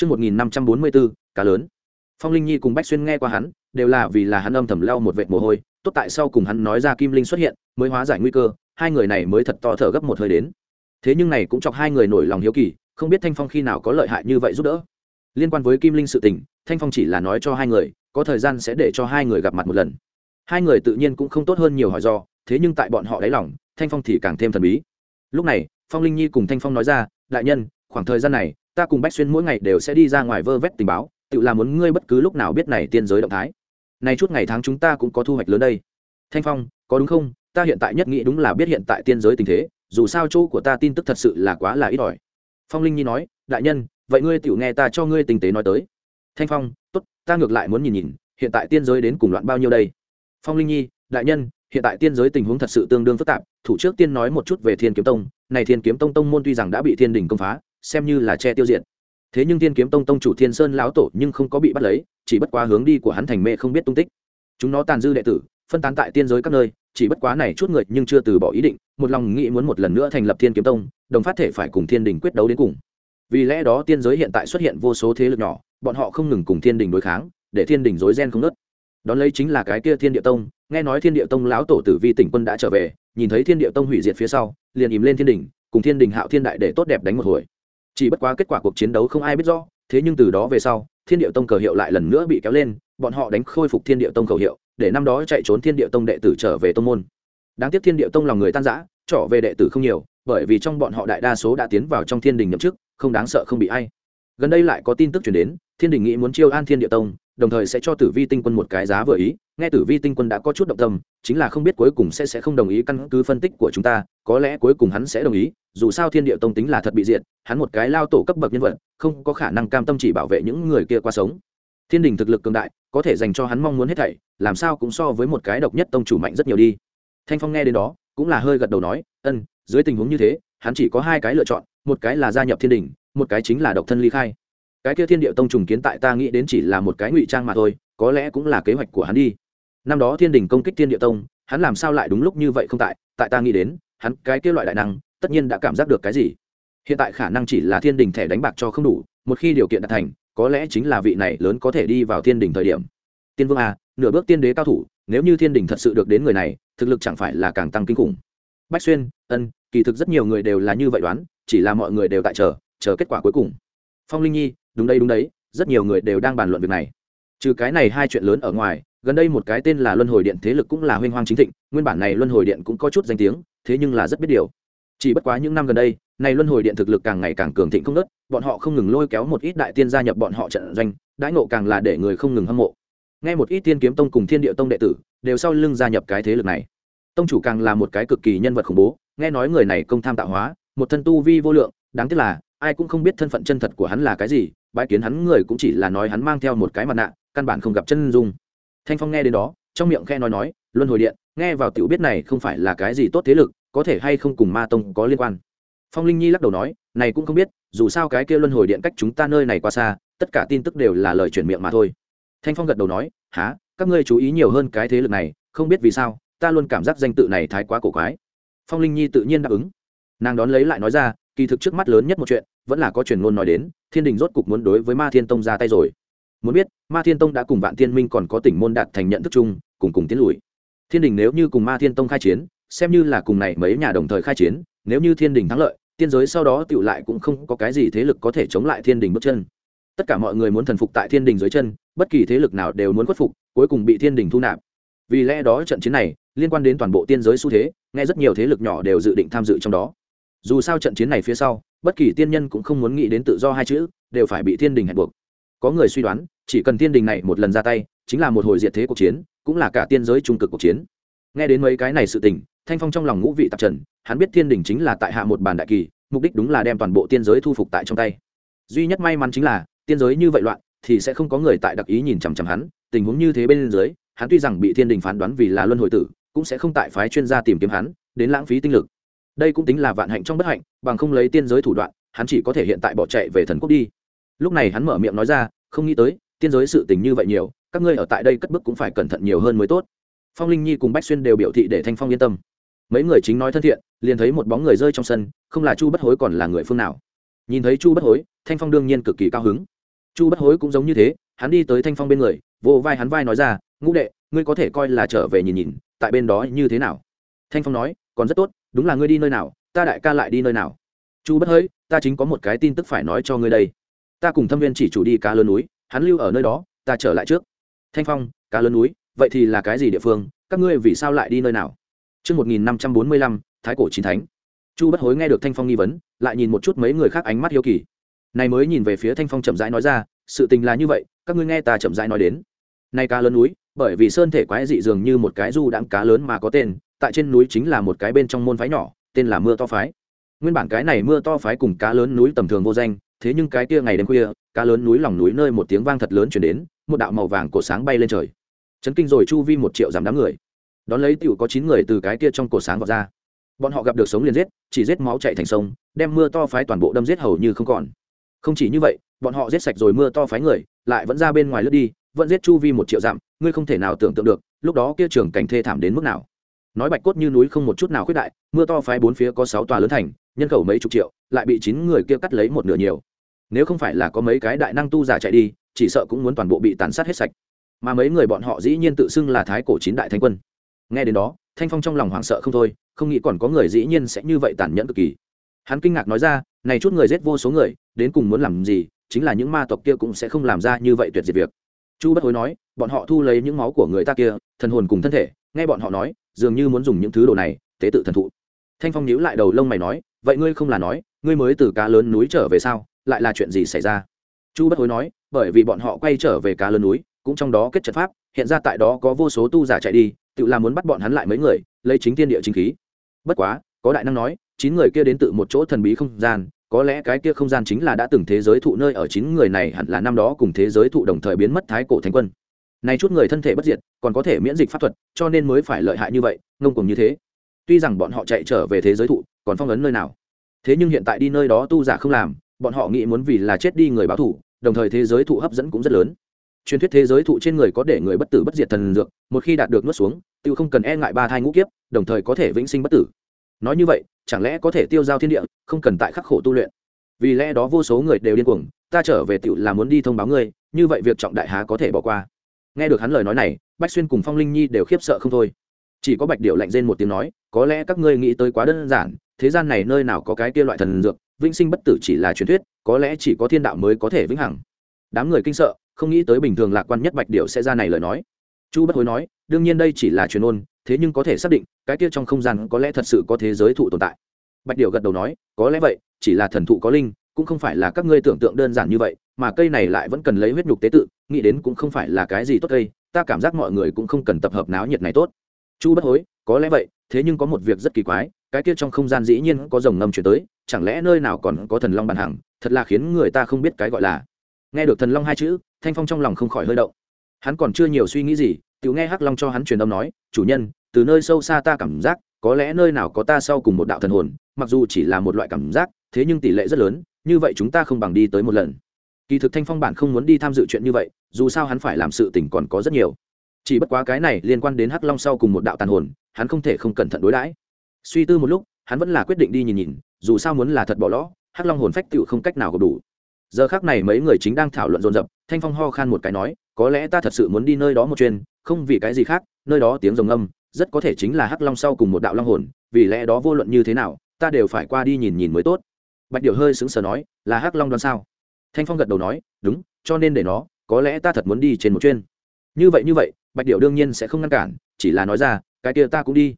Trước 1544, cá lớn. Phong Linh Nhi cùng Bách Xuyên nghe qua hắn, đều là vì là hắn âm thầm leo một vệt mồ hôi, tốt tại sau cùng hắn nói ra Kim Linh xuất hiện, mới hóa giải nguy cơ, hai người này mới thật to thở gấp một hơi đến. Thế nhưng này cũng chọc hai người nổi lòng hiếu kỳ, không biết Thanh Phong khi nào có lợi hại như vậy giúp đỡ. Liên quan với Kim Linh sự tình, Thanh Phong chỉ là nói cho hai người, có thời gian sẽ để cho hai người gặp mặt một lần. Hai người tự nhiên cũng không tốt hơn nhiều hỏi do, thế nhưng tại bọn họ đáy lòng, Thanh Phong thì càng thêm thần bí. Lúc này, Phong Linh Nhi cùng Thanh Phong nói ra, đại nhân, khoảng thời gian này, ta cùng Bách Xuyên mỗi ngày đều sẽ đi ra ngoài vơ vét tình báo, tự làm muốn ngươi bất cứ lúc nào biết này tiên giới động thái. Này chút ngày tháng chúng ta cũng có thu hoạch lớn đây. Thanh phong có đúng không? Ta hiện tại nhất nghĩ đúng là biết hiện tại tiên giới tình thế dù sao chỗ của ta tin tức thật sự là quá là ít ỏi. Phong linh nhi nói đại nhân vậy ngươi tự nghe ta cho ngươi tình tế nói tới. Thanh phong tốt ta ngược lại muốn nhìn nhìn hiện tại tiên giới đến cùng loạn bao nhiêu đây? Phong linh nhi đại nhân hiện tại tiên giới tình huống thật sự tương đương phức tạp thủ trước tiên nói một chút về thiên kiếm tông. Này thiên kiếm tông tông môn tuy rằng đã bị thiên đình công phá xem như là che tiêu diệt. Thế nhưng thiên kiếm tông tông chủ thiên sơn lão tổ nhưng không có bị bắt lấy, chỉ bất quá hướng đi của hắn thành mê không biết tung tích. Chúng nó tàn dư đệ tử, phân tán tại tiên giới các nơi, chỉ bất quá này chút người nhưng chưa từ bỏ ý định, một lòng nghĩ muốn một lần nữa thành lập thiên kiếm tông, đồng phát thể phải cùng thiên đình quyết đấu đến cùng. Vì lẽ đó tiên giới hiện tại xuất hiện vô số thế lực nhỏ, bọn họ không ngừng cùng thiên đình đối kháng, để thiên đình dối ghen không nớt đón lấy chính là cái kia thiên địa tông, nghe nói thiên địa tông lão tổ tử vi tỉnh quân đã trở về, nhìn thấy thiên địa tông hủy diệt phía sau, liền im lên thiên đình, cùng thiên đình hạo thiên đại để tốt đẹp đánh một hồi chỉ bất quá kết quả cuộc chiến đấu không ai biết rõ, thế nhưng từ đó về sau, thiên địa tông cờ hiệu lại lần nữa bị kéo lên, bọn họ đánh khôi phục thiên địa tông khẩu hiệu, để năm đó chạy trốn thiên địa tông đệ tử trở về tông môn. Đáng tiếc thiên địa tông lòng người tan giã trở về đệ tử không nhiều, bởi vì trong bọn họ đại đa số đã tiến vào trong thiên đình nhậm chức, không đáng sợ không bị ai. Gần đây lại có tin tức chuyển đến thiên đình nghĩ muốn chiêu an thiên địa tông, đồng thời sẽ cho tử vi tinh quân một cái giá vừa ý. Nghe tử vi tinh quân đã có chút động tâm, chính là không biết cuối cùng sẽ sẽ không đồng ý căn cứ phân tích của chúng ta, có lẽ cuối cùng hắn sẽ đồng ý, dù sao thiên địa tông tính là thật bị diệt, hắn một cái lao tổ cấp bậc nhân vật, không có khả năng cam tâm chỉ bảo vệ những người kia qua sống. Thiên đình thực lực cường đại, có thể dành cho hắn mong muốn hết thảy, làm sao cũng so với một cái độc nhất tông chủ mạnh rất nhiều đi. Thanh phong nghe đến đó, cũng là hơi gật đầu nói, ân, dưới tình huống như thế, hắn chỉ có hai cái lựa chọn, một cái là gia nhập thiên đình, một cái chính là độc thân ly khai cái kia thiên địa tông trùng kiến tại ta nghĩ đến chỉ là một cái ngụy trang mà thôi, có lẽ cũng là kế hoạch của hắn đi. Năm đó thiên đình công kích thiên địa tông, hắn làm sao lại đúng lúc như vậy không tại tại ta nghĩ đến, hắn cái kia loại đại năng, tất nhiên đã cảm giác được cái gì. Hiện tại khả năng chỉ là thiên đình thẻ đánh bạc cho không đủ, một khi điều kiện đạt thành, có lẽ chính là vị này lớn có thể đi vào thiên đình thời điểm. Tiên vương a nửa bước tiên đế cao thủ, nếu như thiên đình thật sự được đến người này, thực lực chẳng phải là càng tăng kinh khủng. Bách xuyên, ân, kỳ thực rất nhiều người đều là như vậy đoán, chỉ là mọi người đều tại chờ chờ kết quả cuối cùng. Phong linh nhi đúng đây đúng đấy, rất nhiều người đều đang bàn luận việc này. Trừ cái này hai chuyện lớn ở ngoài, gần đây một cái tên là luân hồi điện thế lực cũng là huynh hoang chính thịnh, nguyên bản này luân hồi điện cũng có chút danh tiếng, thế nhưng là rất biết điều. Chỉ bất quá những năm gần đây, này luân hồi điện thực lực càng ngày càng cường thịnh không nớt bọn họ không ngừng lôi kéo một ít đại tiên gia nhập bọn họ trận doanh, đãi ngộ càng là để người không ngừng hâm mộ. Nghe một ít tiên kiếm tông cùng thiên địa tông đệ tử, đều sau lưng gia nhập cái thế lực này. Tông chủ càng là một cái cực kỳ nhân vật khủng bố, nghe nói người này công tham tạo hóa, một thân tu vi vô lượng, đáng tiếc là ai cũng không biết thân phận chân thật của hắn là cái gì bãi kiến hắn người cũng chỉ là nói hắn mang theo một cái mặt nạ, căn bản không gặp chân dung. Thanh phong nghe đến đó, trong miệng khe nói nói, luân hồi điện, nghe vào tiểu biết này không phải là cái gì tốt thế lực, có thể hay không cùng ma tông có liên quan? Phong linh nhi lắc đầu nói, này cũng không biết, dù sao cái kia luân hồi điện cách chúng ta nơi này qua xa, tất cả tin tức đều là lời chuyển miệng mà thôi. Thanh phong gật đầu nói há các ngươi chú ý nhiều hơn cái thế lực này, không biết vì sao, ta luôn cảm giác danh tự này thái quá cổ quái. Phong linh nhi tự nhiên đáp ứng nàng đón lấy lại nói ra, kỳ thực trước mắt lớn nhất một chuyện, vẫn là có truyền ngôn nói đến, thiên đình rốt cục muốn đối với ma thiên tông ra tay rồi. Muốn biết, ma thiên tông đã cùng vạn thiên minh còn có tỉnh môn đạt thành nhận thức chung, cùng cùng tiến lùi. Thiên đình nếu như cùng ma thiên tông khai chiến, xem như là cùng này mấy nhà đồng thời khai chiến, nếu như thiên đình thắng lợi, tiên giới sau đó tựu lại cũng không có cái gì thế lực có thể chống lại thiên đình bước chân. Tất cả mọi người muốn thần phục tại thiên đình dưới chân, bất kỳ thế lực nào đều muốn khuất phục, cuối cùng bị thiên đình thu nạp. Vì lẽ đó trận chiến này, liên quan đến toàn bộ tiên giới xu thế, nghe rất nhiều thế lực nhỏ đều dự định tham dự trong đó dù sao trận chiến này phía sau, bất kỳ tiên nhân cũng không muốn nghĩ đến tự do hai chữ, đều phải bị thiên đình hẹn buộc. Có người suy đoán, chỉ cần thiên đình này một lần ra tay, chính là một hồi diệt thế cuộc chiến, cũng là cả tiên giới trung cực cuộc chiến. Nghe đến mấy cái này sự tình, thanh phong trong lòng ngũ vị tạp trần, hắn biết thiên đình chính là tại hạ một bàn đại kỳ, mục đích đúng là đem toàn bộ tiên giới thu phục tại trong tay. Duy nhất may mắn chính là, tiên giới như vậy loạn, thì sẽ không có người tại đặc ý nhìn chằm chằm hắn, tình huống như thế bên dưới, hắn tuy rằng bị thiên đình phán đoán vì là luân hồi tử, cũng sẽ không tại phái chuyên gia tìm kiếm hắn, đến lãng phí tinh lực đây cũng tính là vạn hạnh trong bất hạnh, bằng không lấy tiên giới thủ đoạn, hắn chỉ có thể hiện tại bỏ chạy về thần quốc đi. Lúc này hắn mở miệng nói ra, không nghĩ tới, tiên giới sự tình như vậy nhiều, các ngươi ở tại đây cất bước cũng phải cẩn thận nhiều hơn mới tốt. Phong linh nhi cùng bách xuyên đều biểu thị để thanh phong yên tâm. Mấy người chính nói thân thiện, liền thấy một bóng người rơi trong sân, không là chu bất hối còn là người phương nào. Nhìn thấy chu bất hối, thanh phong đương nhiên cực kỳ cao hứng. Chu bất hối cũng giống như thế, hắn đi tới thanh phong bên người, vô vai hắn vai nói ra, ngũ đệ, ngươi có thể coi là trở về nhìn nhìn, tại bên đó như thế nào? Thanh phong nói, còn rất tốt đúng là ngươi đi nơi nào ta đại ca lại đi nơi nào chu bất hối ta chính có một cái tin tức phải nói cho ngươi đây ta cùng thâm viên chỉ chủ đi cá lớn núi hắn lưu ở nơi đó ta trở lại trước thanh phong cá lớn núi vậy thì là cái gì địa phương các ngươi vì sao lại đi nơi nào Trước 1545, Thái cổ chín thánh. Chu bất hối nghe được Thanh Phong nghi vấn, lại nhìn một chút mấy người khác ánh mắt hiếu kỳ. Này mới nhìn về phía Thanh Phong chậm rãi nói ra, sự tình là như vậy, các ngươi nghe ta chậm rãi nói đến. Này cá lớn núi, bởi vì sơn thể quái dị dường như một cái du đãng cá lớn mà có tên, tại trên núi chính là một cái bên trong môn phái nhỏ, tên là Mưa To phái. Nguyên bản cái này Mưa To phái cùng cá lớn núi tầm thường vô danh, thế nhưng cái kia ngày đêm khuya, cá lớn núi lòng núi nơi một tiếng vang thật lớn truyền đến, một đạo màu vàng cổ sáng bay lên trời. Chấn kinh rồi chu vi một triệu giảm đám người đón lấy tiểu có chín người từ cái kia trong cổ sáng vọt ra bọn họ gặp được sống liền giết chỉ giết máu chạy thành sông đem mưa to phái toàn bộ đâm giết hầu như không còn không chỉ như vậy bọn họ giết sạch rồi mưa to phái người lại vẫn ra bên ngoài lướt đi vẫn giết chu vi một triệu dặm ngươi không thể nào tưởng tượng được lúc đó kia trường cảnh thê thảm đến mức nào nói bạch cốt như núi không một chút nào khuyết đại, mưa to phái bốn phía có sáu tòa lớn thành, nhân khẩu mấy chục triệu, lại bị chín người kia cắt lấy một nửa nhiều. Nếu không phải là có mấy cái đại năng tu giả chạy đi, chỉ sợ cũng muốn toàn bộ bị tàn sát hết sạch. Mà mấy người bọn họ dĩ nhiên tự xưng là thái cổ chín đại thánh quân. Nghe đến đó, thanh phong trong lòng hoảng sợ không thôi, không nghĩ còn có người dĩ nhiên sẽ như vậy tàn nhẫn cực kỳ. Hắn kinh ngạc nói ra, này chút người giết vô số người, đến cùng muốn làm gì, chính là những ma tộc kia cũng sẽ không làm ra như vậy tuyệt diệt việc. Chu bất hối nói, bọn họ thu lấy những máu của người ta kia, thần hồn cùng thân thể. Nghe bọn họ nói dường như muốn dùng những thứ đồ này, tế tự thần thụ. Thanh phong nhíu lại đầu lông mày nói, vậy ngươi không là nói, ngươi mới từ cá lớn núi trở về sao? Lại là chuyện gì xảy ra? Chu bất hối nói, bởi vì bọn họ quay trở về cá lớn núi, cũng trong đó kết trận pháp, hiện ra tại đó có vô số tu giả chạy đi, tự làm muốn bắt bọn hắn lại mấy người, lấy chính tiên địa chính khí. Bất quá, có đại năng nói, chín người kia đến từ một chỗ thần bí không gian, có lẽ cái kia không gian chính là đã từng thế giới thụ nơi ở chín người này hẳn là năm đó cùng thế giới thụ đồng thời biến mất thái cổ thánh quân này chút người thân thể bất diệt, còn có thể miễn dịch pháp thuật, cho nên mới phải lợi hại như vậy, ngông cùng như thế. Tuy rằng bọn họ chạy trở về thế giới thụ, còn phong ấn nơi nào. Thế nhưng hiện tại đi nơi đó tu giả không làm, bọn họ nghĩ muốn vì là chết đi người báo thủ đồng thời thế giới thụ hấp dẫn cũng rất lớn. Truyền thuyết thế giới thụ trên người có để người bất tử bất diệt thần dược, một khi đạt được nuốt xuống, tiêu không cần e ngại ba thai ngũ kiếp, đồng thời có thể vĩnh sinh bất tử. Nói như vậy, chẳng lẽ có thể tiêu giao thiên địa, không cần tại khắc khổ tu luyện? Vì lẽ đó vô số người đều điên cuồng, ta trở về tiểu là muốn đi thông báo ngươi, như vậy việc trọng đại há có thể bỏ qua nghe được hắn lời nói này, bách xuyên cùng phong linh nhi đều khiếp sợ không thôi. Chỉ có bạch điệu lạnh rên một tiếng nói, có lẽ các ngươi nghĩ tới quá đơn giản, thế gian này nơi nào có cái kia loại thần dược, vĩnh sinh bất tử chỉ là truyền thuyết, có lẽ chỉ có thiên đạo mới có thể vĩnh hằng. Đám người kinh sợ, không nghĩ tới bình thường lạc quan nhất bạch điệu sẽ ra này lời nói. Chu bất hối nói, đương nhiên đây chỉ là truyền ôn thế nhưng có thể xác định, cái kia trong không gian có lẽ thật sự có thế giới thụ tồn tại. Bạch điệu gật đầu nói, có lẽ vậy, chỉ là thần thụ có linh, cũng không phải là các ngươi tưởng tượng đơn giản như vậy mà cây này lại vẫn cần lấy huyết nhục tế tự, nghĩ đến cũng không phải là cái gì tốt cây, ta cảm giác mọi người cũng không cần tập hợp náo nhiệt này tốt. Chu bất hối, có lẽ vậy, thế nhưng có một việc rất kỳ quái, cái kia trong không gian dĩ nhiên có dòng ngầm chuyển tới, chẳng lẽ nơi nào còn có thần long bàn hàng thật là khiến người ta không biết cái gọi là. Nghe được thần long hai chữ, thanh phong trong lòng không khỏi hơi động. Hắn còn chưa nhiều suy nghĩ gì tự nghe hắc long cho hắn truyền âm nói, chủ nhân, từ nơi sâu xa ta cảm giác, có lẽ nơi nào có ta sau cùng một đạo thần hồn, mặc dù chỉ là một loại cảm giác, thế nhưng tỷ lệ rất lớn, như vậy chúng ta không bằng đi tới một lần kỳ thực thanh phong bản không muốn đi tham dự chuyện như vậy, dù sao hắn phải làm sự tình còn có rất nhiều. Chỉ bất quá cái này liên quan đến hắc long sau cùng một đạo tàn hồn, hắn không thể không cẩn thận đối đãi. Suy tư một lúc, hắn vẫn là quyết định đi nhìn nhìn, dù sao muốn là thật bỏ lõ hắc long hồn phách tựu không cách nào gặp đủ. Giờ khác này mấy người chính đang thảo luận dồn dập, thanh phong ho khan một cái nói, có lẽ ta thật sự muốn đi nơi đó một chuyên không vì cái gì khác, nơi đó tiếng rồng âm, rất có thể chính là hắc long sau cùng một đạo long hồn, vì lẽ đó vô luận như thế nào, ta đều phải qua đi nhìn nhìn mới tốt. Bạch điệu hơi sững sờ nói, là hắc long đoan sao? Thanh phong gật đầu nói, đúng, cho nên để nó, có lẽ ta thật muốn đi trên một chuyên như vậy như vậy, bạch điệu đương nhiên sẽ không ngăn cản, chỉ là nói ra, cái kia ta cũng đi.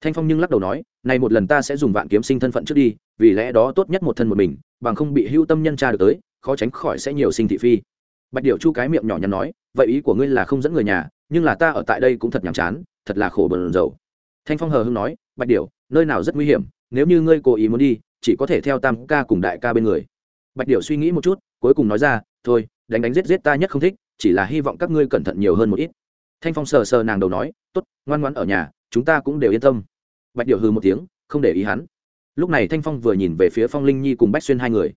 Thanh phong nhưng lắc đầu nói, này một lần ta sẽ dùng vạn kiếm sinh thân phận trước đi, vì lẽ đó tốt nhất một thân một mình, bằng không bị hưu tâm nhân tra được tới, khó tránh khỏi sẽ nhiều sinh thị phi. Bạch điệu chu cái miệng nhỏ nhắn nói, vậy ý của ngươi là không dẫn người nhà, nhưng là ta ở tại đây cũng thật nhàm chán, thật là khổ bờn dầu thanh phong hờ hưng nói, bạch điệu nơi nào rất nguy hiểm, nếu như ngươi cố ý muốn đi, chỉ có thể theo tam ca cùng đại ca bên người bạch điểu suy nghĩ một chút cuối cùng nói ra thôi đánh đánh giết giết ta nhất không thích chỉ là hy vọng các ngươi cẩn thận nhiều hơn một ít. Thanh phong sờ sờ nàng đầu nói tốt, ngoan ngoãn ở nhà chúng ta cũng đều yên tâm. Bạch điệu hư một tiếng không để ý hắn. Lúc này thanh phong vừa nhìn về phía phong linh nhi cùng bách xuyên hai người.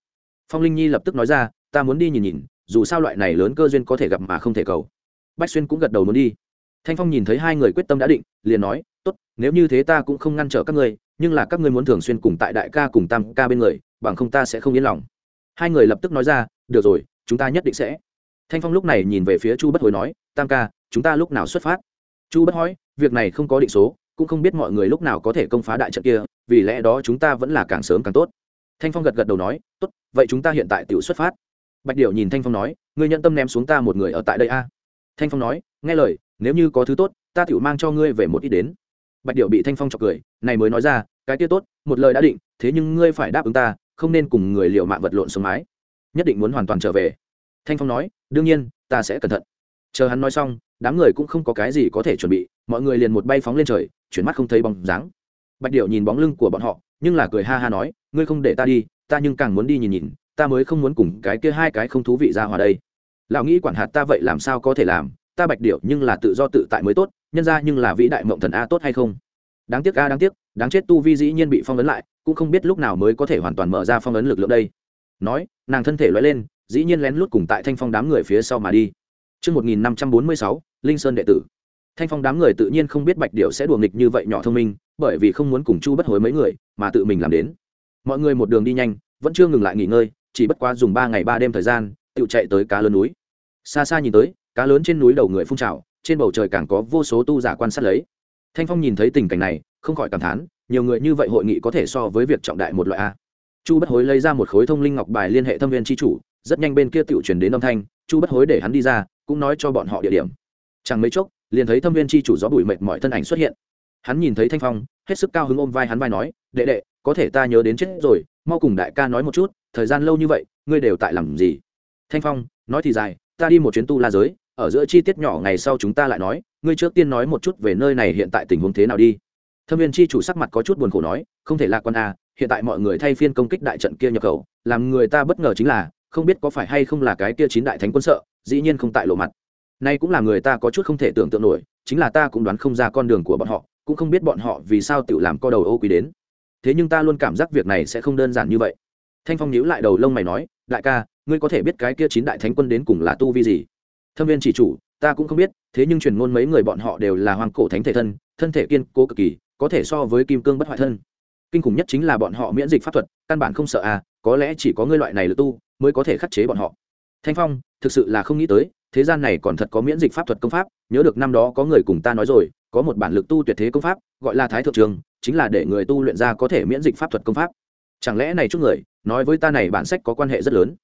Phong linh nhi lập tức nói ra ta muốn đi nhìn nhìn dù sao loại này lớn cơ duyên có thể gặp mà không thể cầu. Bách xuyên cũng gật đầu muốn đi. Thanh phong nhìn thấy hai người quyết tâm đã định liền nói tốt nếu như thế ta cũng không ngăn trở các ngươi nhưng là các ngươi muốn thường xuyên cùng tại đại ca cùng tam ca bên người bằng không ta sẽ không yên lòng hai người lập tức nói ra, được rồi, chúng ta nhất định sẽ. Thanh phong lúc này nhìn về phía chu bất hối nói, tam ca, chúng ta lúc nào xuất phát? Chu bất hối việc này không có định số, cũng không biết mọi người lúc nào có thể công phá đại trận kia, vì lẽ đó chúng ta vẫn là càng sớm càng tốt. Thanh phong gật gật đầu nói, tốt, vậy chúng ta hiện tại tự xuất phát. Bạch điệu nhìn thanh phong nói, ngươi nhận tâm ném xuống ta một người ở tại đây a? Thanh phong nói, nghe lời, nếu như có thứ tốt, ta tự mang cho ngươi về một ít đến. Bạch điệu bị thanh phong chọc cười, này mới nói ra, cái kia tốt, một lời đã định, thế nhưng ngươi phải đáp ứng ta không nên cùng người liệu mạng vật lộn sống mái. Nhất định muốn hoàn toàn trở về. Thanh phong nói, đương nhiên, ta sẽ cẩn thận. Chờ hắn nói xong, đám người cũng không có cái gì có thể chuẩn bị, mọi người liền một bay phóng lên trời, chuyển mắt không thấy bóng dáng. Bạch điệu nhìn bóng lưng của bọn họ, nhưng là cười ha ha nói, ngươi không để ta đi, ta nhưng càng muốn đi nhìn nhìn, ta mới không muốn cùng cái kia hai cái không thú vị ra hòa đây. Lão nghĩ quản hạt ta vậy làm sao có thể làm, ta bạch điệu nhưng là tự do tự tại mới tốt, nhân ra nhưng là vĩ đại mộng thần a tốt hay không? Đáng tiếc a đáng tiếc đáng chết tu vi dĩ nhiên bị phong ấn lại cũng không biết lúc nào mới có thể hoàn toàn mở ra phong ấn lực lượng đây. Nói nàng thân thể loại lên dĩ nhiên lén lút cùng tại thanh phong đám người phía sau mà đi. Trước 1546, Linh Sơn đệ tử. Thanh phong đám người tự nhiên không biết bạch điệu sẽ đùa nghịch như vậy nhỏ thông minh bởi vì không muốn cùng chu bất hối mấy người mà tự mình làm đến. Mọi người một đường đi nhanh vẫn chưa ngừng lại nghỉ ngơi chỉ bất quá dùng ba ngày ba đêm thời gian tự chạy tới cá lớn núi. Xa xa nhìn tới cá lớn trên núi đầu người phun trào trên bầu trời càng có vô số tu giả quan sát lấy thanh phong nhìn thấy tình cảnh này, không khỏi cảm thán, nhiều người như vậy hội nghị có thể so với việc trọng đại một loại a. Chu bất hối lấy ra một khối thông linh ngọc bài liên hệ thâm viên tri chủ, rất nhanh bên kia tự chuyển đến âm thanh, chu bất hối để hắn đi ra, cũng nói cho bọn họ địa điểm. Chẳng mấy chốc, liền thấy thâm viên tri chủ gió bụi mệt mọi thân ảnh xuất hiện. Hắn nhìn thấy thanh phong, hết sức cao hứng ôm vai hắn vai nói, đệ đệ, có thể ta nhớ đến chết rồi, mau cùng đại ca nói một chút, thời gian lâu như vậy, ngươi đều tại làm gì? Thanh phong, nói thì dài, ta đi một chuyến tu la giới ở giữa chi tiết nhỏ ngày sau chúng ta lại nói, ngươi trước tiên nói một chút về nơi này hiện tại tình huống thế nào đi. Thâm viên chi chủ sắc mặt có chút buồn khổ nói, không thể lạc quan à hiện tại mọi người thay phiên công kích đại trận kia nhập khẩu, làm người ta bất ngờ chính là, không biết có phải hay không là cái kia chín đại thánh quân sợ, dĩ nhiên không tại lộ mặt. Nay cũng là người ta có chút không thể tưởng tượng nổi, chính là ta cũng đoán không ra con đường của bọn họ, cũng không biết bọn họ vì sao tự làm co đầu ô quý đến. Thế nhưng ta luôn cảm giác việc này sẽ không đơn giản như vậy. Thanh phong nhíu lại đầu lông mày nói, đại ca, ngươi có thể biết cái kia chín đại thánh quân đến cùng là tu vi gì? Thâm viên chỉ chủ, ta cũng không biết, thế nhưng truyền ngôn mấy người bọn họ đều là hoàng cổ thánh thể thân thân thể kiên cố cực kỳ, có thể so với kim cương bất hoại thân. Kinh khủng nhất chính là bọn họ miễn dịch pháp thuật, căn bản không sợ à có lẽ chỉ có ngươi loại này lực tu mới có thể khắc chế bọn họ. Thanh phong, thực sự là không nghĩ tới, thế gian này còn thật có miễn dịch pháp thuật công pháp, nhớ được năm đó có người cùng ta nói rồi, có một bản lực tu tuyệt thế công pháp, gọi là thái thượng trường, chính là để người tu luyện ra có thể miễn dịch pháp thuật công pháp. Chẳng lẽ này chút người, nói với ta này bản sách có quan hệ rất lớn?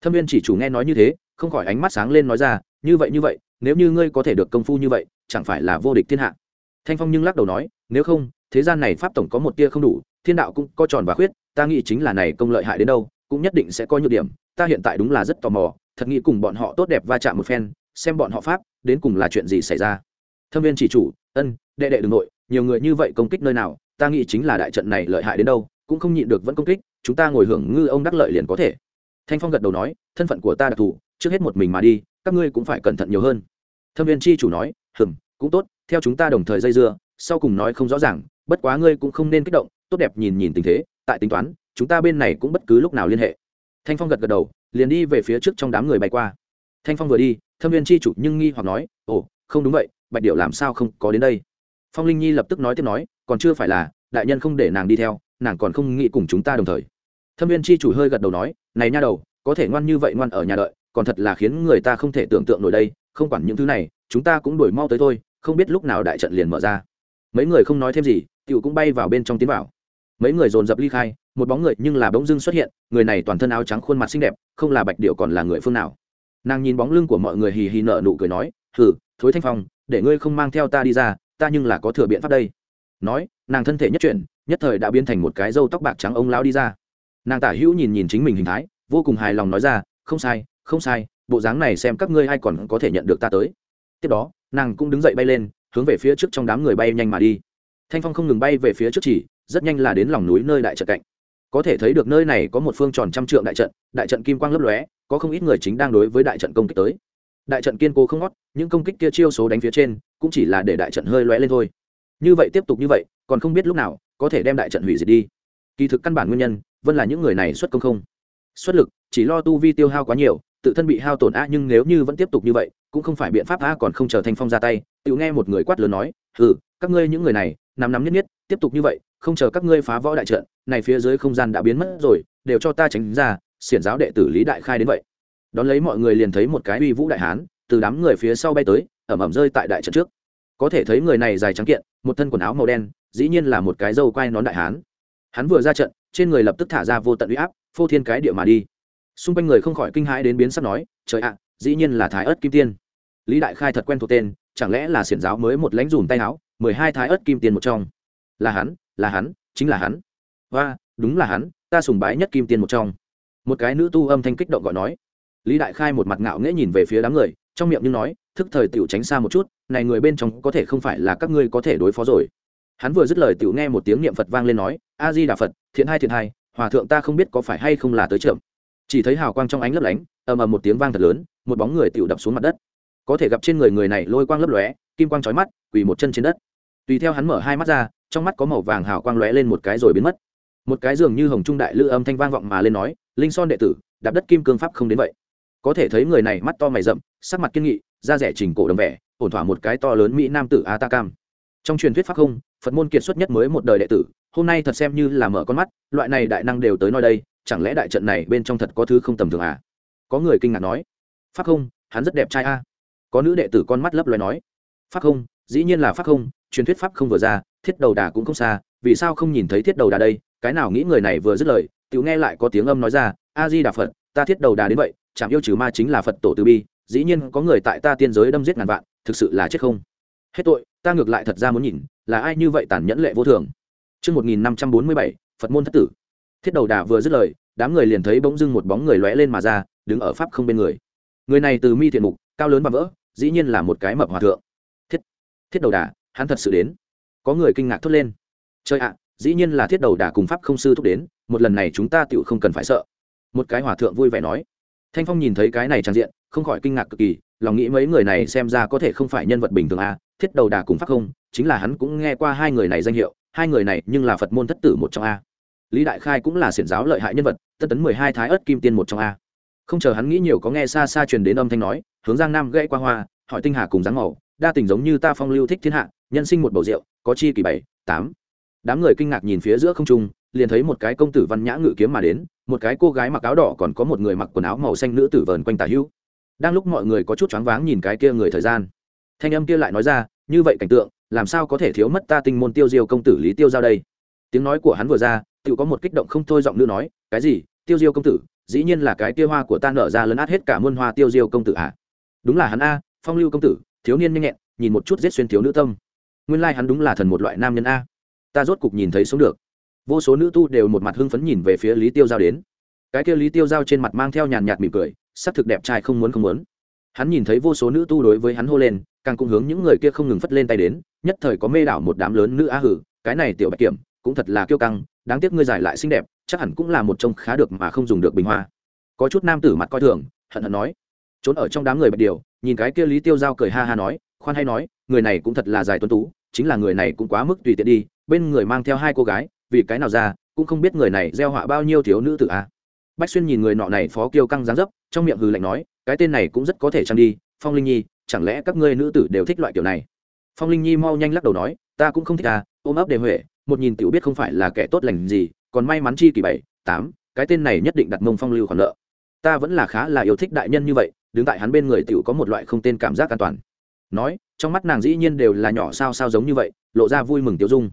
Thâm viên chỉ chủ nghe nói như thế, không khỏi ánh mắt sáng lên nói ra như vậy như vậy, nếu như ngươi có thể được công phu như vậy, chẳng phải là vô địch thiên hạ. Thanh phong nhưng lắc đầu nói, nếu không, thế gian này pháp tổng có một tia không đủ, thiên đạo cũng có tròn và khuyết, ta nghĩ chính là này công lợi hại đến đâu, cũng nhất định sẽ có nhược điểm, ta hiện tại đúng là rất tò mò, thật nghĩ cùng bọn họ tốt đẹp va chạm một phen, xem bọn họ pháp, đến cùng là chuyện gì xảy ra. Thâm viên chỉ chủ, ân, đệ đệ đ ư n g nội, nhiều người như vậy công kích nơi nào, ta nghĩ chính là đại trận này lợi hại đến đâu, cũng không nhịn được vẫn công kích, chúng ta ngồi hưởng ngư ông đắc lợi liền có thể. Thanh phong gật đầu nói, thân phận của ta đặc thù, trước hết một mình mà đi các ngươi cũng phải cẩn thận nhiều hơn. Thâm viên chi chủ nói hừm cũng tốt, theo chúng ta đồng thời dây dưa, sau cùng nói không rõ ràng, bất quá ngươi cũng không nên kích động, tốt đẹp nhìn nhìn tình thế, tại tính toán, chúng ta bên này cũng bất cứ lúc nào liên hệ. Thanh phong gật gật đầu, liền đi về phía trước trong đám người bay qua. Thanh phong vừa đi, thâm viên chi chủ nhưng nghi hoặc nói, ồ, không đúng vậy, bạch điệu làm sao không có đến đây? Phong linh nhi lập tức nói tiếp nói, còn chưa phải là, đại nhân không để nàng đi theo, nàng còn không nghĩ cùng chúng ta đồng thời. Thâm viên chi chủ hơi gật đầu nói, này nha đầu, có thể ngoan như vậy ngoan ở nhà đợi còn thật là khiến người ta không thể tưởng tượng nổi đây, không quản những thứ này, chúng ta cũng đổi mau tới thôi, không biết lúc nào đại trận liền mở ra. Mấy người không nói thêm gì, tiểu cũng bay vào bên trong tiến vào. Mấy người dồn dập ly khai, một bóng người nhưng là bỗng dưng xuất hiện, người này toàn thân áo trắng khuôn mặt xinh đẹp, không là bạch điệu còn là người phương nào. Nàng nhìn bóng lưng của mọi người hì hì nợ nụ cười nói thử thối thanh phong, để ngươi không mang theo ta đi ra, ta nhưng là có thừa biện pháp đây. Nói, nàng thân thể nhất chuyển, nhất thời đã biến thành một cái râu tóc bạc trắng ông lao đi ra. Nàng tả hữu nhìn nhìn chính mình hình thái, vô cùng hài lòng nói ra, không sai không sai, bộ dáng này xem các ngươi hay còn có thể nhận được ta tới. Tiếp đó, nàng cũng đứng dậy bay lên, hướng về phía trước trong đám người bay nhanh mà đi. Thanh phong không ngừng bay về phía trước chỉ, rất nhanh là đến lòng núi nơi đại trận cạnh. Có thể thấy được nơi này có một phương tròn trăm trượng đại trận đại trận kim quang lấp lóe, có không ít người chính đang đối với đại trận công kích tới. Đại trận kiên cố không ngót, những công kích kia chiêu số đánh phía trên, cũng chỉ là để đại trận hơi lóe lên thôi. Như vậy tiếp tục như vậy, còn không biết lúc nào, có thể đem đại trận hủy diệt đi. Kỳ thực căn bản nguyên nhân, vẫn là những người này xuất công không. Xuất lực, chỉ lo tu vi tiêu hao quá nhiều tự thân bị hao tổn a, nhưng nếu như vẫn tiếp tục như vậy, cũng không phải biện pháp a, còn không chờ thanh phong ra tay tự nghe một người quát lớn nói ừ các ngươi những người này, nắm nắm nhất nhất, tiếp tục như vậy, không chờ các ngươi phá võ đại trận, này phía dưới không gian đã biến mất rồi, đều cho ta tránh ra, xiển giáo đệ tử lý đại khai đến vậy. Đón lấy mọi người liền thấy một cái uy vũ đại hán, từ đám người phía sau bay tới, ẩm ẩm rơi tại đại trận trước. Có thể thấy người này dài trắng kiện, một thân quần áo màu đen, dĩ nhiên là một cái dâu quai nón đại hán. Hắn vừa ra trận, trên người lập tức thả ra vô tận uy áp, phô thiên cái địa mà đi xung quanh người không khỏi kinh hãi đến biến sắp nói, trời ạ, dĩ nhiên là thái ớt kim tiên. Lý đại khai thật quen thuộc tên, chẳng lẽ là xiển giáo mới một lãnh dùm tay áo, mười hai thái ớt kim tiên một trong? Là hắn là hắn, chính là hắn. Và đúng là hắn, ta sùng bái nhất kim tiên một trong. Một cái nữ tu âm thanh kích động gọi nói. Lý đại khai một mặt ngạo nghễ nhìn về phía đám người, trong miệng như nói, thức thời tiểu tránh xa một chút, này người bên trong có thể không phải là các ngươi có thể đối phó rồi. Hắn vừa dứt lời tiểu nghe một tiếng niệm phật vang lên nói, a di đà phật, thiện hai thiện hai hòa thượng ta không biết có phải hay không là tới trưởng chỉ thấy hào quang trong ánh lấp lánh, ầm ầm một tiếng vang thật lớn, một bóng người tiểu đập xuống mặt đất. Có thể gặp trên người người này lôi quang lấp lóe, kim quang trói mắt, quỳ một chân trên đất. Tùy theo hắn mở hai mắt ra, trong mắt có màu vàng hào quang lóe lên một cái rồi biến mất. Một cái dường như hồng trung đại lư âm thanh vang vọng mà lên nói, linh son đệ tử, đạp đất kim cương pháp không đến vậy. Có thể thấy người này mắt to mày rậm, sắc mặt kiên nghị, da rẻ trình cổ đồng vẻ, ổn thỏa một cái to lớn mỹ nam tử a ta cam trong truyền thuyết pháp không, phật môn kiệt xuất nhất mới một đời đệ tử, hôm nay thật xem như là mở con mắt, loại này đại năng đều tới nơi đây chẳng lẽ đại trận này bên trong thật có thứ không tầm thường à? Có người kinh ngạc nói. Pháp không hắn rất đẹp trai a. Có nữ đệ tử con mắt lấp loài nói. Pháp không dĩ nhiên là pháp không truyền thuyết pháp không vừa ra thiết đầu đà cũng không xa vì sao không nhìn thấy thiết đầu đà đây? Cái nào nghĩ người này vừa dứt lời tự nghe lại có tiếng âm nói ra a di đà phật ta thiết đầu đà đến vậy chạm yêu trừ ma chính là phật tổ từ bi dĩ nhiên có người tại ta tiên giới đâm giết ngàn vạn thực sự là chết không? Hết tội ta ngược lại thật ra muốn nhìn là ai như vậy tàn nhẫn lệ vô thường? Trước 1547, Phật môn thất tử. Thiết đầu đà vừa dứt lời, đám người liền thấy bỗng dưng một bóng người lóe lên mà ra, đứng ở pháp không bên người. Người này từ mi thiện mục, cao lớn và vỡ, dĩ nhiên là một cái mập hòa thượng. Thiết, thiết đầu đà, hắn thật sự đến. Có người kinh ngạc thốt lên. Trời ạ, dĩ nhiên là thiết đầu đà cùng pháp không sư thúc đến, một lần này chúng ta tựu không cần phải sợ. Một cái hòa thượng vui vẻ nói. Thanh Phong nhìn thấy cái này trang diện, không khỏi kinh ngạc cực kỳ, lòng nghĩ mấy người này xem ra có thể không phải nhân vật bình thường a, thiết đầu đà cùng pháp không chính là hắn cũng nghe qua hai người này danh hiệu hai người này nhưng là phật môn thất tử một trong a lý đại khai cũng là xiển giáo lợi hại nhân vật tân tấn mười hai thái ớt kim tiên một trong a. Không chờ hắn nghĩ nhiều có nghe xa xa truyền đến âm thanh nói, hướng giang nam gãy qua hoa, hỏi tinh hà cùng dáng màu đa tình giống như ta phong lưu thích thiên hạ, nhân sinh một bầu rượu, có chi kỳ bảy, tám. Đám người kinh ngạc nhìn phía giữa không trung, liền thấy một cái công tử văn nhã ngự kiếm mà đến, một cái cô gái mặc áo đỏ còn có một người mặc quần áo màu xanh nữ tử vờn quanh tà hữu đang lúc mọi người có chút choáng váng nhìn cái kia người thời gian, thanh âm kia lại nói ra, như vậy cảnh tượng, làm sao có thể thiếu mất ta tinh môn tiêu diêu công tử lý tiêu giao đây? Tiếng nói của hắn vừa ra tự có một kích động không thôi giọng nữ nói, cái gì? Tiêu diêu công tử, dĩ nhiên là cái tiêu hoa của ta nở ra lấn át hết cả muôn hoa tiêu diêu công tử ạ à? đúng là hắn a, phong lưu công tử, thiếu niên nhanh nhẹn, nhìn một chút giết xuyên thiếu nữ tâm. Nguyên lai hắn đúng là thần một loại nam nhân a. Ta rốt cục nhìn thấy sống được. Vô số nữ tu đều một mặt hưng phấn nhìn về phía lý tiêu giao đến. Cái kia lý tiêu giao trên mặt mang theo nhàn nhạt mỉm cười, sắc thực đẹp trai không muốn không muốn. Hắn nhìn thấy vô số nữ tu đối với hắn hô lên, càng cũng hướng những người kia không ngừng phất lên tay đến, nhất thời có mê đảo một đám lớn nữ á hử, cái này tiểu bạch kiểm cũng thật là kiêu căng, đáng tiếc ngươi giải lại xinh đẹp, chắc hẳn cũng là một trông khá được mà không dùng được bình hoa. Có chút nam tử mặt coi thường, hận hận nói. Trốn ở trong đám người bạch điều, nhìn cái kia lý tiêu giao cười ha ha nói, khoan hay nói, người này cũng thật là dài tuấn tú, chính là người này cũng quá mức tùy tiện đi, bên người mang theo hai cô gái, vì cái nào ra, cũng không biết người này gieo họa bao nhiêu thiếu nữ tử a. Bách xuyên nhìn người nọ này phó kiêu căng dáng dấp, trong miệng hừ lạnh nói, cái tên này cũng rất có thể trăng đi, phong linh nhi, chẳng lẽ các ngươi nữ tử đều thích loại kiểu này? Phong linh nhi mau nhanh lắc đầu nói, ta cũng không thích à ôm ấp đề huệ một nhìn tiểu biết không phải là kẻ tốt lành gì, còn may mắn chi kỳ bảy, tám, cái tên này nhất định đặt mông phong lưu khoản nợ. Ta vẫn là khá là yêu thích đại nhân như vậy, đứng tại hắn bên người tiểu có một loại không tên cảm giác an toàn. Nói, trong mắt nàng dĩ nhiên đều là nhỏ sao sao giống như vậy, lộ ra vui mừng tiêu dung.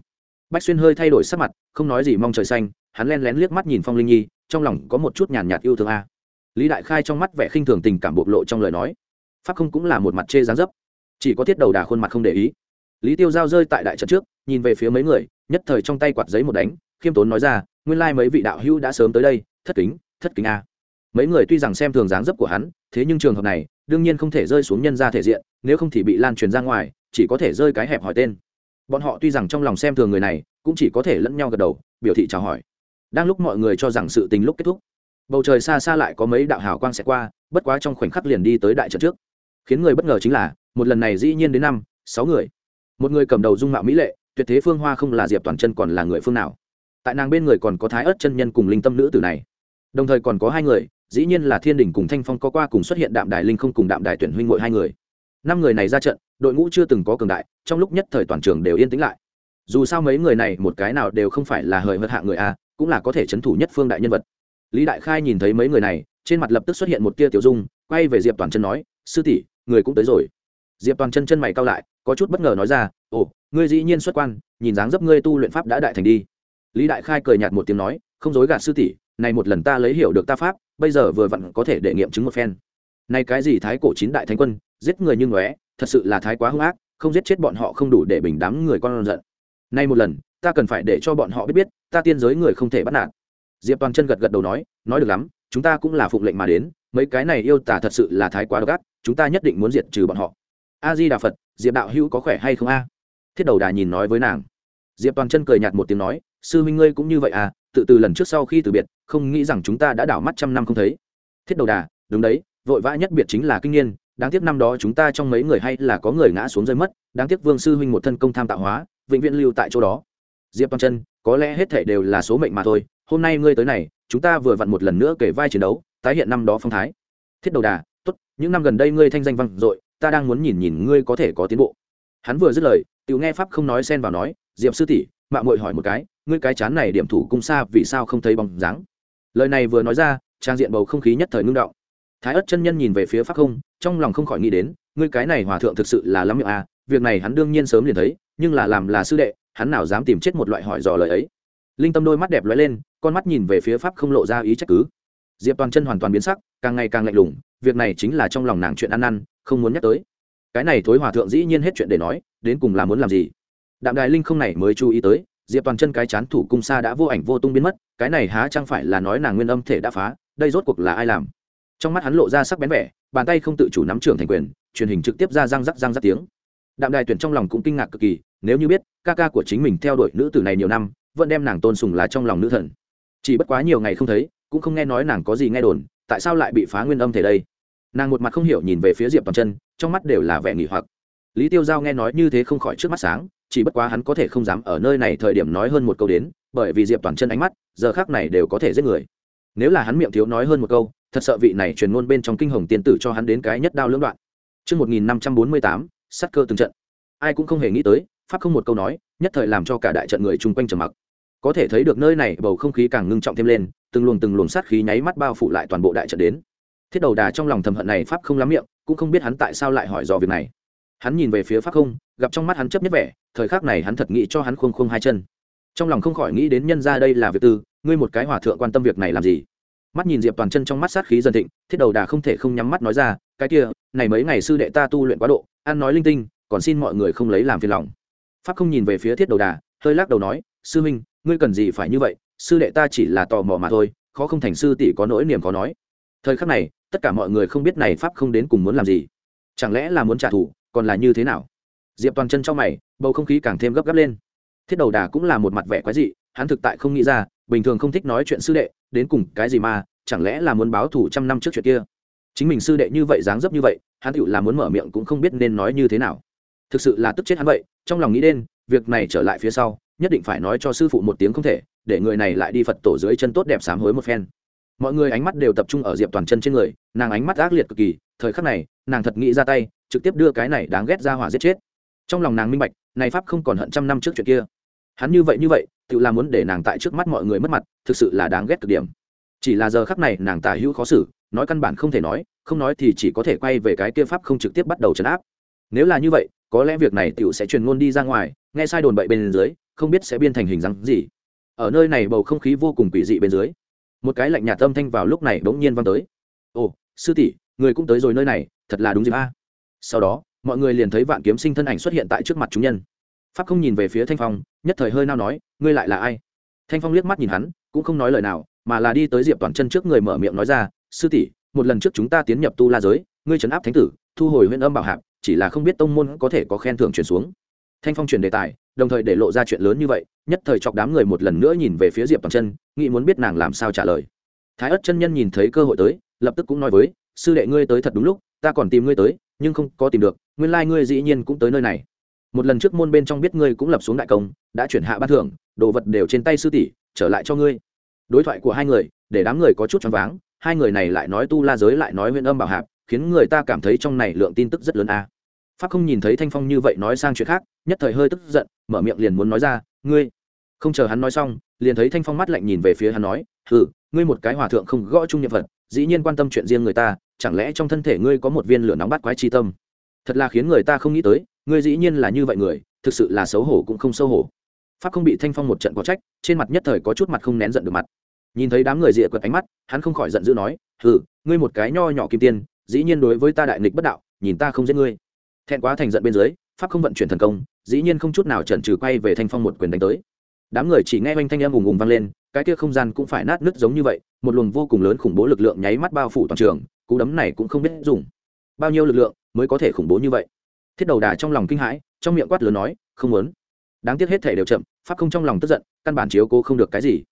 Bách xuyên hơi thay đổi sắc mặt, không nói gì mong trời xanh, hắn len lén liếc mắt nhìn phong linh nhi, trong lòng có một chút nhàn nhạt yêu thương a. Lý đại khai trong mắt vẻ khinh thường tình cảm bộc lộ trong lời nói. Pháp không cũng là một mặt chê dáng dấp. Chỉ có thiết đầu đà khuôn mặt không để ý lý tiêu giao rơi tại đại trận trước, nhìn về phía mấy người, nhất thời trong tay quạt giấy một đánh, khiêm tốn nói ra, nguyên lai mấy vị đạo hữu đã sớm tới đây, thất kính thất kính a. Mấy người tuy rằng xem thường dáng dấp của hắn, thế nhưng trường hợp này, đương nhiên không thể rơi xuống nhân ra thể diện, nếu không thì bị lan truyền ra ngoài, chỉ có thể rơi cái hẹp hỏi tên. Bọn họ tuy rằng trong lòng xem thường người này, cũng chỉ có thể lẫn nhau gật đầu, biểu thị chào hỏi. Đang lúc mọi người cho rằng sự tình lúc kết thúc, bầu trời xa xa lại có mấy đạo hào quang sẽ qua, bất quá trong khoảnh khắc liền đi tới đại trận trước. Khiến người bất ngờ chính là, một lần này dĩ nhiên đến năm, sáu người một người cầm đầu dung mạo mỹ lệ, tuyệt thế phương hoa không là diệp toàn chân còn là người phương nào. Tại nàng bên người còn có thái ớt chân nhân cùng linh tâm nữ tử này. Đồng thời còn có hai người, dĩ nhiên là thiên đình cùng thanh phong có qua cùng xuất hiện đạm đài linh không cùng đạm đài tuyển huynh ngội hai người. Năm người này ra trận, đội ngũ chưa từng có cường đại, trong lúc nhất thời toàn trường đều yên tĩnh lại. Dù sao mấy người này một cái nào đều không phải là hời hợt hạ người a, cũng là có thể c h ấ n thủ nhất phương đại nhân vật. Lý đại khai nhìn thấy mấy người này, trên mặt lập tức xuất hiện một tia tiểu dung, quay về diệp toàn chân nói, sư tỷ, người cũng tới rồi diệp toàn chân chân mày cao lại, có chút bất ngờ nói ra, ồ, ngươi dĩ nhiên xuất quan, nhìn dáng dấp ngươi tu luyện pháp đã đại thành đi. Lý đại khai cười nhạt một tiếng nói, không dối gạt sư tỷ, này một lần ta lấy hiểu được ta pháp, bây giờ vừa vặn có thể để nghiệm chứng một phen. Này cái gì thái cổ chín đại thánh quân, giết người như ngóe, thật sự là thái quá hung ác, không giết chết bọn họ không đủ để bình đám người con giận. Nay một lần, ta cần phải để cho bọn họ biết biết, ta tiên giới người không thể bắt nạt. Diệp toàn chân gật gật đầu nói nói được lắm, chúng ta cũng là phụng lệnh mà đến, mấy cái này yêu tả thật sự là thái quá độc ác, chúng ta nhất định muốn diệt trừ bọn họ a di đà phật, diệp đạo hữu có khỏe hay không a? Thiết đầu đà nhìn nói với nàng. Diệp toàn chân cười nhạt một tiếng nói, sư minh ngươi cũng như vậy à tự từ lần trước sau khi từ biệt, không nghĩ rằng chúng ta đã đảo mắt trăm năm không thấy. Thiết đầu đà, đúng đấy, vội vã nhất biệt chính là kinh niên, đáng tiếc năm đó chúng ta trong mấy người hay là có người ngã xuống rơi mất, đáng tiếc vương sư huynh một thân công tham tạo hóa, vĩnh viễn lưu tại chỗ đó. Diệp toàn chân, có lẽ hết thể đều là số mệnh mà thôi, hôm nay ngươi tới này, chúng ta vừa vặn một lần nữa kể vai chiến đấu, tái hiện năm đó phong thái. Thiết đầu đà, tốt, những năm gần đây ngươi thanh danh vang dội ta đang muốn nhìn nhìn ngươi có thể có tiến bộ. Hắn vừa dứt lời, tiểu nghe pháp không nói xen vào nói, diệp sư tỷ mạng muội hỏi một cái, ngươi cái chán này điểm thủ cung xa vì sao không thấy bóng dáng? Lời này vừa nói ra, trang diện bầu không khí nhất thời ngưng động. Thái ất chân nhân nhìn về phía pháp không, trong lòng không khỏi nghĩ đến, ngươi cái này hòa thượng thực sự là lắm miệng à việc này hắn đương nhiên sớm liền thấy, nhưng là làm là sư đệ, hắn nào dám tìm chết một loại hỏi dò lời ấy. Linh tâm đôi mắt đẹp lóe lên, con mắt nhìn về phía pháp không lộ ra ý trách cứ. Diệp toàn chân hoàn toàn biến sắc, càng ngày càng lạnh lùng việc này chính là trong lòng nàng chuyện ăn ăn, không muốn nhắc tới. Cái này thối hòa thượng dĩ nhiên hết chuyện để nói đến cùng là muốn làm gì? Đạm đài linh không này mới chú ý tới diệp toàn chân cái chán thủ cung xa đã vô ảnh vô tung biến mất cái này há chẳng phải là nói nàng nguyên âm thể đã phá đây rốt cuộc là ai làm? Trong mắt hắn lộ ra sắc bén vẻ bàn tay không tự chủ nắm trưởng thành quyền truyền hình trực tiếp ra răng rắc răng rắc tiếng. Đạm đài tuyển trong lòng cũng kinh ngạc cực kỳ nếu như biết ca ca của chính mình theo đuổi nữ tử này nhiều năm vẫn đem nàng tôn sùng là trong lòng nữ thần. Chỉ bất quá nhiều ngày không thấy cũng không nghe nói nàng có gì nghe đồn tại sao lại bị phá nguyên âm thể đây nàng một mặt không hiểu nhìn về phía diệp toàn chân trong mắt đều là vẻ nghỉ hoặc lý tiêu giao nghe nói như thế không khỏi trước mắt sáng chỉ bất quá hắn có thể không dám ở nơi này thời điểm nói hơn một câu đến bởi vì diệp toàn chân ánh mắt giờ khác này đều có thể giết người nếu là hắn miệng thiếu nói hơn một câu thật sợ vị này truyền ngôn bên trong kinh hồng tiên tử cho hắn đến cái nhất đao lưỡng đoạn Trước 1548, sát cơ từng trận. Ai cũng không hề nghĩ tới, pháp không một câu nói, nhất thời làm cho cả đại trận người chung quanh trầm mặc. Có thể thấy được nơi này bầu không khí càng ngưng trọng thêm lên, từng luồng từng luồng sát khí nháy mắt bao phủ lại toàn bộ đại trận đến. Thiết đầu đà trong lòng thầm hận này pháp không lắm miệng, cũng không biết hắn tại sao lại hỏi dò việc này. Hắn nhìn về phía pháp không, gặp trong mắt hắn chấp nhất vẻ, thời khắc này hắn thật nghĩ cho hắn khuông khuông hai chân. Trong lòng không khỏi nghĩ đến nhân ra đây là việc tư, ngươi một cái hòa thượng quan tâm việc này làm gì? mắt nhìn diệp toàn chân trong mắt sát khí dần thịnh thiết đầu đà không thể không nhắm mắt nói ra cái kia này mấy ngày sư đệ ta tu luyện quá độ ăn nói linh tinh còn xin mọi người không lấy làm phiền lòng pháp không nhìn về phía thiết đầu đà hơi lắc đầu nói sư minh ngươi cần gì phải như vậy, sư đệ ta chỉ là tò mò mà thôi, khó không thành sư tỷ có nỗi niềm có nói. Thời khắc này, tất cả mọi người không biết này pháp không đến cùng muốn làm gì. Chẳng lẽ là muốn trả thù, còn là như thế nào? Diệp toàn chân trong mày, bầu không khí càng thêm gấp gáp lên. Thiết đầu đà cũng là một mặt vẻ quái dị, hắn thực tại không nghĩ ra, bình thường không thích nói chuyện sư đệ, đến cùng cái gì mà, chẳng lẽ là muốn báo thù trăm năm trước chuyện kia? Chính mình sư đệ như vậy dáng dấp như vậy, hắn tựu là muốn mở miệng cũng không biết nên nói như thế nào. Thực sự là tức chết hắn vậy, trong lòng nghĩ đến, việc này trở lại phía sau nhất định phải nói cho sư phụ một tiếng không thể, để người này lại đi phật tổ dưới chân tốt đẹp sám hối một phen. Mọi người ánh mắt đều tập trung ở diệp toàn chân trên người, nàng ánh mắt ác liệt cực kỳ, thời khắc này, nàng thật nghĩ ra tay, trực tiếp đưa cái này đáng ghét ra hỏa giết chết. Trong lòng nàng minh bạch, này pháp không còn hận trăm năm trước chuyện kia. Hắn như vậy như vậy, tự làm muốn để nàng tại trước mắt mọi người mất mặt, thực sự là đáng ghét cực điểm. Chỉ là giờ khắc này, nàng tả hữu khó xử, nói căn bản không thể nói, không nói thì chỉ có thể quay về cái kia pháp không trực tiếp bắt đầu chấn áp. Nếu là như vậy, có lẽ việc này tựu sẽ truyền ngôn đi ra ngoài, nghe sai đồn bậy bên dưới không biết sẽ biên thành hình dáng gì. Ở nơi này bầu không khí vô cùng quỷ dị bên dưới, một cái lạnh nhạt tâm thanh vào lúc này bỗng nhiên vang tới. Ồ, sư tỷ, người cũng tới rồi nơi này, thật là đúng dịp a. Sau đó, mọi người liền thấy vạn kiếm sinh thân ảnh xuất hiện tại trước mặt chúng nhân. Pháp không nhìn về phía thanh phong, nhất thời hơi nao nói, ngươi lại là ai? Thanh phong liếc mắt nhìn hắn, cũng không nói lời nào, mà là đi tới diệp toàn chân trước người mở miệng nói ra, sư tỷ, một lần trước chúng ta tiến nhập tu la giới, ngươi trấn áp thánh tử, thu hồi huyện âm bảo hạp, chỉ là không biết tông môn có thể có khen thưởng chuyển xuống. Thanh phong chuyển đề tài đồng thời để lộ ra chuyện lớn như vậy, nhất thời chọc đám người một lần nữa nhìn về phía diệp toàn chân, nghĩ muốn biết nàng làm sao trả lời. Thái ất chân nhân nhìn thấy cơ hội tới, lập tức cũng nói với, sư đệ ngươi tới thật đúng lúc, ta còn tìm ngươi tới, nhưng không có tìm được, nguyên lai ngươi dĩ nhiên cũng tới nơi này. Một lần trước môn bên trong biết ngươi cũng lập xuống đại công, đã chuyển hạ ban thưởng, đồ vật đều trên tay sư tỷ, trở lại cho ngươi. Đối thoại của hai người, để đám người có chút choáng váng, hai người này lại nói tu la giới lại nói huyện âm bảo hạp, khiến người ta cảm thấy trong này lượng tin tức rất lớn a. Pháp không nhìn thấy thanh phong như vậy nói sang chuyện khác nhất thời hơi tức giận mở miệng liền muốn nói ra ngươi. Không chờ hắn nói xong liền thấy thanh phong mắt lạnh nhìn về phía hắn nói ừ ngươi một cái hòa thượng không gõ chung niệm vật, dĩ nhiên quan tâm chuyện riêng người ta chẳng lẽ trong thân thể ngươi có một viên lửa nóng bắt quái chi tâm? Thật là khiến người ta không nghĩ tới ngươi dĩ nhiên là như vậy người thực sự là xấu hổ cũng không xấu hổ. Pháp không bị thanh phong một trận có trách trên mặt nhất thời có chút mặt không nén giận được mặt. Nhìn thấy đám người rịa quật ánh mắt hắn không khỏi giận dữ nói hừ ngươi một cái nho nhỏ kim tiên dĩ nhiên đối với ta đại nghịch bất đạo nhìn ta không giết ngươi. Thẹn quá thành giận bên dưới pháp không vận chuyển thần công, dĩ nhiên không chút nào chần trừ quay về thanh phong một quyền đánh tới. Đám người chỉ nghe oanh thanh em ùng ùng vang lên, cái kia không gian cũng phải nát nứt giống như vậy, một luồng vô cùng lớn khủng bố lực lượng nháy mắt bao phủ toàn trường, cú đấm này cũng không biết dùng bao nhiêu lực lượng mới có thể khủng bố như vậy. Thiết đầu đà trong lòng kinh hãi, trong miệng quát lớn nói, không muốn. Đáng tiếc hết thể đều chậm, pháp không trong lòng tức giận, căn bản chiếu cố không được cái gì.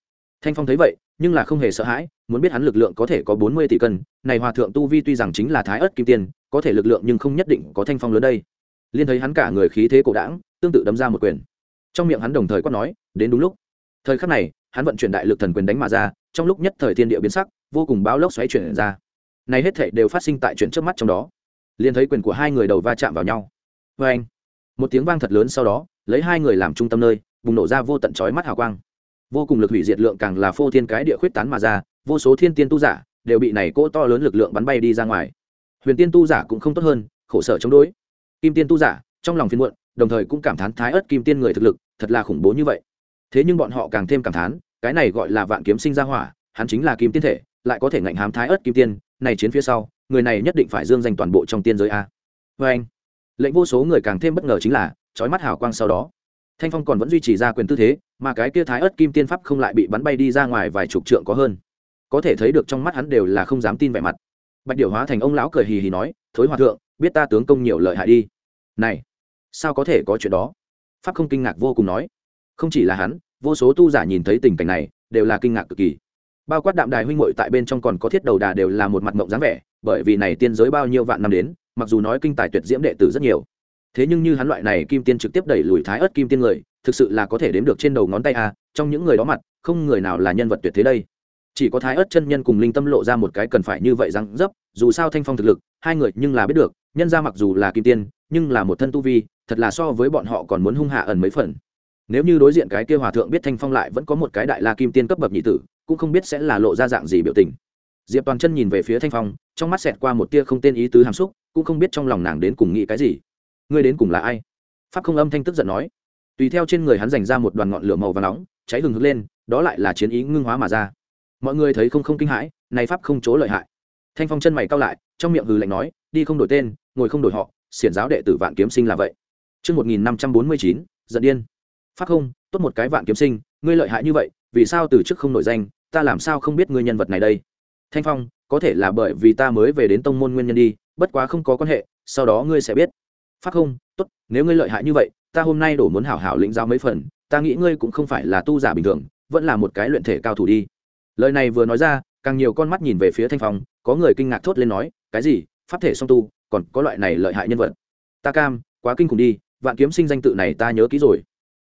Thanh phong thấy vậy, nhưng là không hề sợ hãi, muốn biết hắn lực lượng có thể có bốn mươi tỷ cân, này hòa thượng tu vi tuy rằng chính là thái ớt kim tiền có thể lực lượng nhưng không nhất định có thanh phong lớn đây liên thấy hắn cả người khí thế cổ đảng tương tự đấm ra một quyền. Trong miệng hắn đồng thời quát nói, đến đúng lúc. Thời khắc này, hắn vận chuyển đại lực thần quyền đánh mà ra, trong lúc nhất thời thiên địa biến sắc, vô cùng báo lốc xoáy chuyển ra. Này hết thảy đều phát sinh tại chuyện trước mắt trong đó. Liền thấy quyền của hai người đầu va chạm vào nhau. Vê anh, một tiếng vang thật lớn sau đó, lấy hai người làm trung tâm nơi, bùng nổ ra vô tận chói mắt hào quang. Vô cùng lực hủy diệt lượng càng là phô thiên cái địa khuyết tán mà ra, vô số thiên tiên tu giả đều bị này cỗ to lớn lực lượng bắn bay đi ra ngoài. Huyền tiên tu giả cũng không tốt hơn, khổ sở chống đối kim tiên tu giả, trong lòng phiền muộn, đồng thời cũng cảm thán thái ớt kim tiên người thực lực, thật là khủng bố như vậy. Thế nhưng bọn họ càng thêm cảm thán, cái này gọi là vạn kiếm sinh ra hỏa, hắn chính là kim tiên thể, lại có thể ngạnh hám thái ớt kim tiên, này chiến phía sau, người này nhất định phải dương danh toàn bộ trong tiên giới a. Vê anh, lệnh vô số người càng thêm bất ngờ chính là trói mắt hào quang sau đó. Thanh phong còn vẫn duy trì ra quyền tư thế, mà cái kia thái ớt kim tiên pháp không lại bị bắn bay đi ra ngoài vài chục trượng có hơn. Có thể thấy được trong mắt hắn đều là không dám tin vẻ mặt. Bạch điệu hóa thành ông lão cười hì hì nói thối hòa thượng, biết ta tướng công nhiều lợi hại đi. Này, sao có thể có chuyện đó? Pháp không kinh ngạc vô cùng nói. Không chỉ là hắn, vô số tu giả nhìn thấy tình cảnh này, đều là kinh ngạc cực kỳ. Bao quát đạm đài huynh hội tại bên trong còn có thiết đầu đà đều là một mặt mộng dáng vẻ, bởi vì này tiên giới bao nhiêu vạn năm đến, mặc dù nói kinh tài tuyệt diễm đệ tử rất nhiều. Thế nhưng như hắn loại này kim tiên trực tiếp đẩy lùi thái ớt kim tiên người, thực sự là có thể đếm được trên đầu ngón tay a, trong những người đó mặt, không người nào là nhân vật tuyệt thế đây chỉ có thái ớt chân nhân cùng linh tâm lộ ra một cái cần phải như vậy răng dấp, dù sao thanh phong thực lực, hai người nhưng là biết được, nhân ra mặc dù là kim tiên, nhưng là một thân tu vi, thật là so với bọn họ còn muốn hung hạ ẩn mấy phần. Nếu như đối diện cái kia hòa thượng biết thanh phong lại vẫn có một cái đại la kim tiên cấp bậc nhị tử, cũng không biết sẽ là lộ ra dạng gì biểu tình. Diệp toàn chân nhìn về phía thanh phong, trong mắt xẹt qua một tia không tên ý tứ hàm xúc, cũng không biết trong lòng nàng đến cùng nghĩ cái gì. Ngươi đến cùng là ai? Pháp không âm thanh tức giận nói. Tùy theo trên người hắn dành ra một đoàn ngọn lửa màu và nóng, cháy hừng hực lên, đó lại là chiến ý ngưng hóa mà ra mọi người thấy không không kinh hãi này pháp không chỗ lợi hại thanh phong chân mày cao lại trong miệng hừ lạnh nói đi không đổi tên ngồi không đổi họ xiển giáo đệ tử vạn kiếm sinh là vậy Trước 1549, giận điên. Pháp không, tốt một cái vạn kiếm sinh, ngươi lợi hại như vậy, vì sao từ trước không nổi danh, ta làm sao không biết ngươi nhân vật này đây? Thanh Phong, có thể là bởi vì ta mới về đến tông môn nguyên nhân đi, bất quá không có quan hệ, sau đó ngươi sẽ biết. Pháp không, tốt, nếu ngươi lợi hại như vậy, ta hôm nay đổ muốn hảo hảo lĩnh giáo mấy phần, ta nghĩ ngươi cũng không phải là tu giả bình thường, vẫn là một cái luyện thể cao thủ đi. Lời này vừa nói ra, càng nhiều con mắt nhìn về phía Thanh Phong, có người kinh ngạc thốt lên nói, cái gì? Pháp thể song tu, còn có loại này lợi hại nhân vật. Ta cam, quá kinh khủng đi, vạn kiếm sinh danh tự này ta nhớ kỹ rồi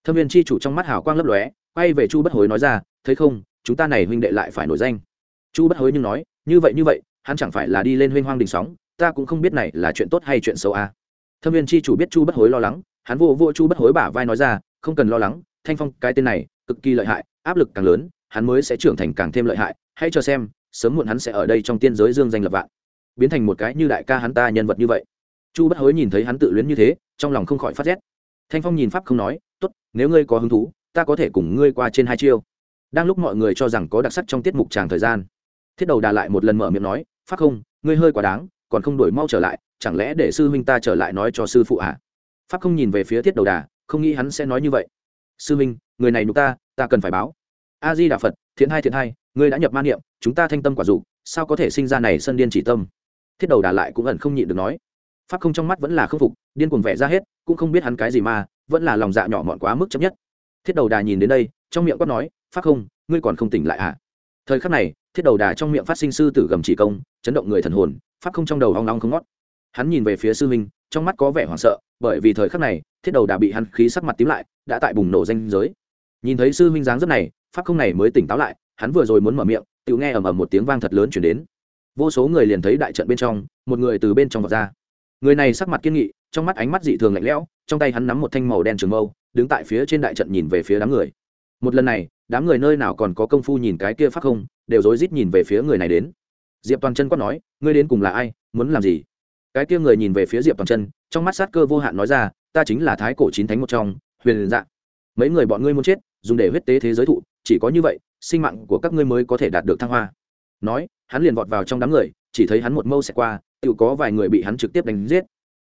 thâm viên chi chủ trong mắt hào quang lấp lóe quay về chu bất hối nói ra thấy không chúng ta này huynh đệ lại phải nổi danh chu bất hối nhưng nói như vậy như vậy hắn chẳng phải là đi lên huynh hoang đình sóng ta cũng không biết này là chuyện tốt hay chuyện xấu à. thâm viên chi chủ biết chu bất hối lo lắng hắn vô vô chu bất hối bả vai nói ra không cần lo lắng thanh phong cái tên này cực kỳ lợi hại áp lực càng lớn hắn mới sẽ trưởng thành càng thêm lợi hại, hãy cho xem, sớm muộn hắn sẽ ở đây trong tiên giới dương danh lập vạn. Biến thành một cái như đại ca hắn ta nhân vật như vậy. Chu bất hối nhìn thấy hắn tự luyến như thế, trong lòng không khỏi phát rét. Thanh phong nhìn pháp không nói, tốt, nếu ngươi có hứng thú, ta có thể cùng ngươi qua trên hai chiêu. Đang lúc mọi người cho rằng có đặc sắc trong tiết mục tràng thời gian, thiết đầu đà lại một lần mở miệng nói, pháp không, ngươi hơi quá đáng, còn không đổi mau trở lại, chẳng lẽ để sư huynh ta trở lại nói cho sư phụ à? pháp không nhìn về phía thiết đầu đà, không nghĩ hắn sẽ nói như vậy. Sư huynh, người này nục ta ta cần phải báo a di đà phật, thiện hai thiện hai, ngươi đã nhập man niệm, chúng ta thanh tâm quả dục, sao có thể sinh ra này sân điên chỉ tâm? Thiết đầu đà lại cũng ẩn không nhịn được nói. Pháp không trong mắt vẫn là k phục, điên cuồng vẽ ra hết, cũng không biết hắn cái gì mà, vẫn là lòng dạ nhỏ mọn quá mức chấp nhất. Thiết đầu đà nhìn đến đây, trong miệng quát nói, pháp không, ngươi còn không tỉnh lại à? Thời khắc này, thiết đầu đà trong miệng phát sinh sư tử gầm chỉ công, chấn động người thần hồn, pháp không trong đầu hoang long không ngót. Hắn nhìn về phía sư minh trong mắt có vẻ hoảng sợ, bởi vì thời khắc này, thiết đầu đà bị hắn khí sắc mặt tím lại, đã tại bùng nổ danh giới nhìn thấy sư minh dáng rất này, pháp không này mới tỉnh táo lại, hắn vừa rồi muốn mở miệng tự nghe ầm ầm một tiếng vang thật lớn chuyển đến. Vô số người liền thấy đại trận bên trong, một người từ bên trong vọt ra. Người này sắc mặt kiên nghị, trong mắt ánh mắt dị thường lạnh lẽo, trong tay hắn nắm một thanh màu đen trường mâu, đứng tại phía trên đại trận nhìn về phía đám người. Một lần này, đám người nơi nào còn có công phu nhìn cái kia pháp không, đều rối rít nhìn về phía người này đến. Diệp toàn chân quát nói, ngươi đến cùng là ai, muốn làm gì? Cái kia người nhìn về phía diệp toàn chân, trong mắt sát cơ vô hạn nói ra, ta chính là thái cổ chín thánh một trong, huyền dạng mấy người bọn ngươi muốn chết dùng để huyết tế thế giới thụ, chỉ có như vậy, sinh mạng của các ngươi mới có thể đạt được thăng hoa. Nói, hắn liền vọt vào trong đám người, chỉ thấy hắn một mâu xẹt qua, tự có vài người bị hắn trực tiếp đánh giết.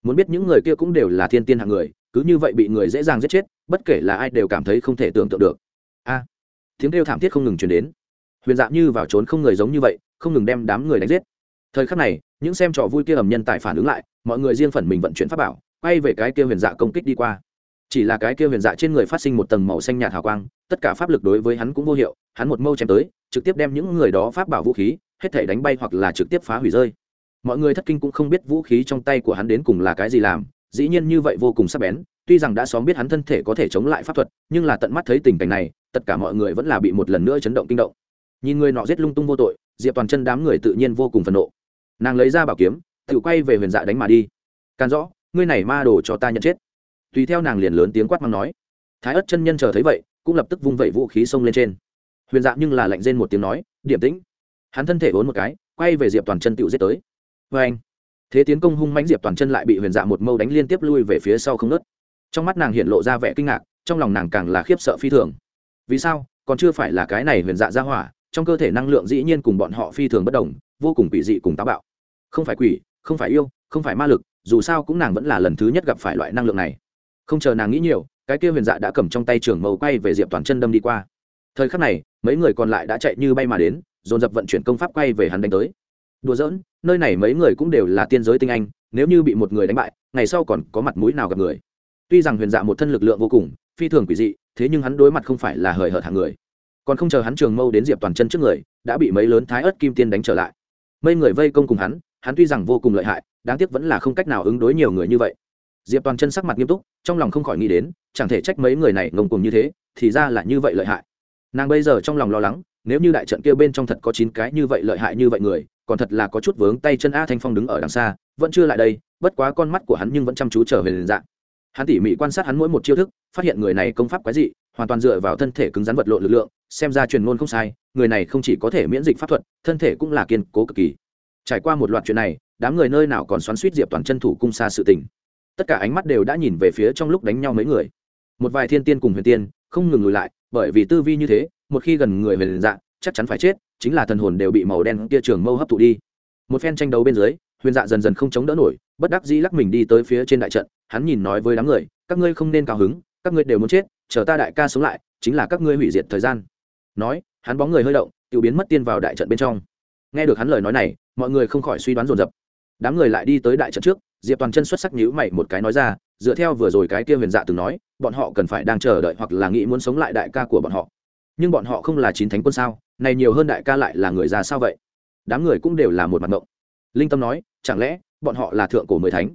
Muốn biết những người kia cũng đều là thiên tiên hạng người, cứ như vậy bị người dễ dàng giết chết, bất kể là ai đều cảm thấy không thể tưởng tượng được. A, tiếng kêu thảm thiết không ngừng chuyển đến. Huyền dạng như vào trốn không người giống như vậy, không ngừng đem đám người đánh giết. Thời khắc này, những xem trò vui kia ầm nhân tại phản ứng lại, mọi người riêng phần mình vận chuyển pháp bảo, quay về cái kia huyền dạ công kích đi qua chỉ là cái kia huyền dạ trên người phát sinh một tầng màu xanh nhạt hào quang, tất cả pháp lực đối với hắn cũng vô hiệu, hắn một mâu chém tới, trực tiếp đem những người đó pháp bảo vũ khí, hết thể đánh bay hoặc là trực tiếp phá hủy rơi. Mọi người thất kinh cũng không biết vũ khí trong tay của hắn đến cùng là cái gì làm, dĩ nhiên như vậy vô cùng sắc bén, tuy rằng đã xóm biết hắn thân thể có thể chống lại pháp thuật, nhưng là tận mắt thấy tình cảnh này, tất cả mọi người vẫn là bị một lần nữa chấn động kinh động. Nhìn người nọ giết lung tung vô tội, diệp toàn chân đám người tự nhiên vô cùng phẫn nộ. Nàng lấy ra bảo kiếm, tự quay về huyền dạ đánh mà đi. Can rõ, ngươi này ma đồ cho ta nhận chết tùy theo nàng liền lớn tiếng quát mắng nói. Thái ất chân nhân chờ thấy vậy, cũng lập tức vung vẩy vũ khí xông lên trên. Huyền dạ nhưng là lạnh rên một tiếng nói, điểm tĩnh. Hắn thân thể vốn một cái, quay về diệp toàn chân tựu giết tới. Vê anh, thế tiến công hung mãnh diệp toàn chân lại bị huyền dạ một mâu đánh liên tiếp lui về phía sau không nớt trong mắt nàng hiện lộ ra vẻ kinh ngạc, trong lòng nàng càng là khiếp sợ phi thường. Vì sao? Còn chưa phải là cái này huyền dạ ra hỏa, trong cơ thể năng lượng dĩ nhiên cùng bọn họ phi thường bất đồng, vô cùng quỷ dị cùng táo bạo. Không phải quỷ, không phải yêu, không phải ma lực, dù sao cũng nàng vẫn là lần thứ nhất gặp phải loại năng lượng này không chờ nàng nghĩ nhiều, cái kia huyền dạ đã cầm trong tay trường màu quay về diệp toàn chân đâm đi qua. Thời khắc này, mấy người còn lại đã chạy như bay mà đến, dồn dập vận chuyển công pháp quay về hắn đánh tới. Đùa giỡn, nơi này mấy người cũng đều là tiên giới tinh anh, nếu như bị một người đánh bại, ngày sau còn có mặt mũi nào gặp người? Tuy rằng huyền dạ một thân lực lượng vô cùng, phi thường quỷ dị, thế nhưng hắn đối mặt không phải là hời hợt hàng người. Còn không chờ hắn trường mâu đến diệp toàn chân trước người, đã bị mấy lớn thái ớt kim tiên đánh trở lại. Mấy người vây công cùng hắn hắn tuy rằng vô cùng lợi hại, đáng tiếc vẫn là không cách nào ứng đối nhiều người như vậy diệp toàn chân sắc mặt nghiêm túc, trong lòng không khỏi nghĩ đến, chẳng thể trách mấy người này ngông cùng như thế, thì ra là như vậy lợi hại. Nàng bây giờ trong lòng lo lắng, nếu như đại trận kia bên trong thật có chín cái như vậy lợi hại như vậy người, còn thật là có chút vướng tay chân a thanh phong đứng ở đằng xa, vẫn chưa lại đây, bất quá con mắt của hắn nhưng vẫn chăm chú trở về liền dạng. Hắn tỉ mỉ quan sát hắn mỗi một chiêu thức, phát hiện người này công pháp quái dị, hoàn toàn dựa vào thân thể cứng rắn vật lộn lực lượng, xem ra truyền ngôn không sai, người này không chỉ có thể miễn dịch pháp thuật, thân thể cũng là kiên cố cực kỳ. Trải qua một loạt chuyện này, đám người nơi nào còn xoắn suýt diệp toàn chân thủ cung xa sự tình tất cả ánh mắt đều đã nhìn về phía trong lúc đánh nhau mấy người. Một vài thiên tiên cùng huyền tiên không ngừng lùi lại, bởi vì tư vi như thế, một khi gần người về liền dạng chắc chắn phải chết, chính là thần hồn đều bị màu đen kia trường mâu hấp thụ đi. Một phen tranh đấu bên dưới, huyền dạ dần dần không chống đỡ nổi, bất đắc dĩ lắc mình đi tới phía trên đại trận, hắn nhìn nói với đám người, các ngươi không nên cao hứng, các ngươi đều muốn chết, chờ ta đại ca sống lại, chính là các ngươi hủy diệt thời gian. Nói, hắn bóng người hơi động tự biến mất tiên vào đại trận bên trong. Nghe được hắn lời nói này, mọi người không khỏi suy đoán dồn dập. Đám người lại đi tới đại trận trước diệp toàn chân xuất sắc nhữ mày một cái nói ra dựa theo vừa rồi cái kia huyền dạ từng nói bọn họ cần phải đang chờ đợi hoặc là nghĩ muốn sống lại đại ca của bọn họ. Nhưng bọn họ không là chín thánh quân sao? Này nhiều hơn đại ca lại là người già sao vậy? Đám người cũng đều là một mặt ngộng. Linh tâm nói chẳng lẽ bọn họ là thượng cổ mười thánh?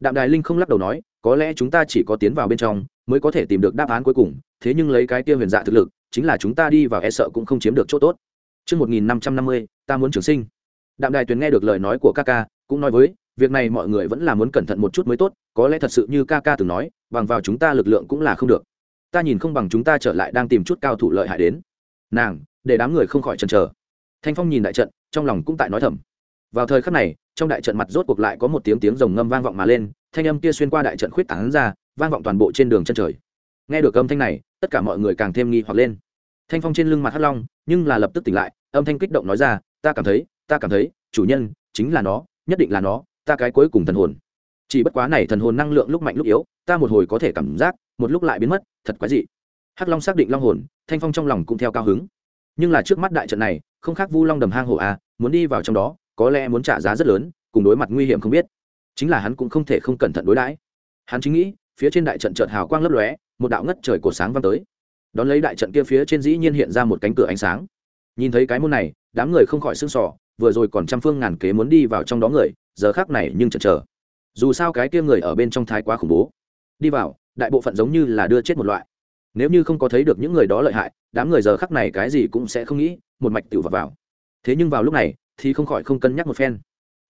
Đạm đài linh không lắc đầu nói có lẽ chúng ta chỉ có tiến vào bên trong mới có thể tìm được đáp án cuối cùng thế nhưng lấy cái kia huyền dạ thực lực chính là chúng ta đi vào e sợ cũng không chiếm được chỗ tốt. Trước 1550, ta muốn trường sinh. Đạm đài tuyền nghe được lời nói của ca ca, cũng nói với, việc này mọi người vẫn là muốn cẩn thận một chút mới tốt, có lẽ thật sự như ca ca từng nói, bằng vào chúng ta lực lượng cũng là không được. Ta nhìn không bằng chúng ta trở lại đang tìm chút cao thủ lợi hại đến. Nàng, để đám người không khỏi chần chờ. Thanh Phong nhìn đại trận, trong lòng cũng tại nói thầm. Vào thời khắc này, trong đại trận mặt rốt cuộc lại có một tiếng tiếng rồng ngâm vang vọng mà lên, thanh âm kia xuyên qua đại trận khuyết tảng ra, vang vọng toàn bộ trên đường chân trời. Nghe được âm thanh này, tất cả mọi người càng thêm nghi hoặc lên. Thanh Phong trên lưng mặt hắt long, nhưng là lập tức tỉnh lại, âm thanh kích động nói ra, ta cảm thấy, ta cảm thấy, chủ nhân chính là nó, nhất định là nó, ta cái cuối cùng thần hồn. Chỉ bất quá này thần hồn năng lượng lúc mạnh lúc yếu, ta một hồi có thể cảm giác, một lúc lại biến mất, thật quái dị. Hắc Long xác định long hồn, Thanh Phong trong lòng cũng theo cao hứng. Nhưng là trước mắt đại trận này, không khác Vu Long đầm hang hổ a, muốn đi vào trong đó, có lẽ muốn trả giá rất lớn, cùng đối mặt nguy hiểm không biết chính là hắn cũng không thể không cẩn thận đối đãi hắn chính nghĩ phía trên đại trận chợt hào quang lấp lóe một đạo ngất trời cổ sáng vang tới đón lấy đại trận kia phía trên dĩ nhiên hiện ra một cánh cửa ánh sáng nhìn thấy cái môn này đám người không khỏi sưng sỏ vừa rồi còn trăm phương ngàn kế muốn đi vào trong đó người giờ khác này nhưng chần chờ. Dù sao cái kia người ở bên trong thái quá khủng bố. Đi vào, đại bộ phận giống như là đưa chết một loại. Nếu như không có thấy được những người đó lợi hại, đám người giờ khắc này cái gì cũng sẽ không nghĩ, một mạch tự vào vào. Thế nhưng vào lúc này, thì không khỏi không cân nhắc một phen.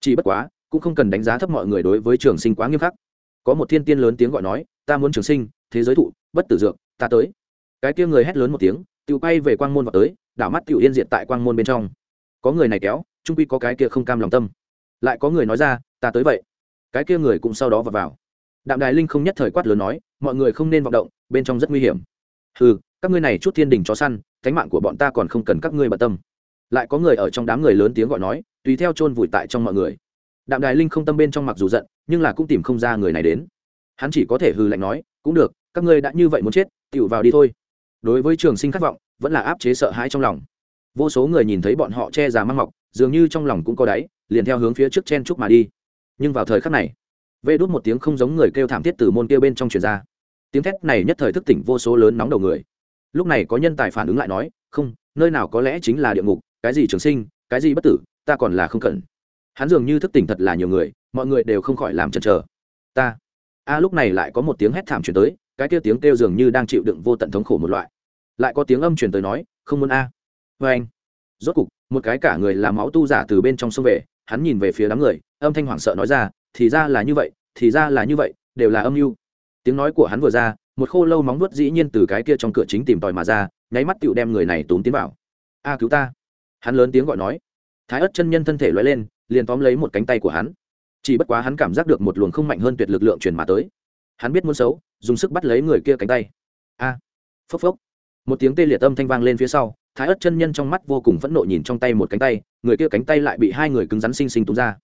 Chỉ bất quá, cũng không cần đánh giá thấp mọi người đối với trường sinh quá nghiêm khắc. Có một thiên tiên lớn tiếng gọi nói, ta muốn trường sinh, thế giới thụ, bất tử dược, ta tới. Cái kia người hét lớn một tiếng tự quay về quang môn vào tới, đảo mắt tự yên diệt tại quang môn bên trong. Có người này kéo trung quy có cái kia không cam lòng tâm lại có người nói ra, ta tới vậy. Cái kia người cũng sau đó vào vào. Đạm đài linh không nhất thời quát lớn nói, mọi người không nên vọng động, bên trong rất nguy hiểm. Ừ các ngươi này chút thiên đình chó săn cánh mạng của bọn ta còn không cần các ngươi bận tâm. Lại có người ở trong đám người lớn tiếng gọi nói, tùy theo chôn vùi tại trong mọi người. Đạm đài linh không tâm bên trong mặc dù giận, nhưng là cũng tìm không ra người này đến. Hắn chỉ có thể hư lạnh nói, cũng được, các ngươi đã như vậy muốn chết tựu vào đi thôi. Đối với trường sinh khát vọng, vẫn là áp chế sợ hãi trong lòng. Vô số người nhìn thấy bọn họ che già mang mọc dường như trong lòng cũng có đáy, liền theo hướng phía trước chen trúc mà đi. Nhưng vào thời khắc này, vê đốt một tiếng không giống người kêu thảm thiết từ môn kia bên trong truyền ra. Tiếng thét này nhất thời thức tỉnh vô số lớn nóng đầu người. Lúc này có nhân tài phản ứng lại nói, không, nơi nào có lẽ chính là địa ngục, cái gì trường sinh, cái gì bất tử, ta còn là không cần hắn dường như thức tỉnh thật là nhiều người, mọi người đều không khỏi làm chần chờ. Ta. A, lúc này lại có một tiếng hét thảm truyền tới, cái kia tiếng kêu dường như đang chịu đựng vô tận thống khổ một loại. Lại có tiếng âm truyền tới nói, không muốn a. Vê anh rốt cục một cái cả người làm máu tu giả từ bên trong sông về, hắn nhìn về phía đám người, âm thanh hoảng sợ nói ra, thì ra là như vậy, thì ra là như vậy, đều là âm mưu. Tiếng nói của hắn vừa ra, một khô lâu móng nuốt dĩ nhiên từ cái kia trong cửa chính tìm tòi mà ra, nháy mắt tựu đem người này tốn tiến vào. A, cứu ta. Hắn lớn tiếng gọi nói. Thái ớt chân nhân thân thể loay lên, liền tóm lấy một cánh tay của hắn. Chỉ bất quá hắn cảm giác được một luồng không mạnh hơn tuyệt lực lượng truyền mà tới. Hắn biết muốn xấu, dùng sức bắt lấy người kia cánh tay. A, phốc phốc. Một tiếng tê liệt âm thanh vang lên phía sau thái ất chân nhân trong mắt vô cùng phẫn nộ nhìn trong tay một cánh tay, người kia cánh tay lại bị hai người cứng rắn xinh xinh tung ra.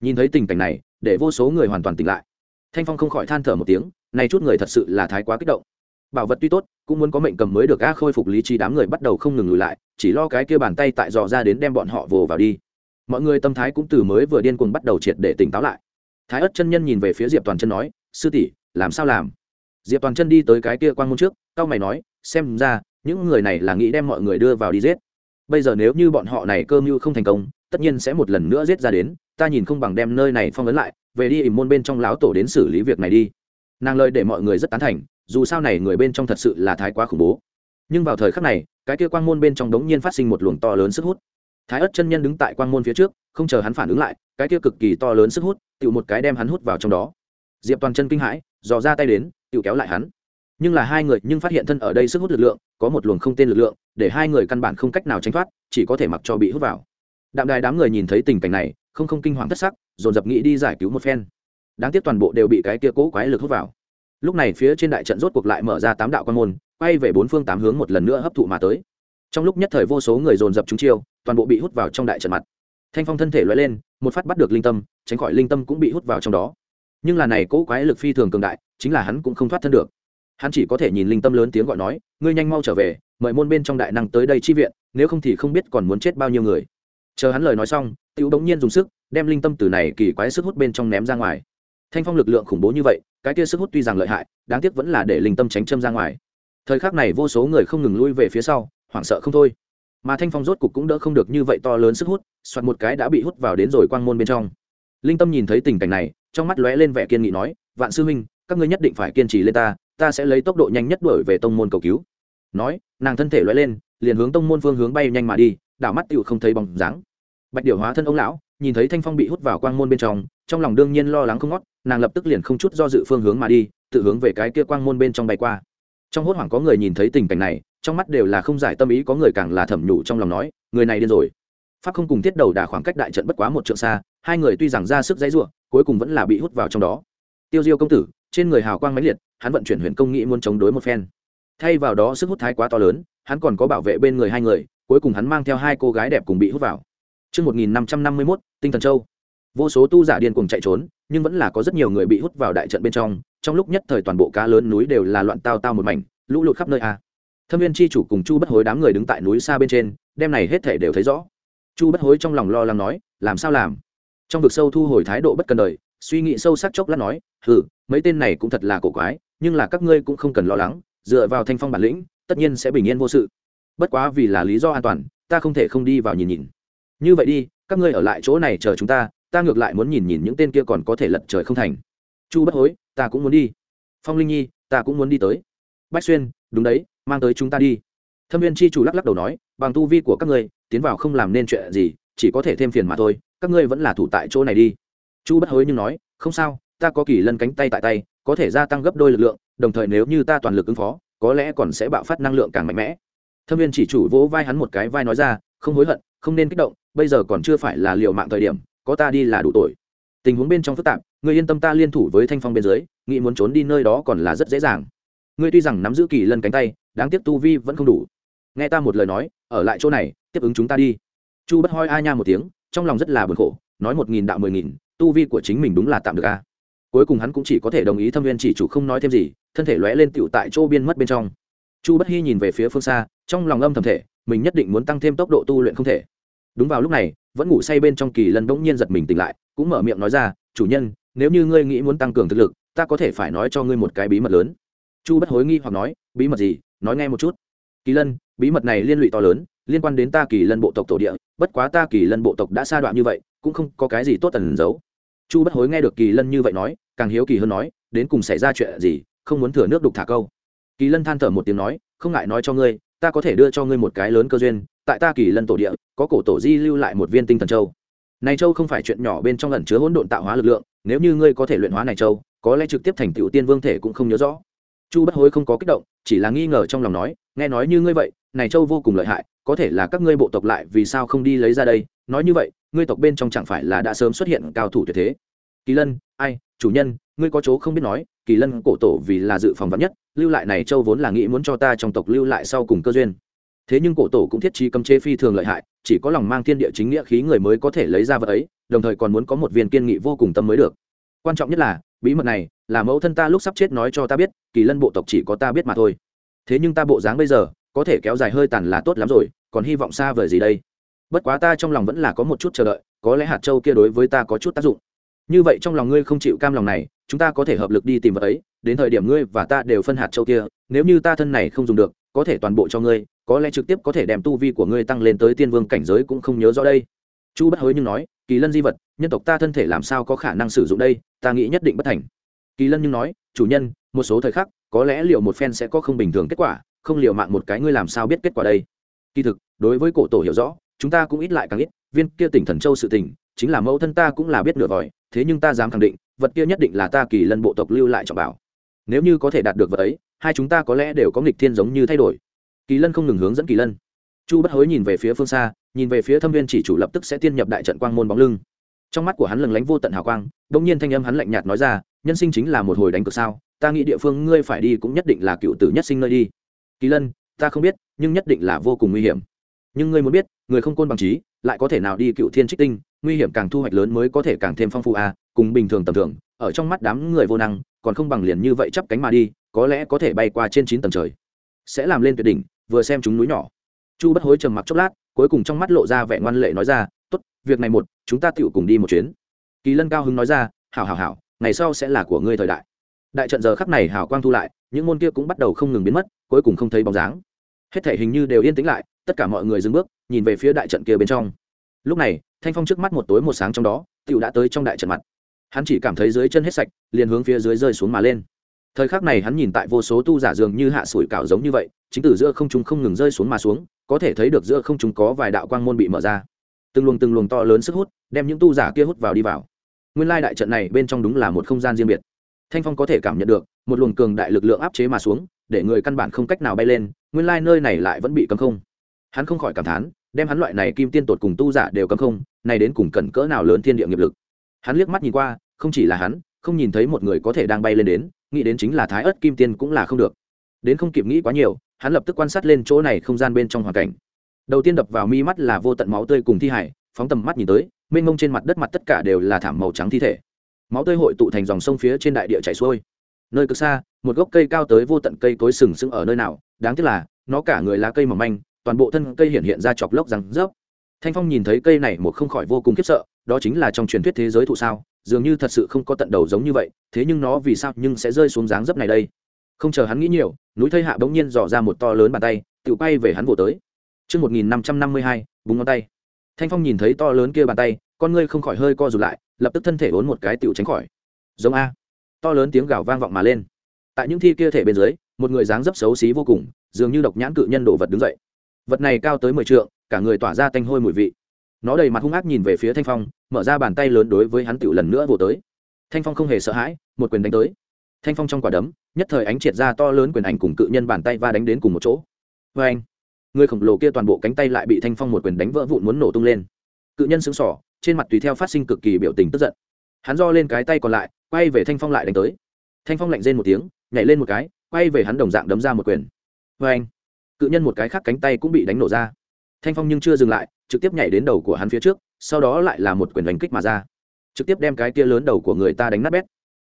Nhìn thấy tình cảnh này, để vô số người hoàn toàn tỉnh lại. Thanh phong không khỏi than thở một tiếng, này chút người thật sự là thái quá kích động. Bảo vật tuy tốt, cũng muốn có mệnh cầm mới được a, khôi phục lý trí đám người bắt đầu không ngừng lùi lại, chỉ lo cái kia bàn tay tại dò ra đến đem bọn họ vồ vào đi. Mọi người tâm thái cũng từ mới vừa điên cuồng bắt đầu triệt để tỉnh táo lại. Thái ất chân nhân nhìn về phía diệp toàn chân nói, sư tỷ, làm sao làm? Diệp toàn chân đi tới cái kia quan môn trước, cao mày nói, xem ra những người này là nghĩ đem mọi người đưa vào đi giết. Bây giờ nếu như bọn họ này cơ mưu không thành công, tất nhiên sẽ một lần nữa giết ra đến, ta nhìn không bằng đem nơi này phong ấn lại, về đi ìm môn bên trong lão tổ đến xử lý việc này đi. Nàng lời để mọi người rất tán thành, dù sao này người bên trong thật sự là thái quá khủng bố. Nhưng vào thời khắc này, cái kia quang môn bên trong đống nhiên phát sinh một luồng to lớn sức hút. Thái ất chân nhân đứng tại quang môn phía trước, không chờ hắn phản ứng lại, cái kia cực kỳ to lớn sức hút tự một cái đem hắn hút vào trong đó. Diệp toàn chân kinh hãi, dò ra tay đến tự kéo lại hắn nhưng là hai người nhưng phát hiện thân ở đây sức hút lực lượng, có một luồng không tên lực lượng, để hai người căn bản không cách nào tránh thoát, chỉ có thể mặc cho bị hút vào. Đạm đài đám người nhìn thấy tình cảnh này, không không kinh hoàng thất sắc, dồn dập nghĩ đi giải cứu một phen. Đáng tiếc toàn bộ đều bị cái kia cố quái lực hút vào. Lúc này phía trên đại trận rốt cuộc lại mở ra tám đạo quan môn, quay về bốn phương tám hướng một lần nữa hấp thụ mà tới. Trong lúc nhất thời vô số người dồn dập chúng chiêu, toàn bộ bị hút vào trong đại trận mặt. Thanh phong thân thể loay lên, một phát bắt được linh tâm, tránh khỏi linh tâm cũng bị hút vào trong đó. Nhưng là này cố quái lực phi thường cường đại, chính là hắn cũng không thoát thân được hắn chỉ có thể nhìn linh tâm lớn tiếng gọi nói, ngươi nhanh mau trở về, mời môn bên trong đại năng tới đây chi viện, nếu không thì không biết còn muốn chết bao nhiêu người. Chờ hắn lời nói xong, tiểu bỗng nhiên dùng sức, đem linh tâm từ này kỳ quái sức hút bên trong ném ra ngoài. Thanh phong lực lượng khủng bố như vậy, cái kia sức hút tuy rằng lợi hại, đáng tiếc vẫn là để linh tâm tránh châm ra ngoài. Thời khắc này vô số người không ngừng lui về phía sau, hoảng sợ không thôi. Mà thanh phong rốt cục cũng đỡ không được như vậy to lớn sức hút, soạt một cái đã bị hút vào đến rồi quang môn bên trong. Linh tâm nhìn thấy tình cảnh này, trong mắt lóe lên vẻ kiên nghị nói, vạn sư huynh, các ngươi nhất định phải kiên trì lên ta ta sẽ lấy tốc độ nhanh nhất đuổi về tông môn cầu cứu. Nói, nàng thân thể loay lên, liền hướng tông môn phương hướng bay nhanh mà đi, đảo mắt tựu không thấy bóng dáng. Bạch điểu hóa thân ông lão, nhìn thấy thanh phong bị hút vào quang môn bên trong trong lòng đương nhiên lo lắng không ngót, nàng lập tức liền không chút do dự phương hướng mà đi, tự hướng về cái kia quang môn bên trong bay qua. Trong hốt hoảng có người nhìn thấy tình cảnh này, trong mắt đều là không giải tâm ý, có người càng là thẩm nhủ trong lòng nói, người này điên rồi. Pháp không cùng tiết đầu đà khoảng cách đại trận bất quá một trượng xa, hai người tuy rằng ra sức dãy ruộng cuối cùng vẫn là bị hút vào trong đó. Tiêu diêu công tử trên người hào quang mãnh liệt hắn vận chuyển huyền công nghĩ muốn chống đối một phen thay vào đó sức hút thái quá to lớn hắn còn có bảo vệ bên người hai người cuối cùng hắn mang theo hai cô gái đẹp cùng bị hút vào Trước 1551, Tinh Thần Châu. Vô số tu giả điên cuồng chạy trốn, nhưng vẫn là có rất nhiều người bị hút vào đại trận bên trong, trong lúc nhất thời toàn bộ cá lớn núi đều là loạn tao tao một mảnh, lũ lụt khắp nơi a. À. Thâm Viên chi chủ cùng Chu Bất Hối đám người đứng tại núi xa bên trên, đêm này hết thể đều thấy rõ. Chu Bất Hối trong lòng lo lắng nói, làm sao làm? Trong vực sâu thu hồi thái độ bất cần đời, suy nghĩ sâu sắc chốc lát nói, "Hừ, mấy tên này cũng thật là cổ quái, nhưng là các ngươi cũng không cần lo lắng, dựa vào thanh phong bản lĩnh, tất nhiên sẽ bình yên vô sự. Bất quá vì là lý do an toàn, ta không thể không đi vào nhìn nhìn." như vậy đi các ngươi ở lại chỗ này chờ chúng ta ta ngược lại muốn nhìn nhìn những tên kia còn có thể lật trời không thành. Chu bất hối ta cũng muốn đi. Phong linh nhi ta cũng muốn đi tới. Bách xuyên đúng đấy mang tới chúng ta đi. Thâm viên chi chủ lắc lắc đầu nói bằng tu vi của các ngươi tiến vào không làm nên chuyện gì chỉ có thể thêm phiền mà thôi các ngươi vẫn là thủ tại chỗ này đi. Chu bất hối nhưng nói không sao ta có kỳ lân cánh tay tại tay, có thể gia tăng gấp đôi lực lượng, đồng thời nếu như ta toàn lực ứng phó, có lẽ còn sẽ bạo phát năng lượng càng mạnh mẽ. Thâm viên chỉ chủ vỗ vai hắn một cái vai nói ra, không hối hận, không nên kích động, bây giờ còn chưa phải là liều mạng thời điểm, có ta đi là đủ tội tình huống bên trong phức tạp người yên tâm ta liên thủ với thanh phong bên dưới, nghĩ muốn trốn đi nơi đó còn là rất dễ dàng. Ngươi tuy rằng nắm giữ kỳ lân cánh tay, đáng tiếc tu vi vẫn không đủ. Nghe ta một lời nói, ở lại chỗ này, tiếp ứng chúng ta đi. Chu bất hoi a nha một tiếng, trong lòng rất là bực khổ, nói một nghìn đạo mười nghìn, tu vi của chính mình đúng là tạm được a cuối cùng hắn cũng chỉ có thể đồng ý thâm viên chỉ chủ không nói thêm gì, thân thể lóe lên tựu tại chỗ biên mất bên trong. Chu bất hy nhìn về phía phương xa, trong lòng âm thầm thể, mình nhất định muốn tăng thêm tốc độ tu luyện không thể. Đúng vào lúc này, vẫn ngủ say bên trong kỳ lân bỗng nhiên giật mình tỉnh lại, cũng mở miệng nói ra, chủ nhân, nếu như ngươi nghĩ muốn tăng cường thực lực, ta có thể phải nói cho ngươi một cái bí mật lớn. Chu bất hối nghi hoặc nói, bí mật gì? Nói nghe một chút. Kỳ lân, bí mật này liên lụy to lớn, liên quan đến ta kỳ lân bộ tộc tổ địa, bất quá ta kỳ lân bộ tộc đã sa đoạn như vậy, cũng không có cái gì tốt tần giấu. Chu bất hối nghe được kỳ lân như vậy nói càng hiếu kỳ hơn nói, đến cùng xảy ra chuyện gì, không muốn thừa nước đục thả câu. Kỳ lân than thở một tiếng nói, không ngại nói cho ngươi, ta có thể đưa cho ngươi một cái lớn cơ duyên, tại ta kỳ lân tổ địa, có cổ tổ di lưu lại một viên tinh thần châu. Này châu không phải chuyện nhỏ bên trong ẩn chứa hỗn độn tạo hóa lực lượng, nếu như ngươi có thể luyện hóa này châu, có lẽ trực tiếp thành tựu tiên vương thể cũng không nhớ rõ. Chu bất hối không có kích động, chỉ là nghi ngờ trong lòng nói, nghe nói như ngươi vậy, này châu vô cùng lợi hại, có thể là các ngươi bộ tộc lại vì sao không đi lấy ra đây? Nói như vậy, ngươi tộc bên trong chẳng phải là đã sớm xuất hiện cao thủ tuyệt thế? Kỳ lân, ai chủ nhân, ngươi có chỗ không biết nói, kỳ lân cổ tổ vì là dự phòng vắn nhất, lưu lại này châu vốn là nghĩ muốn cho ta trong tộc lưu lại sau cùng cơ duyên. Thế nhưng cổ tổ cũng thiết trí cấm chế phi thường lợi hại, chỉ có lòng mang thiên địa chính nghĩa khí người mới có thể lấy ra vật ấy, đồng thời còn muốn có một viên kiên nghị vô cùng tâm mới được. Quan trọng nhất là, bí mật này, là mẫu thân ta lúc sắp chết nói cho ta biết, kỳ lân bộ tộc chỉ có ta biết mà thôi. Thế nhưng ta bộ dáng bây giờ, có thể kéo dài hơi tàn là tốt lắm rồi, còn hy vọng xa vời gì đây? Bất quá ta trong lòng vẫn là có một chút chờ đợi, có lẽ hạt châu kia đối với ta có chút tác dụng như vậy trong lòng ngươi không chịu cam lòng này, chúng ta có thể hợp lực đi tìm vật ấy, đến thời điểm ngươi và ta đều phân hạt châu kia, nếu như ta thân này không dùng được, có thể toàn bộ cho ngươi, có lẽ trực tiếp có thể đem tu vi của ngươi tăng lên tới tiên vương cảnh giới cũng không nhớ rõ đây. Chu bất hối nhưng nói, kỳ lân di vật, nhân tộc ta thân thể làm sao có khả năng sử dụng đây, ta nghĩ nhất định bất thành. Kỳ lân nhưng nói, chủ nhân, một số thời khắc, có lẽ liệu một phen sẽ có không bình thường kết quả, không liệu mạng một cái ngươi làm sao biết kết quả đây? Kỳ thực, đối với cổ tổ hiểu rõ chúng ta cũng ít lại càng ít, viên kia tỉnh thần châu sự tình, chính là mẫu thân ta cũng là biết nửa vòi, thế nhưng ta dám khẳng định, vật kia nhất định là ta kỳ lân bộ tộc lưu lại trọng bảo. Nếu như có thể đạt được vật ấy, hai chúng ta có lẽ đều có nghịch thiên giống như thay đổi. Kỳ lân không ngừng hướng dẫn kỳ lân. Chu bất hối nhìn về phía phương xa, nhìn về phía thâm viên chỉ chủ lập tức sẽ tiên nhập đại trận quang môn bóng lưng. Trong mắt của hắn lừng lánh vô tận hào quang đông nhiên thanh âm hắn lạnh nhạt nói ra, nhân sinh chính là một hồi đánh cược sao, ta nghĩ địa phương ngươi phải đi cũng nhất định là cựu tử nhất sinh nơi đi. Kỳ lân, ta không biết, nhưng nhất định là vô cùng nguy hiểm nhưng ngươi muốn biết, người không côn bằng trí, lại có thể nào đi cựu thiên trích tinh, nguy hiểm càng thu hoạch lớn mới có thể càng thêm phong phú à cùng bình thường tầm thường, ở trong mắt đám người vô năng, còn không bằng liền như vậy chắp cánh mà đi, có lẽ có thể bay qua trên chín tầng trời. Sẽ làm lên tuyệt đỉnh, vừa xem chúng núi nhỏ. Chu bất hối trầm mặc chốc lát, cuối cùng trong mắt lộ ra vẻ ngoan lệ nói ra, tốt, việc này một, chúng ta tựu cùng đi một chuyến. Kỳ lân cao hứng nói ra, hảo hảo hảo, ngày sau sẽ là của ngươi thời đại. Đại trận giờ khắc này hảo quang thu lại, những môn kia cũng bắt đầu không ngừng biến mất, cuối cùng không thấy bóng dáng. Hết thể hình như đều yên tĩnh lại tất cả mọi người dừng bước, nhìn về phía đại trận kia bên trong. Lúc này, thanh phong trước mắt một tối một sáng trong đó tựu đã tới trong đại trận mặt. Hắn chỉ cảm thấy dưới chân hết sạch, liền hướng phía dưới rơi xuống mà lên. Thời khắc này hắn nhìn tại vô số tu giả dường như hạ sủi cảo giống như vậy, chính từ giữa không chúng không ngừng rơi xuống mà xuống, có thể thấy được giữa không chúng có vài đạo quang môn bị mở ra. Từng luồng từng luồng to lớn sức hút, đem những tu giả kia hút vào đi vào. Nguyên lai đại trận này bên trong đúng là một không gian riêng biệt. Thanh phong có thể cảm nhận được, một luồng cường đại lực lượng áp chế mà xuống, để người căn bản không cách nào bay lên, nguyên lai nơi này lại vẫn bị cấm không hắn không khỏi cảm thán, đem hắn loại này kim tiên tột cùng tu giả đều cấm không, này đến cùng cần cỡ nào lớn thiên địa nghiệp lực. Hắn liếc mắt nhìn qua, không chỉ là hắn, không nhìn thấy một người có thể đang bay lên đến, nghĩ đến chính là thái ớt kim tiên cũng là không được. Đến không kịp nghĩ quá nhiều, hắn lập tức quan sát lên chỗ này không gian bên trong hoàn cảnh. Đầu tiên đập vào mi mắt là vô tận máu tươi cùng thi hải, phóng tầm mắt nhìn tới, mênh mông trên mặt đất mặt tất cả đều là thảm màu trắng thi thể. Máu tươi hội tụ thành dòng sông phía trên đại địa chảy xuôi. Nơi cực xa, một gốc cây cao tới vô tận cây cối sừng sững ở nơi nào, đáng tiếc là, nó cả người lá cây mỏng manh toàn bộ thân cây hiện hiện ra chọc lốc răng rớp thanh phong nhìn thấy cây này một không khỏi vô cùng khiếp sợ đó chính là trong truyền thuyết thế giới thụ sao dường như thật sự không có tận đầu giống như vậy thế nhưng nó vì sao nhưng sẽ rơi xuống dáng dấp này đây không chờ hắn nghĩ nhiều núi thây hạ bỗng nhiên dò ra một to lớn bàn tay tự bay về hắn vỗ tới Trước 1552, búng ngón tay. Thanh Phong nhìn thấy to lớn kia bàn tay, con ngươi không khỏi hơi co rụt lại, lập tức thân thể uốn một cái tiểu tránh khỏi. Giống a. To lớn tiếng gào vang vọng mà lên. Tại những thi kia thể bên dưới, một người dáng dấp xấu xí vô cùng, dường như độc nhãn cự nhân đổ vật đứng dậy. Vật này cao tới mười trượng, cả người tỏa ra tanh hôi mùi vị. Nó đầy mặt hung ác nhìn về phía Thanh Phong, mở ra bàn tay lớn đối với hắn tựu lần nữa vỗ tới. Thanh Phong không hề sợ hãi, một quyền đánh tới. Thanh phong trong quả đấm nhất thời ánh triệt ra to lớn quyền ảnh cùng cự nhân bàn tay va đánh đến cùng một chỗ. Vê anh người khổng lồ kia toàn bộ cánh tay lại bị thanh phong một quyền đánh vỡ vụn muốn nổ tung lên. Cự nhân xứng sỏ trên mặt tùy theo phát sinh cực kỳ biểu tình tức giận. Hắn do lên cái tay còn lại quay về thanh phong lại đánh tới. Thanh phong lạnh rên một tiếng nhảy lên một cái quay về hắn đồng dạng đấm ra một quyền. Vê anh cự nhân một cái khác cánh tay cũng bị đánh nổ ra. Thanh phong nhưng chưa dừng lại, trực tiếp nhảy đến đầu của hắn phía trước, sau đó lại là một quyền đánh kích mà ra. Trực tiếp đem cái tia lớn đầu của người ta đánh nát bét.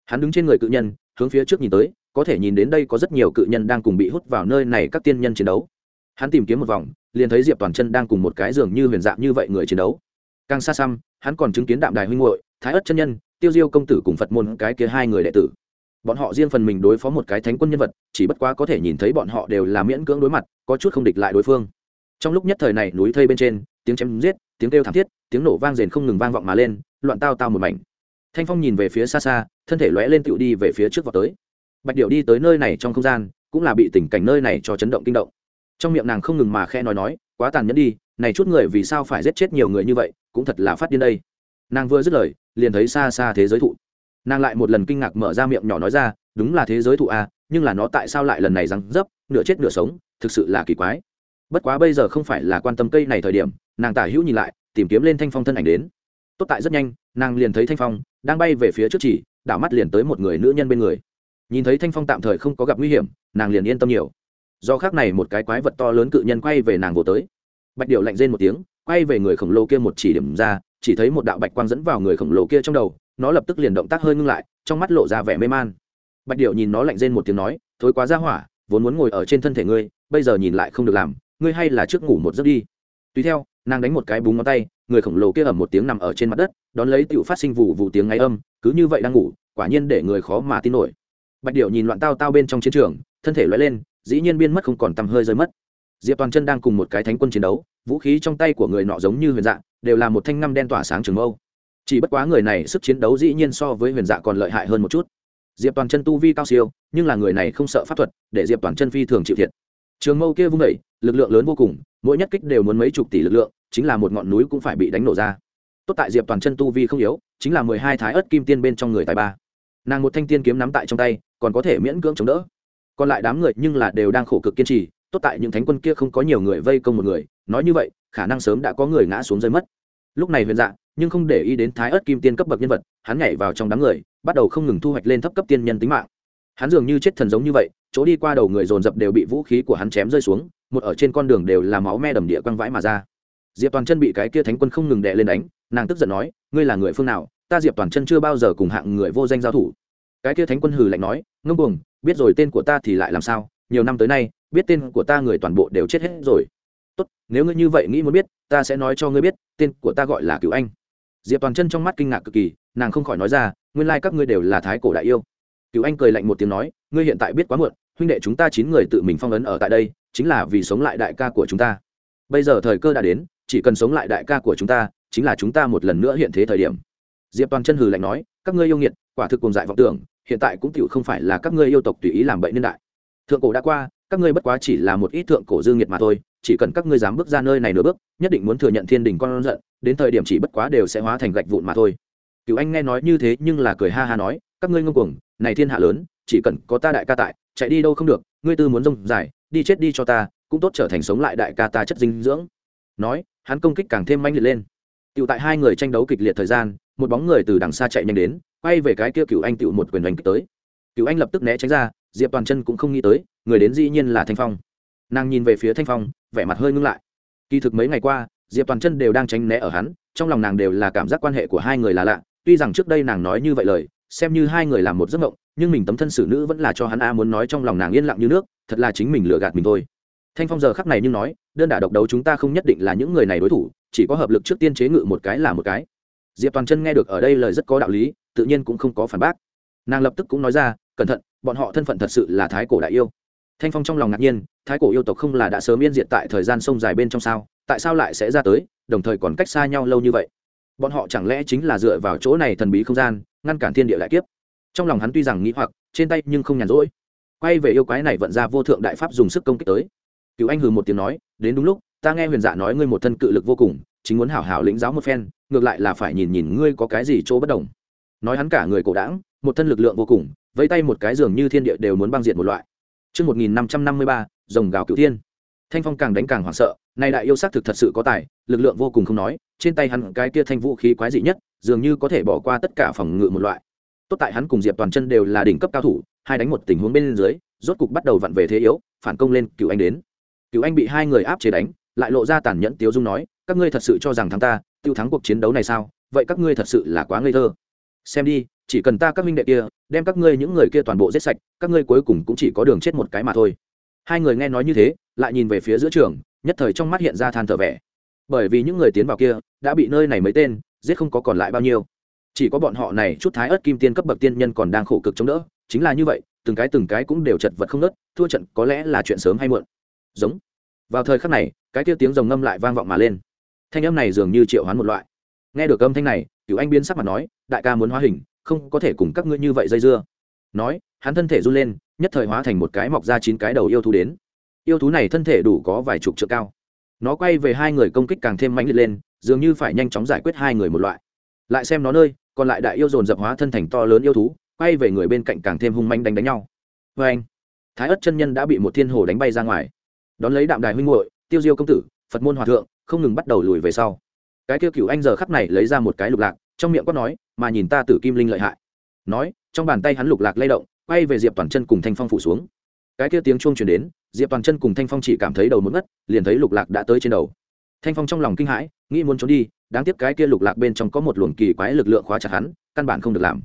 Hắn đứng trên người cự nhân, hướng phía trước nhìn tới, có thể nhìn đến đây có rất nhiều cự nhân đang cùng bị hút vào nơi này các tiên nhân chiến đấu. Hắn tìm kiếm một vòng, liền thấy diệp toàn chân đang cùng một cái giường như huyền dạng như vậy người chiến đấu. Càng xa xăm, hắn còn chứng kiến đạm đài huynh hội thái ất chân nhân, tiêu diêu công tử cùng phật môn cái kia hai người đệ tử bọn họ riêng phần mình đối phó một cái thánh quân nhân vật, chỉ bất quá có thể nhìn thấy bọn họ đều là miễn cưỡng đối mặt, có chút không địch lại đối phương. Trong lúc nhất thời này núi thây bên trên, tiếng chém giết, tiếng kêu thảm thiết, tiếng nổ vang rền không ngừng vang vọng mà lên, loạn tao tao một mảnh. Thanh phong nhìn về phía xa xa, thân thể lóe lên tựu đi về phía trước vào tới. Bạch điệu đi tới nơi này trong không gian, cũng là bị tình cảnh nơi này cho chấn động kinh động. Trong miệng nàng không ngừng mà khe nói nói, quá tàn nhẫn đi, này chút người vì sao phải giết chết nhiều người như vậy, cũng thật là phát điên đây. Nàng vừa dứt lời, liền thấy xa xa thế giới thụ nàng lại một lần kinh ngạc mở ra miệng nhỏ nói ra, đúng là thế giới thụ a, nhưng là nó tại sao lại lần này răng dấp, nửa chết nửa sống, thực sự là kỳ quái. Bất quá bây giờ không phải là quan tâm cây này thời điểm, nàng tả hữu nhìn lại, tìm kiếm lên thanh phong thân ảnh đến. Tốt tại rất nhanh, nàng liền thấy thanh phong đang bay về phía trước chỉ, đảo mắt liền tới một người nữ nhân bên người. Nhìn thấy thanh phong tạm thời không có gặp nguy hiểm, nàng liền yên tâm nhiều. Do khác này một cái quái vật to lớn cự nhân quay về nàng vô tới. Bạch điệu lạnh rên một tiếng, quay về người khổng lồ kia một chỉ điểm ra, chỉ thấy một đạo bạch quang dẫn vào người khổng lồ kia trong đầu nó lập tức liền động tác hơi ngưng lại trong mắt lộ ra vẻ mê man. Bạch điệu nhìn nó lạnh rên một tiếng nói thối quá ra hỏa vốn muốn ngồi ở trên thân thể ngươi bây giờ nhìn lại không được làm ngươi hay là trước ngủ một giấc đi. Tùy theo nàng đánh một cái búng ngón tay người khổng lồ kia ẩm một tiếng nằm ở trên mặt đất đón lấy tựu phát sinh vụ vụ tiếng ngáy âm cứ như vậy đang ngủ quả nhiên để người khó mà tin nổi. Bạch điệu nhìn loạn tao tao bên trong chiến trường thân thể loay lên dĩ nhiên biên mất không còn tầm hơi rơi mất. Diệp toàn chân đang cùng một cái thánh quân chiến đấu vũ khí trong tay của người nọ giống như huyền dạng, đều là một thanh năm đen tỏa sáng trường mâu chỉ bất quá người này sức chiến đấu dĩ nhiên so với huyền dạ còn lợi hại hơn một chút. Diệp toàn chân tu vi cao siêu, nhưng là người này không sợ pháp thuật, để diệp toàn chân phi thường chịu thiệt. Trường mâu kia vung vẩy lực lượng lớn vô cùng, mỗi nhất kích đều muốn mấy chục tỷ lực lượng, chính là một ngọn núi cũng phải bị đánh nổ ra. Tốt tại diệp toàn chân tu vi không yếu, chính là mười hai thái ớt kim tiên bên trong người tài ba. Nàng một thanh tiên kiếm nắm tại trong tay, còn có thể miễn cưỡng chống đỡ. Còn lại đám người nhưng là đều đang khổ cực kiên trì, tốt tại những thánh quân kia không có nhiều người vây công một người, nói như vậy, khả năng sớm đã có người ngã xuống rơi mất. Lúc này huyền dạ nhưng không để ý đến thái ớt kim tiên cấp bậc nhân vật, hắn nhảy vào trong đám người, bắt đầu không ngừng thu hoạch lên thấp cấp tiên nhân tính mạng. Hắn dường như chết thần giống như vậy, chỗ đi qua đầu người dồn dập đều bị vũ khí của hắn chém rơi xuống, một ở trên con đường đều là máu me đầm địa quăng vãi mà ra. Diệp toàn chân bị cái kia thánh quân không ngừng đè lên đánh, nàng tức giận nói, ngươi là người phương nào? Ta diệp toàn chân chưa bao giờ cùng hạng người vô danh giao thủ. Cái kia thánh quân hừ lạnh nói, ngông buồng biết rồi tên của ta thì lại làm sao? Nhiều năm tới nay, biết tên của ta người toàn bộ đều chết hết rồi. Tốt, nếu ngươi như vậy nghĩ muốn biết, ta sẽ nói cho ngươi biết, tên của ta gọi là cựu anh diệp toàn chân trong mắt kinh ngạc cực kỳ, nàng không khỏi nói ra, nguyên lai các ngươi đều là thái cổ đại yêu. Cựu anh cười lạnh một tiếng nói, ngươi hiện tại biết quá muộn, huynh đệ chúng ta chín người tự mình phong ấn ở tại đây, chính là vì sống lại đại ca của chúng ta. Bây giờ thời cơ đã đến, chỉ cần sống lại đại ca của chúng ta, chính là chúng ta một lần nữa hiện thế thời điểm. Diệp toàn chân hừ lạnh nói, các ngươi yêu nghiệt, quả thực cùng dại vọng tưởng, hiện tại cũng tựu không phải là các ngươi yêu tộc tùy ý làm bệnh niên đại. Thượng cổ đã qua các ngươi bất quá chỉ là một ít thượng cổ dương nghiệt mà thôi, chỉ cần các ngươi dám bước ra nơi này nửa bước, nhất định muốn thừa nhận thiên đình con giận, đến thời điểm chỉ bất quá đều sẽ hóa thành gạch vụn mà thôi. Cựu anh nghe nói như thế nhưng là cười ha ha nói, các ngươi ngông cuồng, này thiên hạ lớn, chỉ cần có ta đại ca tại, chạy đi đâu không được, ngươi tư muốn rông dài, đi chết đi cho ta, cũng tốt trở thành sống lại đại ca ta chất dinh dưỡng. Nói, hắn công kích càng thêm manh liệt lên. Tựu tại hai người tranh đấu kịch liệt thời gian, một bóng người từ đằng xa chạy nhanh đến, quay về cái kia cựu anh tựu một quyền đánh kích tới. Cựu anh lập tức né tránh ra diệp toàn chân cũng không nghĩ tới người đến dĩ nhiên là thanh phong nàng nhìn về phía thanh phong vẻ mặt hơi ngưng lại kỳ thực mấy ngày qua diệp toàn chân đều đang tránh né ở hắn trong lòng nàng đều là cảm giác quan hệ của hai người là lạ tuy rằng trước đây nàng nói như vậy lời xem như hai người làm một giấc mộng nhưng mình tấm thân xử nữ vẫn là cho hắn a muốn nói trong lòng nàng yên lặng như nước thật là chính mình lừa gạt mình thôi thanh phong giờ khắc này nhưng nói đơn đả độc đấu chúng ta không nhất định là những người này đối thủ chỉ có hợp lực trước tiên chế ngự một cái là một cái diệp toàn chân nghe được ở đây lời rất có đạo lý tự nhiên cũng không có phản bác nàng lập tức cũng nói ra cẩn thận bọn họ thân phận thật sự là thái cổ đại yêu. Thanh phong trong lòng ngạc nhiên, thái cổ yêu tộc không là đã sớm yên diệt tại thời gian sông dài bên trong sao? Tại sao lại sẽ ra tới, đồng thời còn cách xa nhau lâu như vậy? Bọn họ chẳng lẽ chính là dựa vào chỗ này thần bí không gian, ngăn cản thiên địa đại kiếp? Trong lòng hắn tuy rằng nghĩ hoặc, trên tay nhưng không nhàn rỗi. Quay về yêu quái này vận ra vô thượng đại pháp dùng sức công kích tới. Cựu anh hừ một tiếng nói, đến đúng lúc, ta nghe huyền dạ nói ngươi một thân cự lực vô cùng, chính muốn hảo hảo lĩnh giáo một phen, ngược lại là phải nhìn nhìn ngươi có cái gì chỗ bất đồng. Nói hắn cả người cổ đảng một thân lực lượng vô cùng vẫy tay một cái giường như thiên địa đều muốn băng diện một loại Trước 1553, rồng gào cửu thiên. Thanh Phong càng đánh càng hoảng sợ, này đại yêu sắc thực thật sự có tài, lực lượng vô cùng không nói, trên tay hắn cái kia thanh vũ khí quái dị nhất, dường như có thể bỏ qua tất cả phòng ngự một loại. Tốt tại hắn cùng Diệp Toàn Chân đều là đỉnh cấp cao thủ, hai đánh một tình huống bên dưới, rốt cục bắt đầu vặn về thế yếu, phản công lên, Cửu Anh đến. Cửu Anh bị hai người áp chế đánh, lại lộ ra tàn nhẫn tiếu dung nói, các ngươi thật sự cho rằng thắng ta, tiêu thắng cuộc chiến đấu này sao? Vậy các ngươi thật sự là quá ngây thơ. Xem đi, chỉ cần ta các minh đệ kia, đem các ngươi những người kia toàn bộ giết sạch, các ngươi cuối cùng cũng chỉ có đường chết một cái mà thôi. Hai người nghe nói như thế, lại nhìn về phía giữa trường, nhất thời trong mắt hiện ra than thở vẻ. Bởi vì những người tiến vào kia, đã bị nơi này mấy tên, giết không có còn lại bao nhiêu. Chỉ có bọn họ này chút thái ớt kim tiên cấp bậc tiên nhân còn đang khổ cực chống đỡ, chính là như vậy, từng cái từng cái cũng đều chật vật không nớt, thua trận có lẽ là chuyện sớm hay muộn. Giống vào thời khắc này cái kia tiếng rồng ngâm lại vang vọng mà lên thanh âm này dường như triệu hoán một loại nghe được âm thanh này cựu anh biến sắc mặt nói, đại ca muốn hóa hình, không có thể cùng các ngươi như vậy dây dưa. Nói, hắn thân thể run lên, nhất thời hóa thành một cái mọc ra chín cái đầu yêu thú đến. Yêu thú này thân thể đủ có vài chục trượng cao. Nó quay về hai người công kích càng thêm mạnh liệt lên, dường như phải nhanh chóng giải quyết hai người một loại. Lại xem nó nơi, còn lại đại yêu dồn dập hóa thân thành to lớn yêu thú, quay về người bên cạnh càng thêm hung manh đánh đánh nhau. Vê anh, thái ất chân nhân đã bị một thiên hồ đánh bay ra ngoài. Đón lấy đạm đài huynh hội tiêu diêu công tử, phật môn hòa thượng, không ngừng bắt đầu lùi về sau cái kia cựu anh giờ khắp này lấy ra một cái lục lạc, trong miệng quát nói, mà nhìn ta tử kim linh lợi hại. Nói, trong bàn tay hắn lục lạc lay động, quay về diệp toàn chân cùng thanh phong phủ xuống. Cái kia tiếng chuông chuyển đến, diệp toàn chân cùng thanh phong chỉ cảm thấy đầu mất ngất, liền thấy lục lạc đã tới trên đầu. Thanh phong trong lòng kinh hãi, nghĩ muốn trốn đi, đáng tiếc cái kia lục lạc bên trong có một luồng kỳ quái lực lượng khóa chặt hắn, căn bản không được làm.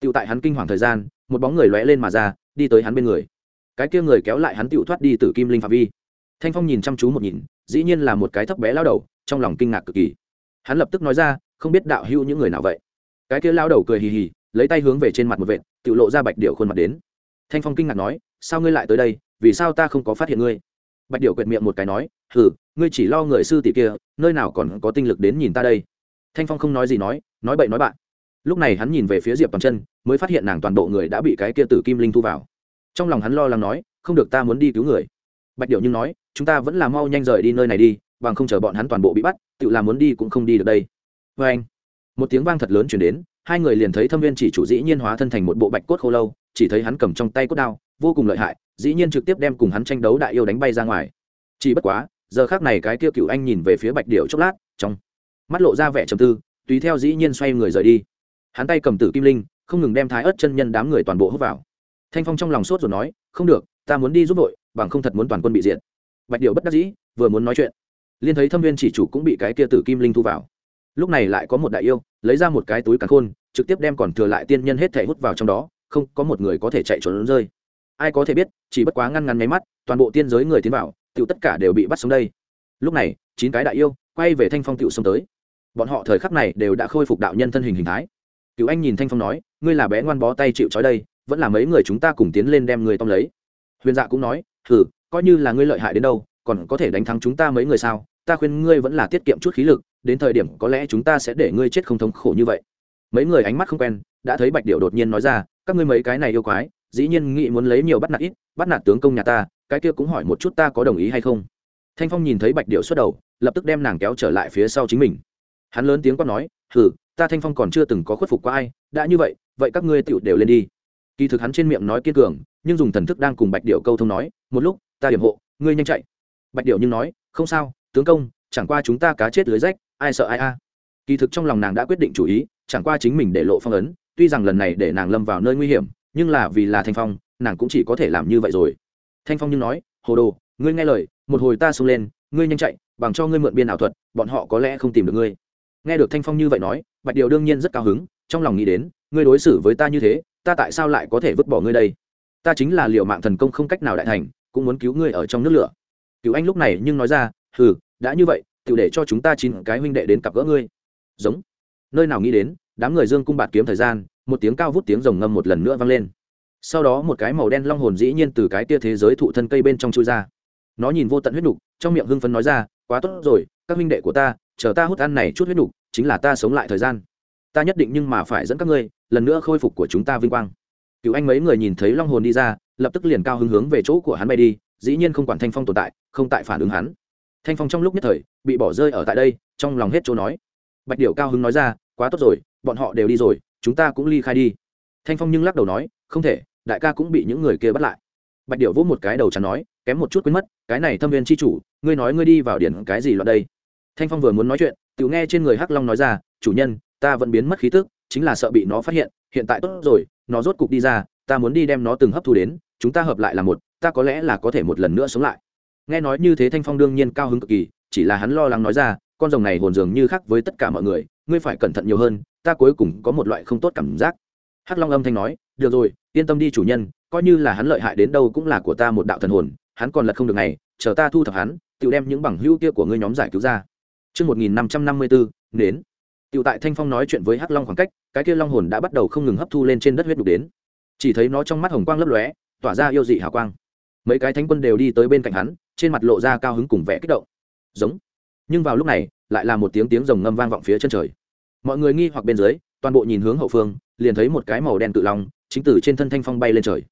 Tựu tại hắn kinh hoàng thời gian, một bóng người lóe lên mà ra, đi tới hắn bên người. Cái kia người kéo lại hắn tựu thoát đi từ kim linh phạm vi. Thanh phong nhìn chăm chú một nhìn, dĩ nhiên là một cái thấp bé lao đầu, trong lòng kinh ngạc cực kỳ hắn lập tức nói ra, không biết đạo hữu những người nào vậy? Cái kia lao đầu cười hì hì, lấy tay hướng về trên mặt một vệt, tự lộ ra bạch điệu khuôn mặt đến. Thanh phong kinh ngạc nói, sao ngươi lại tới đây? Vì sao ta không có phát hiện ngươi? Bạch điệu quệt miệng một cái nói, hừ, ngươi chỉ lo người sư tỷ kia, nơi nào còn có tinh lực đến nhìn ta đây? Thanh phong không nói gì nói nói bậy nói bạn. Lúc này hắn nhìn về phía diệp toàn chân, mới phát hiện nàng toàn bộ người đã bị cái kia tử kim linh thu vào. Trong lòng hắn lo lắng nói, không được ta muốn đi cứu người. Bạch điệu nhưng nói, chúng ta vẫn là mau nhanh rời đi nơi này đi bằng không chờ bọn hắn toàn bộ bị bắt, tự làm muốn đi cũng không đi được đây. Vê anh, một tiếng vang thật lớn chuyển đến, hai người liền thấy thâm viên chỉ chủ dĩ nhiên hóa thân thành một bộ bạch cốt khô lâu, chỉ thấy hắn cầm trong tay cốt đao, vô cùng lợi hại, dĩ nhiên trực tiếp đem cùng hắn tranh đấu đại yêu đánh bay ra ngoài. Chỉ bất quá, giờ khác này cái kia cựu anh nhìn về phía bạch điệu chốc lát, trong mắt lộ ra vẻ trầm tư, tùy theo dĩ nhiên xoay người rời đi. Hắn tay cầm tử kim linh, không ngừng đem thái ớt chân nhân đám người toàn bộ hút vào. Thanh phong trong lòng sốt rồi nói, không được, ta muốn đi giúp đội bằng không thật muốn toàn quân bị diệt. Bạch điệu bất đắc dĩ, vừa muốn nói chuyện liên thấy thâm viên chỉ chủ cũng bị cái kia tử kim linh thu vào. Lúc này lại có một đại yêu, lấy ra một cái túi càn khôn, trực tiếp đem còn thừa lại tiên nhân hết thể hút vào trong đó, không có một người có thể chạy trốn rơi. Ai có thể biết, chỉ bất quá ngăn ngăn nháy mắt, toàn bộ tiên giới người tiến vào tựu tất cả đều bị bắt sống đây. Lúc này, chín cái đại yêu quay về thanh phong tựu xông tới. Bọn họ thời khắc này đều đã khôi phục đạo nhân thân hình hình thái. Cựu anh nhìn thanh phong nói, ngươi là bé ngoan bó tay chịu trói đây, vẫn là mấy người chúng ta cùng tiến lên đem người tông lấy. Huyền dạ cũng nói thử coi như là ngươi lợi hại đến đâu còn có thể đánh thắng chúng ta mấy người sao? Ta khuyên ngươi vẫn là tiết kiệm chút khí lực, đến thời điểm có lẽ chúng ta sẽ để ngươi chết không thống khổ như vậy. Mấy người ánh mắt không quen, đã thấy bạch điệu đột nhiên nói ra, các ngươi mấy cái này yêu quái, dĩ nhiên nghĩ muốn lấy nhiều bắt nạt ít, bắt nạt tướng công nhà ta, cái kia cũng hỏi một chút ta có đồng ý hay không? Thanh phong nhìn thấy bạch điệu xuất đầu, lập tức đem nàng kéo trở lại phía sau chính mình. Hắn lớn tiếng quát nói, hừ, ta thanh phong còn chưa từng có khuất phục qua ai, đã như vậy vậy các ngươi tựu đều lên đi. Kỳ thực hắn trên miệng nói kiên cường, nhưng dùng thần thức đang cùng bạch điệu câu thông nói, một lúc, ta điểm hộ, ngươi nhanh chạy bạch điệu nhưng nói, không sao, tướng công, chẳng qua chúng ta cá chết lưới rách, ai sợ ai a? Kỳ thực trong lòng nàng đã quyết định chủ ý, chẳng qua chính mình để lộ phong ấn, tuy rằng lần này để nàng lâm vào nơi nguy hiểm, nhưng là vì là thanh phong, nàng cũng chỉ có thể làm như vậy rồi. Thanh phong nhưng nói, hồ đồ, ngươi nghe lời, một hồi ta xông lên, ngươi nhanh chạy, bằng cho ngươi mượn biên ảo thuật, bọn họ có lẽ không tìm được ngươi. Nghe được thanh phong như vậy nói, bạch điều đương nhiên rất cao hứng, trong lòng nghĩ đến, ngươi đối xử với ta như thế, ta tại sao lại có thể vứt bỏ ngươi đây? Ta chính là liệu mạng thần công không cách nào đại thành, cũng muốn cứu ngươi ở trong nước lửa cứu anh lúc này nhưng nói ra, hừ, đã như vậy tự để cho chúng ta chín cái huynh đệ đến cặp gỡ ngươi. Giống. Nơi nào nghĩ đến, đám người dương cung bạt kiếm thời gian, một tiếng cao vút tiếng rồng ngâm một lần nữa vang lên. Sau đó một cái màu đen long hồn dĩ nhiên từ cái tia thế giới thụ thân cây bên trong chui ra. Nó nhìn vô tận huyết nục trong miệng hưng phấn nói ra, quá tốt rồi, các huynh đệ của ta, chờ ta hút ăn này chút huyết nục chính là ta sống lại thời gian. Ta nhất định nhưng mà phải dẫn các ngươi, lần nữa khôi phục của chúng ta vinh quang. Cựu anh mấy người nhìn thấy long hồn đi ra, lập tức liền cao hứng hướng về chỗ của hắn bay đi dĩ nhiên không quản thanh phong tồn tại, không tại phản ứng hắn. Thanh phong trong lúc nhất thời, bị bỏ rơi ở tại đây, trong lòng hết chỗ nói. Bạch điệu cao hứng nói ra, quá tốt rồi, bọn họ đều đi rồi, chúng ta cũng ly khai đi. Thanh phong nhưng lắc đầu nói, không thể, đại ca cũng bị những người kia bắt lại. Bạch điệu vỗ một cái đầu chắn nói, kém một chút quên mất, cái này thâm viên c h i chủ, ngươi nói ngươi đi vào điển cái gì loạn đây? Thanh phong vừa muốn nói chuyện tự nghe trên người hắc long nói ra, chủ nhân, ta vẫn biến mất khí tức, chính là sợ bị nó phát hiện hiện tại tốt rồi, nó rốt cục đi ra, ta muốn đi đem nó từng hấp thu đến chúng ta hợp lại là một ta có lẽ là có thể một lần nữa sống lại nghe nói như thế thanh phong đương nhiên cao hứng cực kỳ chỉ là hắn lo lắng nói ra con rồng này hồn dường như khác với tất cả mọi người ngươi phải cẩn thận nhiều hơn ta cuối cùng có một loại không tốt cảm giác hắc long âm thanh nói được rồi yên tâm đi chủ nhân coi như là hắn lợi hại đến đâu cũng là của ta một đạo thần hồn hắn còn lật không được này chờ ta thu thập hắn tự đem những bằng hữu kia của ngươi nhóm giải cứu ra Trước 1554, đến. Tiểu tại Thanh Phong nói chuyện với Hắc Long khoảng cách, cái kia long hồn đã bắt đầu không ngừng hấp thu lên trên đất huyết đục đến. Chỉ thấy nó trong mắt hồng quang lấp lóe, tỏa ra yêu dị hào quang. Mấy cái thánh quân đều đi tới bên cạnh hắn, trên mặt lộ ra cao hứng cùng vẻ kích động. Giống. Nhưng vào lúc này, lại là một tiếng tiếng rồng ngâm vang vọng phía chân trời. Mọi người nghi hoặc bên dưới, toàn bộ nhìn hướng hậu phương, liền thấy một cái màu đen tự long, chính từ trên thân Thanh Phong bay lên trời.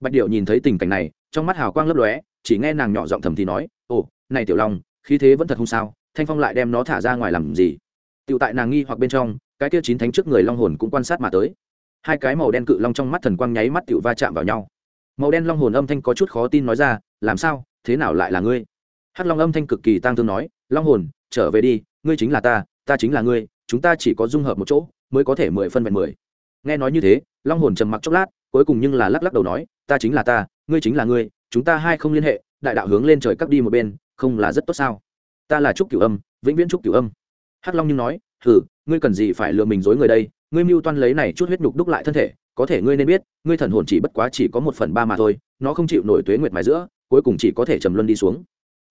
Bạch Điệu nhìn thấy tình cảnh này, trong mắt hào quang lấp lóe, chỉ nghe nàng nhỏ giọng thầm thì nói, "Ồ, này tiểu long, khí thế vẫn thật không sao, Thanh Phong lại đem nó thả ra ngoài làm gì?" tựu tại nàng nghi hoặc bên trong, cái kia chín thánh trước người long hồn cũng quan sát mà tới. Hai cái màu đen cự long trong mắt thần quang nháy mắt tựu va chạm vào nhau. Màu đen long hồn âm thanh có chút khó tin nói ra, "Làm sao? Thế nào lại là ngươi?" Hắc long âm thanh cực kỳ tang thương nói, "Long hồn, trở về đi, ngươi chính là ta, ta chính là ngươi, chúng ta chỉ có dung hợp một chỗ, mới có thể mười phân vẹn mười." Nghe nói như thế, long hồn trầm mặc chốc lát, cuối cùng nhưng là lắc lắc đầu nói, "Ta chính là ta, ngươi chính là ngươi, chúng ta hai không liên hệ, đại đạo hướng lên trời cắt đi một bên, không là rất tốt sao?" Ta là trúc cửu âm, vĩnh viễn trúc cửu âm hắc long nhưng nói thử ngươi cần gì phải lừa mình dối người đây ngươi mưu toan lấy này chút huyết nhục đúc lại thân thể có thể ngươi nên biết, ngươi thần hồn chỉ bất quá chỉ có một phần ba mà thôi, nó không chịu nổi tuế nguyệt mài giữa, cuối cùng chỉ có thể trầm luân đi xuống.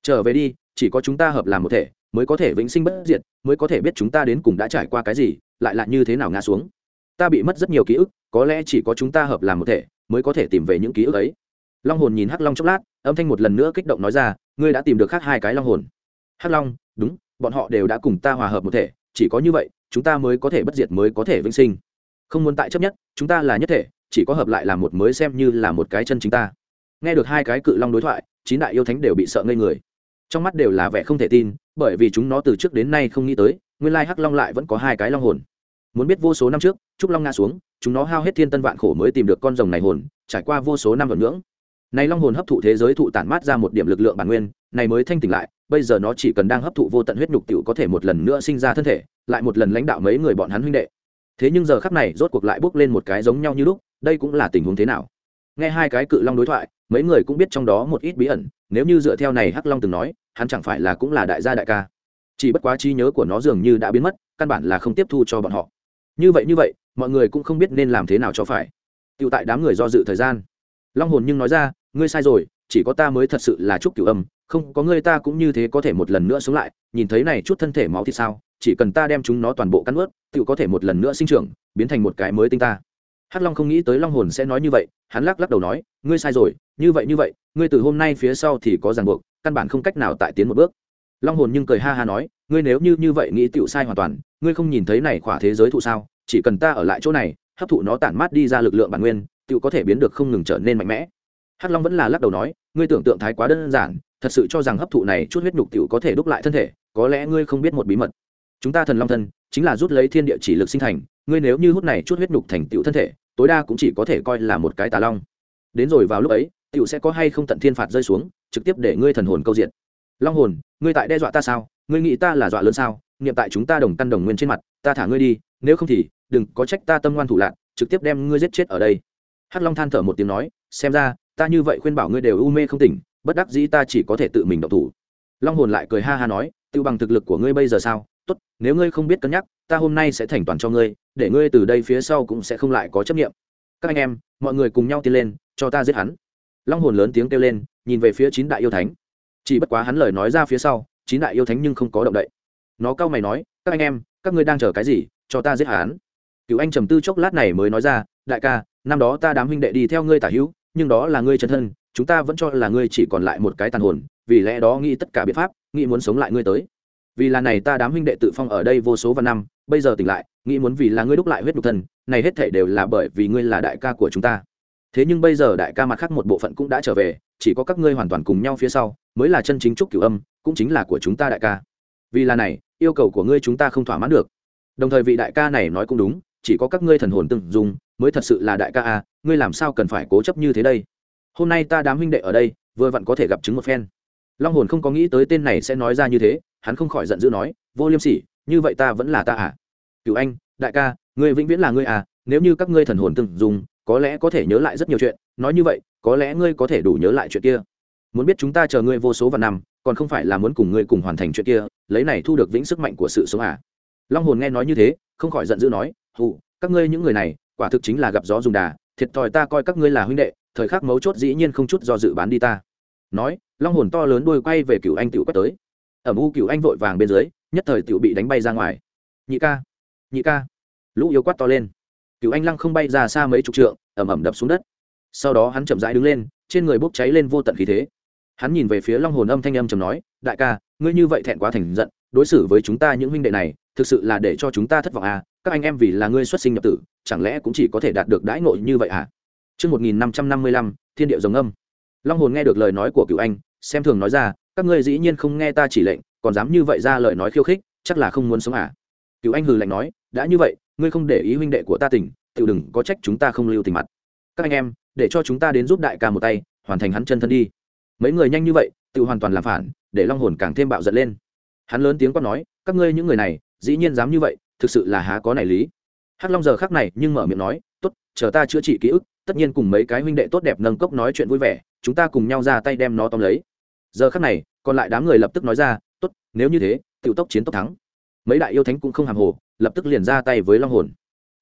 Trở về đi, chỉ có chúng ta hợp làm một thể, mới có thể vĩnh sinh bất diệt, mới có thể biết chúng ta đến cùng đã trải qua cái gì, lại là như thế nào ngã xuống. Ta bị mất rất nhiều ký ức, có lẽ chỉ có chúng ta hợp làm một thể, mới có thể tìm về những ký ức ấy. Long hồn nhìn hắc long chốc lát, âm thanh một lần nữa kích động nói ra, ngươi đã tìm được khác hai cái long hồn. Hắc long, đúng, bọn họ đều đã cùng ta hòa hợp một thể, chỉ có như vậy, chúng ta mới có thể bất diệt, mới có thể vĩnh sinh không muốn tại chấp nhất, chúng ta là nhất thể, chỉ có hợp lại làm một mới xem như là một cái chân chính ta. Nghe được hai cái cự long đối thoại, chín đại yêu thánh đều bị sợ ngây người. Trong mắt đều là vẻ không thể tin, bởi vì chúng nó từ trước đến nay không nghĩ tới, nguyên lai hắc long lại vẫn có hai cái long hồn. Muốn biết vô số năm trước, trúc long ngã xuống, chúng nó hao hết thiên tân vạn khổ mới tìm được con rồng này hồn, trải qua vô số năm vận ngưỡng. Này long hồn hấp thụ thế giới thụ tản mát ra một điểm lực lượng bản nguyên, này mới thanh tỉnh lại, bây giờ nó chỉ cần đang hấp thụ vô tận huyết nhục tiểu có thể một lần nữa sinh ra thân thể, lại một lần lãnh đạo mấy người bọn hắn huynh đệ thế nhưng giờ khắc này rốt cuộc lại bước lên một cái giống nhau như lúc, đây cũng là tình huống thế nào? Nghe hai cái cự long đối thoại, mấy người cũng biết trong đó một ít bí ẩn, nếu như dựa theo này hắc long từng nói, hắn chẳng phải là cũng là đại gia đại ca. Chỉ bất quá trí nhớ của nó dường như đã biến mất, căn bản là không tiếp thu cho bọn họ. Như vậy như vậy, mọi người cũng không biết nên làm thế nào cho phải. Tựu tại đám người do dự thời gian. Long hồn nhưng nói ra, ngươi sai rồi, chỉ có ta mới thật sự là chúc cửu âm, không có ngươi ta cũng như thế có thể một lần nữa sống lại, nhìn thấy này chút thân thể máu thì sao? Chỉ cần ta đem chúng nó toàn bộ cắn ướt tự có thể một lần nữa sinh trưởng, biến thành một cái mới tinh ta. Hắc long không nghĩ tới long hồn sẽ nói như vậy, hắn lắc lắc đầu nói, ngươi sai rồi, như vậy như vậy, ngươi từ hôm nay phía sau thì có ràng buộc, căn bản không cách nào tại tiến một bước. Long hồn nhưng cười ha ha nói, ngươi nếu như như vậy nghĩ tựu sai hoàn toàn, ngươi không nhìn thấy này khỏa thế giới thụ sao? Chỉ cần ta ở lại chỗ này, hấp thụ nó tản mát đi ra lực lượng bản nguyên, tựu có thể biến được không ngừng trở nên mạnh mẽ. Hắc long vẫn là lắc đầu nói, ngươi tưởng tượng thái quá đơn giản, thật sự cho rằng hấp thụ này chút huyết nhục tựu có thể đúc lại thân thể, có lẽ ngươi không biết một bí mật chúng ta thần long thân, chính là rút lấy thiên địa chỉ lực sinh thành, ngươi nếu như hút này chút huyết nhục thành tiểu thân thể, tối đa cũng chỉ có thể coi là một cái tà long. Đến rồi vào lúc ấy tiểu sẽ có hay không tận thiên phạt rơi xuống, trực tiếp để ngươi thần hồn câu diện. Long hồn, ngươi tại đe dọa ta sao? Ngươi nghĩ ta là dọa lớn sao? Niệm tại chúng ta đồng căn đồng nguyên trên mặt, ta thả ngươi đi, nếu không thì, đừng có trách ta tâm ngoan thủ lạc trực tiếp đem ngươi giết chết ở đây. Hắc long than thở một tiếng nói, xem ra, ta như vậy khuyên bảo ngươi đều u mê không tỉnh, bất đắc dĩ ta chỉ có thể tự mình động thủ. Long hồn lại cười ha ha nói tự bằng thực lực của ngươi bây giờ sao? Tốt, nếu ngươi không biết cân nhắc, ta hôm nay sẽ thành toàn cho ngươi, để ngươi từ đây phía sau cũng sẽ không lại có chấp nghiệm các anh em, mọi người cùng nhau tiến lên, cho ta giết hắn. Long hồn lớn tiếng kêu lên, nhìn về phía chín đại yêu thánh. Chỉ bất quá hắn lời nói ra phía sau, chín đại yêu thánh nhưng không có động đậy. Nó cau mày nói, các anh em, các ngươi đang chờ cái gì? Cho ta giết hắn. Cựu anh trầm tư chốc lát này mới nói ra, đại ca, năm đó ta đám huynh đệ đi theo ngươi tả hữu, nhưng đó là ngươi chân thân, chúng ta vẫn cho là ngươi chỉ còn lại một cái tàn hồn, vì lẽ đó nghĩ tất cả biện pháp, nghĩ muốn sống lại ngươi tới vì là này ta đám huynh đệ tự phong ở đây vô số và năm, bây giờ tỉnh lại, nghĩ muốn vì là ngươi đúc lại huyết đục thân, này hết thể đều là bởi vì ngươi là đại ca của chúng ta. Thế nhưng bây giờ đại ca mặt khác một bộ phận cũng đã trở về, chỉ có các ngươi hoàn toàn cùng nhau phía sau, mới là chân chính trúc cửu âm, cũng chính là của chúng ta đại ca. Vì là này, yêu cầu của ngươi chúng ta không thỏa mãn được. Đồng thời vị đại ca này nói cũng đúng, chỉ có các ngươi thần hồn từng dùng, mới thật sự là đại ca a ngươi làm sao cần phải cố chấp như thế đây? Hôm nay ta đám huynh đệ ở đây, vừa vặn có thể gặp chứng một phen long hồn không có nghĩ tới tên này sẽ nói ra như thế, hắn không khỏi giận dữ nói, vô liêm sỉ, như vậy ta vẫn là ta à? Cựu anh, đại ca, ngươi vĩnh viễn là ngươi à? Nếu như các ngươi thần hồn từng dùng, có lẽ có thể nhớ lại rất nhiều chuyện. Nói như vậy, có lẽ ngươi có thể đủ nhớ lại chuyện kia. Muốn biết chúng ta chờ ngươi vô số vạn năm, còn không phải là muốn cùng ngươi cùng hoàn thành chuyện kia, lấy này thu được vĩnh sức mạnh của sự sống à? Long hồn nghe nói như thế, không khỏi giận dữ nói, hù, các ngươi những người này, quả thực chính là gặp gió dùng đà. Thiệt thòi ta coi các ngươi là huynh đệ, thời khắc mấu chốt dĩ nhiên không chút do dự bán đi ta nói long hồn to lớn đuôi quay về cựu anh tựu quét tới. Ẩm u cựu anh vội vàng bên dưới nhất thời tựu bị đánh bay ra ngoài. Nhị ca nhị ca. Lũ yêu quát to lên. Cựu anh lăng không bay ra xa mấy chục trượng ẩm ẩm đập xuống đất. Sau đó hắn chậm rãi đứng lên trên người bốc cháy lên vô tận khí thế. Hắn nhìn về phía long hồn âm thanh âm chầm nói đại ca ngươi như vậy thẹn quá thành giận đối xử với chúng ta những huynh đệ này thực sự là để cho chúng ta thất vọng à các anh em vì là ngươi xuất sinh nhập tử chẳng lẽ cũng chỉ có thể đạt được đãi ngộ như vậy à? Trước 1555, thiên địa rồng âm. Long hồn nghe được lời nói của cựu anh, xem thường nói ra, các ngươi dĩ nhiên không nghe ta chỉ lệnh, còn dám như vậy ra lời nói khiêu khích, chắc là không muốn sống à. Cựu anh hừ lạnh nói, đã như vậy, ngươi không để ý huynh đệ của ta tỉnh, tự đừng có trách chúng ta không lưu tình mặt. Các anh em, để cho chúng ta đến giúp đại ca một tay, hoàn thành hắn chân thân đi. Mấy người nhanh như vậy, tự hoàn toàn làm phản, để Long hồn càng thêm bạo giận lên. Hắn lớn tiếng quát nói, các ngươi những người này, dĩ nhiên dám như vậy, thực sự là há có này lý hắc long giờ khắc này nhưng mở miệng nói tốt chờ ta chữa trị ký ức tất nhiên cùng mấy cái huynh đệ tốt đẹp nâng cốc nói chuyện vui vẻ chúng ta cùng nhau ra tay đem nó tóm lấy. Giờ khắc này, còn lại đám người lập tức nói ra, tốt, nếu như thế, tiểu tốc chiến tốc thắng. Mấy đại yêu thánh cũng không hàm hồ, lập tức liền ra tay với long hồn.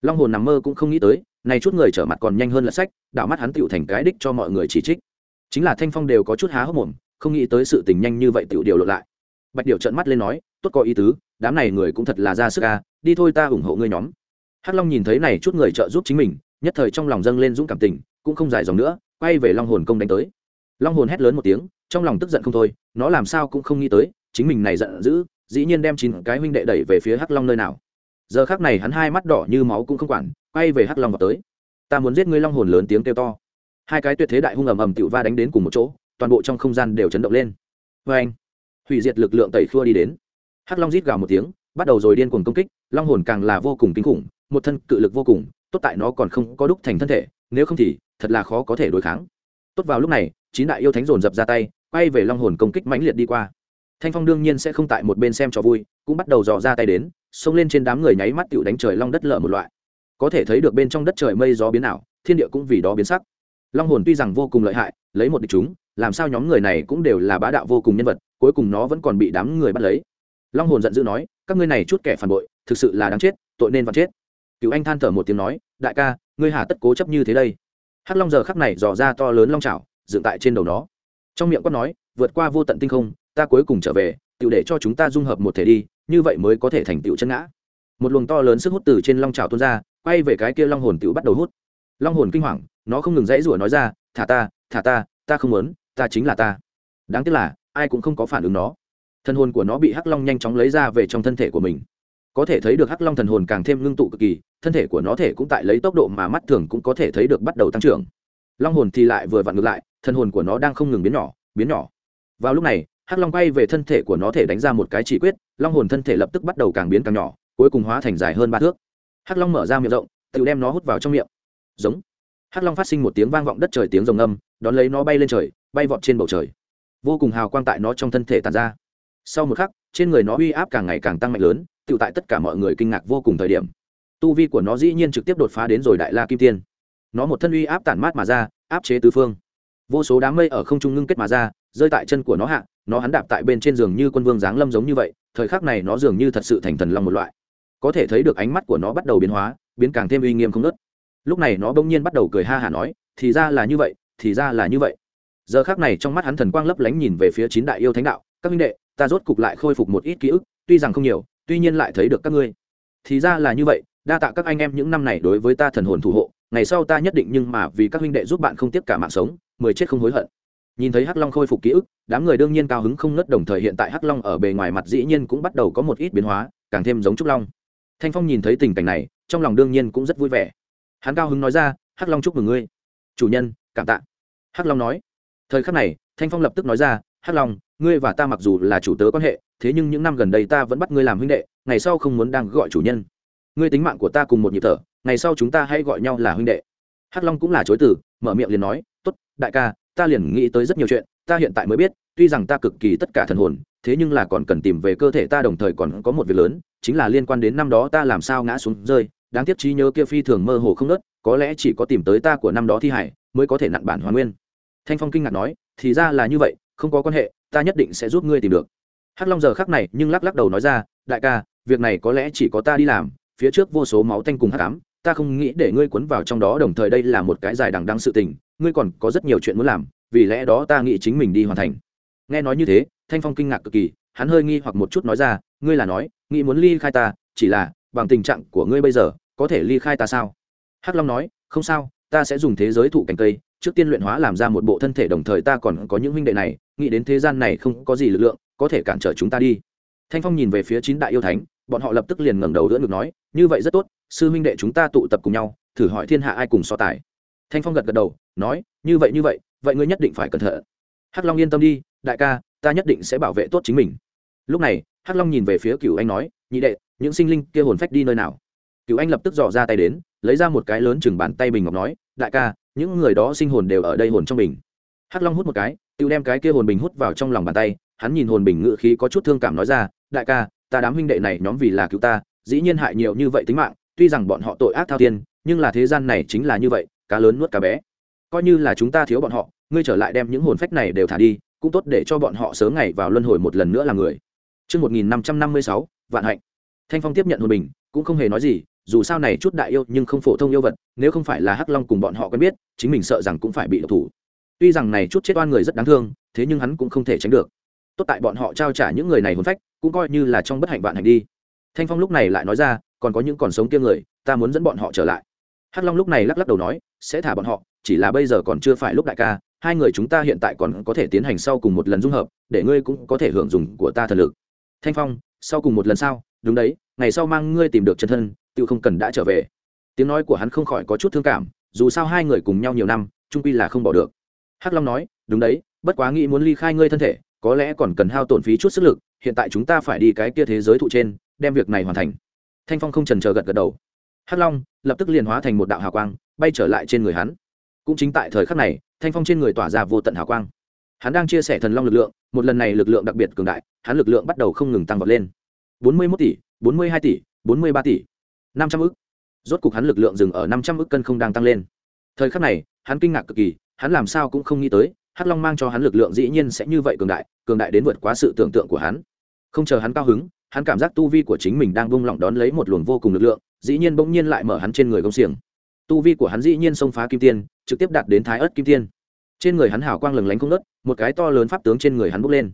Long hồn nằm mơ cũng không nghĩ tới, này chút người trở mặt còn nhanh hơn lật sách đạo mắt hắn tựu thành cái đích cho mọi người chỉ trích. Chính là thanh phong đều có chút há hốc mồm, không nghĩ tới sự tình nhanh như vậy tựu điều lộ lại. Bạch điệu trợn mắt lên nói, tốt có ý tứ, đám này người cũng thật là ra sức ca đi thôi ta ủng hộ ngươi nhóm. Hắc long nhìn thấy này chút người trợ giúp chính mình, nhất thời trong lòng dâng lên dũng cảm tình, cũng không dài dòng nữa quay về long hồn công đánh tới. Long hồn hét lớn một tiếng, trong lòng tức giận không thôi, nó làm sao cũng không nghĩ tới, chính mình này giận dữ, dĩ nhiên đem chín cái huynh đệ đẩy về phía hắc long nơi nào. Giờ khác này hắn hai mắt đỏ như máu cũng không quản, quay về hắc long vào tới. Ta muốn giết ngươi, long hồn lớn tiếng kêu to. Hai cái tuyệt thế đại hung ầm ầm tựu va đánh đến cùng một chỗ, toàn bộ trong không gian đều chấn động lên. Vê anh hủy diệt lực lượng tẩy khua đi đến. Hắc long rít gào một tiếng, bắt đầu rồi điên cuồng công kích, long hồn càng là vô cùng kinh khủng, một thân cự lực vô cùng, tốt tại nó còn không có đúc thành thân thể, nếu không thì thật là khó có thể đối kháng. Tốt vào lúc này, chín đại yêu thánh dồn dập ra tay, quay về long hồn công kích mãnh liệt đi qua. Thanh phong đương nhiên sẽ không tại một bên xem cho vui, cũng bắt đầu dò ra tay đến, xông lên trên đám người nháy mắt tựu đánh trời long đất lở một loại. Có thể thấy được bên trong đất trời mây gió biến ảo, thiên địa cũng vì đó biến sắc. Long hồn tuy rằng vô cùng lợi hại, lấy một địch chúng, làm sao nhóm người này cũng đều là bá đạo vô cùng nhân vật, cuối cùng nó vẫn còn bị đám người bắt lấy. Long hồn giận dữ nói, các ngươi này chút kẻ phản bội, thực sự là đáng chết, tội nên vặt chết. Cựu anh than thở một tiếng nói, đại ca, ngươi hà tất cố chấp như thế đây hắc long giờ khắc này dò ra to lớn long trào dựng tại trên đầu nó. Trong miệng quát nói, vượt qua vô tận tinh không, ta cuối cùng trở về tự để cho chúng ta dung hợp một thể đi, như vậy mới có thể thành tựu chân ngã. Một luồng to lớn sức hút từ trên long trào tuôn ra, quay về cái kia long hồn tự bắt đầu hút. Long hồn kinh hoàng, nó không ngừng dãy rủa nói ra, thả ta thả ta ta không muốn, ta chính là ta. Đáng tiếc là, ai cũng không có phản ứng nó. Thân hồn của nó bị hắc long nhanh chóng lấy ra về trong thân thể của mình. Có thể thấy được hắc long thần hồn càng thêm ngưng tụ cực kỳ thân thể của nó thể cũng tại lấy tốc độ mà mắt thường cũng có thể thấy được bắt đầu tăng trưởng. Long hồn thì lại vừa vặn ngược lại, thân hồn của nó đang không ngừng biến nhỏ biến nhỏ. Vào lúc này, hắc long quay về thân thể của nó thể đánh ra một cái chỉ quyết, long hồn thân thể lập tức bắt đầu càng biến càng nhỏ, cuối cùng hóa thành dài hơn ba thước. Hắc long mở ra miệng rộng, tự đem nó hút vào trong miệng. Giống. Hắc long phát sinh một tiếng vang vọng đất trời tiếng rồng âm đón lấy nó bay lên trời, bay vọt trên bầu trời. Vô cùng hào quang tại nó trong thân thể tàn ra. Sau một khắc, trên người nó uy áp càng ngày càng tăng mạnh lớn tự tại tất cả mọi người kinh ngạc vô cùng thời điểm tu vi của nó dĩ nhiên trực tiếp đột phá đến rồi đại la kim tiên. Nó một thân uy áp tản mát mà ra, áp chế tứ phương. Vô số đám mây ở không trung ngưng kết mà ra, rơi tại chân của nó hạ, nó hắn đạp tại bên trên giường như quân vương giáng lâm giống như vậy, thời khắc này nó dường như thật sự thành thần long một loại. Có thể thấy được ánh mắt của nó bắt đầu biến hóa, biến càng thêm uy nghiêm không nớt lúc này nó bỗng nhiên bắt đầu cười ha hả nói, thì ra là như vậy, thì ra là như vậy. Giờ khác này trong mắt hắn thần quang lấp lánh nhìn về phía chín đại yêu thánh đạo, các minh đệ, ta rốt cục lại khôi phục một ít ký ức, tuy rằng không nhiều, tuy nhiên lại thấy được các ngươi. Thì ra là như vậy đa tạ các anh em những năm này đối với ta thần hồn thủ hộ, ngày sau ta nhất định nhưng mà vì các huynh đệ giúp bạn không tiếp cả mạng sống, mười chết không hối hận. Nhìn thấy hắc long khôi phục ký ức, đám người đương nhiên cao hứng không ngất đồng thời hiện tại hắc long ở bề ngoài mặt dĩ nhiên cũng bắt đầu có một ít biến hóa, càng thêm giống trúc long. Thanh phong nhìn thấy tình cảnh này, trong lòng đương nhiên cũng rất vui vẻ. Hắn cao hứng nói ra, hắc long chúc mừng ngươi. Chủ nhân, cảm tạ. Hắc long nói. Thời khắc này, thanh phong lập tức nói ra, hắc long, ngươi và ta mặc dù là chủ tớ quan hệ, thế nhưng những năm gần đây ta vẫn bắt ngươi làm huynh đệ, ngày sau không muốn đang gọi chủ nhân ngươi tính mạng của ta cùng một nhịp thở, ngày sau chúng ta hãy gọi nhau là huynh đệ. Hắc long cũng là chối từ, mở miệng liền nói, tốt, đại ca, ta liền nghĩ tới rất nhiều chuyện, ta hiện tại mới biết, tuy rằng ta cực kỳ tất cả thần hồn, thế nhưng là còn cần tìm về cơ thể ta đồng thời còn có một việc lớn, chính là liên quan đến năm đó ta làm sao ngã xuống rơi, đáng tiếc trí nhớ kia phi thường mơ hồ không nớt có lẽ chỉ có tìm tới ta của năm đó thi hải mới có thể nặn bản hoàn nguyên. Thanh phong kinh ngạc nói, thì ra là như vậy, không có quan hệ, ta nhất định sẽ giúp ngươi tìm được. Hắc long giờ khắc này nhưng lắc lắc đầu nói ra, đại ca, việc này có lẽ chỉ có ta đi làm phía trước vô số máu tanh cùng hắc ám, ta không nghĩ để ngươi cuốn vào trong đó, đồng thời đây là một cái dài đằng đăng sự tình, ngươi còn có rất nhiều chuyện muốn làm, vì lẽ đó ta nghĩ chính mình đi hoàn thành. Nghe nói như thế, thanh phong kinh ngạc cực kỳ, hắn hơi nghi hoặc một chút nói ra, ngươi là nói, nghĩ muốn ly khai ta, chỉ là, bằng tình trạng của ngươi bây giờ, có thể ly khai ta sao? Hắc long nói, không sao, ta sẽ dùng thế giới thụ cành cây, trước tiên luyện hóa làm ra một bộ thân thể đồng thời ta còn có những huynh đệ này, nghĩ đến thế gian này không có gì lực lượng, có thể cản trở chúng ta đi. Thanh phong nhìn về phía chín đại yêu thánh bọn họ lập tức liền ngẩng đầu đỡ ngực nói, như vậy rất tốt, sư huynh đệ chúng ta tụ tập cùng nhau, thử hỏi thiên hạ ai cùng so tài. Thanh phong gật gật đầu, nói, như vậy như vậy vậy ngươi nhất định phải cẩn thận. Hắc long yên tâm đi, đại ca, ta nhất định sẽ bảo vệ tốt chính mình. Lúc này, hắc long nhìn về phía Cửu anh nói, nhị đệ, những sinh linh kia hồn phách đi nơi nào? Cửu anh lập tức dò ra tay đến, lấy ra một cái lớn chừng bàn tay bình ngọc nói, đại ca, những người đó sinh hồn đều ở đây hồn trong bình. Hắc long hút một cái, tự đem cái kia hồn bình hút vào trong lòng bàn tay, hắn nhìn hồn bình ngự khí có chút thương cảm nói ra, đại ca ta đám huynh đệ này nhóm vì là cứu ta dĩ nhiên hại nhiều như vậy tính mạng tuy rằng bọn họ tội ác thao tiên nhưng là thế gian này chính là như vậy cá lớn nuốt cá bé coi như là chúng ta thiếu bọn họ ngươi trở lại đem những hồn phách này đều thả đi cũng tốt để cho bọn họ sớm ngày vào luân hồi một lần nữa là người Trước 1556, vạn hạnh. Thanh Phong tiếp nhận hồn bình, cũng không hề nói gì, dù sao này chút đại yêu nhưng không phổ thông yêu vật, nếu không phải là Hắc Long cùng bọn họ quen biết, chính mình sợ rằng cũng phải bị độc thủ. Tuy rằng này chút chết oan người rất đáng thương, thế nhưng hắn cũng không thể tránh được. Tốt tại bọn họ trao trả những người này hồn phách, cũng coi như là trong bất hạnh vạn hạnh đi. Thanh Phong lúc này lại nói ra, còn có những còn sống kia người, ta muốn dẫn bọn họ trở lại. Hắc Long lúc này lắc lắc đầu nói, sẽ thả bọn họ, chỉ là bây giờ còn chưa phải lúc đại ca, hai người chúng ta hiện tại còn có thể tiến hành sau cùng một lần dung hợp để ngươi cũng có thể hưởng dùng của ta thần lực thanh phong sau cùng một lần sau đúng đấy ngày sau mang ngươi tìm được chân thân tự không cần đã trở về tiếng nói của hắn không khỏi có chút thương cảm dù sao hai người cùng nhau nhiều năm trung quy là không bỏ được hắc long nói đúng đấy bất quá nghĩ muốn ly khai ngươi thân thể có lẽ còn cần hao tổn phí chút sức lực, hiện tại chúng ta phải đi cái kia thế giới thụ trên, đem việc này hoàn thành. Thanh phong không trần chờ gật gật đầu. Hắc long lập tức liền hóa thành một đạo hào quang, bay trở lại trên người hắn. Cũng chính tại thời khắc này, thanh phong trên người tỏa ra vô tận hào quang. Hắn đang chia sẻ thần long lực lượng, một lần này lực lượng đặc biệt cường đại, hắn lực lượng bắt đầu không ngừng tăng vọt lên. Bốn mươi một tỷ, bốn mươi hai tỷ, bốn mươi ba tỷ, năm trăm ức. Rốt cục hắn lực lượng dừng ở năm trăm ức cân không đang tăng lên. Thời khắc này, hắn kinh ngạc cực kỳ, hắn làm sao cũng không nghĩ tới hắc long mang cho hắn lực lượng dĩ nhiên sẽ như vậy cường đại cường đại đến vượt quá sự tưởng tượng của hắn. Không chờ hắn cao hứng, hắn cảm giác tu vi của chính mình đang bung lỏng đón lấy một luồng vô cùng lực lượng, dĩ nhiên bỗng nhiên lại mở hắn trên người công xiềng. Tu vi của hắn dĩ nhiên xông phá kim tiên, trực tiếp đạt đến thái ớt kim tiên. Trên người hắn hào quang lừng lánh không nớt một cái to lớn pháp tướng trên người hắn bốc lên.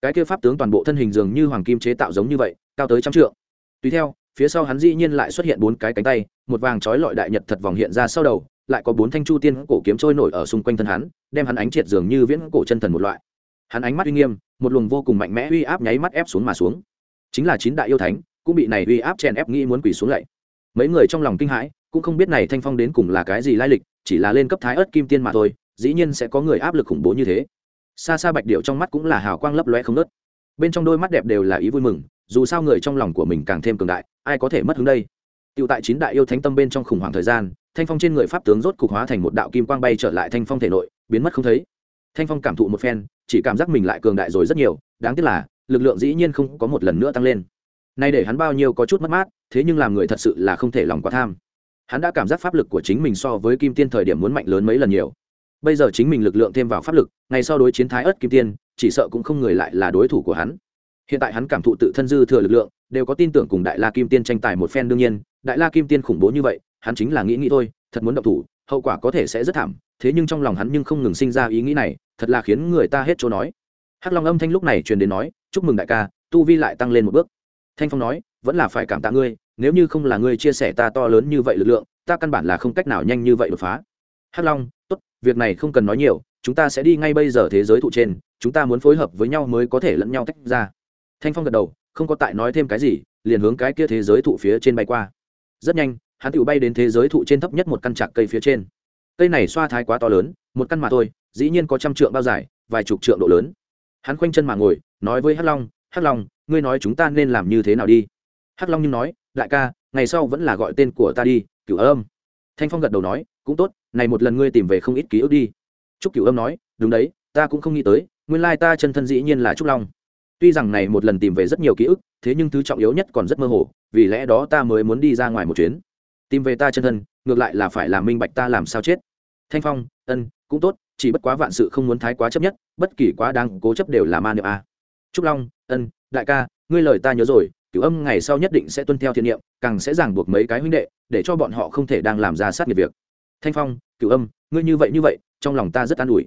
Cái kia pháp tướng toàn bộ thân hình dường như hoàng kim chế tạo giống như vậy, cao tới trăm trượng. Tùy theo, phía sau hắn dĩ nhiên lại xuất hiện bốn cái cánh tay, một vàng trói lọi đại nhật thật vòng hiện ra sau đầu lại có bốn thanh chu tiên cổ kiếm trôi nổi ở xung quanh thân hắn, đem hắn ánh triệt dường như viễn cổ chân thần một loại. Hắn ánh mắt uy nghiêm, một luồng vô cùng mạnh mẽ uy áp nháy mắt ép xuống mà xuống. Chính là chín đại yêu thánh, cũng bị này uy áp chèn ép nghĩ muốn quỳ xuống lạy mấy người trong lòng kinh hãi, cũng không biết này thanh phong đến cùng là cái gì lai lịch, chỉ là lên cấp thái ớt kim tiên mà thôi, dĩ nhiên sẽ có người áp lực khủng bố như thế. Xa xa bạch điệu trong mắt cũng là hào quang lấp loe không nớt bên trong đôi mắt đẹp đều là ý vui mừng, dù sao người trong lòng của mình càng thêm cường đại, ai có thể mất hứng đây? Tựu tại chín đại yêu thánh tâm bên trong khủng hoảng thời gian thanh phong trên người pháp tướng rốt cục hóa thành một đạo kim quang bay trở lại thanh phong thể nội, biến mất không thấy. Thanh phong cảm thụ một phen, chỉ cảm giác mình lại cường đại rồi rất nhiều, đáng tiếc là, lực lượng dĩ nhiên không có một lần nữa tăng lên. Nay để hắn bao nhiêu có chút mất mát, thế nhưng làm người thật sự là không thể lòng quá tham. Hắn đã cảm giác pháp lực của chính mình so với kim tiên thời điểm muốn mạnh lớn mấy lần nhiều. Bây giờ chính mình lực lượng thêm vào pháp lực ngày sau đối chiến thái ớt kim tiên, chỉ sợ cũng không người lại là đối thủ của hắn. Hiện tại hắn cảm thụ tự thân dư thừa lực lượng, đều có tin tưởng cùng đại la kim tiên tranh tài một phen đương nhiên, đại la kim tiên khủng bố như vậy hắn chính là nghĩ nghĩ thôi, thật muốn động thủ, hậu quả có thể sẽ rất thảm, thế nhưng trong lòng hắn nhưng không ngừng sinh ra ý nghĩ này, thật là khiến người ta hết chỗ nói. Hắc long âm thanh lúc này truyền đến nói, chúc mừng đại ca, tu vi lại tăng lên một bước. Thanh phong nói, vẫn là phải cảm tạ ngươi, nếu như không là ngươi chia sẻ ta to lớn như vậy lực lượng, ta căn bản là không cách nào nhanh như vậy đột phá. Hắc long, tốt, việc này không cần nói nhiều, chúng ta sẽ đi ngay bây giờ thế giới thụ trên, chúng ta muốn phối hợp với nhau mới có thể lẫn nhau tách ra. Thanh phong gật đầu, không có tại nói thêm cái gì, liền hướng cái kia thế giới thụ phía trên bay qua. Rất nhanh hắn tự bay đến thế giới thụ trên thấp nhất một căn trạc cây phía trên. Cây này xoa thái quá to lớn, một căn mà thôi, dĩ nhiên có trăm trượng bao dài, vài chục trượng độ lớn. Hắn khoanh chân mà ngồi, nói với hắc long hắc long, ngươi nói chúng ta nên làm như thế nào đi? Hắc long nhưng nói, đại ca, ngày sau vẫn là gọi tên của ta đi, cửu âm. Thanh phong gật đầu nói, cũng tốt, này một lần ngươi tìm về không ít ký ức đi. Trúc cửu âm nói, đúng đấy, ta cũng không nghĩ tới, nguyên lai ta chân thân dĩ nhiên là trúc long. Tuy rằng này một lần tìm về rất nhiều ký ức, thế nhưng thứ trọng yếu nhất còn rất mơ hồ, vì lẽ đó ta mới muốn đi ra ngoài một chuyến tìm về ta chân thân, ngược lại là phải làm minh bạch ta làm sao chết. Thanh phong, ân, cũng tốt, chỉ bất quá vạn sự không muốn thái quá chấp nhất, bất kỳ quá đáng cố chấp đều là ma niệm a. Trúc long, ân, đại ca, ngươi lời ta nhớ rồi, cửu âm ngày sau nhất định sẽ tuân theo thiên niệm, càng sẽ ràng buộc mấy cái huynh đệ, để cho bọn họ không thể đang làm ra sát nghiệp việc. Thanh phong, cửu âm, ngươi như vậy như vậy, trong lòng ta rất an ủi.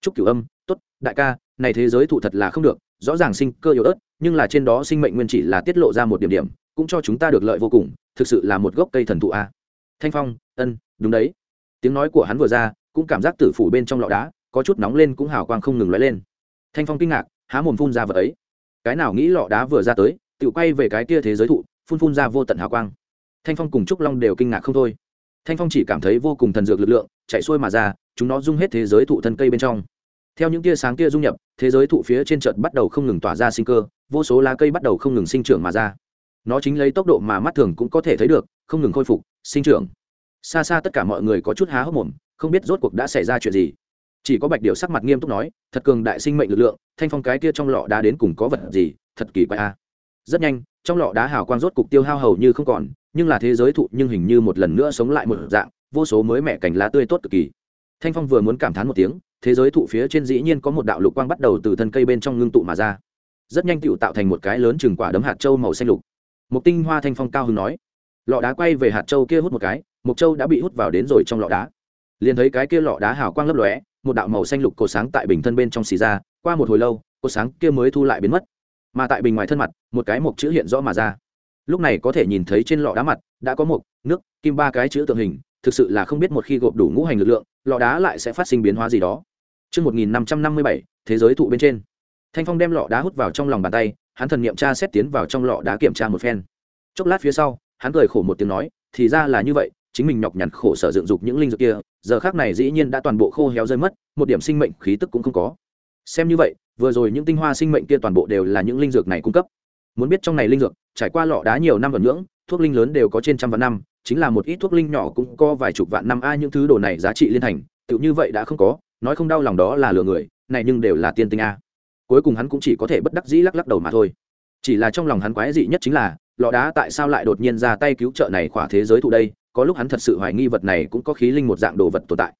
Chúc cửu âm, tốt, đại ca, này thế giới thụ thật là không được, rõ ràng sinh cơ yếu ớt, nhưng là trên đó sinh mệnh nguyên chỉ là tiết lộ ra một điểm điểm cũng cho chúng ta được lợi vô cùng, thực sự là một gốc cây thần thụ a. Thanh phong, ân, đúng đấy. Tiếng nói của hắn vừa ra, cũng cảm giác tử phủ bên trong lọ đá, có chút nóng lên cũng hào quang không ngừng lóe lên. Thanh phong kinh ngạc, há mồm phun ra vật ấy. Cái nào nghĩ lọ đá vừa ra tới, tự quay về cái kia thế giới thụ, phun phun ra vô tận hào quang. Thanh phong cùng trúc long đều kinh ngạc không thôi. Thanh phong chỉ cảm thấy vô cùng thần dược lực lượng, chạy xuôi mà ra, chúng nó dung hết thế giới thụ thân cây bên trong. Theo những tia sáng kia dung nhập, thế giới thụ phía trên trận bắt đầu không ngừng tỏa ra sinh cơ, vô số lá cây bắt đầu không ngừng sinh trưởng mà ra nó chính lấy tốc độ mà mắt thường cũng có thể thấy được, không ngừng khôi phục, sinh trưởng. Xa xa tất cả mọi người có chút há hốc mồm, không biết rốt cuộc đã xảy ra chuyện gì. Chỉ có bạch điệu sắc mặt nghiêm túc nói, thật cường đại sinh mệnh lực lượng, thanh phong cái kia trong lọ đá đến cùng có vật gì, thật kỳ quái a. Rất nhanh, trong lọ đá hào quang rốt cục tiêu hao hầu như không còn, nhưng là thế giới thụ nhưng hình như một lần nữa sống lại một dạng, vô số mới mẻ cành lá tươi tốt cực kỳ. Thanh phong vừa muốn cảm thán một tiếng, thế giới thụ phía trên dĩ nhiên có một đạo lục quang bắt đầu từ thân cây bên trong ngưng tụ mà ra. Rất nhanh tựu tạo thành một cái lớn chừng quả đấm hạt trâu màu xanh lục một tinh hoa thanh phong cao hứng nói lọ đá quay về hạt châu kia hút một cái mộc châu đã bị hút vào đến rồi trong lọ đá. Liền thấy cái kia lọ đá hào quang lấp lóe một đạo màu xanh lục cổ sáng tại bình thân bên trong xì ra qua một hồi lâu cổ sáng kia mới thu lại biến mất. Mà tại bình ngoài thân mặt một cái mộc chữ hiện rõ mà ra. Lúc này có thể nhìn thấy trên lọ đá mặt đã có một nước kim ba cái chữ tượng hình thực sự là không biết một khi gộp đủ ngũ hành lực lượng lọ đá lại sẽ phát sinh biến hóa gì đó. Trước 1557, thế giới thụ bên trên. Thanh Phong đem lọ đá hút vào trong lòng bàn tay, hắn thần niệm tra xét tiến vào trong lọ đá kiểm tra một phen. Chốc lát phía sau, hắn cười khổ một tiếng nói, thì ra là như vậy, chính mình nhọc nhằn khổ sở dựng dục những linh dược kia, giờ khác này dĩ nhiên đã toàn bộ khô héo rơi mất, một điểm sinh mệnh khí tức cũng không có. Xem như vậy, vừa rồi những tinh hoa sinh mệnh kia toàn bộ đều là những linh dược này cung cấp. Muốn biết trong này linh dược, trải qua lọ đá nhiều năm vật ngưỡng thuốc linh lớn đều có trên trăm vạn năm, chính là một ít thuốc linh nhỏ cũng có vài chục vạn năm a những thứ đồ này giá trị liên thành tự như vậy đã không có nói không đau lòng đó là lừa người này nhưng đều là tiên tinh a cuối cùng hắn cũng chỉ có thể bất đắc dĩ lắc lắc đầu mà thôi. Chỉ là trong lòng hắn quái dị nhất chính là, lọ đá tại sao lại đột nhiên ra tay cứu trợ này khỏa thế giới thụ đây, có lúc hắn thật sự hoài nghi vật này cũng có khí linh một dạng đồ vật tồn tại.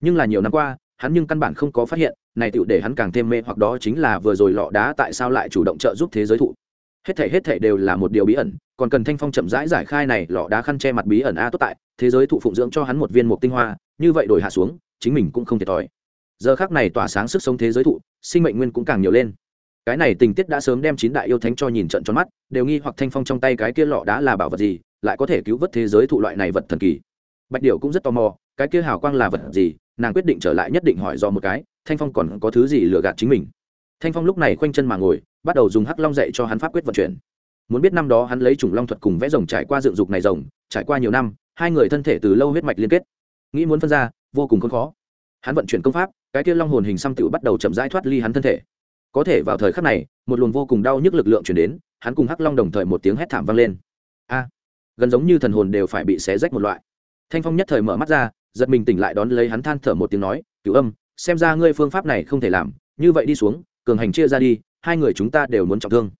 Nhưng là nhiều năm qua, hắn nhưng căn bản không có phát hiện, này tựu để hắn càng thêm mê hoặc đó chính là vừa rồi lọ đá tại sao lại chủ động trợ giúp thế giới thụ. Hết thể hết thể đều là một điều bí ẩn, còn cần thanh phong chậm rãi giải khai này, lọ đá khăn che mặt bí ẩn a tốt tại, thế giới thụ phụng dưỡng cho hắn một viên mục tinh hoa, như vậy đổi hạ xuống, chính mình cũng không thiệt thòi. Giờ khác này tỏa sáng sức sống thế giới thụ sinh mệnh nguyên cũng càng nhiều lên. Cái này tình tiết đã sớm đem chín đại yêu thánh cho nhìn trận tròn mắt, đều nghi hoặc thanh phong trong tay cái kia lọ đã là bảo vật gì, lại có thể cứu vớt thế giới thụ loại này vật thần kỳ. Bạch điệu cũng rất tò mò, cái kia hào quang là vật gì, nàng quyết định trở lại nhất định hỏi do một cái, thanh phong còn có thứ gì lừa gạt chính mình. Thanh phong lúc này khoanh chân mà ngồi, bắt đầu dùng hắc long dạy cho hắn pháp quyết vận chuyển. Muốn biết năm đó hắn lấy chủng long thuật cùng vẽ rồng trải qua dựng dục này rồng, trải qua nhiều năm, hai người thân thể từ lâu huyết mạch liên kết. Nghĩ muốn phân ra, vô cùng khó. Hắn vận chuyển công pháp cái kia long hồn hình xăm tựu bắt đầu chậm rãi thoát ly hắn thân thể. Có thể vào thời khắc này, một luồng vô cùng đau nhức lực lượng chuyển đến, hắn cùng hắc long đồng thời một tiếng hét thảm vang lên. A! Gần giống như thần hồn đều phải bị xé rách một loại. Thanh phong nhất thời mở mắt ra, giật mình tỉnh lại đón lấy hắn than thở một tiếng nói, cửu âm, xem ra ngươi phương pháp này không thể làm, như vậy đi xuống, cường hành chia ra đi, hai người chúng ta đều muốn trọng thương.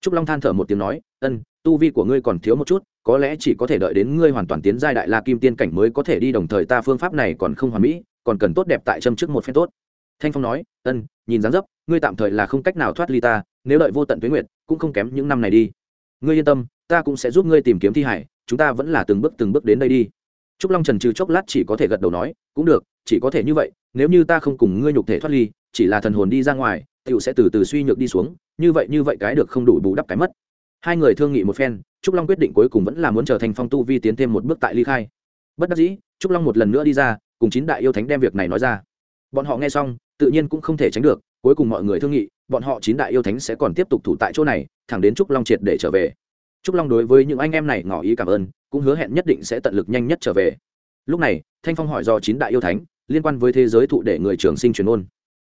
Trúc long than thở một tiếng nói, ân, tu vi của ngươi còn thiếu một chút, có lẽ chỉ có thể đợi đến ngươi hoàn toàn tiến giai đại la kim tiên cảnh mới có thể đi, đồng thời ta phương pháp này còn không hoàn mỹ còn cần tốt đẹp tại châm trước một phen tốt. Thanh phong nói, ân, nhìn dáng dấp, ngươi tạm thời là không cách nào thoát ly ta, nếu đợi vô tận tuế nguyệt, cũng không kém những năm này đi. Ngươi yên tâm, ta cũng sẽ giúp ngươi tìm kiếm thi hải, chúng ta vẫn là từng bước từng bước đến đây đi. Trúc long trần trừ chốc lát chỉ có thể gật đầu nói, cũng được, chỉ có thể như vậy, nếu như ta không cùng ngươi nhục thể thoát ly, chỉ là thần hồn đi ra ngoài tựu sẽ từ từ suy nhược đi xuống, như vậy như vậy cái được không đủ bù đắp cái mất. Hai người thương nghị một phen, trúc long quyết định cuối cùng vẫn là muốn trở thành phong tu vi tiến thêm một bước tại ly khai. Bất đắc dĩ, trúc long một lần nữa đi ra cùng chín đại yêu thánh đem việc này nói ra. Bọn họ nghe xong, tự nhiên cũng không thể tránh được, cuối cùng mọi người thương nghị, bọn họ chín đại yêu thánh sẽ còn tiếp tục thủ tại chỗ này, thẳng đến trúc long triệt để trở về. Trúc long đối với những anh em này ngỏ ý cảm ơn, cũng hứa hẹn nhất định sẽ tận lực nhanh nhất trở về. Lúc này, thanh phong hỏi do chín đại yêu thánh, liên quan với thế giới thụ để người trường sinh truyền ôn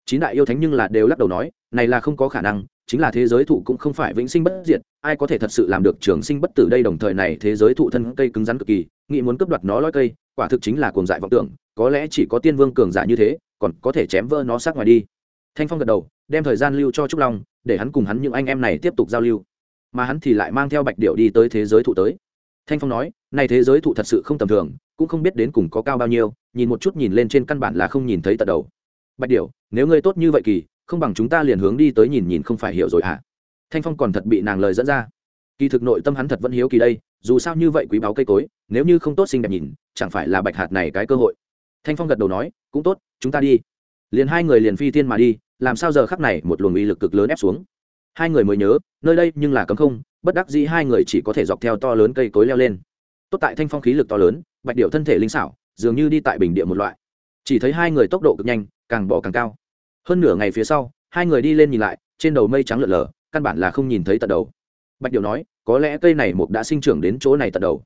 chín đại yêu thánh nhưng là đều lắc đầu nói, này là không có khả năng, chính là thế giới thụ cũng không phải vĩnh sinh bất diệt, ai có thể thật sự làm được trường sinh bất tử đây đồng thời này thế giới thụ thân cây cứng rắn cực kỳ nghĩ muốn cướp đoạt nó lõi cây, quả thực chính là cuồng dại vọng tưởng có lẽ chỉ có tiên vương cường giả như thế, còn có thể chém vỡ nó sát ngoài đi. Thanh phong gật đầu, đem thời gian lưu cho trúc long, để hắn cùng hắn những anh em này tiếp tục giao lưu. Mà hắn thì lại mang theo bạch điệu đi tới thế giới thụ tới. Thanh phong nói, này thế giới thụ thật sự không tầm thường, cũng không biết đến cùng có cao bao nhiêu, nhìn một chút nhìn lên trên căn bản là không nhìn thấy tận đầu. Bạch điệu nếu ngươi tốt như vậy kỳ, không bằng chúng ta liền hướng đi tới nhìn nhìn không phải hiểu rồi hả? Thanh phong còn thật bị nàng lời dẫn ra. Kỳ thực nội tâm hắn thật vẫn hiếu kỳ đây, dù sao như vậy quý báo cây cối, nếu như không tốt xinh đẹp nhìn, chẳng phải là bạch hạt này cái cơ hội thanh phong gật đầu nói, cũng tốt, chúng ta đi. Liền hai người liền phi thiên mà đi, làm sao giờ khắc này một luồng uy lực cực lớn ép xuống. Hai người mới nhớ, nơi đây nhưng là cấm không, bất đắc dĩ hai người chỉ có thể dọc theo to lớn cây cối leo lên. Tốt tại thanh phong khí lực to lớn, bạch điệu thân thể linh xảo, dường như đi tại bình địa một loại. Chỉ thấy hai người tốc độ cực nhanh, càng bỏ càng cao. Hơn nửa ngày phía sau, hai người đi lên nhìn lại, trên đầu mây trắng lợn lờ, căn bản là không nhìn thấy tận đầu. Bạch điệu nói, có lẽ cây này mục đã sinh trưởng đến chỗ này tận đầu.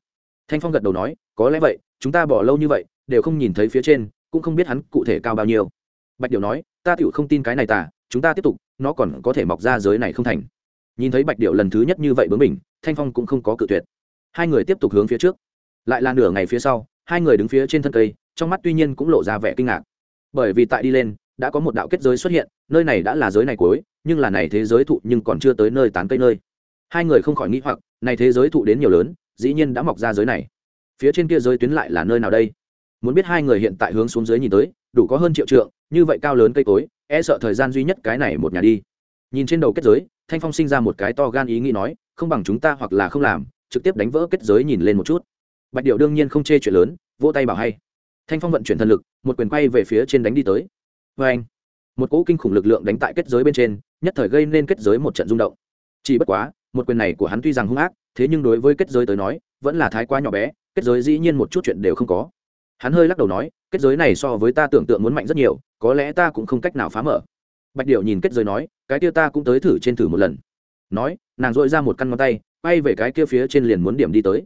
Thanh phong gật đầu nói, có lẽ vậy, chúng ta bỏ lâu như vậy đều không nhìn thấy phía trên, cũng không biết hắn cụ thể cao bao nhiêu. Bạch điệu nói, ta tựu không tin cái này tả chúng ta tiếp tục, nó còn có thể mọc ra giới này không thành. Nhìn thấy bạch điệu lần thứ nhất như vậy bướng mình thanh phong cũng không có cự tuyệt. Hai người tiếp tục hướng phía trước. Lại là nửa ngày phía sau, hai người đứng phía trên thân cây, trong mắt tuy nhiên cũng lộ ra vẻ kinh ngạc. Bởi vì tại đi lên, đã có một đạo kết giới xuất hiện, nơi này đã là giới này cuối, nhưng là này thế giới thụ nhưng còn chưa tới nơi tán cây nơi. Hai người không khỏi nghĩ hoặc, này thế giới thụ đến nhiều lớn, dĩ nhiên đã mọc ra giới này. Phía trên kia giới tuyến lại là nơi nào đây? Muốn biết hai người hiện tại hướng xuống dưới nhìn tới, đủ có hơn triệu trượng, như vậy cao lớn cây cối e sợ thời gian duy nhất cái này một nhà đi. Nhìn trên đầu kết giới, thanh phong sinh ra một cái to gan ý nghĩ nói, không bằng chúng ta hoặc là không làm, trực tiếp đánh vỡ kết giới nhìn lên một chút. Bạch điệu đương nhiên không chê chuyện lớn, vỗ tay bảo hay. Thanh phong vận chuyển thần lực, một quyền quay về phía trên đánh đi tới. Vê anh, một cỗ kinh khủng lực lượng đánh tại kết giới bên trên, nhất thời gây nên kết giới một trận rung động. Chỉ bất quá, một quyền này của hắn tuy rằng hung ác, thế nhưng đối với kết giới tới nói, vẫn là thái quá nhỏ bé, kết giới dĩ nhiên một chút chuyện đều không có hắn hơi lắc đầu nói, kết giới này so với ta tưởng tượng muốn mạnh rất nhiều, có lẽ ta cũng không cách nào phá mở. Bạch điệu nhìn kết giới nói, cái kia ta cũng tới thử trên thử một lần. Nói, nàng dội ra một căn ngón tay bay về cái kia phía trên liền muốn điểm đi tới.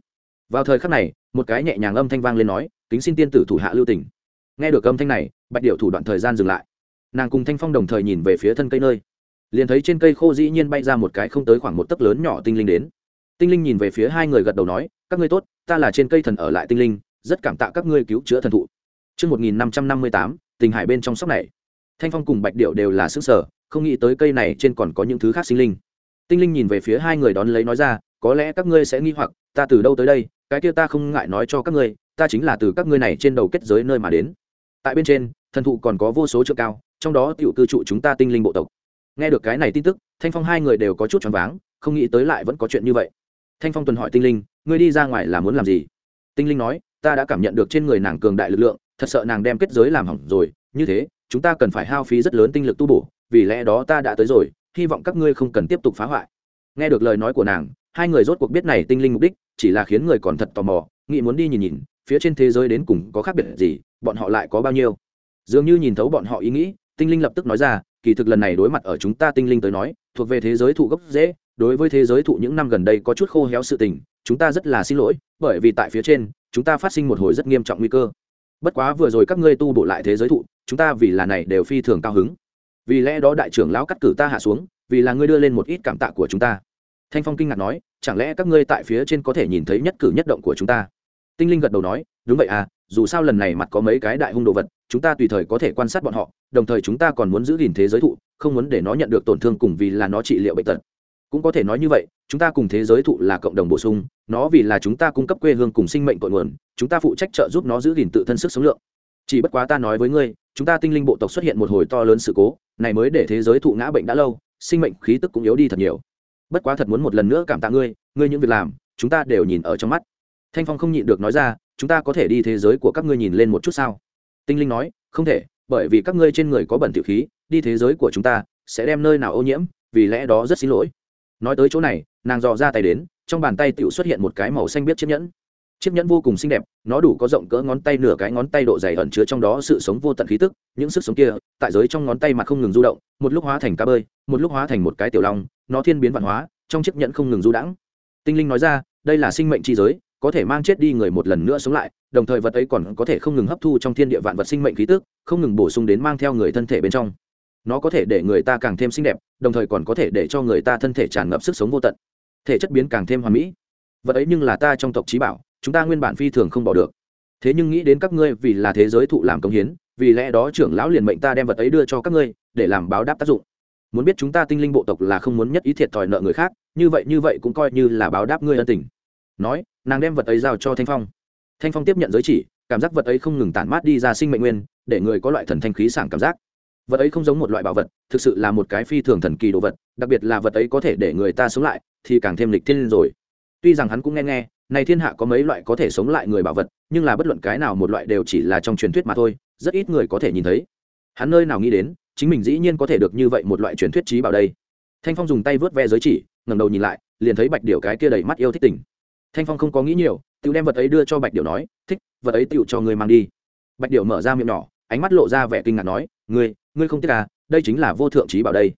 Vào thời khắc này, một cái nhẹ nhàng âm thanh vang lên nói, kính xin tiên tử thủ hạ lưu tỉnh nghe được âm thanh này, bạch điệu thủ đoạn thời gian dừng lại. Nàng cùng thanh phong đồng thời nhìn về phía thân cây nơi. Liền thấy trên cây khô dĩ nhiên bay ra một cái không tới khoảng một tấc lớn nhỏ tinh linh đến. Tinh linh nhìn về phía hai người gật đầu nói, các ngươi tốt, ta là trên cây thần ở lại tinh linh rất cảm tạ các ngươi cứu chữa thần thụ Trước 1558, tình hải bên trong sóc này. Thanh Phong cùng Bạch Điệu đều là sức sở, không nghĩ tới cây này trên còn có những thứ khác sinh linh. Tinh Linh nhìn về phía hai người đón lấy nói ra, có lẽ các ngươi sẽ nghi hoặc, ta từ đâu tới đây, cái kia ta không ngại nói cho các ngươi, ta chính là từ các ngươi này trên đầu kết giới nơi mà đến. Tại bên trên, thần thụ còn có vô số trượng cao, trong đó tiểu cư trụ chúng ta tinh linh bộ tộc. Nghe được cái này tin tức, Thanh Phong hai người đều có chút choáng váng, không nghĩ tới lại vẫn có chuyện như vậy. Thanh Phong tuần hỏi Tinh Linh, ngươi đi ra ngoài là muốn làm gì? Tinh Linh nói, ta đã cảm nhận được trên người nàng cường đại lực lượng, thật sợ nàng đem kết giới làm hỏng rồi, như thế, chúng ta cần phải hao phí rất lớn tinh lực tu bổ, vì lẽ đó ta đã tới rồi, hy vọng các ngươi không cần tiếp tục phá hoại. Nghe được lời nói của nàng, hai người rốt cuộc biết này tinh linh mục đích, chỉ là khiến người còn thật tò mò, nghĩ muốn đi nhìn nhìn, phía trên thế giới đến cùng có khác biệt gì, bọn họ lại có bao nhiêu. Dường như nhìn thấu bọn họ ý nghĩ, tinh linh lập tức nói ra, kỳ thực lần này đối mặt ở chúng ta tinh linh tới nói, thuộc về thế giới thụ gốc dễ, đối với thế giới thụ những năm gần đây có chút khô héo sự tình, chúng ta rất là xin lỗi, bởi vì tại phía trên chúng ta phát sinh một hồi rất nghiêm trọng nguy cơ. Bất quá vừa rồi các ngươi tu bổ lại thế giới thụ, chúng ta vì là này đều phi thường cao hứng. Vì lẽ đó đại trưởng lão cắt cử ta hạ xuống, vì là ngươi đưa lên một ít cảm tạ của chúng ta. Thanh phong kinh ngạc nói, chẳng lẽ các ngươi tại phía trên có thể nhìn thấy nhất cử nhất động của chúng ta? Tinh linh gật đầu nói, đúng vậy à dù sao lần này mặt có mấy cái đại hung đồ vật, chúng ta tùy thời có thể quan sát bọn họ, đồng thời chúng ta còn muốn giữ gìn thế giới thụ, không muốn để nó nhận được tổn thương cùng vì là nó trị liệu bệnh tật. Cũng có thể nói như vậy chúng ta cùng thế giới thụ là cộng đồng bổ sung, nó vì là chúng ta cung cấp quê hương cùng sinh mệnh cội nguồn, chúng ta phụ trách trợ giúp nó giữ gìn tự thân sức sống lượng. Chỉ bất quá ta nói với ngươi, chúng ta tinh linh bộ tộc xuất hiện một hồi to lớn sự cố, này mới để thế giới thụ ngã bệnh đã lâu, sinh mệnh khí tức cũng yếu đi thật nhiều. Bất quá thật muốn một lần nữa cảm tạ ngươi ngươi những việc làm, chúng ta đều nhìn ở trong mắt. Thanh phong không nhịn được nói ra, chúng ta có thể đi thế giới của các ngươi nhìn lên một chút sao? Tinh linh nói, không thể, bởi vì các ngươi trên người có bẩn tiểu khí, đi thế giới của chúng ta sẽ đem nơi nào ô nhiễm, vì lẽ đó rất xin lỗi. Nói tới chỗ này nàng dò ra tay đến, trong bàn tay tựu xuất hiện một cái màu xanh biết chiếc nhẫn. Chiếc nhẫn vô cùng xinh đẹp, nó đủ có rộng cỡ ngón tay nửa cái ngón tay độ dày ẩn chứa trong đó sự sống vô tận khí tức, những sức sống kia, tại giới trong ngón tay mà không ngừng du động, một lúc hóa thành cá bơi, một lúc hóa thành một cái tiểu long, nó thiên biến văn hóa, trong chiếc nhẫn không ngừng du đãng. Tinh linh nói ra, đây là sinh mệnh chi giới, có thể mang chết đi người một lần nữa sống lại, đồng thời vật ấy còn có thể không ngừng hấp thu trong thiên địa vạn vật sinh mệnh khí tức, không ngừng bổ sung đến mang theo người thân thể bên trong. Nó có thể để người ta càng thêm xinh đẹp, đồng thời còn có thể để cho người ta thân thể tràn ngập sức sống vô tận thể chất biến càng thêm hoàn mỹ. Vật ấy nhưng là ta trong tộc trí bảo, chúng ta nguyên bản phi thường không bỏ được. Thế nhưng nghĩ đến các ngươi vì là thế giới thụ làm công hiến, vì lẽ đó trưởng lão liền mệnh ta đem vật ấy đưa cho các ngươi, để làm báo đáp tác dụng. Muốn biết chúng ta tinh linh bộ tộc là không muốn nhất ý thiệt thòi nợ người khác, như vậy như vậy cũng coi như là báo đáp ngươi ân tình. Nói, nàng đem vật ấy giao cho thanh phong. Thanh phong tiếp nhận giới chỉ, cảm giác vật ấy không ngừng tản mát đi ra sinh mệnh nguyên, để người có loại thần thanh khí sảng cảm giác vật ấy không giống một loại bảo vật, thực sự là một cái phi thường thần kỳ đồ vật, đặc biệt là vật ấy có thể để người ta sống lại, thì càng thêm lịch thiên rồi. Tuy rằng hắn cũng nghe nghe, này thiên hạ có mấy loại có thể sống lại người bảo vật, nhưng là bất luận cái nào một loại đều chỉ là trong truyền thuyết mà thôi, rất ít người có thể nhìn thấy. Hắn nơi nào nghĩ đến, chính mình dĩ nhiên có thể được như vậy một loại truyền thuyết trí bảo đây. Thanh phong dùng tay vớt ve giới chỉ, ngẩng đầu nhìn lại, liền thấy bạch điểu cái kia đầy mắt yêu thích tình thanh phong không có nghĩ nhiều tự đem vật ấy đưa cho bạch điểu nói, thích, vật ấy tựu cho người mang đi. Bạch điểu mở ra miệng nhỏ, ánh mắt lộ ra vẻ kinh ngạc nói, ngươi ngươi không tiếc à đây chính là vô thượng trí bảo đây.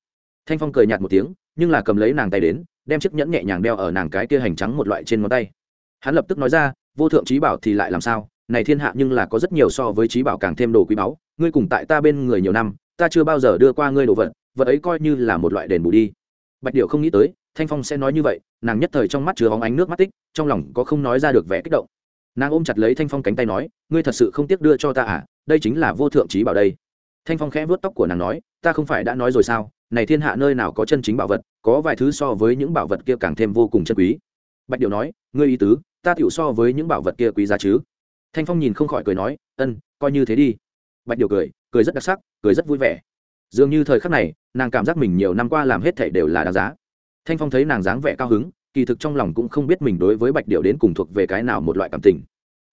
Thanh phong cười nhạt một tiếng, nhưng là cầm lấy nàng tay đến, đem chiếc nhẫn nhẹ nhàng đeo ở nàng cái kia hành trắng một loại trên ngón tay. Hắn lập tức nói ra, vô thượng trí bảo thì lại làm sao? Này thiên hạ nhưng là có rất nhiều so với trí bảo càng thêm đồ quý báu, ngươi cùng tại ta bên người nhiều năm, ta chưa bao giờ đưa qua ngươi đồ vật vật ấy coi như là một loại đền bù đi. Bạch điệu không nghĩ tới, thanh phong sẽ nói như vậy, nàng nhất thời trong mắt chứa hóng ánh nước mắt tích, trong lòng có không nói ra được vẻ kích động. Nàng ôm chặt lấy thanh phong cánh tay nói, ngươi thật sự không tiếc đưa cho ta à đây chính là vô thượng trí bảo đây thanh phong khẽ vớt tóc của nàng nói, ta không phải đã nói rồi sao? Này thiên hạ nơi nào có chân chính bảo vật, có vài thứ so với những bảo vật kia càng thêm vô cùng chân quý. Bạch điệu nói, ngươi ý tứ, ta tiểu so với những bảo vật kia quý giá chứ? Thanh phong nhìn không khỏi cười nói, ân, coi như thế đi. Bạch điệu cười cười rất đặc sắc, cười rất vui vẻ. Dường như thời khắc này, nàng cảm giác mình nhiều năm qua làm hết thảy đều là đáng giá. Thanh phong thấy nàng dáng vẻ cao hứng, kỳ thực trong lòng cũng không biết mình đối với bạch điệu đến cùng thuộc về cái nào một loại cảm tình.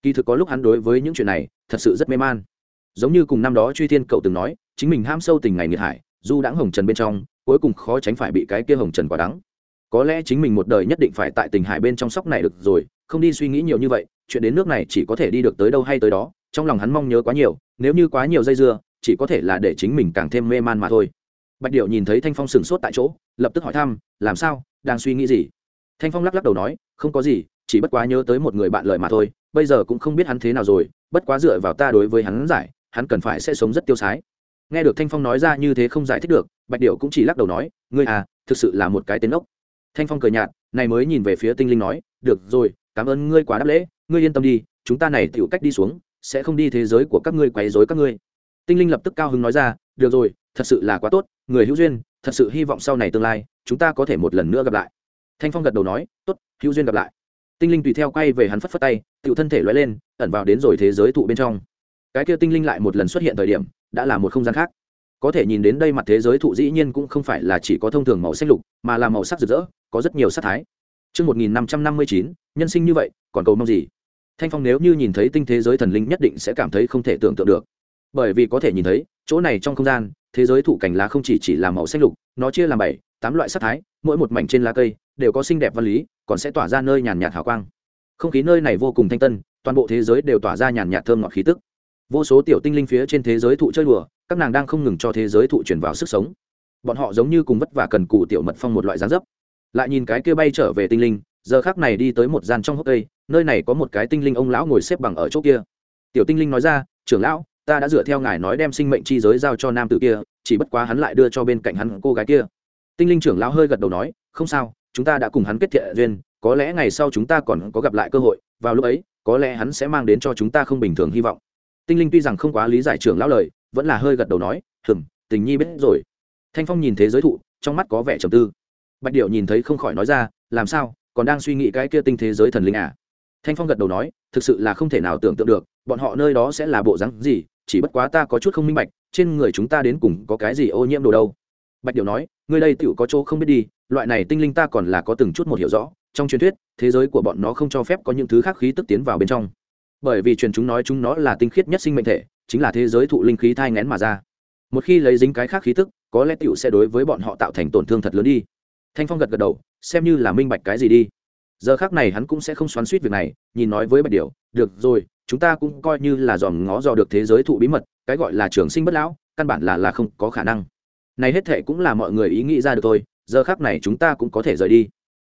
Kỳ thực có lúc hắn đối với những chuyện này, thật sự rất mê man giống như cùng năm đó truy thiên cậu từng nói, chính mình ham sâu tình ngày nghiệt hải, du đãng hồng trần bên trong, cuối cùng khó tránh phải bị cái kia hồng trần quả đắng. Có lẽ chính mình một đời nhất định phải tại tình hải bên trong sóc này được rồi, không đi suy nghĩ nhiều như vậy, chuyện đến nước này chỉ có thể đi được tới đâu hay tới đó, trong lòng hắn mong nhớ quá nhiều, nếu như quá nhiều dây dưa, chỉ có thể là để chính mình càng thêm mê man mà thôi. Bạch điệu nhìn thấy thanh phong sửng sốt tại chỗ, lập tức hỏi thăm, làm sao? Đang suy nghĩ gì? Thanh phong lắc lắc đầu nói, không có gì, chỉ bất quá nhớ tới một người bạn lợi mà thôi, bây giờ cũng không biết hắn thế nào rồi, bất quá dựa vào ta đối với hắn giải hắn cần phải sẽ sống rất tiêu sái. Nghe được thanh phong nói ra như thế không giải thích được, bạch điệu cũng chỉ lắc đầu nói, ngươi à thực sự là một cái tên ốc. Thanh phong cười nhạt, này mới nhìn về phía tinh linh nói, được rồi, cảm ơn ngươi quá đáp lễ, ngươi yên tâm đi, chúng ta này tựu cách đi xuống, sẽ không đi thế giới của các ngươi quấy rối các ngươi. Tinh linh lập tức cao hứng nói ra, được rồi, thật sự là quá tốt, người hữu duyên, thật sự hy vọng sau này tương lai, chúng ta có thể một lần nữa gặp lại. Thanh phong gật đầu nói, tốt, hữu duyên gặp lại. Tinh linh tùy theo quay về hắn phất phất tay tự thân thể loay lên, ẩn vào đến rồi thế giới thụ bên trong cái kia tinh linh lại một lần xuất hiện thời điểm đã là một không gian khác có thể nhìn đến đây mặt thế giới thụ dĩ nhiên cũng không phải là chỉ có thông thường màu xanh lục mà là màu sắc rực rỡ có rất nhiều sắc thái Trước 1559, nhân sinh như vậy, còn cầu mong gì? Thanh Phong nếu như nhìn thấy tinh thế giới thần linh nhất định sẽ cảm thấy không thể tưởng tượng được. Bởi vì có thể nhìn thấy, chỗ này trong không gian, thế giới thụ cảnh lá không chỉ chỉ là màu xanh lục, nó chia làm bảy, tám loại sắc thái, mỗi một mảnh trên lá cây đều có xinh đẹp văn lý, còn sẽ tỏa ra nơi nhàn nhạt hào quang. Không khí nơi này vô cùng thanh tân, toàn bộ thế giới đều tỏa ra nhàn nhạt thơm ngọt khí tức vô số tiểu tinh linh phía trên thế giới thụ chơi đùa, các nàng đang không ngừng cho thế giới thụ chuyển vào sức sống. Bọn họ giống như cùng vất vả cần cù tiểu mật phong một loại giá dấp. Lại nhìn cái kia bay trở về tinh linh, giờ khác này đi tới một gian trong hốc cây, nơi này có một cái tinh linh ông lão ngồi xếp bằng ở chỗ kia. Tiểu tinh linh nói ra, trưởng lão, ta đã dựa theo ngài nói đem sinh mệnh chi giới giao cho nam tử kia, chỉ bất quá hắn lại đưa cho bên cạnh hắn cô gái kia. Tinh linh trưởng lão hơi gật đầu nói, không sao, chúng ta đã cùng hắn kết thiện duyên, có lẽ ngày sau chúng ta còn có gặp lại cơ hội, vào lúc ấy, có lẽ hắn sẽ mang đến cho chúng ta không bình thường hy vọng tinh linh tuy rằng không quá lý giải trưởng lão lời, vẫn là hơi gật đầu nói hừng tình nhi biết rồi. Thanh phong nhìn thế giới thụ, trong mắt có vẻ trầm tư. Bạch điệu nhìn thấy không khỏi nói ra, làm sao? Còn đang suy nghĩ cái kia tinh thế giới thần linh à? Thanh phong gật đầu nói, thực sự là không thể nào tưởng tượng được, bọn họ nơi đó sẽ là bộ rắn gì, chỉ bất quá ta có chút không minh bạch, trên người chúng ta đến cùng có cái gì ô nhiễm đồ đâu. Bạch điệu nói, ngươi đây tựu có chỗ không biết đi, loại này tinh linh ta còn là có từng chút một hiểu rõ, trong truyền thuyết, thế giới của bọn nó không cho phép có những thứ khác khí tức tiến vào bên trong bởi vì truyền chúng nói chúng nó là tinh khiết nhất sinh mệnh thể, chính là thế giới thụ linh khí thai ngén mà ra. Một khi lấy dính cái khác khí tức, có lẽ tựu sẽ đối với bọn họ tạo thành tổn thương thật lớn đi. Thanh phong gật gật đầu, xem như là minh bạch cái gì đi. Giờ khác này hắn cũng sẽ không xoắn suýt việc này, nhìn nói với bạch điều được rồi, chúng ta cũng coi như là dòm ngó dò được thế giới thụ bí mật, cái gọi là trường sinh bất lão, căn bản là là không có khả năng. Này hết thệ cũng là mọi người ý nghĩ ra được thôi, giờ khác này chúng ta cũng có thể rời đi.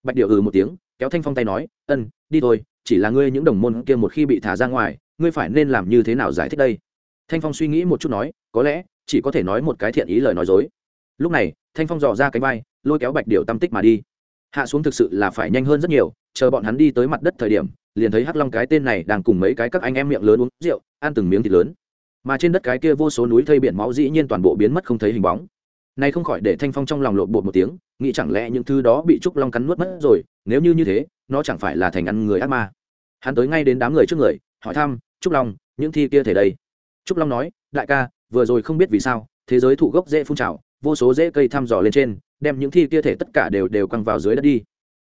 Bạch điệu ừ một tiếng, kéo thanh phong tay nói, ân, đi thôi chỉ là ngươi những đồng môn kia một khi bị thả ra ngoài, ngươi phải nên làm như thế nào giải thích đây? Thanh phong suy nghĩ một chút nói, có lẽ chỉ có thể nói một cái thiện ý lời nói dối. Lúc này, thanh phong dò ra cái vai, lôi kéo bạch điệu tâm tích mà đi. Hạ xuống thực sự là phải nhanh hơn rất nhiều, chờ bọn hắn đi tới mặt đất thời điểm, liền thấy hắc long cái tên này đang cùng mấy cái các anh em miệng lớn uống rượu, ăn từng miếng thịt lớn. Mà trên đất cái kia vô số núi thây biển máu dĩ nhiên toàn bộ biến mất không thấy hình bóng nay không khỏi để thanh phong trong lòng lộn bột một tiếng, nghĩ chẳng lẽ những thứ đó bị trúc long cắn nuốt mất rồi, nếu như như thế, nó chẳng phải là thành ăn người ác ma. Hắn tới ngay đến đám người trước người, hỏi thăm, trúc long, những thi kia thể đây? Trúc long nói, đại ca, vừa rồi không biết vì sao, thế giới thụ gốc dễ phun trào, vô số dễ cây thăm dò lên trên, đem những thi kia thể tất cả đều đều quăng vào dưới đất đi.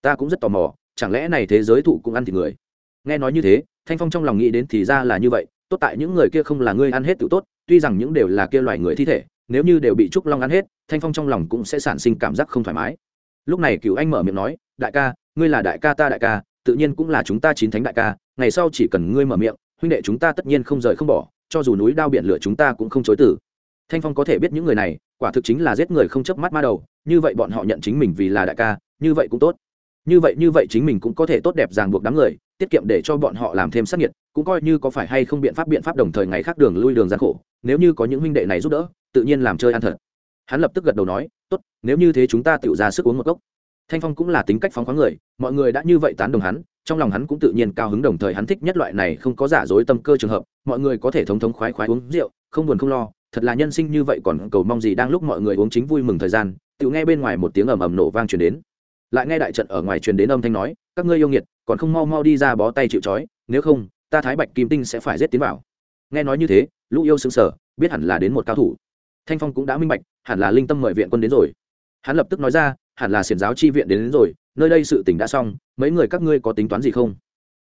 Ta cũng rất tò mò, chẳng lẽ này thế giới thụ cũng ăn thịt người? Nghe nói như thế, thanh phong trong lòng nghĩ đến thì ra là như vậy, tốt tại những người kia không là ngươi ăn hết tự tốt, tuy rằng những đều là kia loài người thi thể, nếu như đều bị trúc long ăn hết thanh phong trong lòng cũng sẽ sản sinh cảm giác không thoải mái. Lúc này cựu anh mở miệng nói, đại ca, ngươi là đại ca ta đại ca, tự nhiên cũng là chúng ta chín thánh đại ca, ngày sau chỉ cần ngươi mở miệng, huynh đệ chúng ta tất nhiên không rời không bỏ, cho dù núi đao biển lửa chúng ta cũng không chối tử thanh phong có thể biết những người này, quả thực chính là giết người không chớp mắt ma đầu, như vậy bọn họ nhận chính mình vì là đại ca, như vậy cũng tốt. Như vậy như vậy chính mình cũng có thể tốt đẹp ràng buộc đám người, tiết kiệm để cho bọn họ làm thêm sát nhiệt cũng coi như có phải hay không biện pháp biện pháp đồng thời ngày khác đường lui đường gian khổ, nếu như có những huynh đệ này giúp đỡ, tự nhiên làm chơi ăn thật hắn lập tức gật đầu nói, tốt, nếu như thế chúng ta tự ra sức uống một cốc. Thanh phong cũng là tính cách phóng khoáng người, mọi người đã như vậy tán đồng hắn, trong lòng hắn cũng tự nhiên cao hứng đồng thời hắn thích nhất loại này không có giả dối tâm cơ trường hợp, mọi người có thể thống thống khoái khoái uống rượu, không buồn không lo, thật là nhân sinh như vậy còn cầu mong gì đang lúc mọi người uống chính vui mừng thời gian, tự nghe bên ngoài một tiếng ầm ầm nổ vang truyền đến. Lại nghe đại trận ở ngoài truyền đến âm thanh nói, các ngươi yêu nghiệt, còn không mau mau đi ra bó tay chịu trói, nếu không, ta thái bạch kim tinh sẽ phải giết tiến vào. Nghe nói như thế, lũ yêu xứng sở biết hẳn là đến một cao thủ thanh phong cũng đã minh bạch hẳn là linh tâm mời viện quân đến rồi. Hắn lập tức nói ra hẳn là xiển giáo chi viện đến, đến rồi nơi đây sự tỉnh đã xong mấy người các ngươi có tính toán gì không?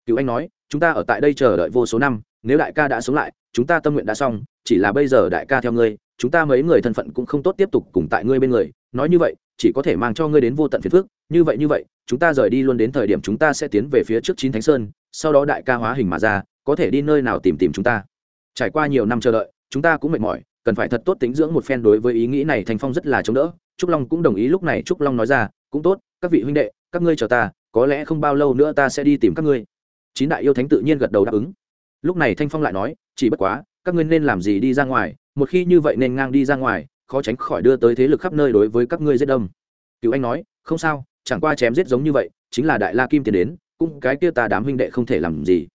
Cựu anh nói chúng ta ở tại đây chờ đợi vô số năm nếu đại ca đã sống lại chúng ta tâm nguyện đã xong chỉ là bây giờ đại ca theo ngươi chúng ta mấy người thân phận cũng không tốt tiếp tục cùng tại ngươi bên người. Nói như vậy chỉ có thể mang cho ngươi đến vô tận phiền phước như vậy như vậy chúng ta rời đi luôn đến thời điểm chúng ta sẽ tiến về phía trước chín thánh sơn sau đó đại ca hóa hình mà ra có thể đi nơi nào tìm tìm chúng ta. Trải qua nhiều năm chờ đợi chúng ta cũng mệt mỏi cần phải thật tốt tính dưỡng một phen đối với ý nghĩ này thành phong rất là chống đỡ. Trúc long cũng đồng ý lúc này, trúc long nói ra, cũng tốt, các vị huynh đệ, các ngươi chờ ta, có lẽ không bao lâu nữa ta sẽ đi tìm các ngươi. Chín đại yêu thánh tự nhiên gật đầu đáp ứng. Lúc này thanh phong lại nói, chỉ bất quá, các ngươi nên làm gì đi ra ngoài, một khi như vậy nên ngang đi ra ngoài, khó tránh khỏi đưa tới thế lực khắp nơi đối với các ngươi giết đông cựu anh nói, không sao, chẳng qua chém giết giống như vậy, chính là đại la kim tiền đến, cũng cái kia ta đám huynh đệ không thể làm gì.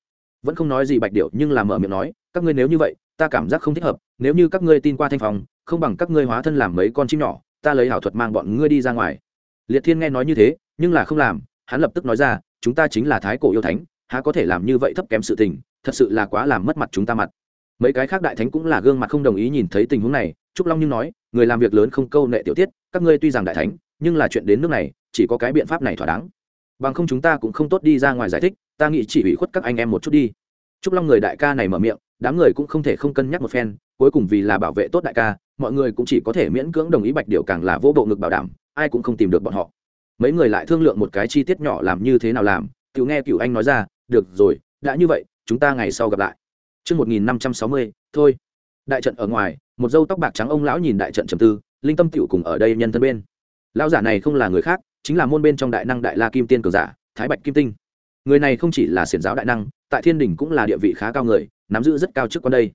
Vẫn không nói gì bạch điệu nhưng là mở miệng nói, các ngươi nếu như vậy ta cảm giác không thích hợp, nếu như các ngươi tin qua thanh phòng không bằng các ngươi hóa thân làm mấy con chim nhỏ, ta lấy hảo thuật mang bọn ngươi đi ra ngoài. Liệt thiên nghe nói như thế, nhưng là không làm, hắn lập tức nói ra, chúng ta chính là thái cổ yêu thánh, há có thể làm như vậy thấp kém sự tình, thật sự là quá làm mất mặt chúng ta mặt. Mấy cái khác đại thánh cũng là gương mặt không đồng ý nhìn thấy tình huống này, trúc long nhưng nói, người làm việc lớn không câu nệ tiểu tiết, các ngươi tuy rằng đại thánh, nhưng là chuyện đến nước này, chỉ có cái biện pháp này thỏa đáng. Bằng không chúng ta cũng không tốt đi ra ngoài giải thích, ta nghĩ chỉ ủy khuất các anh em một chút đi trúc long người đại ca này mở miệng đám người cũng không thể không cân nhắc một phen cuối cùng vì là bảo vệ tốt đại ca mọi người cũng chỉ có thể miễn cưỡng đồng ý bạch Điểu càng là vô bộ ngực bảo đảm ai cũng không tìm được bọn họ mấy người lại thương lượng một cái chi tiết nhỏ làm như thế nào làm tự nghe Cửu anh nói ra được rồi đã như vậy chúng ta ngày sau gặp lại Chương 1560, thôi. Đại trận ở ngoài, một dâu tóc bạc trắng ông lão nhìn đại trận trầm tư, linh tâm tiểu cùng ở đây nhân thân bên. Lão giả này không là người khác, chính là môn bên trong đại năng đại la kim tiên cường giả, Thái Bạch Kim Tinh. Người này không chỉ là xiển giáo đại năng, tại Thiên đình cũng là địa vị khá cao người, nắm giữ rất cao chức quan đây.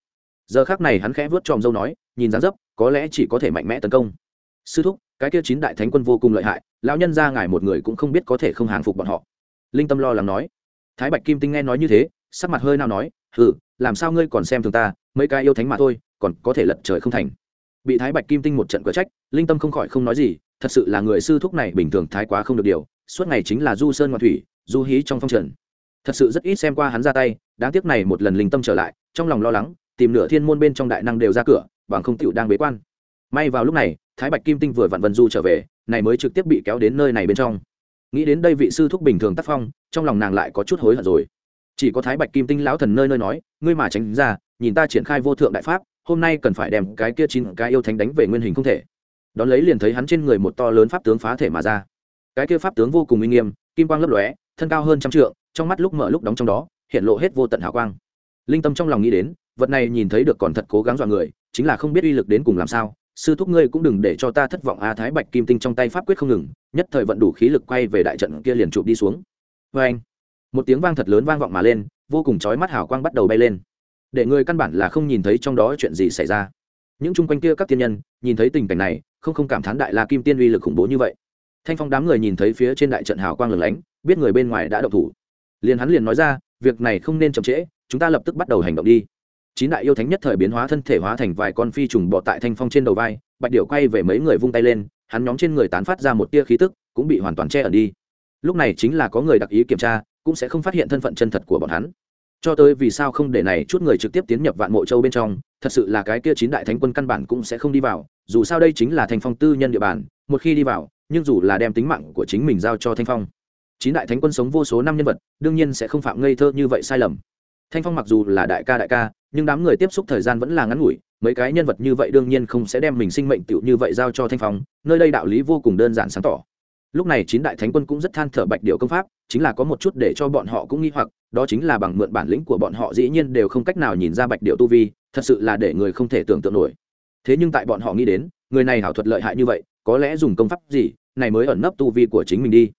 Giờ khắc này hắn khẽ vớt tròm dâu nói, nhìn dáng dấp, có lẽ chỉ có thể mạnh mẽ tấn công. Sư thúc, cái kia chín đại thánh quân vô cùng lợi hại, lão nhân gia ngài một người cũng không biết có thể không hàng phục bọn họ. Linh Tâm lo lắng nói. Thái Bạch Kim Tinh nghe nói như thế, sắc mặt hơi nào nói, "Hừ, làm sao ngươi còn xem thường ta mấy cái yêu thánh mà thôi còn có thể lật trời không thành bị thái bạch kim tinh một trận cửa trách linh tâm không khỏi không nói gì thật sự là người sư thúc này bình thường thái quá không được điều suốt ngày chính là du sơn ngoại thủy du hí trong phong trần. Thật sự rất ít xem qua hắn ra tay, đáng tiếc này một lần linh tâm trở lại, trong lòng lo lắng, tìm nửa thiên môn bên trong đại năng đều ra cửa, bằng không tựu đang bế quan. May vào lúc này, thái bạch kim tinh vừa vặn vân du trở về, này mới trực tiếp bị kéo đến nơi này bên trong. Nghĩ đến đây vị sư thúc bình thường tác phong, trong lòng nàng lại có chút hối hận rồi. Chỉ có thái bạch kim tinh lão thần nơi nơi nói, ngươi mà tránh ra, nhìn ta triển khai vô thượng đại pháp, hôm nay cần phải đem cái kia chín cái yêu thánh đánh về nguyên hình không thể. Đón lấy liền thấy hắn trên người một to lớn pháp tướng phá thể mà ra. Cái kia pháp tướng vô cùng uy nghiêm kim quang lấp lóe, thân cao hơn trăm trượng, trong mắt lúc mở lúc đóng trong đó, hiện lộ hết vô tận hào quang. Linh tâm trong lòng nghĩ đến, vật này nhìn thấy được còn thật cố gắng dọa người, chính là không biết uy lực đến cùng làm sao. Sư thúc ngươi cũng đừng để cho ta thất vọng a, thái bạch kim tinh trong tay pháp quyết không ngừng, nhất thời vận đủ khí lực quay về đại trận kia liền chụp đi xuống. Vê anh, một tiếng vang thật lớn vang vọng mà lên, vô cùng chói mắt hào quang bắt đầu bay lên. Để người căn bản là không nhìn thấy trong đó chuyện gì xảy ra. Những chung quanh kia các tiên nhân, nhìn thấy tình cảnh này, không không cảm thán đại la kim tiên uy lực khủng bố như vậy thanh phong đám người nhìn thấy phía trên đại trận hào quang lửng lánh, biết người bên ngoài đã độc thủ. Liền hắn liền nói ra, việc này không nên chậm trễ, chúng ta lập tức bắt đầu hành động đi. Chín đại yêu thánh nhất thời biến hóa thân thể hóa thành vài con phi trùng bọ tại thanh phong trên đầu vai, bạch điệu quay về mấy người vung tay lên, hắn nhóm trên người tán phát ra một tia khí tức, cũng bị hoàn toàn che ẩn đi. Lúc này chính là có người đặc ý kiểm tra, cũng sẽ không phát hiện thân phận chân thật của bọn hắn. Cho tới vì sao không để này chút người trực tiếp tiến nhập vạn mộ châu bên trong, thật sự là cái kia chín đại thánh quân căn bản cũng sẽ không đi vào, dù sao đây chính là thanh phong tư nhân địa bàn, một khi đi vào nhưng dù là đem tính mạng của chính mình giao cho thanh phong, chín đại thánh quân sống vô số năm nhân vật, đương nhiên sẽ không phạm ngây thơ như vậy sai lầm. Thanh phong mặc dù là đại ca đại ca, nhưng đám người tiếp xúc thời gian vẫn là ngắn ngủi, mấy cái nhân vật như vậy đương nhiên không sẽ đem mình sinh mệnh tựu như vậy giao cho thanh phong, nơi đây đạo lý vô cùng đơn giản sáng tỏ. Lúc này chín đại thánh quân cũng rất than thở bạch điệu công pháp, chính là có một chút để cho bọn họ cũng nghi hoặc, đó chính là bằng mượn bản lĩnh của bọn họ dĩ nhiên đều không cách nào nhìn ra bạch điệu tu vi, thật sự là để người không thể tưởng tượng nổi. Thế nhưng tại bọn họ nghĩ đến, người này hảo thuật lợi hại như vậy, có lẽ dùng công pháp gì này mới ẩn nấp tu vi của chính mình đi.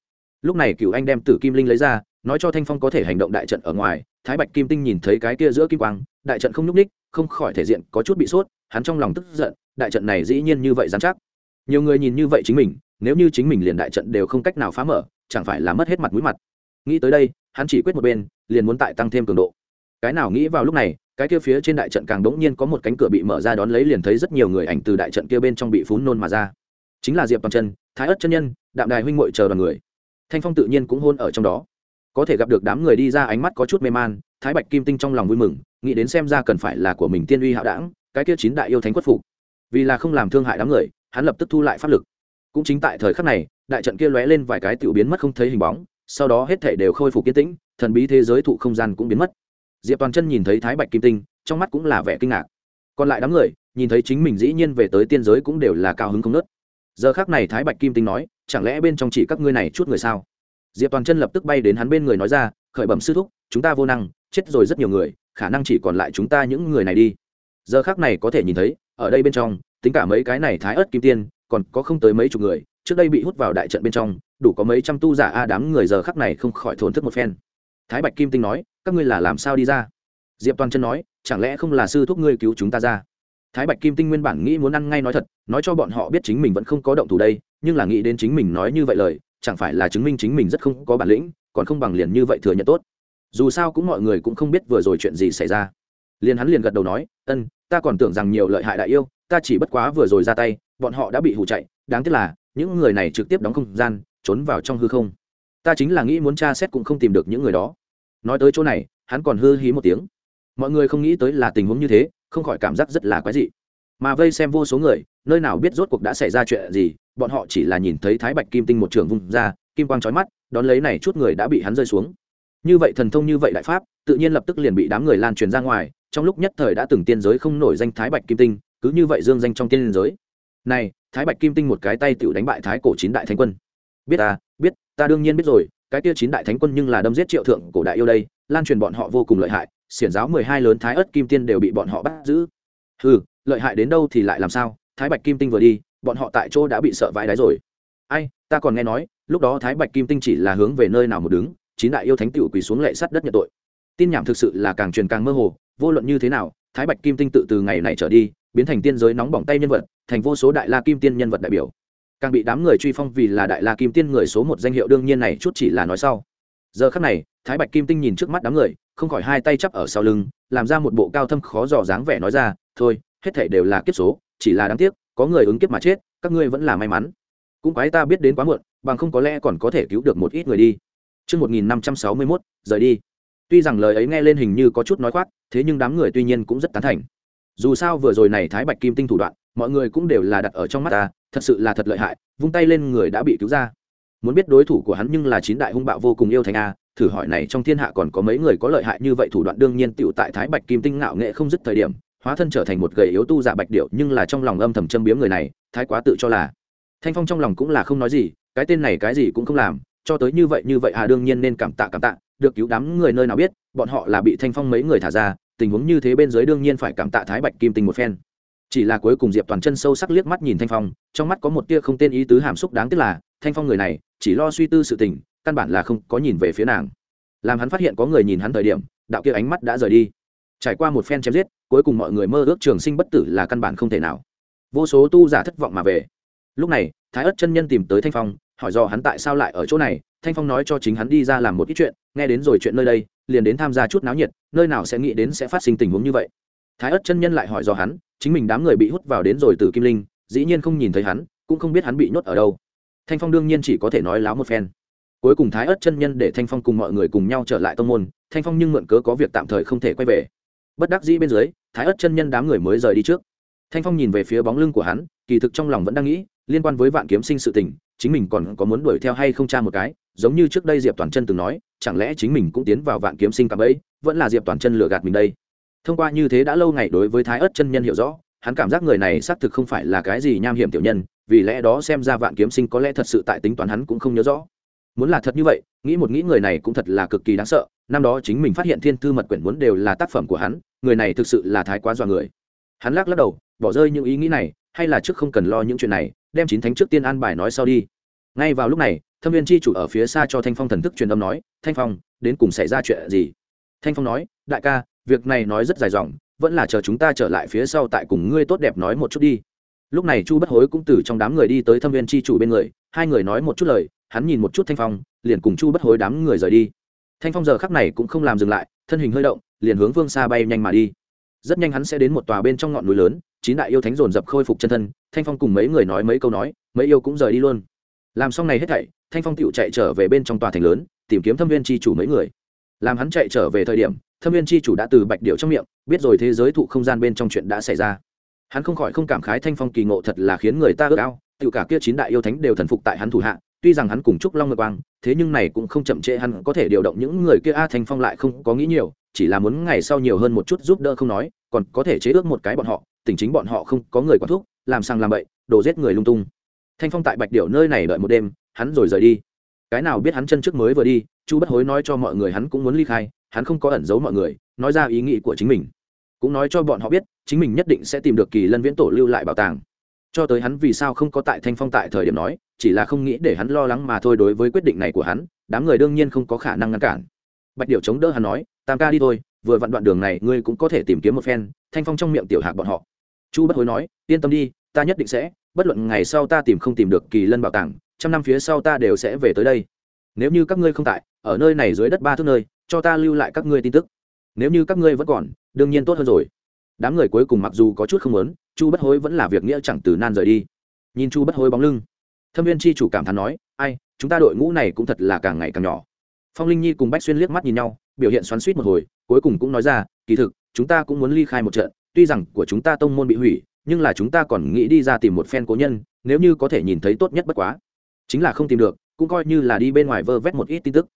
Lúc này cựu anh đem tử kim linh lấy ra, nói cho thanh phong có thể hành động đại trận ở ngoài. Thái bạch kim tinh nhìn thấy cái kia giữa kim quang, đại trận không nhúc ních không khỏi thể diện, có chút bị sốt, hắn trong lòng tức giận, đại trận này dĩ nhiên như vậy dám chắc. Nhiều người nhìn như vậy chính mình, nếu như chính mình liền đại trận đều không cách nào phá mở, chẳng phải là mất hết mặt mũi mặt. Nghĩ tới đây, hắn chỉ quyết một bên, liền muốn tại tăng thêm cường độ. Cái nào nghĩ vào lúc này, cái kia phía trên đại trận càng đống nhiên có một cánh cửa bị mở ra đón lấy liền thấy rất nhiều người ảnh từ đại trận kia bên trong bị phún nôn mà ra. Chính là diệp toàn chân thái ất chân nhân, đạm đài huynh mội chờ đoàn người. Thanh phong tự nhiên cũng hôn ở trong đó. Có thể gặp được đám người đi ra ánh mắt có chút mê man, thái bạch kim tinh trong lòng vui mừng, nghĩ đến xem ra cần phải là của mình tiên uy hạo đảng, cái kia chín đại yêu thánh quất phục. Vì là không làm thương hại đám người, hắn lập tức thu lại pháp lực. Cũng chính tại thời khắc này, đại trận kia lóe lên vài cái tiểu biến mất không thấy hình bóng, sau đó hết thể đều khôi phục kiến tĩnh, thần bí thế giới thụ không gian cũng biến mất. Diệp toàn chân nhìn thấy thái bạch kim tinh, trong mắt cũng là vẻ kinh ngạc. Còn lại đám người, nhìn thấy chính mình dĩ nhiên về tới tiên giới cũng đều là cao hứng không nớt giờ khác này thái bạch kim tinh nói, chẳng lẽ bên trong chỉ các ngươi này chút người sao? Diệp toàn chân lập tức bay đến hắn bên người nói ra, khởi bẩm sư thúc, chúng ta vô năng, chết rồi rất nhiều người, khả năng chỉ còn lại chúng ta những người này đi. Giờ khác này có thể nhìn thấy, ở đây bên trong, tính cả mấy cái này thái ớt kim tiên, còn có không tới mấy chục người, trước đây bị hút vào đại trận bên trong, đủ có mấy trăm tu giả a đám người giờ khắc này không khỏi thổn thức một phen. Thái bạch kim tinh nói, các ngươi là làm sao đi ra? Diệp toàn chân nói, chẳng lẽ không là sư thúc ngươi cứu chúng ta ra? Thái bạch kim tinh nguyên bản nghĩ muốn ăn ngay nói thật, nói cho bọn họ biết chính mình vẫn không có động thủ đây, nhưng là nghĩ đến chính mình nói như vậy lời, chẳng phải là chứng minh chính mình rất không có bản lĩnh, còn không bằng liền như vậy thừa nhận tốt. Dù sao cũng mọi người cũng không biết vừa rồi chuyện gì xảy ra. Liền hắn liền gật đầu nói, ân, ta còn tưởng rằng nhiều lợi hại đại yêu, ta chỉ bất quá vừa rồi ra tay, bọn họ đã bị hụ chạy, đáng tiếc là, những người này trực tiếp đóng không gian, trốn vào trong hư không. Ta chính là nghĩ muốn tra xét cũng không tìm được những người đó. Nói tới chỗ này, hắn còn hư hí một tiếng. Mọi người không nghĩ tới là tình huống như thế không khỏi cảm giác rất là quái dị. Mà vây xem vô số người, nơi nào biết rốt cuộc đã xảy ra chuyện gì, bọn họ chỉ là nhìn thấy thái bạch kim tinh một trường vung ra, kim quang trói mắt, đón lấy này chút người đã bị hắn rơi xuống. Như vậy thần thông như vậy đại pháp, tự nhiên lập tức liền bị đám người lan truyền ra ngoài, trong lúc nhất thời đã từng tiên giới không nổi danh thái bạch kim tinh, cứ như vậy dương danh trong tiên giới. Này, thái bạch kim tinh một cái tay tựu đánh bại thái cổ chín đại thánh quân. Biết ta biết, ta đương nhiên biết rồi, cái kia chín đại thánh quân nhưng là đâm giết triệu thượng cổ đại yêu đây, lan truyền bọn họ vô cùng lợi hại xiển giáo mười hai lớn thái ất kim tiên đều bị bọn họ bắt giữ. Ừ lợi hại đến đâu thì lại làm sao? Thái bạch kim tinh vừa đi, bọn họ tại chỗ đã bị sợ vãi đáy rồi. Ai, ta còn nghe nói, lúc đó thái bạch kim tinh chỉ là hướng về nơi nào một đứng, chín đại yêu thánh tiểu quỳ xuống lệ sắt đất nhận tội. Tin nhảm thực sự là càng truyền càng mơ hồ, vô luận như thế nào, thái bạch kim tinh tự từ ngày này trở đi, biến thành tiên giới nóng bỏng tay nhân vật, thành vô số đại la kim tiên nhân vật đại biểu. Càng bị đám người truy phong vì là đại la kim tiên người số một danh hiệu đương nhiên này chút chỉ là nói sau. Giờ khắc này, thái bạch kim tinh nhìn trước mắt đám người không khỏi hai tay chắp ở sau lưng làm ra một bộ cao thâm khó dò dáng vẻ nói ra thôi hết thể đều là kiếp số chỉ là đáng tiếc có người ứng kiếp mà chết các ngươi vẫn là may mắn cũng quái ta biết đến quá muộn bằng không có lẽ còn có thể cứu được một ít người đi Trước 1561, rời đi. Tuy rằng lời ấy nghe lên hình như có chút nói khoác, thế nhưng đám người tuy nhiên cũng rất tán thành. Dù sao vừa rồi này Thái Bạch Kim Tinh thủ đoạn, mọi người cũng đều là đặt ở trong mắt ta, thật sự là thật lợi hại, vung tay lên người đã bị cứu ra. Muốn biết đối thủ của hắn nhưng là chín đại hung bạo vô cùng yêu thành a, thử hỏi này trong thiên hạ còn có mấy người có lợi hại như vậy thủ đoạn đương nhiên tiểu tại Thái Bạch Kim Tinh ngạo nghệ không dứt thời điểm, hóa thân trở thành một gầy yếu tu giả bạch điệu nhưng là trong lòng âm thầm châm biếm người này thái quá tự cho là. Thanh phong trong lòng cũng là không nói gì cái tên này cái gì cũng không làm cho tới như vậy như vậy à đương nhiên nên cảm tạ cảm tạ được cứu đám người nơi nào biết bọn họ là bị thanh phong mấy người thả ra tình huống như thế bên dưới đương nhiên phải cảm tạ thái bạch kim tinh một phen. Chỉ là cuối cùng diệp toàn chân sâu sắc liếc mắt nhìn thanh phong trong mắt có một tia không tên ý tứ hàm xúc đáng tiếc là thanh phong người này chỉ lo suy tư sự tình, căn bản là không có nhìn về phía nàng. Làm hắn phát hiện có người nhìn hắn thời điểm, đạo kia ánh mắt đã rời đi. Trải qua một phen chém giết, cuối cùng mọi người mơ ước trường sinh bất tử là căn bản không thể nào. Vô số tu giả thất vọng mà về. Lúc này, thái ất chân nhân tìm tới thanh phong, hỏi do hắn tại sao lại ở chỗ này. Thanh phong nói cho chính hắn đi ra làm một ít chuyện, nghe đến rồi chuyện nơi đây, liền đến tham gia chút náo nhiệt, nơi nào sẽ nghĩ đến sẽ phát sinh tình huống như vậy. Thái ất chân nhân lại hỏi do hắn, chính mình đám người bị hút vào đến rồi từ kim linh, dĩ nhiên không nhìn thấy hắn, cũng không biết hắn bị nhốt ở đâu thanh phong đương nhiên chỉ có thể nói láo một phen. Cuối cùng thái ớt chân nhân để thanh phong cùng mọi người cùng nhau trở lại tông môn, thanh phong nhưng mượn cớ có việc tạm thời không thể quay về. Bất đắc dĩ bên dưới, thái ớt chân nhân đám người mới rời đi trước. Thanh phong nhìn về phía bóng lưng của hắn, kỳ thực trong lòng vẫn đang nghĩ, liên quan với vạn kiếm sinh sự tình, chính mình còn có muốn đuổi theo hay không cha một cái, giống như trước đây diệp toàn chân từng nói, chẳng lẽ chính mình cũng tiến vào vạn kiếm sinh cạm ấy vẫn là diệp toàn chân lừa gạt mình đây. Thông qua như thế đã lâu ngày đối với thái ớt chân nhân hiểu rõ hắn cảm giác người này xác thực không phải là cái gì nham hiểm tiểu nhân, vì lẽ đó xem ra vạn kiếm sinh có lẽ thật sự tại tính toán hắn cũng không nhớ rõ. Muốn là thật như vậy, nghĩ một nghĩ người này cũng thật là cực kỳ đáng sợ, năm đó chính mình phát hiện thiên thư mật quyển muốn đều là tác phẩm của hắn, người này thực sự là thái quá dọa người. Hắn lắc lắc đầu, bỏ rơi những ý nghĩ này, hay là trước không cần lo những chuyện này, đem chín thánh trước tiên an bài nói sau đi. Ngay vào lúc này, thâm viên chi chủ ở phía xa cho thanh phong thần thức truyền âm nói, thanh phong, đến cùng xảy ra chuyện gì? Thanh phong nói, đại ca, việc này nói rất dài dòng vẫn là chờ chúng ta trở lại phía sau tại cùng ngươi tốt đẹp nói một chút đi. Lúc này chu bất hối cũng từ trong đám người đi tới thâm viên chi chủ bên người, hai người nói một chút lời, hắn nhìn một chút thanh phong, liền cùng chu bất hối đám người rời đi. Thanh phong giờ khắc này cũng không làm dừng lại, thân hình hơi động, liền hướng phương xa bay nhanh mà đi. Rất nhanh hắn sẽ đến một tòa bên trong ngọn núi lớn, chín đại yêu thánh dồn dập khôi phục chân thân, thanh phong cùng mấy người nói mấy câu nói, mấy yêu cũng rời đi luôn. Làm xong này hết thảy, thanh phong tựu chạy trở về bên trong tòa thành lớn, tìm kiếm thâm viên tri chủ mấy người. Làm hắn chạy trở về thời điểm thâm viên tri chủ đã từ bạch điệu trong miệng biết rồi thế giới thụ không gian bên trong chuyện đã xảy ra. Hắn không khỏi không cảm khái thanh phong kỳ ngộ thật là khiến người ta ước ao tự cả kia chín đại yêu thánh đều thần phục tại hắn thủ hạ tuy rằng hắn cùng chúc long ngược quang thế nhưng này cũng không chậm trễ hắn có thể điều động những người kia a thanh phong lại không có nghĩ nhiều chỉ là muốn ngày sau nhiều hơn một chút giúp đỡ không nói còn có thể chế ước một cái bọn họ tình chính bọn họ không có người quản thúc, làm sang làm bậy đồ giết người lung tung. Thanh phong tại bạch điệu nơi này đợi một đêm hắn rồi rời đi. Cái nào biết hắn chân trước mới vừa đi chu bất hối nói cho mọi người hắn cũng muốn ly khai hắn không có ẩn giấu mọi người, nói ra ý nghĩ của chính mình. Cũng nói cho bọn họ biết, chính mình nhất định sẽ tìm được kỳ lân viễn tổ lưu lại bảo tàng. Cho tới hắn vì sao không có tại thanh phong tại thời điểm nói, chỉ là không nghĩ để hắn lo lắng mà thôi đối với quyết định này của hắn, đám người đương nhiên không có khả năng ngăn cản. Bạch điệu chống đỡ hắn nói, tam ca đi thôi, vừa vặn đoạn đường này ngươi cũng có thể tìm kiếm một phen. Thanh phong trong miệng tiểu hạc bọn họ. Chu bất hối nói, yên tâm đi, ta nhất định sẽ, bất luận ngày sau ta tìm không tìm được kỳ lân bảo tàng, trăm năm phía sau ta đều sẽ về tới đây. Nếu như các ngươi không tại, ở nơi này dưới đất ba thước nơi cho ta lưu lại các ngươi tin tức. Nếu như các ngươi vẫn còn, đương nhiên tốt hơn rồi. Đám người cuối cùng mặc dù có chút không lớn chu bất hối vẫn là việc nghĩa chẳng từ nan rời đi. Nhìn chu bất hối bóng lưng, thâm viên chi chủ cảm thán nói, ai, chúng ta đội ngũ này cũng thật là càng ngày càng nhỏ. Phong linh nhi cùng bách xuyên liếc mắt nhìn nhau, biểu hiện xoắn suýt một hồi, cuối cùng cũng nói ra, kỳ thực, chúng ta cũng muốn ly khai một trận, tuy rằng của chúng ta tông môn bị hủy, nhưng là chúng ta còn nghĩ đi ra tìm một phen cố nhân, nếu như có thể nhìn thấy tốt nhất bất quá. Chính là không tìm được, cũng coi như là đi bên ngoài vơ vét một ít tin tức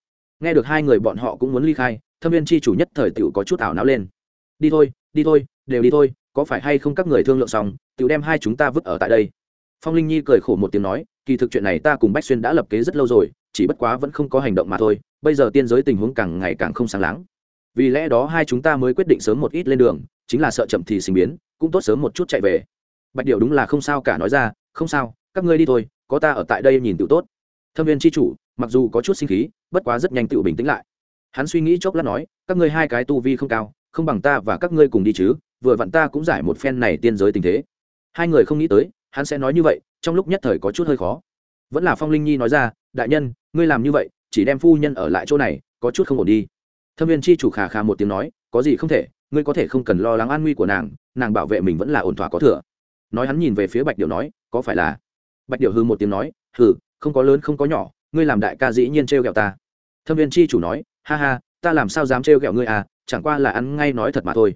nghe được hai người bọn họ cũng muốn ly khai, thâm viên chi chủ nhất thời t có chút ảo não lên. Đi thôi đi thôi, đều đi thôi, có phải hay không các người thương lượng xong tự đem hai chúng ta vứt ở tại đây? Phong linh nhi cười khổ một tiếng nói, kỳ thực chuyện này ta cùng bách xuyên đã lập kế rất lâu rồi, chỉ bất quá vẫn không có hành động mà thôi, bây giờ tiên giới tình huống càng ngày càng không sáng láng. Vì lẽ đó hai chúng ta mới quyết định sớm một ít lên đường, chính là sợ chậm thì sinh biến, cũng tốt sớm một chút chạy về. Bạch điệu đúng là không sao cả nói ra, không sao, các ngươi đi thôi, có ta ở tại đây nhìn tự tốt. Thâm viên c h i chủ, mặc dù có chút sinh khí bất quá rất nhanh tự bình tĩnh lại. Hắn suy nghĩ chốc lát nói, các ngươi hai cái tu vi không cao, không bằng ta và các ngươi cùng đi chứ, vừa vặn ta cũng giải một phen này tiên giới tình thế. Hai người không nghĩ tới, hắn sẽ nói như vậy, trong lúc nhất thời có chút hơi khó. Vẫn là phong linh nhi nói ra, đại nhân, ngươi làm như vậy, chỉ đem phu nhân ở lại chỗ này, có chút không ổn đi. Thâm viên chi chủ khà khà một tiếng nói, có gì không thể, ngươi có thể không cần lo lắng an nguy của nàng nàng bảo vệ mình vẫn là ổn thỏa có thừa. Nói hắn nhìn về phía bạch điệu nói, có phải là? Bạch điệu hư một tiếng nói, hừ, không có lớn không có nhỏ ngươi làm đại ca dĩ nhiên trêu ghẹo ta. Thâm viên chi chủ nói, ha ha, ta làm sao dám trêu ghẹo ngươi à chẳng qua là ăn ngay nói thật mà thôi.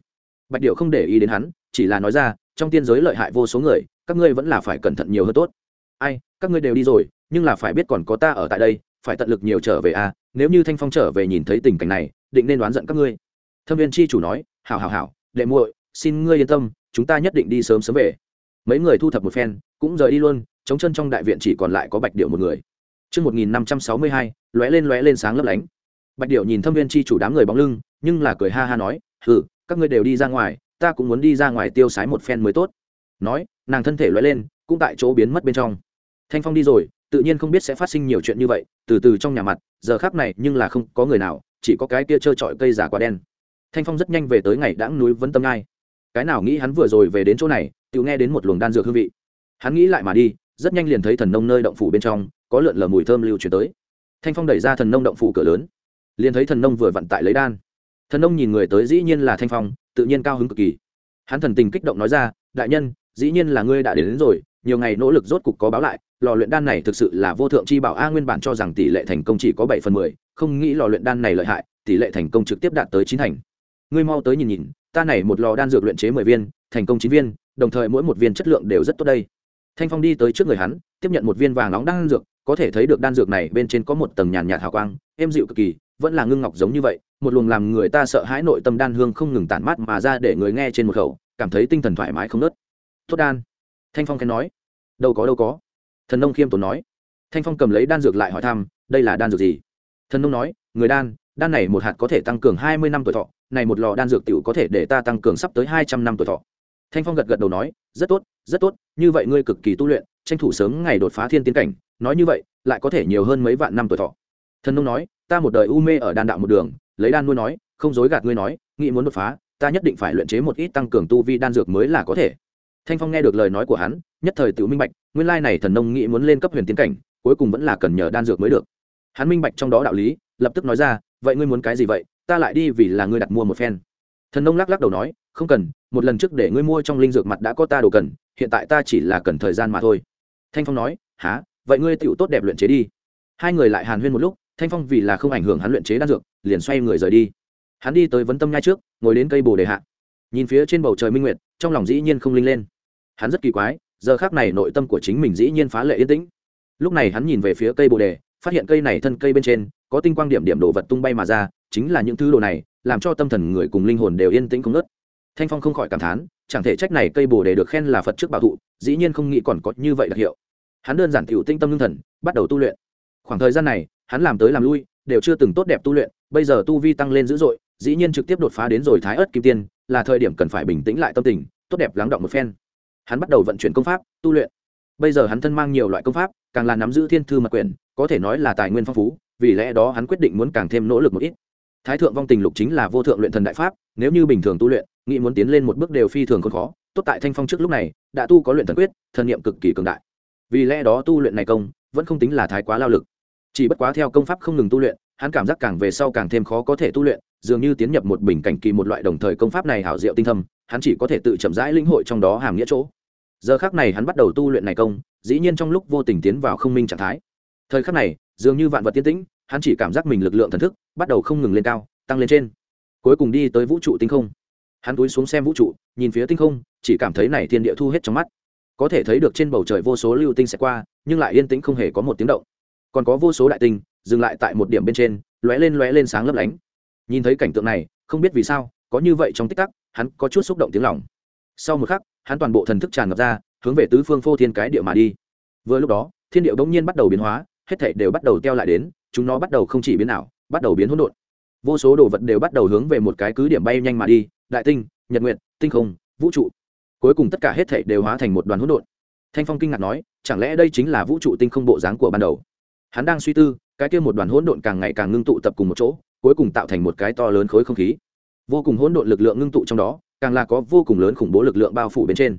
Bạch điệu không để ý đến hắn, chỉ là nói ra, trong tiên giới lợi hại vô số người, các ngươi vẫn là phải cẩn thận nhiều hơn tốt. Ai, các ngươi đều đi rồi, nhưng là phải biết còn có ta ở tại đây, phải tận lực nhiều trở về à nếu như thanh phong trở về nhìn thấy tình cảnh này, định nên đoán giận các ngươi. Thâm viên chi chủ nói, hảo hảo hảo, đệ muội, xin ngươi yên tâm, chúng ta nhất định đi sớm sớm về. Mấy người thu thập một phen, cũng rời đi luôn, chống chân trong đại viện chỉ còn lại có bạch điệu một người. Trước 1562, lóe lên lóe lên sáng lấp lánh. Bạch Điểu nhìn thâm viên chi chủ đám người bóng lưng, nhưng là cười ha ha nói, hừ, các ngươi đều đi ra ngoài, ta cũng muốn đi ra ngoài tiêu sái một phen mới tốt. Nói, nàng thân thể lóe lên, cũng tại chỗ biến mất bên trong. Thanh Phong đi rồi, tự nhiên không biết sẽ phát sinh nhiều chuyện như vậy, từ từ trong nhà mặt, giờ khắc này nhưng là không có người nào, chỉ có cái kia trơ trọi cây giả quả đen. Thanh Phong rất nhanh về tới ngày đãng núi Vân Tâm Ngai cái nào nghĩ hắn vừa rồi về đến chỗ này tự nghe đến một luồng đan dược hương vị hắn nghĩ lại mà đi rất nhanh liền thấy thần nông nơi động phủ bên trong có lượn lờ mùi thơm lưu truyền tới. Thanh phong đẩy ra thần nông động phủ cửa lớn liền thấy thần nông vừa vặn tại lấy đan. Thần nông nhìn người tới dĩ nhiên là thanh phong tự nhiên cao hứng cực kỳ. Hắn thần tình kích động nói ra đại nhân dĩ nhiên là ngươi đã đến, đến rồi nhiều ngày nỗ lực rốt cục có báo lại lò luyện đan này thực sự là vô thượng chi bảo a nguyên bản cho rằng tỷ lệ thành công chỉ có bảy phần mười không nghĩ lò luyện đan này lợi hại tỷ lệ thành công trực tiếp đạt tới chín thành. Ngươi mau tới nhìn nhìn ta này một lò đan dược luyện chế mười viên thành công chín viên đồng thời mỗi một viên chất lượng đều rất tốt đây. Thanh phong đi tới trước người hắn tiếp nhận một viên vàng nóng đan dược có thể thấy được đan dược này bên trên có một tầng nhàn nhạt hào quang, êm dịu cực kỳ, vẫn là ngưng ngọc giống như vậy, một luồng làm người ta sợ hãi nội tâm đan hương không ngừng tản mát mà ra để người nghe trên một khẩu, cảm thấy tinh thần thoải mái không nớt. Tốt đan. Thanh phong khen nói. Đâu có đâu có. Thần nông khiêm tốn nói. Thanh phong cầm lấy đan dược lại hỏi thăm, đây là đan dược gì? Thần nông nói, người đan đan này một hạt có thể tăng cường hai mươi năm tuổi thọ, này một lò đan dược tiểu có thể để ta tăng cường sắp tới hai trăm năm tuổi thọ. Thanh phong gật gật đầu nói, rất tốt rất tốt, như vậy ngươi cực kỳ tu luyện, tranh thủ sớm ngày đột phá thiên tiến cảnh nói như vậy, lại có thể nhiều hơn mấy vạn năm tuổi thọ. Thần nông nói, ta một đời u mê ở đan đạo một đường, lấy đan nuôi nói, không dối gạt ngươi nói, nghĩ muốn đột phá, ta nhất định phải luyện chế một ít tăng cường tu vi đan dược mới là có thể. Thanh phong nghe được lời nói của hắn, nhất thời tự minh bạch, nguyên lai này thần nông nghĩ muốn lên cấp huyền tiến cảnh, cuối cùng vẫn là cần nhờ đan dược mới được. Hắn minh bạch trong đó đạo lý, lập tức nói ra, vậy ngươi muốn cái gì vậy? Ta lại đi vì là ngươi đặt mua một phen. Thần nông lắc lắc đầu nói, không cần, một lần trước để ngươi mua trong linh dược mặt đã có ta đồ cần, hiện tại ta chỉ là cần thời gian mà thôi. Thanh phong nói há vậy ngươi tựu tốt đẹp luyện chế đi. Hai người lại hàn huyên một lúc, thanh phong vì là không ảnh hưởng hắn luyện chế đan dược, liền xoay người rời đi. Hắn đi tới vấn tâm nhai trước, ngồi đến cây bồ đề hạ. Nhìn phía trên bầu trời minh nguyệt, trong lòng dĩ nhiên không linh lên. Hắn rất kỳ quái, giờ khác này nội tâm của chính mình dĩ nhiên phá lệ yên tĩnh. Lúc này hắn nhìn về phía cây bồ đề, phát hiện cây này thân cây bên trên, có tinh quang điểm điểm đồ vật tung bay mà ra, chính là những thứ đồ này, làm cho tâm thần người cùng linh hồn đều yên tĩnh không nớt thanh phong không khỏi cảm thán, chẳng thể trách này cây bồ đề được khen là phật trước bảo thụ, dĩ nhiên không nghĩ còn có như vậy đặc hiệu hắn đơn giản t tinh tâm lương thần, bắt đầu tu luyện. Khoảng thời gian này, hắn làm tới làm lui, đều chưa từng tốt đẹp tu luyện, bây giờ tu vi tăng lên dữ dội, dĩ nhiên trực tiếp đột phá đến rồi thái ớt kim tiên, là thời điểm cần phải bình tĩnh lại tâm tình, tốt đẹp lắng động một phen. Hắn bắt đầu vận chuyển công pháp, tu luyện. Bây giờ hắn thân mang nhiều loại công pháp, càng là nắm giữ thiên thư mật quyền có thể nói là tài nguyên phong phú, vì lẽ đó hắn quyết định muốn càng thêm nỗ lực một ít. Thái thượng vong tình lục chính là vô thượng luyện thần đại pháp, nếu như bình thường tu luyện, nghĩ muốn tiến lên một bước đều phi thường còn khó, tốt tại thanh phong trước lúc này, đã tu có luyện thần quyết, thần niệm cực kỳ cường đại vì lẽ đó tu luyện này công vẫn không tính là thái quá lao lực. Chỉ bất quá theo công pháp không ngừng tu luyện, hắn cảm giác càng về sau càng thêm khó có thể tu luyện, dường như tiến nhập một bình cảnh kỳ một loại đồng thời công pháp này hảo diệu tinh thâm, hắn chỉ có thể tự chậm rãi lĩnh hội trong đó hàm nghĩa chỗ. Giờ khác này hắn bắt đầu tu luyện này công, dĩ nhiên trong lúc vô tình tiến vào không minh trạng thái. Thời khắc này, dường như vạn vật tiến tĩnh, hắn chỉ cảm giác mình lực lượng thần thức bắt đầu không ngừng lên cao, tăng lên trên. Cuối cùng đi tới vũ trụ tinh không. Hắn túi xuống xem vũ trụ, nhìn phía tinh không, chỉ cảm thấy này thiên địa thu hết trong mắt có thể thấy được trên bầu trời vô số lưu tinh sẽ qua, nhưng lại yên tĩnh không hề có một tiếng động. Còn có vô số đại tinh, dừng lại tại một điểm bên trên, lóe lên lóe lên sáng lấp lánh. Nhìn thấy cảnh tượng này, không biết vì sao, có như vậy trong tích tắc, hắn có chút xúc động tiếng lòng. Sau một khắc, hắn toàn bộ thần thức tràn ngập ra, hướng về tứ phương phô thiên cái địa mà đi. Vừa lúc đó, thiên điệu bỗng nhiên bắt đầu biến hóa, hết thảy đều bắt đầu teo lại đến, chúng nó bắt đầu không chỉ biến ảo, bắt đầu biến hỗn độn. Vô số đồ vật đều bắt đầu hướng về một cái cứ điểm bay nhanh mà đi, đại tinh, nhật nguyện tinh không, vũ trụ cuối cùng tất cả hết thảy đều hóa thành một đoàn hỗn độn. Thanh phong kinh ngạc nói, chẳng lẽ đây chính là vũ trụ tinh không bộ dáng của ban đầu? Hắn đang suy tư, cái kia một đoàn hỗn độn càng ngày càng ngưng tụ tập cùng một chỗ, cuối cùng tạo thành một cái to lớn khối không khí. Vô cùng hỗn độn lực lượng ngưng tụ trong đó, càng là có vô cùng lớn khủng bố lực lượng bao phủ bên trên.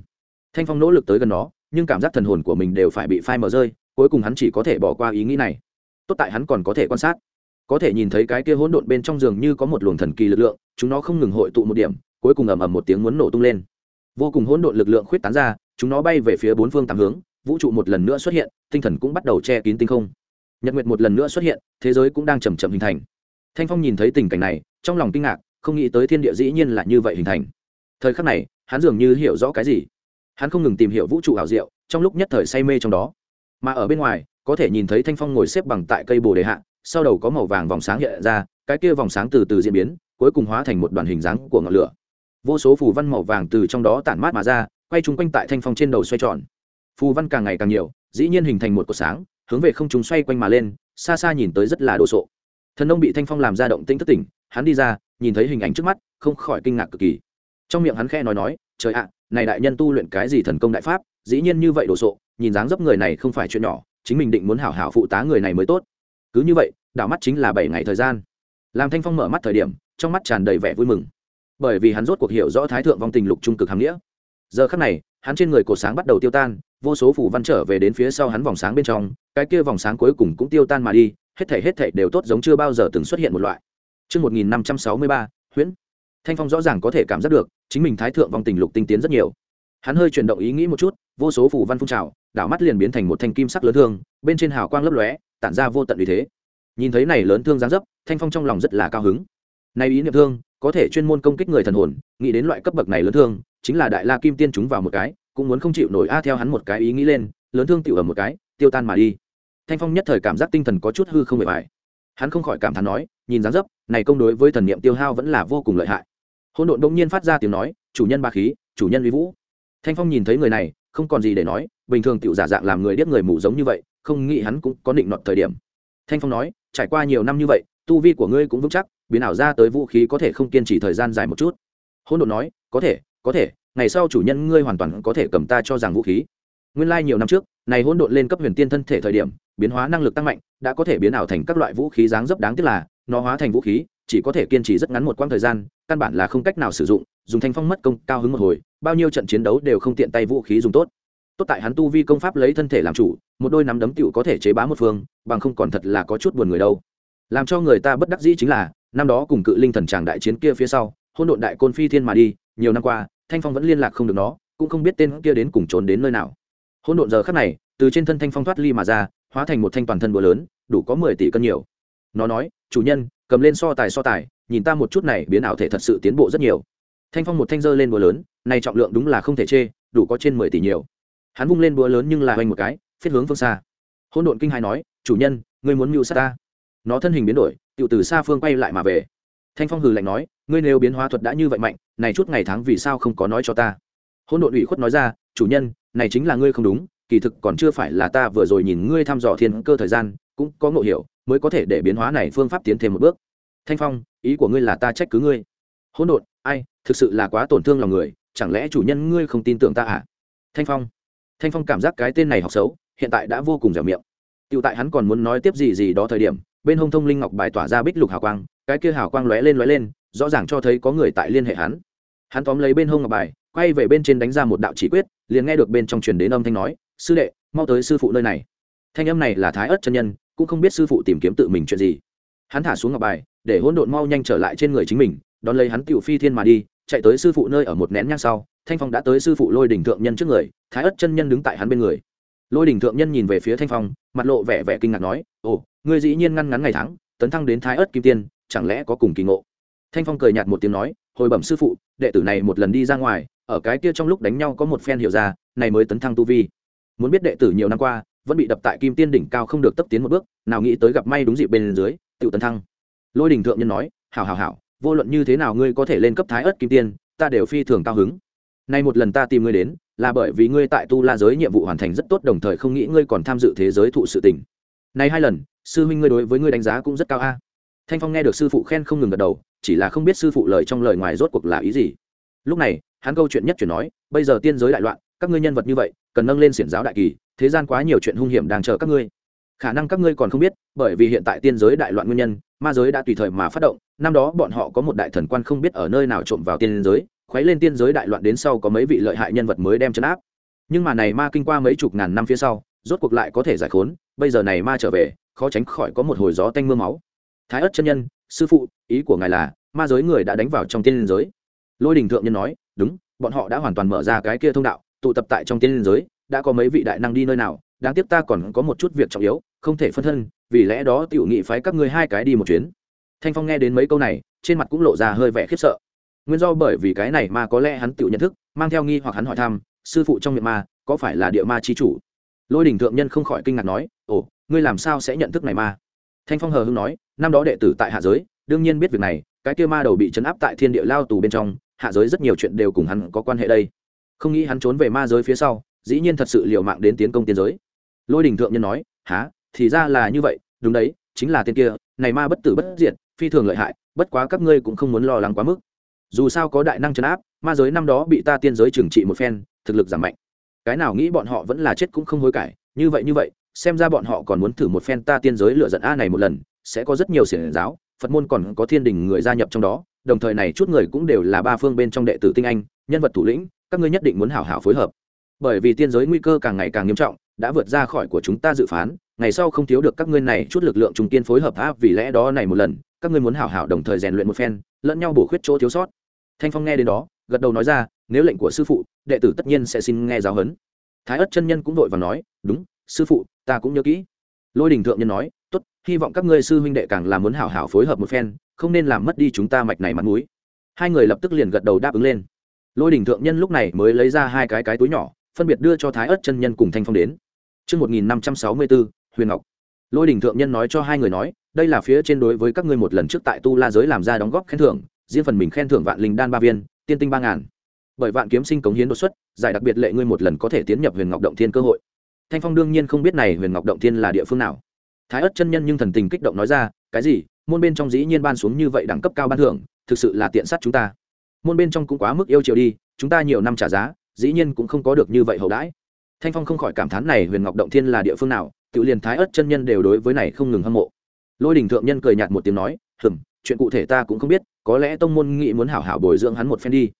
Thanh phong nỗ lực tới gần nó, nhưng cảm giác thần hồn của mình đều phải bị phai mờ rơi, cuối cùng hắn chỉ có thể bỏ qua ý nghĩ này. Tốt tại hắn còn có thể quan sát. Có thể nhìn thấy cái kia hỗn độn bên trong giường như có một luồng thần kỳ lực lượng, chúng nó không ngừng hội tụ một điểm, cuối cùng ầm ầm một tiếng muốn nổ tung lên vô cùng hỗn độn lực lượng khuyết tán ra, chúng nó bay về phía bốn phương tám hướng, vũ trụ một lần nữa xuất hiện, tinh thần cũng bắt đầu che kín tinh không. Nhật nguyệt một lần nữa xuất hiện, thế giới cũng đang chầm chậm hình thành. Thanh phong nhìn thấy tình cảnh này, trong lòng kinh ngạc, không nghĩ tới thiên địa dĩ nhiên là như vậy hình thành. Thời khắc này, hắn dường như hiểu rõ cái gì. Hắn không ngừng tìm hiểu vũ trụ ảo diệu, trong lúc nhất thời say mê trong đó. Mà ở bên ngoài, có thể nhìn thấy thanh phong ngồi xếp bằng tại cây bồ đề hạ, sau đầu có màu vàng vòng sáng hiện ra, cái kia vòng sáng từ từ diễn biến, cuối cùng hóa thành một đoàn hình dáng của ngọn lửa vô số phù văn màu vàng từ trong đó tản mát mà ra, quay chung quanh tại thanh phong trên đầu xoay tròn. Phù văn càng ngày càng nhiều, dĩ nhiên hình thành một cột sáng, hướng về không chúng xoay quanh mà lên, xa xa nhìn tới rất là đồ sộ. Thần nông bị thanh phong làm ra động tĩnh thất tỉnh, hắn đi ra, nhìn thấy hình ảnh trước mắt, không khỏi kinh ngạc cực kỳ. Trong miệng hắn khe nói nói, trời ạ, này đại nhân tu luyện cái gì thần công đại pháp, dĩ nhiên như vậy đồ sộ, nhìn dáng dấp người này không phải chuyện nhỏ, chính mình định muốn hảo hảo phụ tá người này mới tốt. Cứ như vậy, đảo mắt chính là bảy ngày thời gian. Làm thanh phong mở mắt thời điểm, trong mắt tràn đầy vẻ vui mừng bởi vì hắn rốt cuộc hiểu rõ thái thượng vong tình lục trung cực hàm nghĩa giờ khắc này hắn trên người cổ sáng bắt đầu tiêu tan vô số phủ văn trở về đến phía sau hắn vòng sáng bên trong cái kia vòng sáng cuối cùng cũng tiêu tan mà đi hết thảy hết thảy đều tốt giống chưa bao giờ từng xuất hiện một loại Trước 1563, huyễn. Thanh Phong rõ ràng có thể cảm giác được, chính mình thái thượng vong tình lục tinh tiến rất nhiều. Hắn hơi chuyển động ý nghĩ một chút, vô số phủ văn phun trào, đảo mắt liền biến thành một thanh kim sắc lớn thương, bên trên hào quang lấp lóe, tản ra vô tận uy thế. Nhìn thấy này lớn thương dáng dấp, Thanh Phong trong lòng rất là cao hứng. Này ý niệm thương, có thể chuyên môn công kích người thần hồn, nghĩ đến loại cấp bậc này lớn thương, chính là đại la kim tiên chúng vào một cái, cũng muốn không chịu nổi a theo hắn một cái ý nghĩ lên, lớn thương tiểu ở một cái, tiêu tan mà đi. Thanh Phong nhất thời cảm giác tinh thần có chút hư không bề bài Hắn không khỏi cảm thán nói, nhìn dáng dấp, này công đối với thần niệm tiêu hao vẫn là vô cùng lợi hại. Hỗn độn đông nhiên phát ra tiếng nói, chủ nhân ba khí, chủ nhân uy vũ. Thanh Phong nhìn thấy người này, không còn gì để nói, bình thường tiểu giả dạng làm người điếc người mù giống như vậy, không nghĩ hắn cũng có định nọt thời điểm. Thanh Phong nói, trải qua nhiều năm như vậy, tu vi của ngươi cũng vững chắc, biến ảo ra tới vũ khí có thể không kiên trì thời gian dài một chút. Hôn đột nói, có thể có thể, ngày sau chủ nhân ngươi hoàn toàn có thể cầm ta cho rằng vũ khí. Nguyên lai nhiều năm trước, này hôn đột lên cấp huyền tiên thân thể thời điểm, biến hóa năng lực tăng mạnh, đã có thể biến ảo thành các loại vũ khí dáng dấp đáng tiếc là, nó hóa thành vũ khí, chỉ có thể kiên trì rất ngắn một quãng thời gian, căn bản là không cách nào sử dụng, dùng thanh phong mất công, cao hứng một hồi, bao nhiêu trận chiến đấu đều không tiện tay vũ khí dùng tốt. Tốt tại hắn tu vi công pháp lấy thân thể làm chủ, một đôi nắm đấm tựu có thể chế bá một phương, bằng không còn thật là có chút buồn người đâu. Làm cho người ta bất đắc dĩ chính là năm đó cùng cự linh thần tràng đại chiến kia phía sau hôn độn đại côn phi thiên mà đi, nhiều năm qua, thanh phong vẫn liên lạc không được nó, cũng không biết tên kia đến cùng trốn đến nơi nào. Hôn độn giờ khắc này, từ trên thân thanh phong thoát ly mà ra, hóa thành một thanh toàn thân búa lớn, đủ có mười tỷ cân nhiều. Nó nói, chủ nhân, cầm lên so tài so tài, nhìn ta một chút này biến ảo thể thật sự tiến bộ rất nhiều. Thanh phong một thanh dơ lên búa lớn, này trọng lượng đúng là không thể chê, đủ có trên mười tỷ nhiều. Hắn vung lên búa lớn nhưng là hoành một cái, phiết hướng phương xa. Hôn độn kinh hai nói, chủ nhân, ngươi muốn mưu sát ta? Nó thân hình biến đổi tự từ xa phương quay lại mà về. Thanh phong hừ lạnh nói, ngươi nếu biến hóa thuật đã như vậy mạnh, này chút ngày tháng vì sao không có nói cho ta? Hôn độn ủy khuất nói ra, chủ nhân, này chính là ngươi không đúng, kỳ thực còn chưa phải là ta vừa rồi nhìn ngươi thăm dò thiên cơ thời gian, cũng có ngộ hiểu, mới có thể để biến hóa này phương pháp tiến thêm một bước. Thanh phong, ý của ngươi là ta trách cứ ngươi. Hôn độn, ai, thực sự là quá tổn thương lòng người, chẳng lẽ chủ nhân ngươi không tin tưởng ta à? Thanh phong thanh phong cảm giác cái tên này học xấu, hiện tại đã vô cùng dẻo miệng. Tựu tại hắn còn muốn nói tiếp gì gì đó thời điểm bên hông thông linh ngọc bài tỏa ra bích lục hào quang, cái kia hào quang lóe lên lóe lên, rõ ràng cho thấy có người tại liên hệ hắn. Hắn tóm lấy bên hông ngọc bài, quay về bên trên đánh ra một đạo chỉ quyết, liền nghe được bên trong truyền đến âm thanh nói, sư đệ, mau tới sư phụ nơi này. Thanh âm này là thái ớt chân nhân, cũng không biết sư phụ tìm kiếm tự mình chuyện gì. Hắn thả xuống ngọc bài, để hỗn độn mau nhanh trở lại trên người chính mình, đón lấy hắn tiểu phi thiên mà đi, chạy tới sư phụ nơi ở một nén nhang sau, thanh phong đã tới sư phụ lôi đỉnh thượng nhân trước người, thái ớt chân nhân đứng tại hắn bên người lôi đỉnh thượng nhân nhìn về phía thanh phong, mặt lộ vẻ vẻ kinh ngạc nói, ồ, ngươi dĩ nhiên ngăn ngắn ngày tháng, tấn thăng đến thái ớt kim tiên, chẳng lẽ có cùng kỳ ngộ? Thanh phong cười nhạt một tiếng nói, hồi bẩm sư phụ, đệ tử này một lần đi ra ngoài, ở cái kia trong lúc đánh nhau có một phen hiểu ra, này mới tấn thăng tu vi. Muốn biết đệ tử nhiều năm qua, vẫn bị đập tại kim tiên đỉnh cao không được tấp tiến một bước, nào nghĩ tới gặp may đúng dịp bên dưới tự tấn thăng. Lôi đình thượng nhân nói, hảo hảo hảo, vô luận như thế nào ngươi có thể lên cấp thái ớt kim tiên, ta đều phi thường cao hứng. Nay một lần ta tìm ngươi đến là bởi vì ngươi tại tu la giới nhiệm vụ hoàn thành rất tốt, đồng thời không nghĩ ngươi còn tham dự thế giới thụ sự tình. Này hai lần, sư huynh ngươi đối với ngươi đánh giá cũng rất cao a. Thanh phong nghe được sư phụ khen không ngừng gật đầu, chỉ là không biết sư phụ lời trong lời ngoài rốt cuộc là ý gì. Lúc này, hắn câu chuyện nhất chuyển nói, bây giờ tiên giới đại loạn, các ngươi nhân vật như vậy, cần nâng lên xiển giáo đại kỳ, thế gian quá nhiều chuyện hung hiểm đang chờ các ngươi. Khả năng các ngươi còn không biết, bởi vì hiện tại tiên giới đại loạn nguyên nhân, ma giới đã tùy thời mà phát động, năm đó bọn họ có một đại thần quan không biết ở nơi nào trộm vào tiên giới khuấy lên tiên giới đại loạn đến sau có mấy vị lợi hại nhân vật mới đem chấn áp. Nhưng mà này ma kinh qua mấy chục ngàn năm phía sau, rốt cuộc lại có thể giải khốn, bây giờ này ma trở về, khó tránh khỏi có một hồi gió tanh mưa máu. Thái ất chân nhân, sư phụ, ý của ngài là, ma giới người đã đánh vào trong tiên liên giới. Lôi đình thượng nhân nói, đúng, bọn họ đã hoàn toàn mở ra cái kia thông đạo, tụ tập tại trong tiên liên giới, đã có mấy vị đại năng đi nơi nào, đáng tiếc ta còn có một chút việc trọng yếu, không thể phân thân, vì lẽ đó tiểu nghị phái các ngươi hai cái đi một chuyến. Thanh phong nghe đến mấy câu này, trên mặt cũng lộ ra hơi vẻ khiếp sợ nguyên do bởi vì cái này mà có lẽ hắn tự nhận thức, mang theo nghi hoặc hắn hỏi thăm, sư phụ trong miệng ma, có phải là địa ma chi chủ? Lôi đình thượng nhân không khỏi kinh ngạc nói, ồ, ngươi làm sao sẽ nhận thức này ma? Thanh phong hờ hưng nói, năm đó đệ tử tại hạ giới, đương nhiên biết việc này, cái kia ma đầu bị chấn áp tại thiên địa lao tù bên trong, hạ giới rất nhiều chuyện đều cùng hắn có quan hệ đây. Không nghĩ hắn trốn về ma giới phía sau, dĩ nhiên thật sự liều mạng đến tiến công tiên giới. Lôi đình thượng nhân nói há thì ra là như vậy, đúng đấy, chính là tên kia, này ma bất tử bất diệt, phi thường lợi hại, bất quá các ngươi cũng không muốn lo lắng quá mức dù sao có đại năng chấn áp, ma giới năm đó bị ta tiên giới trừng trị một phen, thực lực giảm mạnh. Cái nào nghĩ bọn họ vẫn là chết cũng không hối cải, như vậy như vậy, xem ra bọn họ còn muốn thử một phen ta tiên giới lựa giận a này một lần, sẽ có rất nhiều xiển giáo, phật môn còn có thiên đình người gia nhập trong đó, đồng thời này chút người cũng đều là ba phương bên trong đệ tử tinh anh, nhân vật thủ lĩnh, các ngươi nhất định muốn hảo hảo phối hợp. Bởi vì tiên giới nguy cơ càng ngày càng nghiêm trọng, đã vượt ra khỏi của chúng ta dự phán, ngày sau không thiếu được các ngươi này chút lực lượng trung tiên phối hợp áp vì lẽ đó này một lần, các ngươi muốn hảo hảo đồng thời rèn luyện một phen, lẫn nhau bổ khuyết chỗ thiếu sót thanh phong nghe đến đó gật đầu nói ra nếu lệnh của sư phụ đệ tử tất nhiên sẽ xin nghe giáo huấn. Thái ất chân nhân cũng vội và nói đúng sư phụ ta cũng nhớ kỹ. Lôi đình thượng nhân nói tốt hy vọng các ngươi sư huynh đệ càng làm muốn hảo hảo phối hợp một phen không nên làm mất đi chúng ta mạch này mặt mũi. Hai người lập tức liền gật đầu đáp ứng lên. Lôi đình thượng nhân lúc này mới lấy ra hai cái cái túi nhỏ phân biệt đưa cho thái ất chân nhân cùng thanh phong đến. Trước 1564, Huyền Ngọc. Lôi đình thượng nhân nói cho hai người nói, đây là phía trên đối với các ngươi một lần trước tại Tu La giới làm ra đóng góp khen thưởng, riêng phần mình khen thưởng vạn linh đan ba viên, tiên tinh ba ngàn. Bởi vạn kiếm sinh cống hiến đột xuất, giải đặc biệt lệ ngươi một lần có thể tiến nhập Huyền Ngọc động thiên cơ hội. Thanh Phong đương nhiên không biết này Huyền Ngọc động thiên là địa phương nào. Thái ất chân nhân nhưng thần tình kích động nói ra, cái gì? Môn bên trong dĩ nhiên ban xuống như vậy đẳng cấp cao ban thưởng, thực sự là tiện sát chúng ta. Môn bên trong cũng quá mức yêu chiều đi, chúng ta nhiều năm trả giá, dĩ nhiên cũng không có được như vậy hậu đãi thanh phong không khỏi cảm thán này huyền ngọc động thiên là địa phương nào tự liền thái ớt chân nhân đều đối với này không ngừng hâm mộ lôi đình thượng nhân cười nhạt một tiếng nói hừng chuyện cụ thể ta cũng không biết có lẽ tông môn nghị muốn hảo hảo bồi dưỡng hắn một phen đi.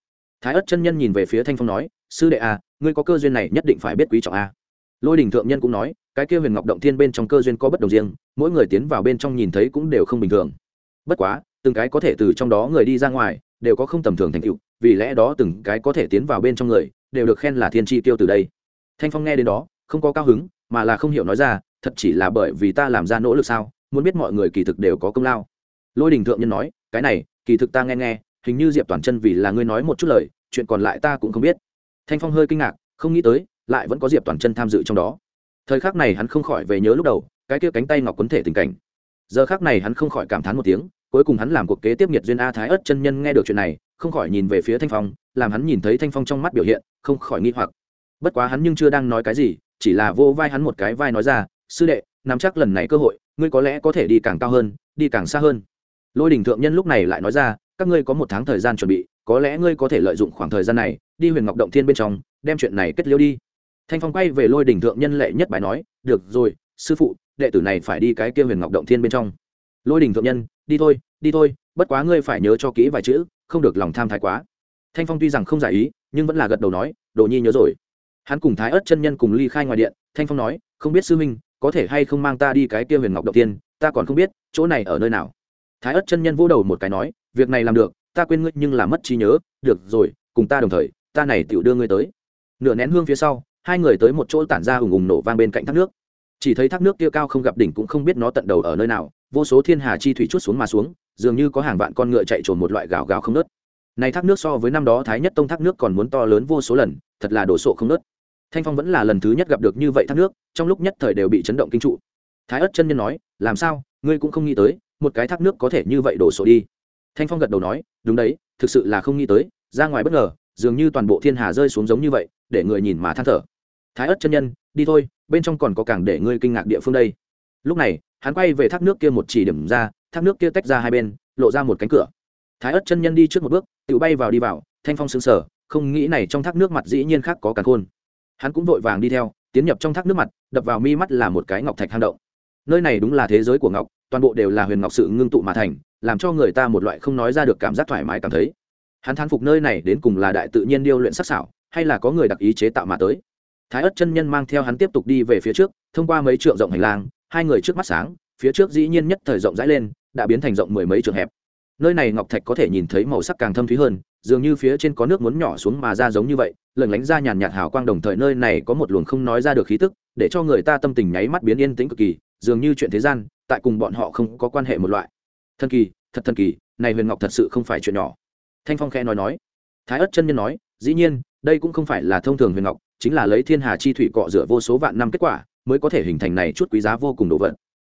Thái ất chân nhân nhìn về phía thanh phong nói sư đệ a à, ngươi có cơ duyên này nhất định phải biết quý trọng a à. lôi đình thượng nhân cũng nói cái kia huyền ngọc động thiên bên trong cơ duyên có bất đồng riêng mỗi người tiến vào bên trong nhìn thấy cũng đều không bình thường. Bất quá từng cái có thể từ trong đó người đi ra ngoài đều có không tầm thường thành tựu vì lẽ đó từng cái có thể tiến vào bên trong người đều được khen là thiên tri tiêu từ đây. Thanh phong nghe đến đó không có cao hứng mà là không hiểu nói ra thật chỉ là bởi vì ta làm ra nỗ lực sao? Muốn biết mọi người kỳ thực đều có công lao lôi đình thượng nhân nói, cái này, kỳ thực ta nghe nghe, hình như diệp toàn chân vì là ngươi nói một chút lời, chuyện còn lại ta cũng không biết. Thanh phong hơi kinh ngạc, không nghĩ tới, lại vẫn có diệp toàn chân tham dự trong đó. Thời khắc này hắn không khỏi về nhớ lúc đầu, cái kia cánh tay ngọc quấn thể tình cảnh. Giờ khác này hắn không khỏi cảm thán một tiếng, cuối cùng hắn làm cuộc kế tiếp nhiệt duyên a thái ất chân nhân nghe được chuyện này, không khỏi nhìn về phía thanh phong, làm hắn nhìn thấy thanh phong trong mắt biểu hiện, không khỏi nghi hoặc. Bất quá hắn nhưng chưa đang nói cái gì, chỉ là vô vai hắn một cái vai nói ra, sư đệ, nắm chắc lần này cơ hội, ngươi có lẽ có thể đi càng cao hơn, đi càng xa hơn lôi đình thượng nhân lúc này lại nói ra, các ngươi có một tháng thời gian chuẩn bị, có lẽ ngươi có thể lợi dụng khoảng thời gian này, đi huyền ngọc động thiên bên trong, đem chuyện này kết liễu đi. Thanh phong quay về lôi đình thượng nhân lệ nhất bài nói, được rồi, sư phụ, đệ tử này phải đi cái kia huyền ngọc động thiên bên trong. Lôi đình thượng nhân, đi thôi đi thôi, bất quá ngươi phải nhớ cho kỹ vài chữ, không được lòng tham thái quá. Thanh phong tuy rằng không giải ý, nhưng vẫn là gật đầu nói, đồ nhi nhớ rồi. Hắn cùng thái ớt chân nhân cùng ly khai ngoài điện, thanh phong nói, không biết sư minh có thể hay không mang ta đi cái kia huyền ngọc Động tiên ta còn không biết, chỗ này ở nơi nào thái ớt chân nhân vỗ đầu một cái nói, việc này làm được, ta quên ngươi nhưng là mất trí nhớ, được rồi, cùng ta đồng thời, ta này tựu đưa ngươi tới. Nửa nén hương phía sau, hai người tới một chỗ tản ra ùng ùng nổ vang bên cạnh thác nước. Chỉ thấy thác nước kia cao không gặp đỉnh cũng không biết nó tận đầu ở nơi nào, vô số thiên hà chi thủy chút xuống mà xuống, dường như có hàng vạn con ngựa chạy trồn một loại gào gào không nớt này thác nước so với năm đó thái nhất tông thác nước còn muốn to lớn vô số lần, thật là đổ sộ không nớt thanh phong vẫn là lần thứ nhất gặp được như vậy thác nước, trong lúc nhất thời đều bị chấn động kinh trụ. Thái ất chân nhân nói, làm sao? Ngươi cũng không nghĩ tới một cái thác nước có thể như vậy đổ sổ đi. Thanh phong gật đầu nói, đúng đấy, thực sự là không nghĩ tới, ra ngoài bất ngờ, dường như toàn bộ thiên hà rơi xuống giống như vậy, để người nhìn mà than thở. Thái ất chân nhân, đi thôi, bên trong còn có càng để ngươi kinh ngạc địa phương đây. Lúc này, hắn quay về thác nước kia một chỉ điểm ra, thác nước kia tách ra hai bên, lộ ra một cánh cửa. Thái ất chân nhân đi trước một bước, tự bay vào đi vào, thanh phong xứng sở không nghĩ này trong thác nước mặt dĩ nhiên khác có càng khôn. Hắn cũng vội vàng đi theo, tiến nhập trong thác nước mặt, đập vào mi mắt là một cái ngọc thạch hang động. Nơi này đúng là thế giới của ngọc toàn bộ đều là huyền ngọc sự ngưng tụ mà thành, làm cho người ta một loại không nói ra được cảm giác thoải mái cảm thấy. Hắn thán phục nơi này đến cùng là đại tự nhiên điêu luyện sắc xảo hay là có người đặc ý chế tạo mà tới. Thái ất chân nhân mang theo hắn tiếp tục đi về phía trước, thông qua mấy trượng rộng hành lang, hai người trước mắt sáng, phía trước dĩ nhiên nhất thời rộng rãi lên, đã biến thành rộng mười mấy trường hẹp. Nơi này ngọc thạch có thể nhìn thấy màu sắc càng thâm thúy hơn, dường như phía trên có nước muốn nhỏ xuống mà ra giống như vậy lần lánh ra nhàn nhạt hào quang đồng thời nơi này có một luồng không nói ra được khí tức, để cho người ta tâm tình nháy mắt biến yên tĩnh cực kỳ, dường như chuyện thế gian tại cùng bọn họ không có quan hệ một loại. Thần kỳ, thật thần kỳ, này huyền ngọc thật sự không phải chuyện nhỏ. Thanh phong khe nói nói. Thái ất chân nhân nói, dĩ nhiên, đây cũng không phải là thông thường huyền ngọc, chính là lấy thiên hà chi thủy cọ rửa vô số vạn năm kết quả, mới có thể hình thành này chút quý giá vô cùng đồ vật.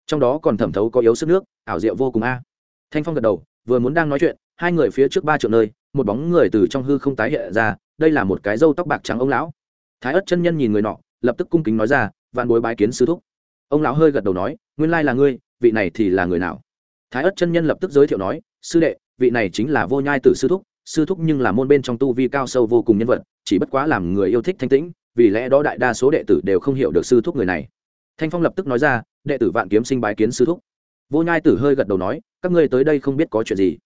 Trong đó còn thẩm thấu có yếu sức nước, ảo diệu vô cùng a. Thanh phong gật đầu, vừa muốn đang nói chuyện, hai người phía trước ba triệu nơi, một bóng người từ trong hư không tái hiện ra, đây là một cái râu tóc bạc trắng ông lão. Thái ất chân nhân nhìn người nọ, lập tức cung kính nói ra, vạn bối bái kiến sư thúc. Ông lão hơi gật đầu nói nguyên lai là ngươi, vị này thì là người nào? Thái ất chân nhân lập tức giới thiệu nói, sư đệ, vị này chính là vô nhai tử sư thúc sư thúc nhưng là môn bên trong tu vi cao sâu vô cùng nhân vật, chỉ bất quá làm người yêu thích thanh tĩnh, vì lẽ đó đại đa số đệ tử đều không hiểu được sư thúc người này. Thanh phong lập tức nói ra, đệ tử vạn kiếm sinh bái kiến sư thúc. Vô nhai tử hơi gật đầu nói, các ngươi tới đây không biết có chuyện gì.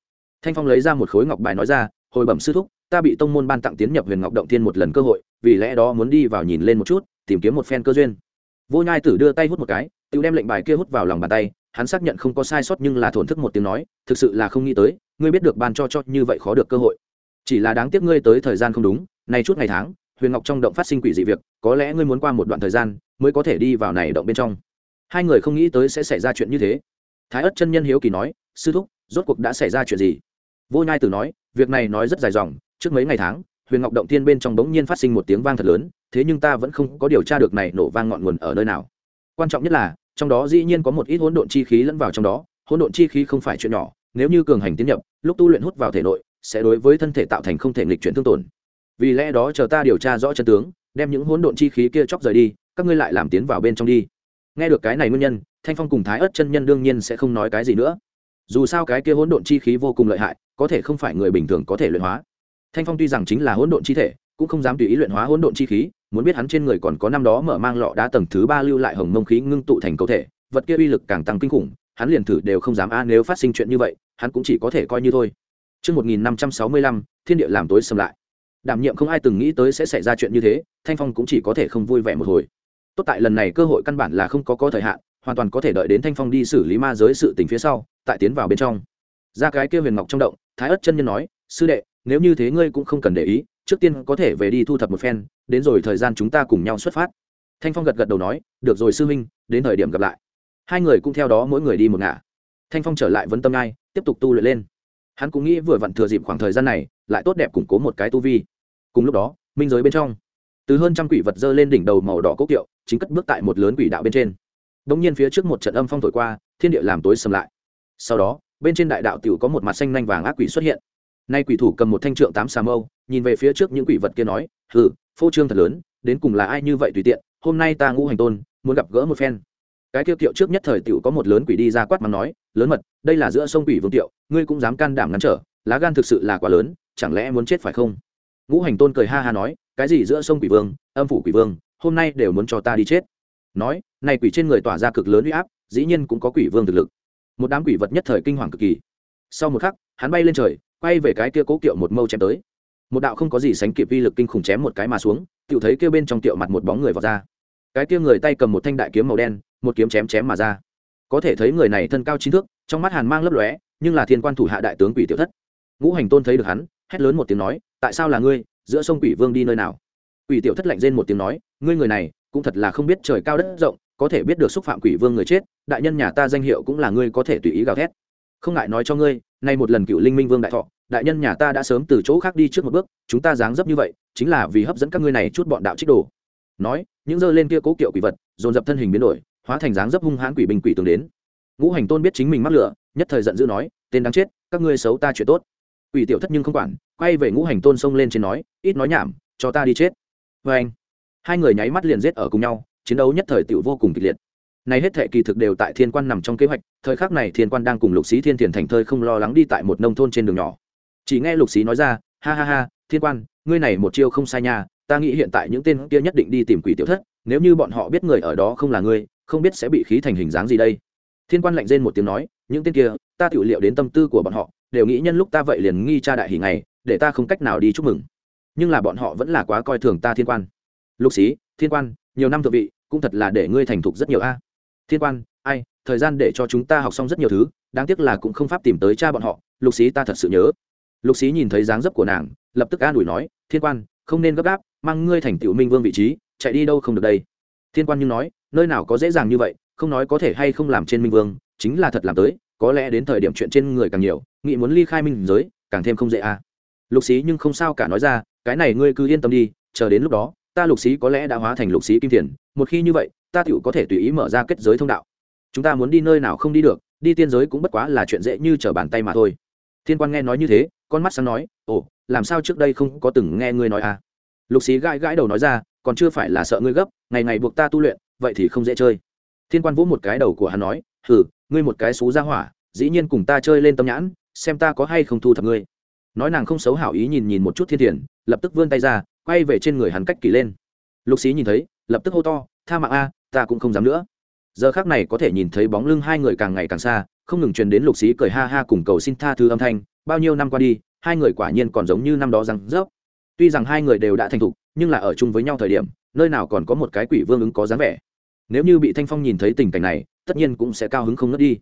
Thanh phong lấy ra một khối ngọc bài nói ra, hồi bẩm sư thúc, ta bị tông môn ban tặng tiến nhập huyền ngọc động thiên một lần cơ hội, vì lẽ đó muốn đi vào nhìn lên một chút, tìm kiếm một phen cơ duyên. Vô nhai tử đưa tay hút một cái tự đem lệnh bài kia hút vào lòng bàn tay, hắn xác nhận không có sai sót nhưng là thổn thức một tiếng nói, thực sự là không nghĩ tới, ngươi biết được ban cho cho như vậy khó được cơ hội. Chỉ là đáng tiếc ngươi tới thời gian không đúng, nay chút ngày tháng, huyền ngọc trong động phát sinh quỷ dị việc, có lẽ ngươi muốn qua một đoạn thời gian, mới có thể đi vào này động bên trong. Hai người không nghĩ tới sẽ xảy ra chuyện như thế. Thái ất chân nhân hiếu kỳ nói, sư thúc, rốt cuộc đã xảy ra chuyện gì? Vô nhai tử nói, việc này nói rất dài dòng, trước mấy ngày tháng, huyền ngọc động tiên bên trong bỗng nhiên phát sinh một tiếng vang thật lớn, thế nhưng ta vẫn không có điều tra được này nổ vang ngọn nguồn ở nơi nào quan trọng nhất là, trong đó dĩ nhiên có một ít hỗn độn chi khí lẫn vào trong đó, hỗn độn chi khí không phải chuyện nhỏ, nếu như cường hành tiến nhập, lúc tu luyện hút vào thể nội, sẽ đối với thân thể tạo thành không thể nghịch chuyển thương tổn. Vì lẽ đó chờ ta điều tra rõ chân tướng, đem những hỗn độn chi khí kia chóc rời đi, các ngươi lại làm tiến vào bên trong đi. Nghe được cái này nguyên nhân, thanh phong cùng thái ớt chân nhân đương nhiên sẽ không nói cái gì nữa. Dù sao cái kia hỗn độn chi khí vô cùng lợi hại, có thể không phải người bình thường có thể luyện hóa. Thanh phong tuy rằng chính là hỗn độn chi thể cũng không dám tùy ý luyện hóa hỗn độn chi khí muốn biết hắn trên người còn có năm đó mở mang lọ đá tầng thứ ba lưu lại hồng mông khí ngưng tụ thành cầu thể vật kia uy lực càng tăng kinh khủng hắn liền thử đều không dám a nếu phát sinh chuyện như vậy hắn cũng chỉ có thể coi như thôi Trước 1565, thiên địa làm tối sầm lại. Đảm nhiệm không ai từng nghĩ tới sẽ xảy ra chuyện như thế, Thanh Phong cũng chỉ có thể không vui vẻ một hồi. Tốt tại lần này cơ hội căn bản là không có có thời hạn, hoàn toàn có thể đợi đến Thanh Phong đi xử lý ma giới sự tình phía sau, tại tiến vào bên trong. Ra cái kia huyền ngọc trong động, Thái ất chân nhân nói, sư đệ, nếu như thế ngươi cũng không cần để ý, trước tiên có thể về đi thu thập một phen, đến rồi thời gian chúng ta cùng nhau xuất phát. Thanh Phong gật gật đầu nói, được rồi sư huynh, đến thời điểm gặp lại. Hai người cũng theo đó mỗi người đi một ngả. Thanh Phong trở lại vấn tâm ngai, tiếp tục tu luyện lên hắn cũng nghĩ vừa vặn thừa dịp khoảng thời gian này lại tốt đẹp củng cố một cái tu vi cùng lúc đó minh giới bên trong từ hơn trăm quỷ vật dơ lên đỉnh đầu màu đỏ cốc kiệu chính cất bước tại một lớn quỷ đạo bên trên đ ỗ n g nhiên phía trước một trận âm phong thổi qua thiên địa làm tối sầm lại sau đó bên trên đại đạo t i ể u có một mặt xanh nanh vàng ác quỷ xuất hiện nay quỷ thủ cầm một thanh trượng tám xà mâu, nhìn về phía trước những quỷ vật kia nói, hừ, phô trương thật lớn, đến cùng là ai như vậy tùy tiện, hôm nay ta ngũ hành tôn, muốn gặp gỡ một phen. Cái tiêu kiệu trước nhất thời tiểu có một lớn quỷ đi ra quát mắng nói, lớn mật, đây là giữa sông quỷ vương tiệu, ngươi cũng dám can đảm ngăn trở, lá gan thực sự là quá lớn, chẳng lẽ muốn chết phải không? Ngũ hành tôn cười ha ha nói, cái gì giữa sông quỷ vương, âm phủ quỷ vương, hôm nay đều muốn cho ta đi chết. Nói, này quỷ trên người tỏa ra cực lớn uy áp, dĩ nhiên cũng có quỷ vương thực lực. Một đám quỷ vật nhất thời kinh hoàng cực kỳ. Sau một khắc, hắn bay lên trời quay về cái kia cố kiệu một mâu chém tới. Một đạo không có gì sánh kịp vi lực kinh khủng chém một cái mà xuống tự thấy kia bên trong tiệu mặt một bóng người vào ra. Cái kia người tay cầm một thanh đại kiếm màu đen, một kiếm chém chém mà ra. Có thể thấy người này thân cao chín thước, trong mắt hàn mang lấp lóe, nhưng là thiên quan thủ hạ đại tướng quỷ tiểu thất. Ngũ hành tôn thấy được hắn, hét lớn một tiếng nói, tại sao là ngươi? Giữa sông quỷ vương đi nơi nào? Quỷ tiểu thất lạnh rên một tiếng nói, ngươi người này, cũng thật là không biết trời cao đất rộng, có thể biết được xúc phạm quỷ vương người chết, đại nhân nhà ta danh hiệu cũng là ngươi có thể tùy ý gào thét. Không ngại nói cho ngươi nay một lần cựu linh minh vương đại thọ, đại nhân nhà ta đã sớm từ chỗ khác đi trước một bước, chúng ta dáng dấp như vậy, chính là vì hấp dẫn các ngươi này chút bọn đạo trích đồ. Nói, những dơ lên kia cố kiệu quỷ vật, dồn dập thân hình biến đổi, hóa thành dáng dấp hung hãn quỷ bình quỷ tường đến. Ngũ hành tôn biết chính mình mắc lửa, nhất thời giận dữ nói, tên đáng chết, các ngươi xấu ta chuyện tốt. Quỷ tiểu thất nhưng không quản, quay về ngũ hành tôn xông lên trên nói, ít nói nhảm, cho ta đi chết. Vê anh hai người nháy mắt liền giết ở cùng nhau, chiến đấu nhất thời tiểu vô cùng kịch liệt này hết thệ kỳ thực đều tại thiên quan nằm trong kế hoạch thời khắc này thiên quan đang cùng lục sĩ thiên thiền thành thơi không lo lắng đi tại một nông thôn trên đường nhỏ. Chỉ nghe lục sĩ nói ra ha ha ha thiên quan ngươi này một chiêu không sai nha ta nghĩ hiện tại những tên kia nhất định đi tìm quỷ tiểu thất nếu như bọn họ biết người ở đó không là ngươi không biết sẽ bị khí thành hình dáng gì đây. Thiên quan lạnh rên một tiếng nói những tên kia ta tự liệu đến tâm tư của bọn họ đều nghĩ nhân lúc ta vậy liền nghi cha đại hỷ ngày, để ta không cách nào đi chúc mừng. Nhưng là bọn họ vẫn là quá coi thường ta thiên quan. Lục xí thiên quan nhiều năm thượng vị cũng thật là để ngươi thành thục rất nhiều a thiên quan, ai, thời gian để cho chúng ta học xong rất nhiều thứ, đáng tiếc là cũng không pháp tìm tới cha bọn họ, lục xí ta thật sự nhớ. Lục xí nhìn thấy dáng dấp của nàng, lập tức an ủi nói, thiên quan, không nên gấp gáp, mang ngươi thành tiểu minh vương vị trí, chạy đi đâu không được đây. Thiên quan như nói, nơi nào có dễ dàng như vậy, không nói có thể hay không làm trên minh vương, chính là thật làm tới, có lẽ đến thời điểm chuyện trên người càng nhiều, nghị muốn ly khai minh giới, càng thêm không dễ à. Lục xí nhưng không sao cả nói ra, cái này ngươi cứ yên tâm đi, chờ đến lúc đó, ta lục xí có lẽ đã hóa thành lục xí kim tiền một khi như vậy ta tựu có thể tùy ý mở ra kết giới thông đạo. Chúng ta muốn đi nơi nào không đi được, đi tiên giới cũng bất quá là chuyện dễ như trở bàn tay mà thôi. Thiên quan nghe nói như thế, con mắt sáng nói, ồ, làm sao trước đây không có từng nghe ngươi nói à? Lục xí gãi gãi đầu nói ra, còn chưa phải là sợ ngươi gấp, ngày ngày buộc ta tu luyện, vậy thì không dễ chơi. Thiên quan vỗ một cái đầu của hắn nói, hừ, ngươi một cái xú ra hỏa, dĩ nhiên cùng ta chơi lên tâm nhãn, xem ta có hay không thu thập ngươi. Nói nàng không xấu hảo ý nhìn nhìn một chút thiên thiền, lập tức vươn tay ra, quay về trên người hắn cách kỳ lên. Lục xí nhìn thấy, lập tức hô to, tha mạng a ta cũng không dám nữa. Giờ khác này có thể nhìn thấy bóng lưng hai người càng ngày càng xa, không ngừng truyền đến lục xí cười ha ha cùng cầu xin tha thứ âm thanh. Bao nhiêu năm qua đi, hai người quả nhiên còn giống như năm đó rằng rớp. Tuy rằng hai người đều đã thành thục, nhưng là ở chung với nhau thời điểm, nơi nào còn có một cái quỷ vương ứng có dáng vẻ. Nếu như bị thanh phong nhìn thấy tình cảnh này, tất nhiên cũng sẽ cao hứng không ngất đi.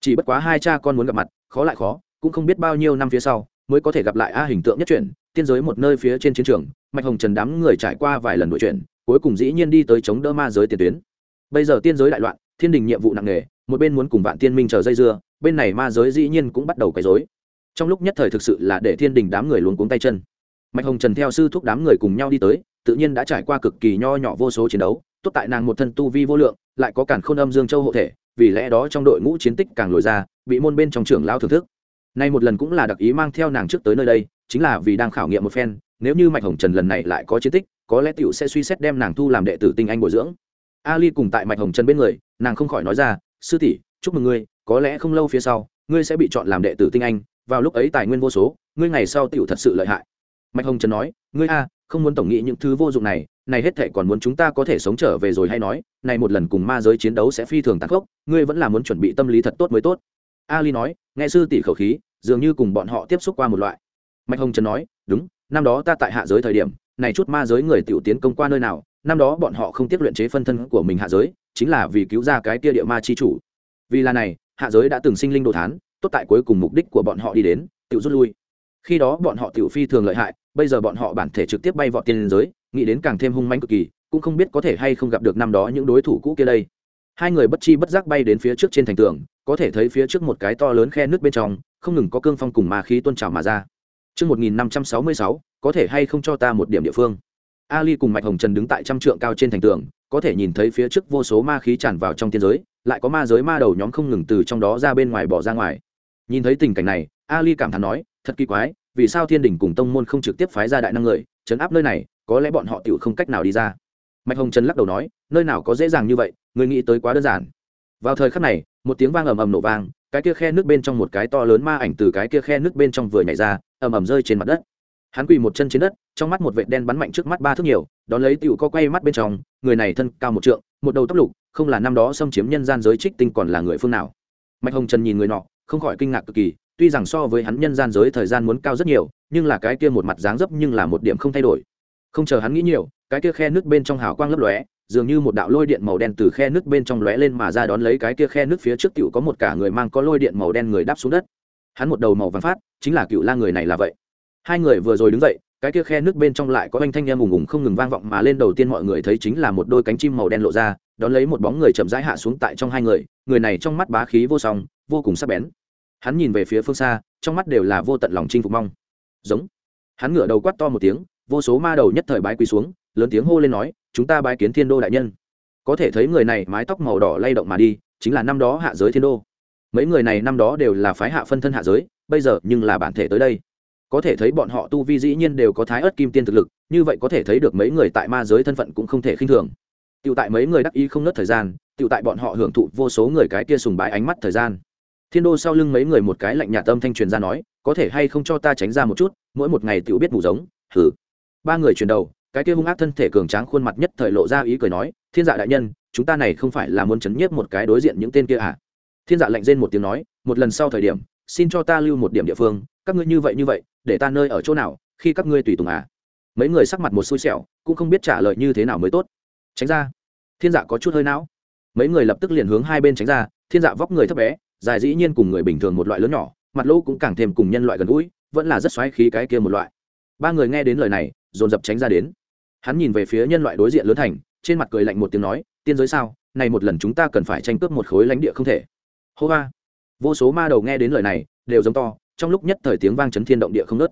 Chỉ bất quá hai cha con muốn gặp mặt, khó lại khó, cũng không biết bao nhiêu năm phía sau, mới có thể gặp lại a hình tượng nhất chuyển, tiên giới một nơi phía trên chiến trường, mạch hồng trần đám người trải qua vài lần đội chuyển, cuối cùng dĩ nhiên đi tới chống đỡ ma giới tiền tuyến bây giờ tiên giới đại loạn, thiên đình nhiệm vụ nặng nề, một bên muốn cùng vạn tiên minh chờ dây dưa, bên này ma giới dĩ nhiên cũng bắt đầu quấy dối trong lúc nhất thời thực sự là để thiên đình đám người luống cuống tay chân. Mạch hồng trần theo sư thúc đám người cùng nhau đi tới, tự nhiên đã trải qua cực kỳ nho nhỏ vô số chiến đấu, tốt tại nàng một thân tu vi vô lượng, lại có cản khôn âm dương châu hộ thể, vì lẽ đó trong đội ngũ chiến tích càng lồi ra, bị môn bên trong trưởng lao thưởng thức. Nay một lần cũng là đặc ý mang theo nàng trước tới nơi đây, chính là vì đang khảo nghiệm một phen, nếu như mạch hồng trần lần này lại có chiến tích, có lẽ tiểu sẽ suy xét đem nàng thu làm đệ tử tinh anh bồi dưỡng ali cùng tại mạch hồng trần bên người, nàng không khỏi nói ra, sư tỷ, chúc mừng ngươi, có lẽ không lâu phía sau, ngươi sẽ bị chọn làm đệ tử tinh anh, vào lúc ấy tài nguyên vô số, ngươi ngày sau tiểu thật sự lợi hại. Mạch hồng trần nói, ngươi a, không muốn tổng nghĩ những thứ vô dụng này này hết thệ còn muốn chúng ta có thể sống trở về rồi hay nói, này một lần cùng ma giới chiến đấu sẽ phi thường tàn khốc, ngươi vẫn là muốn chuẩn bị tâm lý thật tốt mới tốt. Ali nói, nghe sư tỷ khẩu khí, dường như cùng bọn họ tiếp xúc qua một loại. Mạch hồng trần nói, đúng, năm đó ta tại hạ giới thời điểm, này chút ma giới người tiểu tiến công qua nơi nào năm đó bọn họ không tiếc luyện chế phân thân của mình hạ giới chính là vì cứu ra cái kia địa ma chi chủ. Vì là này hạ giới đã từng sinh linh đồ thán tốt tại cuối cùng mục đích của bọn họ đi đến tự rút lui. Khi đó bọn họ tự phi thường lợi hại bây giờ bọn họ bản thể trực tiếp bay vọt tiên giới nghĩ đến càng thêm hung manh cực kỳ cũng không biết có thể hay không gặp được năm đó những đối thủ cũ kia đây. Hai người bất chi bất giác bay đến phía trước trên thành tường có thể thấy phía trước một cái to lớn khe nước bên trong không ngừng có cương phong cùng ma khí tuôn trào mà ra. Trước 1566, có thể hay không cho ta một điểm địa phương. Ali cùng Mạch Hồng Trần đứng tại trăm trượng cao trên thành tường, có thể nhìn thấy phía trước vô số ma khí tràn vào trong tiên giới, lại có ma giới ma đầu nhóm không ngừng từ trong đó ra bên ngoài bỏ ra ngoài. Nhìn thấy tình cảnh này, Ali cảm thán nói, thật kỳ quái, vì sao Thiên Đình cùng tông môn không trực tiếp phái ra đại năng người, trấn áp nơi này, có lẽ bọn họ tiểu không cách nào đi ra. Mạch Hồng Trần lắc đầu nói, nơi nào có dễ dàng như vậy, người nghĩ tới quá đơn giản. Vào thời khắc này, một tiếng vang ầm ầm nổ vang, cái kia khe nước bên trong một cái to lớn ma ảnh từ cái kia khe nước bên trong vừa nhảy ra, ầm ầm rơi trên mặt đất hắn quỳ một chân trên đất, trong mắt một vệt đen bắn mạnh trước mắt ba thước nhiều, đón lấy tựu co quay mắt bên trong, người này thân cao một trượng, một đầu tóc lục, không là năm đó xâm chiếm nhân gian giới trích tinh còn là người phương nào. Mạch hồng trần nhìn người nọ, không khỏi kinh ngạc cực kỳ, tuy rằng so với hắn nhân gian giới thời gian muốn cao rất nhiều, nhưng là cái kia một mặt dáng dấp nhưng là một điểm không thay đổi. Không chờ hắn nghĩ nhiều, cái kia khe nước bên trong hào quang lấp lóe, dường như một đạo lôi điện màu đen từ khe nước bên trong lóe lên mà ra đón lấy cái kia khe nước phía trước cựu có một cả người mang có lôi điện màu đen người đáp xuống đất. Hắn một đầu màu vàng phát, chính là cựu la người này là vậy hai người vừa rồi đứng dậy, cái kia khe nước bên trong lại có anh thanh em ùng ùng không ngừng vang vọng mà lên đầu tiên mọi người thấy chính là một đôi cánh chim màu đen lộ ra, đón lấy một bóng người chậm rãi hạ xuống tại trong hai người người này trong mắt bá khí vô song, vô cùng sắc bén. Hắn nhìn về phía phương xa, trong mắt đều là vô tận lòng chinh phục mong. Giống. Hắn ngửa đầu quát to một tiếng, vô số ma đầu nhất thời bái quỳ xuống, lớn tiếng hô lên nói, chúng ta bái kiến thiên đô đại nhân. Có thể thấy người này mái tóc màu đỏ lay động mà đi, chính là năm đó hạ giới thiên đô. Mấy người này năm đó đều là phái hạ phân thân hạ giới, bây giờ nhưng là bản thể tới đây có thể thấy bọn họ tu vi dĩ nhiên đều có thái ớt kim tiên thực lực, như vậy có thể thấy được mấy người tại ma giới thân phận cũng không thể khinh thường. Tựu tại mấy người đắc ý không nớt thời gian tựu tại bọn họ hưởng thụ vô số người cái kia sùng bái ánh mắt thời gian. Thiên đô sau lưng mấy người một cái lạnh nhạt tâm thanh truyền ra nói, có thể hay không cho ta tránh ra một chút, mỗi một ngày tựu biết mù giống thử ba người chuyển đầu, cái kia hung ác thân thể cường tráng khuôn mặt nhất thời lộ ra ý cười nói, thiên dạ đại nhân, chúng ta này không phải là muốn chấn nhiếp một cái đối diện những tên kia à? Thiên dạ lạnh rên một tiếng nói, một lần sau thời điểm xin cho ta lưu một điểm địa phương, các ngươi như vậy như vậy, để ta nơi ở chỗ nào, khi các ngươi tùy tùng à? Mấy người sắc mặt một xui xẻo, cũng không biết trả lời như thế nào mới tốt. Tránh ra. Thiên dạ có chút hơi não. Mấy người lập tức liền hướng hai bên tránh ra, thiên dạ vóc người thấp bé, dài dĩ nhiên cùng người bình thường một loại lớn nhỏ, mặt lỗ cũng càng thêm cùng nhân loại gần gũi, vẫn là rất xoáy khí cái kia một loại. Ba người nghe đến lời này, dồn dập tránh ra đến. Hắn nhìn về phía nhân loại đối diện lớn thành, trên mặt cười lạnh một tiếng nói, tiên giới sao? Này một lần chúng ta cần phải tranh cướp một khối lãnh địa không thể. Hô hoa vô số ma đầu nghe đến lời này, đều giống to, trong lúc nhất thời tiếng vang chấn thiên động địa không nớt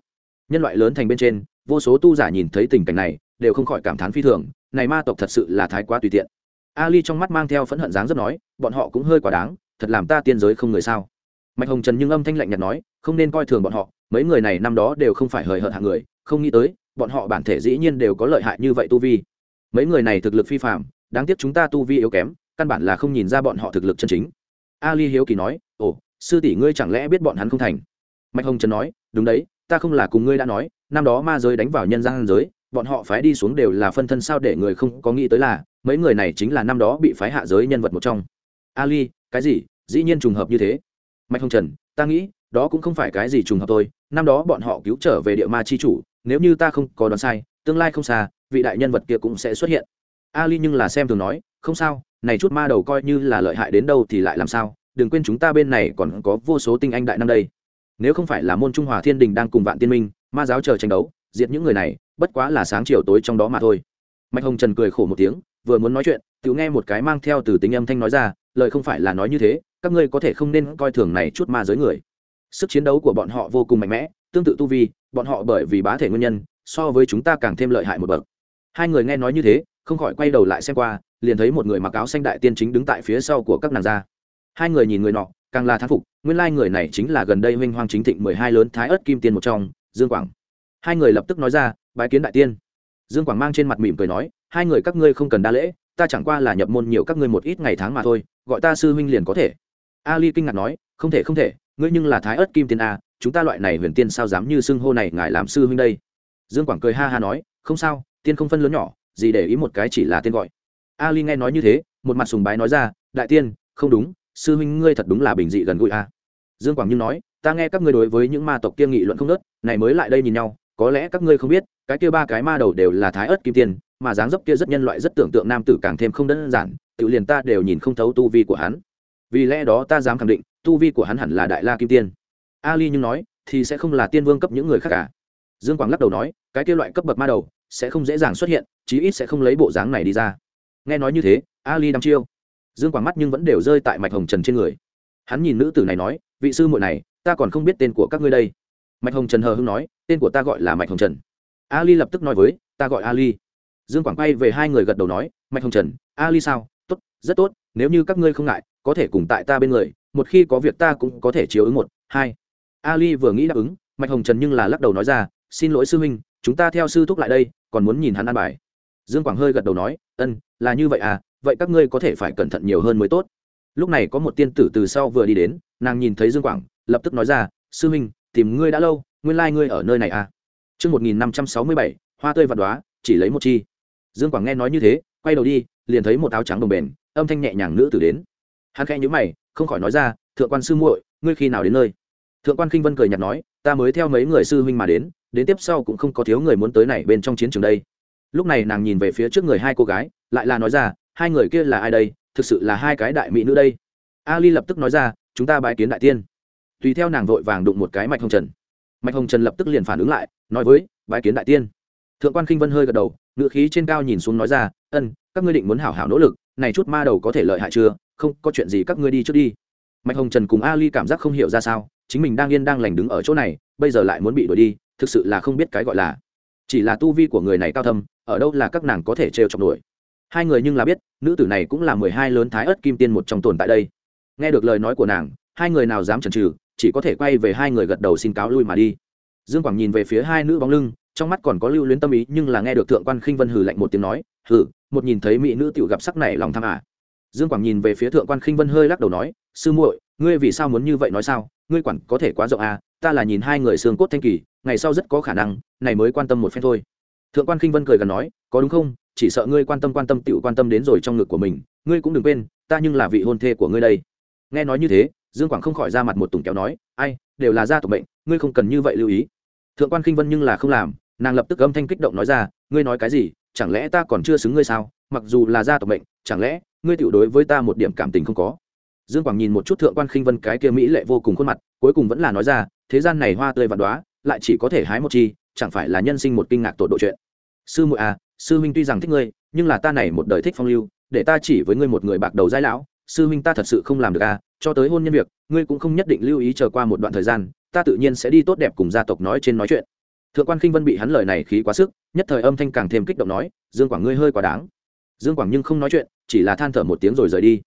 nhân loại lớn thành bên trên, vô số tu giả nhìn thấy tình cảnh này, đều không khỏi cảm thán phi thường, này ma tộc thật sự là thái quá tùy tiện. Ali trong mắt mang theo phẫn hận dáng rất nói, bọn họ cũng hơi quá đáng, thật làm ta tiên giới không người sao? Mạch hồng trần nhưng âm thanh lạnh nhạt nói, không nên coi thường bọn họ, mấy người này năm đó đều không phải hời hợt hạng người, không nghĩ tới, bọn họ bản thể dĩ nhiên đều có lợi hại như vậy tu vi. Mấy người này thực lực phi phạm đáng tiếc chúng ta tu vi yếu kém, căn bản là không nhìn ra bọn họ thực lực chân chính ali hiếu kỳ nói, ồ, sư tỷ ngươi chẳng lẽ biết bọn hắn không thành? Mạch hồng trần nói, đúng đấy, ta không là cùng ngươi đã nói, năm đó ma giới đánh vào nhân gian giới, bọn họ phái đi xuống đều là phân thân sao để người không có nghĩ tới là, mấy người này chính là năm đó bị phái hạ giới nhân vật một trong. Ali, cái gì? Dĩ nhiên trùng hợp như thế. Mạch hồng trần, ta nghĩ, đó cũng không phải cái gì trùng hợp tôi năm đó bọn họ cứu trở về địa ma chi chủ, nếu như ta không có đoán sai, tương lai không xa, vị đại nhân vật kia cũng sẽ xuất hiện. Ali nhưng là xem thường nói, không sao này chút ma đầu coi như là lợi hại đến đâu thì lại làm sao? Đừng quên chúng ta bên này còn có vô số tinh anh đại năm đây. Nếu không phải là môn trung hòa thiên đình đang cùng vạn tiên minh, ma giáo chờ tranh đấu, diệt những người này, bất quá là sáng chiều tối trong đó mà thôi. Mạch hồng trần cười khổ một tiếng, vừa muốn nói chuyện tự nghe một cái mang theo từ tính âm thanh nói ra, lời không phải là nói như thế, các ngươi có thể không nên coi thường này chút ma giới người. Sức chiến đấu của bọn họ vô cùng mạnh mẽ, tương tự tu vi, bọn họ bởi vì bá thể nguyên nhân, so với chúng ta càng thêm lợi hại một bậc. Hai người nghe nói như thế, không khỏi quay đầu lại xem qua liền thấy một người mặc áo xanh đại tiên chính đứng tại phía sau của các nàng gia hai người nhìn người nọ, càng là thán phục, nguyên lai người này chính là gần đây huynh hoang chính thịnh mười hai lớn thái ớt kim tiên một trong, dương quảng. Hai người lập tức nói ra, bái kiến đại tiên. Dương quảng mang trên mặt mỉm cười nói, hai người các ngươi không cần đa lễ, ta chẳng qua là nhập môn nhiều các ngươi một ít ngày tháng mà thôi, gọi ta sư huynh liền có thể. Ali kinh ngạc nói, không thể không thể, ngươi nhưng là thái ớt kim tiên a, chúng ta loại này huyền tiên sao dám như xưng hô này ngài làm sư huynh đây? Dương quảng cười ha ha nói, không sao, tiên không phân lớn nhỏ, gì để ý một cái chỉ là tên gọi ali nghe nói như thế, một mặt sùng bái nói ra, đại tiên, không đúng, sư huynh ngươi thật đúng là bình dị gần gũi a dương quảng nhưng nói, ta nghe các ngươi đối với những ma tộc kia nghị luận không nớt này mới lại đây nhìn nhau, có lẽ các ngươi không biết, cái kia ba cái ma đầu đều là thái ớt kim tiên, mà dáng dấp kia rất nhân loại rất tưởng tượng nam tử càng thêm không đơn giản, tự liền ta đều nhìn không thấu tu vi của hắn. Vì lẽ đó ta dám khẳng định, tu vi của hắn hẳn là đại la kim tiên. Ali nhưng nói, thì sẽ không là tiên vương cấp những người khác cả. Dương quảng lắc đầu nói, cái kia loại cấp bậc ma đầu sẽ không dễ dàng xuất hiện, chí ít sẽ không lấy bộ dáng này đi ra nghe nói như thế, ali đăm chiêu. Dương quảng mắt nhưng vẫn đều rơi tại mạch hồng trần trên người. Hắn nhìn nữ tử này nói, vị sư muội này, ta còn không biết tên của các ngươi đây. Mạch hồng trần hờ hưng nói, tên của ta gọi là mạch hồng trần. Ali lập tức nói với, ta gọi ali. Dương quảng quay về hai người gật đầu nói, mạch hồng trần, ali sao? Tốt, rất tốt, nếu như các ngươi không ngại, có thể cùng tại ta bên người, một khi có việc ta cũng có thể chiếu ứng một, hai. Ali vừa nghĩ đáp ứng, mạch hồng trần nhưng là lắc đầu nói ra, xin lỗi sư huynh, chúng ta theo sư thúc lại đây, còn muốn nhìn hắn ăn bài dương quảng hơi gật đầu nói ân là như vậy à vậy các ngươi có thể phải cẩn thận nhiều hơn mới tốt lúc này có một tiên tử từ sau vừa đi đến nàng nhìn thấy dương quảng lập tức nói ra sư huynh tìm ngươi đã lâu nguyên lai、like、ngươi ở nơi này à Trước 1567, hoa tươi vạn đoá, chỉ lấy một chi. Dương Quảng nghe nói như thế, quay đầu đi, liền thấy một áo trắng đồng bền, âm thanh nhẹ nhàng nữ tử đến. Hắn khẽ nhíu mày, không khỏi nói ra, "Thượng quan sư muội, ngươi khi nào đến nơi?" Thượng quan Khinh Vân cười nhạt nói, "Ta mới theo mấy người sư huynh mà đến, đến tiếp sau cũng không có thiếu người muốn tới này bên trong chiến trường đây." Lúc này nàng nhìn về phía trước người hai cô gái, lại là nói ra, "Hai người kia là ai đây? Thực sự là hai cái đại mỹ nữ đây." Ali lập tức nói ra, "Chúng ta bái kiến đại tiên." Tùy theo nàng vội vàng đụng một cái mạch hồng trần mạch hồng trần lập tức liền phản ứng lại nói với bái kiến đại tiên thượng quan khinh vân hơi gật đầu ngự khí trên cao nhìn xuống nói ra ân các ngươi định muốn hảo hảo nỗ lực này chút ma đầu có thể lợi hại chưa không có chuyện gì các ngươi đi trước đi mạch hồng trần cùng ali cảm giác không hiểu ra sao chính mình đang yên đang lành đứng ở chỗ này bây giờ lại muốn bị đuổi đi thực sự là không biết cái gọi là chỉ là tu vi của người này cao thâm, ở đâu là các nàng có thể trêu chọc nổi. Hai người nhưng là biết, nữ tử này cũng là mười hai lớn thái ớt kim tiên một trong tồn tại đây. Nghe được lời nói của nàng, hai người nào dám chần chừ, chỉ có thể quay về hai người gật đầu xin cáo lui mà đi. Dương quảng nhìn về phía hai nữ bóng lưng, trong mắt còn có lưu luyến tâm ý, nhưng là nghe được thượng quan khinh vân hừ lạnh một tiếng nói, hừ, một nhìn thấy mỹ nữ tiểu gặp sắc này lòng tham à. dương quảng nhìn về phía thượng quan khinh vân hơi lắc đầu nói, sư muội, ngươi vì sao muốn như vậy nói sao? Ngươi quản có thể quá rộng à ta là nhìn hai người xương cốt thanh kỳ, ngày sau rất có khả năng, này mới quan tâm một phen thôi. Thượng quan khinh vân cười gần nói, có đúng không? Chỉ sợ ngươi quan tâm quan tâm tiểu quan tâm đến rồi trong ngực của mình, ngươi cũng đừng quên, ta nhưng là vị hôn thê của ngươi đây. Nghe nói như thế, dương quảng không khỏi ra mặt một tùng kéo nói, ai, đều là gia tộc bệnh ngươi không cần như vậy lưu ý. Thượng quan khinh vân nhưng là không làm, nàng lập tức âm thanh kích động nói ra, ngươi nói cái gì, chẳng lẽ ta còn chưa xứng ngươi sao? Mặc dù là gia tộc bệnh chẳng lẽ ngươi tiểu đối với ta một điểm cảm tình không có? Dương quảng nhìn một chút thượng quan khinh vân cái kia mỹ lệ vô cùng khuôn mặt, cuối cùng vẫn là nói ra, thế gian này hoa tươi vạn đoá lại chỉ có thể hái một chi, chẳng phải là nhân sinh một kinh ngạc tột độ chuyện. Sư muội à sư huynh tuy rằng thích ngươi, nhưng là ta này một đời thích phong lưu, để ta chỉ với ngươi một người bạc đầu giai lão, sư huynh ta thật sự không làm được à cho tới hôn nhân việc, ngươi cũng không nhất định lưu ý chờ qua một đoạn thời gian, ta tự nhiên sẽ đi tốt đẹp cùng gia tộc nói trên nói chuyện. Thượng quan khinh vân bị hắn lời này khí quá sức, nhất thời âm thanh càng thêm kích động nói, dương quảng ngươi hơi quá đáng. Dương quảng nhưng không nói chuyện, chỉ là than thở một tiếng rồi rời đi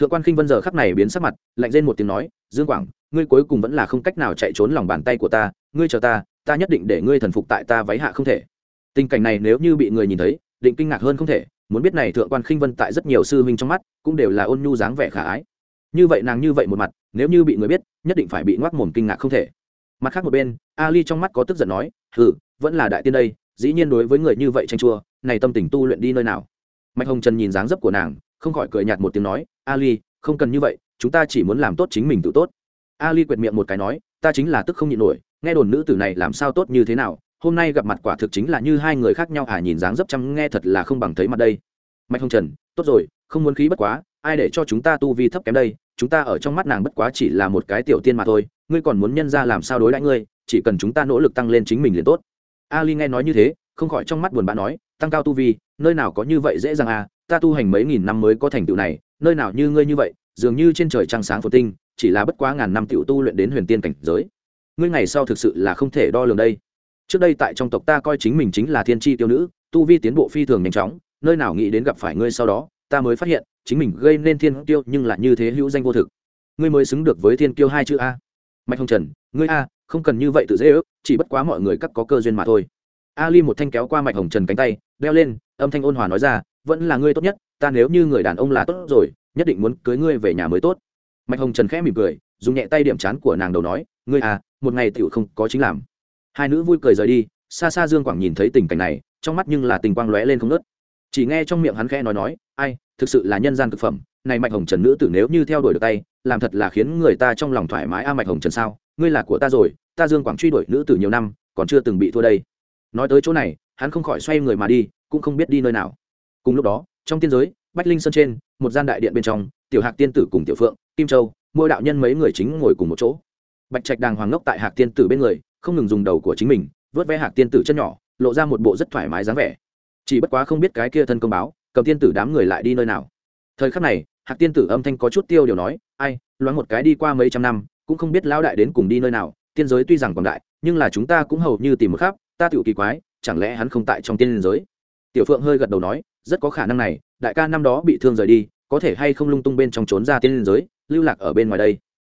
thượng quan khinh vân giờ khắc này biến sắc mặt, lạnh lên một tiếng nói, dương quảng, ngươi cuối cùng vẫn là không cách nào chạy trốn lòng bàn tay của ta, ngươi chờ ta ta nhất định để ngươi thần phục tại ta váy hạ không thể. Tình cảnh này nếu như bị người nhìn thấy, định kinh ngạc hơn không thể, muốn biết này thượng quan khinh vân tại rất nhiều sư huynh trong mắt, cũng đều là ôn nhu dáng vẻ khả ái. Như vậy nàng như vậy một mặt, nếu như bị người biết, nhất định phải bị ngoác mồm kinh ngạc không thể. Mặt khác một bên, ali trong mắt có tức giận nói, hừ, vẫn là đại tiên đây, dĩ nhiên đối với người như vậy tranh chua, này tâm tình tu luyện đi nơi nào? Mạch hồng trần nhìn dáng dấp của nàng không khỏi cười nhạt một tiếng nói, ali, không cần như vậy, chúng ta chỉ muốn làm tốt chính mình tự tốt. Ali quệt miệng một cái nói, ta chính là tức không nhịn nổi, nghe đồn nữ tử này làm sao tốt như thế nào, hôm nay gặp mặt quả thực chính là như hai người khác nhau à nhìn dáng dấp chăm nghe thật là không bằng thấy mặt đây. Mạch hồng trần, tốt rồi, không muốn khí bất quá, ai để cho chúng ta tu vi thấp kém đây, chúng ta ở trong mắt nàng bất quá chỉ là một cái tiểu tiên mà thôi, ngươi còn muốn nhân ra làm sao đối đãi ngươi, chỉ cần chúng ta nỗ lực tăng lên chính mình liền tốt. Ali nghe nói như thế, không khỏi trong mắt buồn bã nói, tăng cao tu vi, nơi nào có như vậy dễ dàng à ta tu hành mấy nghìn năm mới có thành tựu này, nơi nào như ngươi như vậy, dường như trên trời trăng sáng phồn tinh, chỉ là bất quá ngàn năm tiểu tu luyện đến huyền tiên cảnh giới. Ngươi ngày sau thực sự là không thể đo lường đây. Trước đây tại trong tộc ta coi chính mình chính là thiên tri tiêu nữ, tu vi tiến bộ phi thường nhanh chóng, nơi nào nghĩ đến gặp phải ngươi sau đó, ta mới phát hiện, chính mình gây nên thiên tiêu nhưng lại như thế hữu danh vô thực. Ngươi mới xứng được với thiên kiêu hai chữ a. Mạch hồng trần, ngươi a, không cần như vậy tự dễ ước, chỉ bất quá mọi người cắt có cơ duyên mà thôi. Ali một thanh kéo qua mạch hồng trần cánh tay, đeo lên, âm thanh ôn hòa nói ra vẫn là ngươi tốt nhất, ta nếu như người đàn ông là tốt rồi, nhất định muốn cưới ngươi về nhà mới tốt. Mạch hồng trần khẽ mỉm cười, dùng nhẹ tay điểm chán của nàng đầu nói, ngươi à một ngày tựu không có chính làm. Hai nữ vui cười rời đi, xa xa dương quảng nhìn thấy tình cảnh này, trong mắt nhưng là tình quang lóe lên không nớt chỉ nghe trong miệng hắn khẽ nói nói, ai, thực sự là nhân gian thực phẩm, này mạch hồng trần nữ tử nếu như theo đuổi được tay, làm thật là khiến người ta trong lòng thoải mái a à mạch hồng trần sao, ngươi là của ta rồi, ta dương quảng truy đuổi nữ tử nhiều năm, còn chưa từng bị thua đây. Nói tới chỗ này, hắn không khỏi xoay người mà đi, cũng không biết đi nơi nào cùng lúc đó, trong tiên giới, bách linh sơn trên, một gian đại điện bên trong, tiểu hạc tiên tử cùng tiểu phượng, kim châu, mỗi đạo nhân mấy người chính ngồi cùng một chỗ. Bạch trạch đàng hoàng ngốc tại hạc tiên tử bên người, không ngừng dùng đầu của chính mình, vớt ve hạc tiên tử chân nhỏ, lộ ra một bộ rất thoải mái dáng vẻ. Chỉ bất quá không biết cái kia thân công báo, cầm tiên tử đám người lại đi nơi nào. Thời khắc này, hạc tiên tử âm thanh có chút tiêu điều nói, ai, loáng một cái đi qua mấy trăm năm, cũng không biết lão đại đến cùng đi nơi nào, tiên giới tuy rằng còn đại, nhưng là chúng ta cũng hầu như tìm một khắp, ta tiểu kỳ quái, chẳng lẽ hắn không tại trong tiên giới? Tiểu phượng hơi gật đầu nói rất có khả năng này, đại ca năm đó bị thương rời đi, có thể hay không lung tung bên trong trốn ra tiên liên giới, lưu lạc ở bên ngoài đây.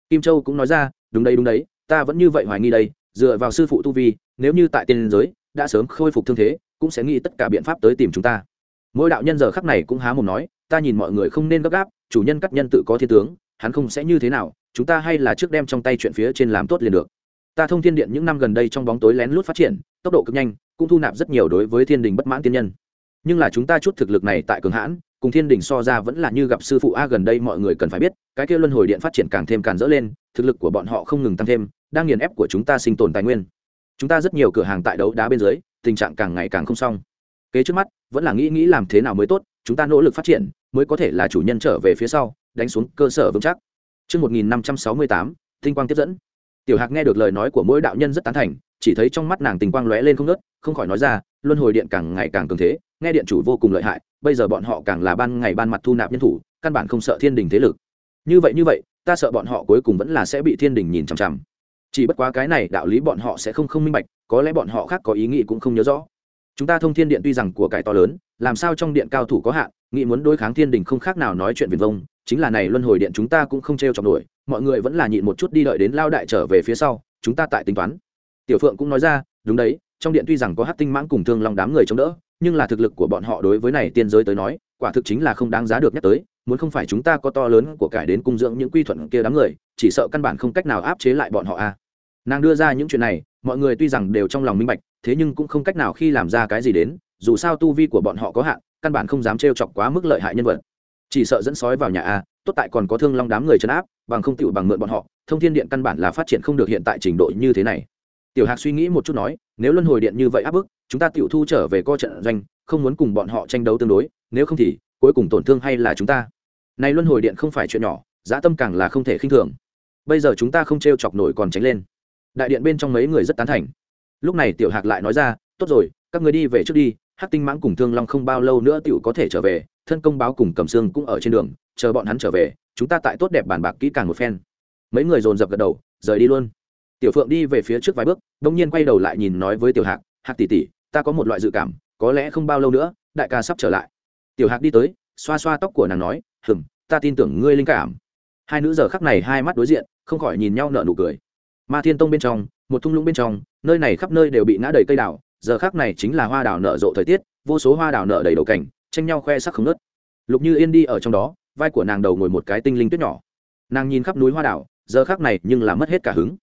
Kim châu cũng nói ra, đúng đấy đúng đấy, ta vẫn như vậy hoài nghi đây, dựa vào sư phụ tu vi, nếu như tại tiên liên giới, đã sớm khôi phục thương thế, cũng sẽ nghĩ tất cả biện pháp tới tìm chúng ta. Mỗi đạo nhân giờ khắc này cũng há mồm nói, ta nhìn mọi người không nên gấp gáp, chủ nhân cắt nhân tự có thiên tướng, hắn không sẽ như thế nào, chúng ta hay là trước đem trong tay chuyện phía trên làm tốt liền được. Ta thông thiên điện những năm gần đây trong bóng tối lén lút phát triển, tốc độ cực nhanh, cũng thu nạp rất nhiều đối với thiên đình bất mãn tiên nhân nhưng là chúng ta chút thực lực này tại cường hãn cùng thiên đình so ra vẫn là như gặp sư phụ a gần đây mọi người cần phải biết cái kia luân hồi điện phát triển càng thêm càng dỡ lên thực lực của bọn họ không ngừng tăng thêm đang nghiền ép của chúng ta sinh tồn tài nguyên. Chúng ta rất nhiều cửa hàng tại đấu đá bên dưới tình trạng càng ngày càng không xong. Kế trước mắt vẫn là nghĩ nghĩ làm thế nào mới tốt chúng ta nỗ lực phát triển mới có thể là chủ nhân trở về phía sau đánh xuống cơ sở vững chắc. Trước 1568, tinh quang tiếp dẫn. Tiểu Hạc nghe được lời nói của mỗi đạo nhân rất tán thành, chỉ thấy trong mắt nàng tình quang lóe lên không ngớt, không khỏi nói ra, luân hồi điện càng ngày càng cường thế, nghe điện chủ vô cùng lợi hại, bây giờ bọn họ càng là ban ngày ban mặt thu nạp nhân thủ, căn bản không sợ thiên đình thế lực. Như vậy như vậy, ta sợ bọn họ cuối cùng vẫn là sẽ bị thiên đình nhìn chằm chằm. Chỉ bất quá cái này đạo lý bọn họ sẽ không không minh bạch, có lẽ bọn họ khác có ý nghĩ cũng không nhớ rõ. Chúng ta thông thiên điện tuy rằng của cải to lớn, làm sao trong điện cao thủ có hạn, nghĩ muốn đối kháng thiên đình không khác nào nói chuyện viển vông, chính là này luân hồi điện chúng ta cũng không trêu chọc nổi, mọi người vẫn là nhịn một chút đi đợi đến lao đại trở về phía sau, chúng ta tại tính toán. Tiểu Phượng cũng nói ra, đúng đấy, trong điện tuy rằng có hát tinh mãng cùng thương long đám người chống đỡ, nhưng là thực lực của bọn họ đối với này tiên giới tới nói quả thực chính là không đáng giá được nhắc tới muốn không phải chúng ta có to lớn của cải đến cung dưỡng những quy thuận kia đám người chỉ sợ căn bản không cách nào áp chế lại bọn họ a à. nàng đưa ra những chuyện này mọi người tuy rằng đều trong lòng minh bạch thế nhưng cũng không cách nào khi làm ra cái gì đến dù sao tu vi của bọn họ có hạn căn bản không dám trêu chọc quá mức lợi hại nhân vật chỉ sợ dẫn sói vào nhà a tốt tại còn có thương long đám người chấn áp bằng không tiểu bằng mượn bọn họ thông thiên điện căn bản là phát triển không được hiện tại trình độ như thế này tiểu hạc suy nghĩ một chút nói nếu luân hồi điện như vậy áp bức, chúng ta tiểu thu trở về co trận doanh, không muốn cùng bọn họ tranh đấu tương đối, nếu không thì, cuối cùng tổn thương hay là chúng ta? Này luân hồi điện không phải chuyện nhỏ dã tâm càng là không thể khinh thường. Bây giờ chúng ta không t r e o chọc nổi còn tránh lên. Đại điện bên trong mấy người rất tán thành. Lúc này tiểu hạc lại nói ra, tốt rồi, các người đi về trước đi, hắc tinh mãng cùng thương long không bao lâu nữa tiểu có thể trở về, thân công báo cùng cầm xương cũng ở trên đường, chờ bọn hắn trở về, chúng ta tại tốt đẹp bàn bạc kỹ càng một phen. Mấy người dồn dập gật đầu, rời đi luôn. Tiểu phượng đi về phía trước vài bước đông nhiên quay đầu lại nhìn nói với tiểu hạc hạc tỷ tỷ, ta có một loại dự cảm, có lẽ không bao lâu nữa, đại ca sắp trở lại. Tiểu hạc đi tới, xoa xoa tóc của nàng nói hừng ta tin tưởng ngươi linh cảm. Hai nữ giờ khắc này hai mắt đối diện, không khỏi nhìn nhau nở nụ cười. Ma thiên tông bên trong, một thung lũng bên trong, nơi này khắp nơi đều bị ngã đầy cây đào, giờ khắc này chính là hoa đào nở rộ thời tiết, vô số hoa đào nở đầy đầu cảnh tranh nhau khoe sắc không nớt lục như yên đi ở trong đó, vai của nàng đầu ngồi một cái tinh linh tuyết nhỏ. Nàng nhìn khắp núi hoa đào, giờ khắc này nhưng là mất hết cả hứng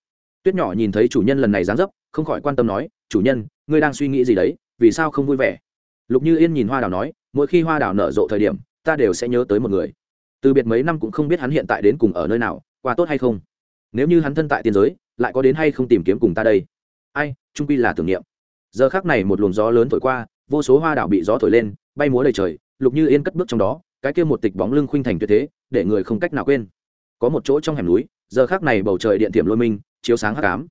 tuyết nhỏ nhìn thấy chủ nhân lần này dáng dấp, không khỏi quan tâm nói, chủ nhân, ngươi đang suy nghĩ gì đấy? Vì sao không vui vẻ? Lục như yên nhìn hoa đào nói, mỗi khi hoa đào nở rộ thời điểm, ta đều sẽ nhớ tới một người. Từ biệt mấy năm cũng không biết hắn hiện tại đến cùng ở nơi nào, qua tốt hay không. Nếu như hắn thân tại tiên giới, lại có đến hay không tìm kiếm cùng ta đây? Ai, trung pi là tưởng niệm. Giờ khác này một luồng gió lớn thổi qua, vô số hoa đảo bị gió thổi lên, bay múa đầy trời, lục như yên cất bước trong đó, cái kia một tịch bóng lưng khuynh thành tuyệt thế, để người không cách nào quên. Có một chỗ trong hẻm núi, giờ khác này bầu trời điện tiệm lôi minh chiếu sáng hắc ám.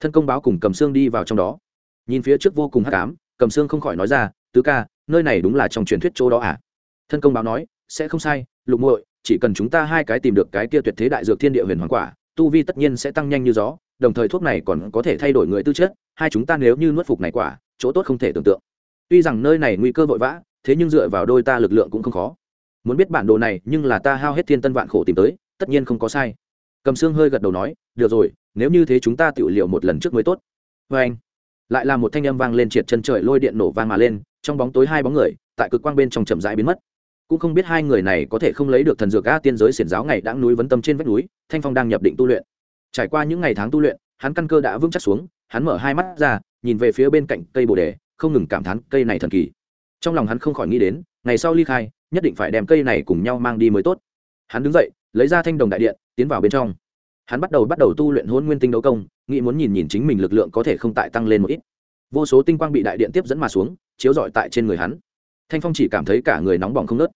Thân công báo cùng cầm xương đi vào trong đó. Nhìn phía trước vô cùng hắc ám, cầm xương không khỏi nói ra, tứ ca, nơi này đúng là trong truyền thuyết chỗ đó à? Thân công báo nói, sẽ không sai, lục muội, chỉ cần chúng ta hai cái tìm được cái kia tuyệt thế đại dược thiên địa huyền hoàng quả, tu vi tất nhiên sẽ tăng nhanh như gió, đồng thời thuốc này còn có thể thay đổi người tư chất, hai chúng ta nếu như nuốt phục này quả, chỗ tốt không thể tưởng tượng. Tuy rằng nơi này nguy cơ vội vã, thế nhưng dựa vào đôi ta lực lượng cũng không khó. Muốn biết bản đồ này, nhưng là ta hao hết thiên tân vạn khổ tìm tới, tất nhiên không có sai. Cầm xương hơi gật đầu nói, được rồi nếu như thế chúng ta tự liệu một lần trước mới tốt. Vê anh, lại là một thanh âm vang lên triệt chân trời lôi điện nổ vang mà lên, trong bóng tối hai bóng người, tại cực quang bên trong chậm rãi biến mất. Cũng không biết hai người này có thể không lấy được thần dược a tiên giới xiển giáo ngày đã núi vấn tâm trên vách núi, thanh phong đang nhập định tu luyện. Trải qua những ngày tháng tu luyện, hắn căn cơ đã vững chắc xuống, hắn mở hai mắt ra, nhìn về phía bên cạnh cây bồ đề, không ngừng cảm thán cây này thần kỳ. Trong lòng hắn không khỏi nghĩ đến, ngày sau ly khai, nhất định phải đem cây này cùng nhau mang đi mới tốt. Hắn đứng dậy, lấy ra thanh đồng đại điện, tiến vào bên trong hắn bắt đầu bắt đầu tu luyện hôn nguyên tinh đấu công, nghĩ muốn nhìn nhìn chính mình lực lượng có thể không tại tăng lên một ít. Vô số tinh quang bị đại điện tiếp dẫn mà xuống, chiếu rọi tại trên người hắn. Thanh phong chỉ cảm thấy cả người nóng bỏng không nớt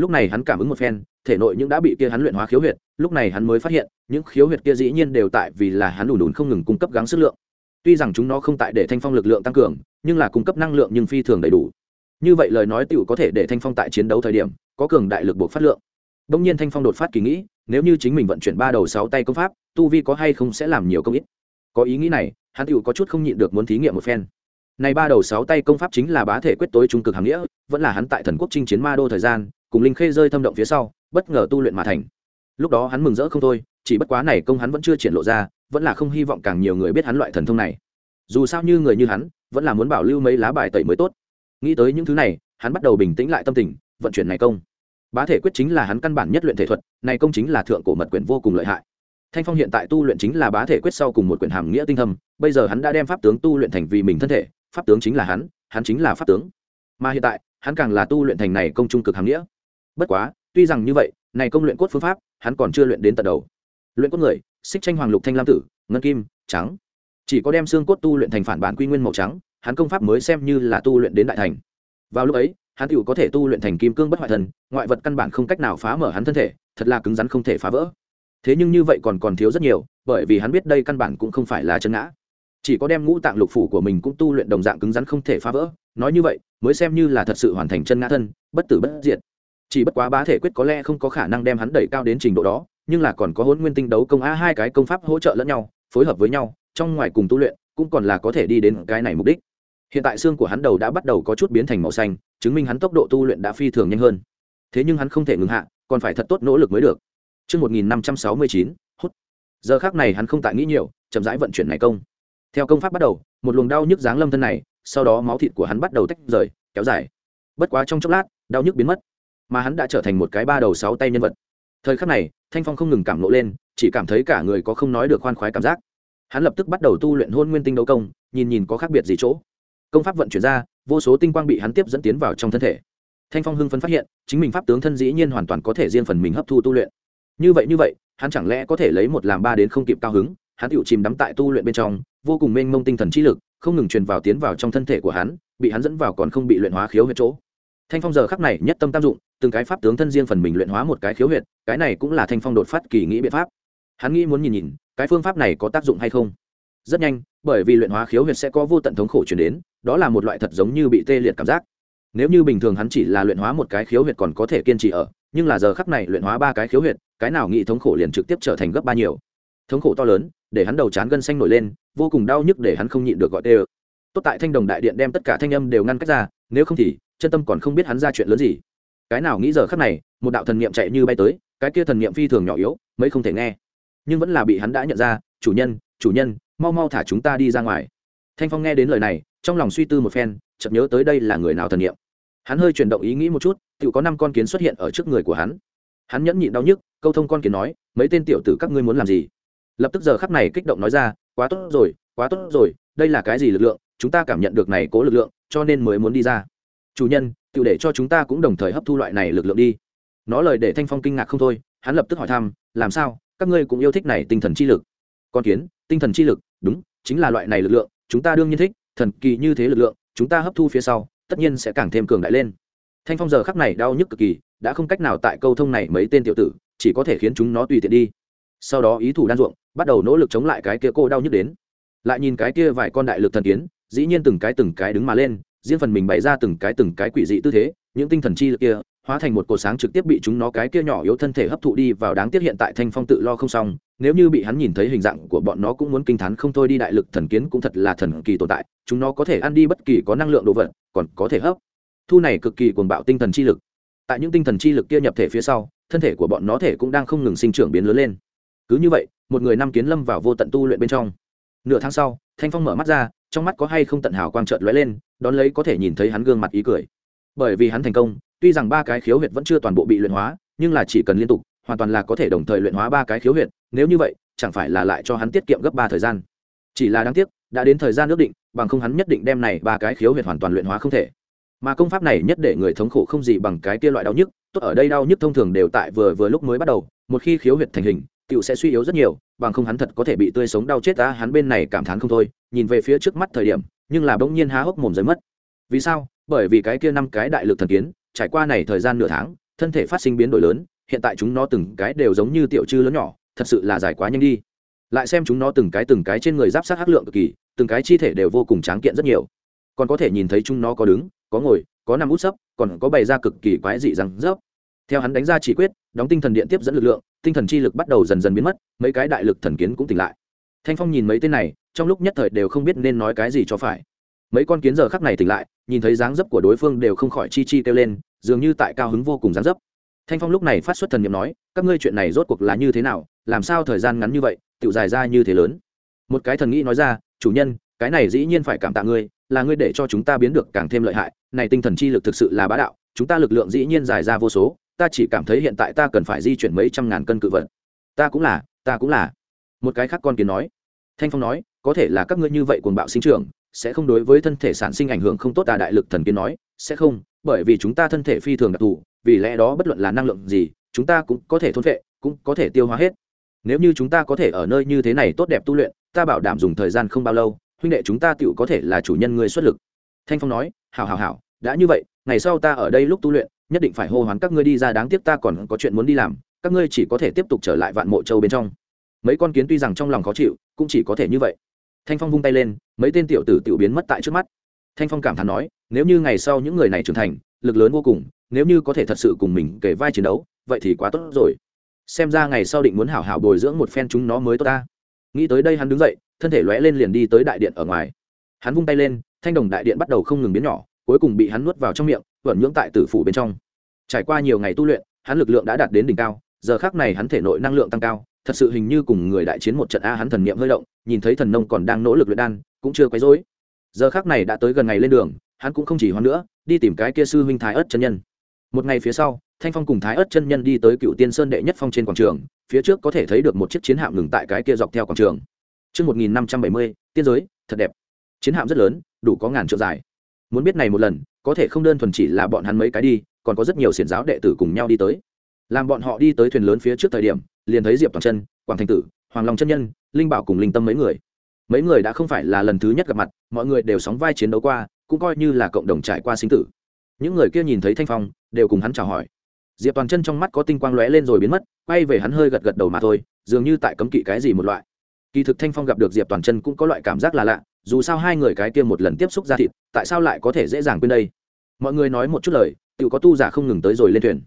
lúc này hắn cảm ứng một phen, thể nội những đã bị kia hắn luyện hóa khiếu huyệt, lúc này hắn mới phát hiện, những khiếu huyệt kia dĩ nhiên đều tại vì là hắn đủ đùn không ngừng cung cấp gắng sức lượng. Tuy rằng chúng nó không tại để thanh phong lực lượng tăng cường, nhưng là cung cấp năng lượng nhưng phi thường đầy đủ. Như vậy lời nói tựu có thể để thanh phong tại chiến đấu thời điểm, có cường đại lực buộc phát lượng. Đông nhiên thanh phong đột phát kỳ nghĩ nếu như chính mình vận chuyển ba đầu sáu tay công pháp, tu vi có hay không sẽ làm nhiều công ít. Có ý nghĩ này, hắn tựu có chút không nhịn được muốn thí nghiệm một phen. Này ba đầu sáu tay công pháp chính là bá thể quyết tối trung cực hàm nghĩa, vẫn là hắn tại thần quốc chinh chiến ma đô thời gian, cùng linh khê rơi thâm động phía sau, bất ngờ tu luyện mà thành. Lúc đó hắn mừng rỡ không thôi, chỉ bất quá này công hắn vẫn chưa triển lộ ra, vẫn là không hy vọng càng nhiều người biết hắn loại thần thông này. Dù sao như người như hắn, vẫn là muốn bảo lưu mấy lá bài tẩy mới tốt. Nghĩ tới những thứ này, hắn bắt đầu bình tĩnh lại tâm tình, vận chuyển này công bá thể quyết chính là hắn căn bản nhất luyện thể thuật, này công chính là thượng cổ mật quyển vô cùng lợi hại. Thanh phong hiện tại tu luyện chính là bá thể quyết sau cùng một quyển hàm nghĩa tinh thâm, bây giờ hắn đã đem pháp tướng tu luyện thành vì mình thân thể, pháp tướng chính là hắn hắn chính là pháp tướng. Mà hiện tại, hắn càng là tu luyện thành này công trung cực hàm nghĩa. Bất quá, tuy rằng như vậy, này công luyện cốt phương pháp, hắn còn chưa luyện đến tận đầu. Luyện cốt người, xích tranh hoàng lục thanh lam tử, ngân kim, trắng. Chỉ có đem xương cốt tu luyện thành phản bản quy nguyên màu trắng, hắn công pháp mới xem như là tu luyện đến đại thành. Vào lúc ấy hắn tựu có thể tu luyện thành kim cương bất hoại thần, ngoại vật căn bản không cách nào phá mở hắn thân thể, thật là cứng rắn không thể phá vỡ. Thế nhưng như vậy còn còn thiếu rất nhiều, bởi vì hắn biết đây căn bản cũng không phải là chân ngã. Chỉ có đem ngũ tạng lục phủ của mình cũng tu luyện đồng dạng cứng rắn không thể phá vỡ, nói như vậy, mới xem như là thật sự hoàn thành chân ngã thân, bất tử bất diệt. Chỉ bất quá bá thể quyết có lẽ không có khả năng đem hắn đẩy cao đến trình độ đó, nhưng là còn có hôn nguyên tinh đấu công a hai cái công pháp hỗ trợ lẫn nhau, phối hợp với nhau, trong ngoài cùng tu luyện, cũng còn là có thể đi đến cái này mục đích hiện tại xương của hắn đầu đã bắt đầu có chút biến thành màu xanh chứng minh hắn tốc độ tu luyện đã phi thường nhanh hơn thế nhưng hắn không thể ngừng hạ còn phải thật tốt nỗ lực mới được Trước 1569, hút. Giờ khác này hắn không tại nghĩ nhiều, chậm rãi vận chuyển này công. Theo công pháp bắt đầu, một luồng đau nhức giáng lâm thân này, sau đó máu thịt của hắn bắt đầu tách rời, kéo dài. Bất quá trong chốc lát, đau nhức biến mất, mà hắn đã trở thành một cái ba đầu sáu tay nhân vật. Thời khắc này, Thanh Phong không ngừng cảm nộ lên, chỉ cảm thấy cả người có không nói được khoan khoái cảm giác. Hắn lập tức bắt đầu tu luyện Hôn Nguyên Tinh đấu công, nhìn nhìn có khác biệt gì chỗ công pháp vận chuyển ra, vô số tinh quang bị hắn tiếp dẫn tiến vào trong thân thể. Thanh phong hưng phấn phát hiện, chính mình pháp tướng thân dĩ nhiên hoàn toàn có thể riêng phần mình hấp thu tu luyện. Như vậy như vậy, hắn chẳng lẽ có thể lấy một làm ba đến không kịp cao hứng? Hắn tự chìm đắm tại tu luyện bên trong, vô cùng mênh mông tinh thần trí lực, không ngừng truyền vào tiến vào trong thân thể của hắn, bị hắn dẫn vào còn không bị luyện hóa khiếu huyệt chỗ. Thanh phong giờ khắc này nhất tâm tam dụng, từng cái pháp tướng thân riêng phần mình luyện hóa một cái khiếu huyệt, cái này cũng là thanh phong đột phát kỳ nghĩ biện pháp. Hắn nghĩ muốn nhìn nhìn, cái phương pháp này có tác dụng hay không? Rất nhanh, bởi vì luyện hóa khiếu huyệt sẽ có vô tận thống khổ chuyển đến, đó là một loại thật giống như bị tê liệt cảm giác. Nếu như bình thường hắn chỉ là luyện hóa một cái khiếu huyệt còn có thể kiên trì ở, nhưng là giờ khắc này luyện hóa ba cái khiếu huyệt, cái nào nghĩ thống khổ liền trực tiếp trở thành gấp ba nhiều. Thống khổ to lớn, để hắn đầu chán gân xanh nổi lên, vô cùng đau nhức để hắn không nhịn được gọi tê ơ. Tốt tại thanh đồng đại điện đem tất cả thanh âm đều ngăn cách ra, nếu không thì, chân tâm còn không biết hắn ra chuyện lớn gì. Cái nào nghĩ giờ khắc này, một đạo thần niệm chạy như bay tới, cái kia thần niệm phi thường nhỏ yếu, mấy không thể nghe. Nhưng vẫn là bị hắn đã nhận ra, chủ nhân chủ nhân mau mau thả chúng ta đi ra ngoài. Thanh phong nghe đến lời này, trong lòng suy tư một phen, chợt nhớ tới đây là người nào thần nghiệm hắn hơi chuyển động ý nghĩ một chút tự có năm con kiến xuất hiện ở trước người của hắn. Hắn nhẫn nhịn đau nhức, câu thông con kiến nói, mấy tên tiểu tử các ngươi muốn làm gì? Lập tức giờ khắc này kích động nói ra, quá tốt rồi, quá tốt rồi, đây là cái gì lực lượng? Chúng ta cảm nhận được này cố lực lượng, cho nên mới muốn đi ra. Chủ nhân tự để cho chúng ta cũng đồng thời hấp thu loại này lực lượng đi. Nó lời để thanh phong kinh ngạc không thôi, hắn lập tức hỏi thăm, làm sao? Các ngươi cũng yêu thích này tinh thần chi lực. Con kiến, tinh thần chi lực đúng, chính là loại này lực lượng, chúng ta đương nhiên thích, thần kỳ như thế lực lượng, chúng ta hấp thu phía sau, tất nhiên sẽ càng thêm cường đại lên. Thanh phong giờ khắc này đau nhức cực kỳ, đã không cách nào tại câu thông này mấy tên tiểu tử, chỉ có thể khiến chúng nó tùy tiện đi. Sau đó ý thủ đan ruộng, bắt đầu nỗ lực chống lại cái kia cô đau nhức đến. Lại nhìn cái kia vài con đại lực thần kiến, dĩ nhiên từng cái từng cái đứng mà lên, riêng phần mình bày ra từng cái từng cái quỷ dị tư thế, những tinh thần chi lực kia hóa thành một cột sáng trực tiếp bị chúng nó cái kia nhỏ yếu thân thể hấp thụ đi vào đáng tiếc hiện tại thanh phong tự lo không xong, nếu như bị hắn nhìn thấy hình dạng của bọn nó cũng muốn kinh t h á n không thôi đi đại lực thần kiến cũng thật là thần kỳ tồn tại, chúng nó có thể ăn đi bất kỳ có năng lượng đồ vật, còn có thể hấp. Thu này cực kỳ cuồng bạo tinh thần chi lực. Tại những tinh thần chi lực kia nhập thể phía sau, thân thể của bọn nó thể cũng đang không ngừng sinh trưởng biến lớn lên. Cứ như vậy, một người năm kiến lâm vào vô tận tu luyện bên trong. Nửa tháng sau, thanh phong mở mắt ra, trong mắt có hay không tận hào quang trợn lóe lên, đón lấy có thể nhìn thấy hắn gương mặt ý cười. Bởi vì hắn thành công tuy rằng ba cái khiếu huyệt vẫn chưa toàn bộ bị luyện hóa, nhưng là chỉ cần liên tục, hoàn toàn là có thể đồng thời luyện hóa ba cái khiếu huyệt, nếu như vậy, chẳng phải là lại cho hắn tiết kiệm gấp ba thời gian. Chỉ là đáng tiếc, đã đến thời gian ước định, bằng không hắn nhất định đem này ba cái khiếu huyệt hoàn toàn luyện hóa không thể. Mà công pháp này nhất để người thống khổ không gì bằng cái kia loại đau nhức, tốt ở đây đau nhức thông thường đều tại vừa vừa lúc mới bắt đầu, một khi khiếu huyệt thành hình tựu sẽ suy yếu rất nhiều, bằng không hắn thật có thể bị tươi sống đau chết ta hắn bên này cảm thán không thôi, nhìn về phía trước mắt thời điểm, nhưng là bỗng nhiên há hốc mồm rơi mất. Vì sao? Bởi vì cái kia năm cái đại lực thần kiến trải qua này thời gian nửa tháng, thân thể phát sinh biến đổi lớn, hiện tại chúng nó từng cái đều giống như tiểu chư lớn nhỏ, thật sự là dài quá nhanh đi. Lại xem chúng nó từng cái từng cái trên người giáp sát hắc lượng cực kỳ, từng cái chi thể đều vô cùng tráng kiện rất nhiều. Còn có thể nhìn thấy chúng nó có đứng, có ngồi, có nằm út sấp, còn có bày ra cực kỳ quái dị rằng rớp. Theo hắn đánh ra chỉ quyết, đóng tinh thần điện tiếp dẫn lực lượng, tinh thần chi lực bắt đầu dần dần biến mất, mấy cái đại lực thần kiến cũng tỉnh lại. Thanh phong nhìn mấy tên này, trong lúc nhất thời đều không biết nên nói cái gì cho phải. Mấy con kiến giờ khắc này tỉnh lại nhìn thấy dáng dấp của đối phương đều không khỏi chi chi kêu lên, dường như tại cao hứng vô cùng dáng dấp. Thanh phong lúc này phát xuất thần n i ệ m nói, các ngươi chuyện này rốt cuộc là như thế nào? Làm sao thời gian ngắn như vậy tự dài ra như thế lớn? Một cái thần nghĩ nói ra, chủ nhân, cái này dĩ nhiên phải cảm tạ ngươi, là ngươi để cho chúng ta biến được càng thêm lợi hại. Này tinh thần chi lực thực sự là bá đạo, chúng ta lực lượng dĩ nhiên dài ra vô số, ta chỉ cảm thấy hiện tại ta cần phải di chuyển mấy trăm ngàn cân cự vật. Ta cũng là, ta cũng là. Một cái khác con kiến nói. Thanh phong nói, có thể là các ngươi như vậy cuồng bạo sinh trưởng sẽ không đối với thân thể sản sinh ảnh hưởng không tốt à đại lực thần kiến nói, sẽ không, bởi vì chúng ta thân thể phi thường đặc thù, vì lẽ đó bất luận là năng lượng gì, chúng ta cũng có thể thôn vệ cũng có thể tiêu hóa hết. Nếu như chúng ta có thể ở nơi như thế này tốt đẹp tu luyện, ta bảo đảm dùng thời gian không bao lâu, huynh đệ chúng ta tựu có thể là chủ nhân người xuất lực. Thanh phong nói hào hào hào đã như vậy, ngày sau ta ở đây lúc tu luyện, nhất định phải hô hoán các ngươi đi ra, đáng tiếc ta còn có chuyện muốn đi làm, các ngươi chỉ có thể tiếp tục trở lại vạn mộ châu bên trong. Mấy con kiến tuy rằng trong lòng khó chịu, cũng chỉ có thể như vậy thanh phong vung tay lên, mấy tên tiểu tử tiểu biến mất tại trước mắt. Thanh phong cảm thán nói, nếu như ngày sau những người này trưởng thành, lực lớn vô cùng, nếu như có thể thật sự cùng mình kể vai chiến đấu, vậy thì quá tốt rồi. Xem ra ngày sau định muốn hảo hảo bồi dưỡng một phen chúng nó mới tốt ta. Nghĩ tới đây hắn đứng dậy, thân thể lóe lên liền đi tới đại điện ở ngoài. Hắn vung tay lên, thanh đồng đại điện bắt đầu không ngừng biến nhỏ, cuối cùng bị hắn nuốt vào trong miệng vẩn nhưỡng tại tử phủ bên trong. Trải qua nhiều ngày tu luyện, hắn lực lượng đã đạt đến đỉnh cao, giờ khác này hắn thể nội năng lượng tăng cao, thật sự hình như cùng người đại chiến một trận a, hắn thần niệm hơi động nhìn thấy thần nông còn đang nỗ lực luyện đan cũng chưa quấy rối giờ khác này đã tới gần ngày lên đường hắn cũng không chỉ hoan nữa đi tìm cái kia sư huynh thái ớt chân nhân một ngày phía sau thanh phong cùng thái ớt chân nhân đi tới cựu tiên sơn đệ nhất phong trên quảng trường phía trước có thể thấy được một chiếc chiến hạm ngừng tại cái kia dọc theo quảng trường Trước 1570, tiên giới, thật đẹp. Chiến hạm rất lớn, đủ có ngàn trượng dài. Muốn biết này một lần, có thể không đơn thuần chỉ là bọn hắn mấy cái đi, còn có rất nhiều xiển giáo đệ tử cùng nhau đi tới. Làm bọn họ đi tới thuyền lớn phía trước thời điểm, liền thấy Diệp Toàn Chân, Quảng Thành Tử, Hoàng Long chân nhân, Linh Bảo cùng Linh Tâm mấy người. Mấy người đã không phải là lần thứ nhất gặp mặt, mọi người đều sóng vai chiến đấu qua, cũng coi như là cộng đồng trải qua sinh tử. Những người kia nhìn thấy thanh phong đều cùng hắn chào hỏi. Diệp toàn chân trong mắt có tinh quang lóe lên rồi biến mất quay về hắn hơi gật gật đầu mà thôi dường như tại cấm kỵ cái gì một loại. Kỳ thực thanh phong gặp được diệp toàn chân cũng có loại cảm giác là lạ dù sao hai người cái kia một lần tiếp xúc ra thịt tại sao lại có thể dễ dàng quên đây? Mọi người nói một chút lời tự có tu giả không ngừng tới rồi lên thuyền.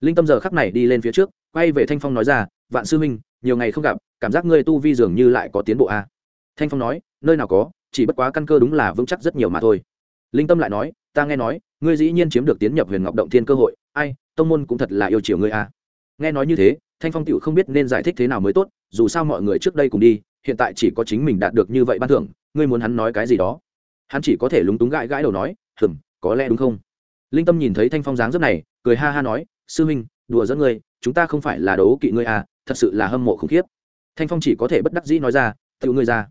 Linh tâm giờ khắc này đi lên phía trước quay về thanh phong nói ra vạn sư minh, nhiều ngày không gặp cảm giác ngươi tu vi dường như lại có tiến bộ a. Thanh phong nói nơi nào có chỉ bất quá căn cơ đúng là vững chắc rất nhiều mà thôi. Linh tâm lại nói ta nghe nói ngươi dĩ nhiên chiếm được tiến nhập huyền ngọc động thiên cơ hội ai tông môn cũng thật là yêu chiều ngươi a. Nghe nói như thế thanh phong tựu không biết nên giải thích thế nào mới tốt dù sao mọi người trước đây cùng đi hiện tại chỉ có chính mình đạt được như vậy ban thưởng ngươi muốn hắn nói cái gì đó? Hắn chỉ có thể lúng túng gãi gãi đầu nói hừm có lẽ đúng không? Linh tâm nhìn thấy thanh phong dáng rất này cười ha ha nói sư huynh đùa dẫn ngươi chúng ta không phải là đấu kỵ ngươi à thật sự là hâm mộ khủng khiếp. Thanh phong chỉ có thể bất đắc dĩ nói ra tự ngươi ra.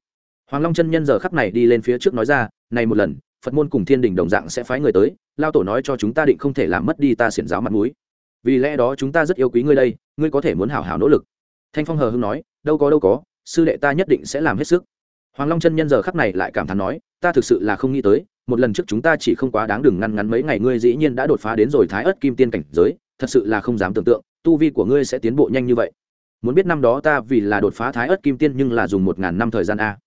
Hoàng long chân nhân giờ khắc này đi lên phía trước nói ra, này một lần, phật môn cùng thiên đình đồng dạng sẽ phái người tới, lao tổ nói cho chúng ta định không thể làm mất đi ta xiển giáo mặt mũi. Vì lẽ đó chúng ta rất yêu quý ngươi đây, ngươi có thể muốn hảo hảo nỗ lực. Thanh phong hờ hưng nói, đâu có đâu có, sư đệ ta nhất định sẽ làm hết sức. Hoàng long chân nhân giờ khắc này lại cảm thán nói, ta thực sự là không nghĩ tới, một lần trước chúng ta chỉ không quá đáng đừng ngăn ngắn mấy ngày ngươi dĩ nhiên đã đột phá đến rồi thái ớt kim tiên cảnh giới, thật sự là không dám tưởng tượng tu vi của ngươi sẽ tiến bộ nhanh như vậy. Muốn biết năm đó ta vì là đột phá thái ớt kim tiên nhưng là dùng một ngàn năm thời gian a.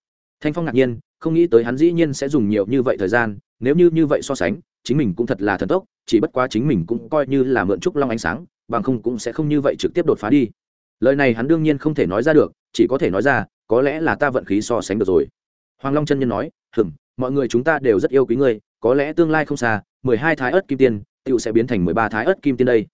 Thanh phong ngạc nhiên, không nghĩ tới hắn dĩ nhiên sẽ dùng nhiều như vậy thời gian, nếu như như vậy so sánh, chính mình cũng thật là thần tốc, chỉ bất quá chính mình cũng coi như là mượn trúc long ánh sáng, bằng không cũng sẽ không như vậy trực tiếp đột phá đi. Lời này hắn đương nhiên không thể nói ra được, chỉ có thể nói ra, có lẽ là ta vận khí so sánh được rồi. Hoàng long chân nhân nói hừng mọi người chúng ta đều rất yêu quý ngươi, có lẽ tương lai không xa, mười hai thái ớt kim tiên tựu sẽ biến thành mười ba thái ớt kim tiên đây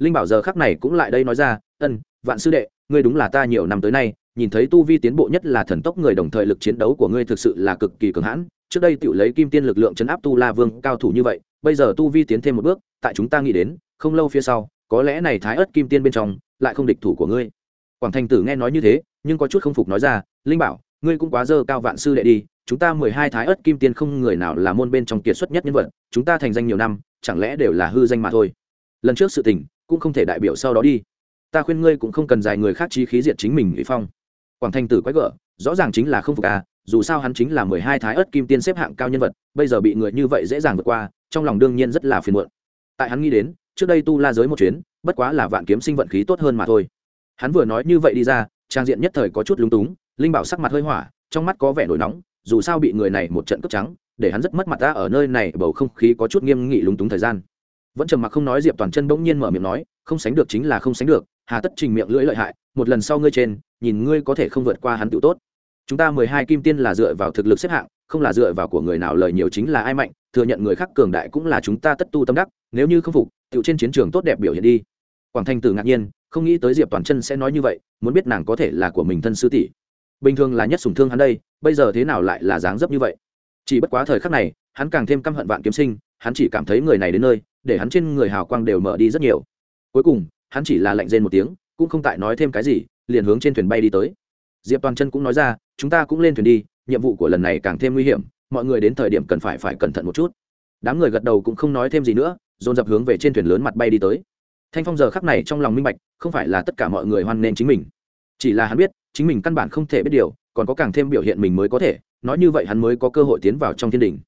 linh bảo giờ khắc này cũng lại đây nói ra, ân, vạn sư đệ, ngươi đúng là ta nhiều năm tới nay, nhìn thấy tu vi tiến bộ nhất là thần tốc người đồng thời lực chiến đấu của ngươi thực sự là cực kỳ cường hãn. Trước đây tự lấy kim tiên lực lượng chấn áp tu la vương cao thủ như vậy, bây giờ tu vi tiến thêm một bước, tại chúng ta nghĩ đến, không lâu phía sau, có lẽ này thái ớt kim tiên bên trong lại không địch thủ của ngươi. Quảng thành tử nghe nói như thế, nhưng có chút không phục nói ra, linh bảo, ngươi cũng quá dơ cao vạn sư đệ đi, chúng ta mười hai thái ớt kim tiên không người nào là môn bên trong kiệt xuất nhất nhân vật, chúng ta thành danh nhiều năm, chẳng lẽ đều là hư danh mà thôi? Lần trước sự tình cũng không thể đại biểu sau đó đi. Ta khuyên ngươi cũng không cần dài người khác chí khí diệt chính mình ủy phong. Quảng Thanh tử quái gở, rõ ràng chính là không phục à dù sao hắn chính là mười hai thái ớt kim tiên xếp hạng cao nhân vật, bây giờ bị người như vậy dễ dàng vượt qua, trong lòng đương nhiên rất là phiền muộn. Tại hắn nghĩ đến, trước đây tu la giới một chuyến, bất quá là vạn kiếm sinh vận khí tốt hơn mà thôi. Hắn vừa nói như vậy đi ra, trang diện nhất thời có chút lúng túng, linh bảo sắc mặt hơi hỏa, trong mắt có vẻ nổi nóng, dù sao bị người này một trận cướp trắng, để hắn rất mất mặt ta ở nơi này, bầu không khí có chút nghiêm nghị lúng túng thời gian vẫn trầm mặc không nói, diệp toàn chân bỗng nhiên mở miệng nói, không sánh được chính là không sánh được, hà tất trình miệng lưỡi lợi hại, một lần sau ngươi trên, nhìn ngươi có thể không vượt qua hắn tự tốt. Chúng ta mười hai kim tiên là dựa vào thực lực xếp hạng, không là dựa vào của người nào, lời nhiều chính là ai mạnh, thừa nhận người khác cường đại cũng là chúng ta tất tu tâm đắc, nếu như không phục tự trên chiến trường tốt đẹp biểu hiện đi. Quảng thanh tử ngạc nhiên, không nghĩ tới diệp toàn chân sẽ nói như vậy, muốn biết nàng có thể là của mình thân sư tỷ. Bình thường là nhất sủng thương hắn đây, bây giờ thế nào lại là dáng dấp như vậy? Chỉ bất quá thời khắc này hắn càng thêm căm hận vạn kiếm sinh, hắn chỉ cảm thấy người này đến nơi, để hắn trên người hào quang đều mở đi rất nhiều. Cuối cùng, hắn chỉ là lạnh rên một tiếng, cũng không tại nói thêm cái gì, liền hướng trên thuyền bay đi tới. Diệp toàn chân cũng nói ra, chúng ta cũng lên thuyền đi, nhiệm vụ của lần này càng thêm nguy hiểm, mọi người đến thời điểm cần phải phải cẩn thận một chút. Đám người gật đầu cũng không nói thêm gì nữa, dồn dập hướng về trên thuyền lớn mặt bay đi tới. Thanh phong giờ khắc này trong lòng minh bạch, không phải là tất cả mọi người hoan nghênh chính mình. Chỉ là hắn biết, chính mình căn bản không thể biết điều, còn có càng thêm biểu hiện mình mới có thể, nói như vậy hắn mới có cơ hội tiến vào trong thiên đình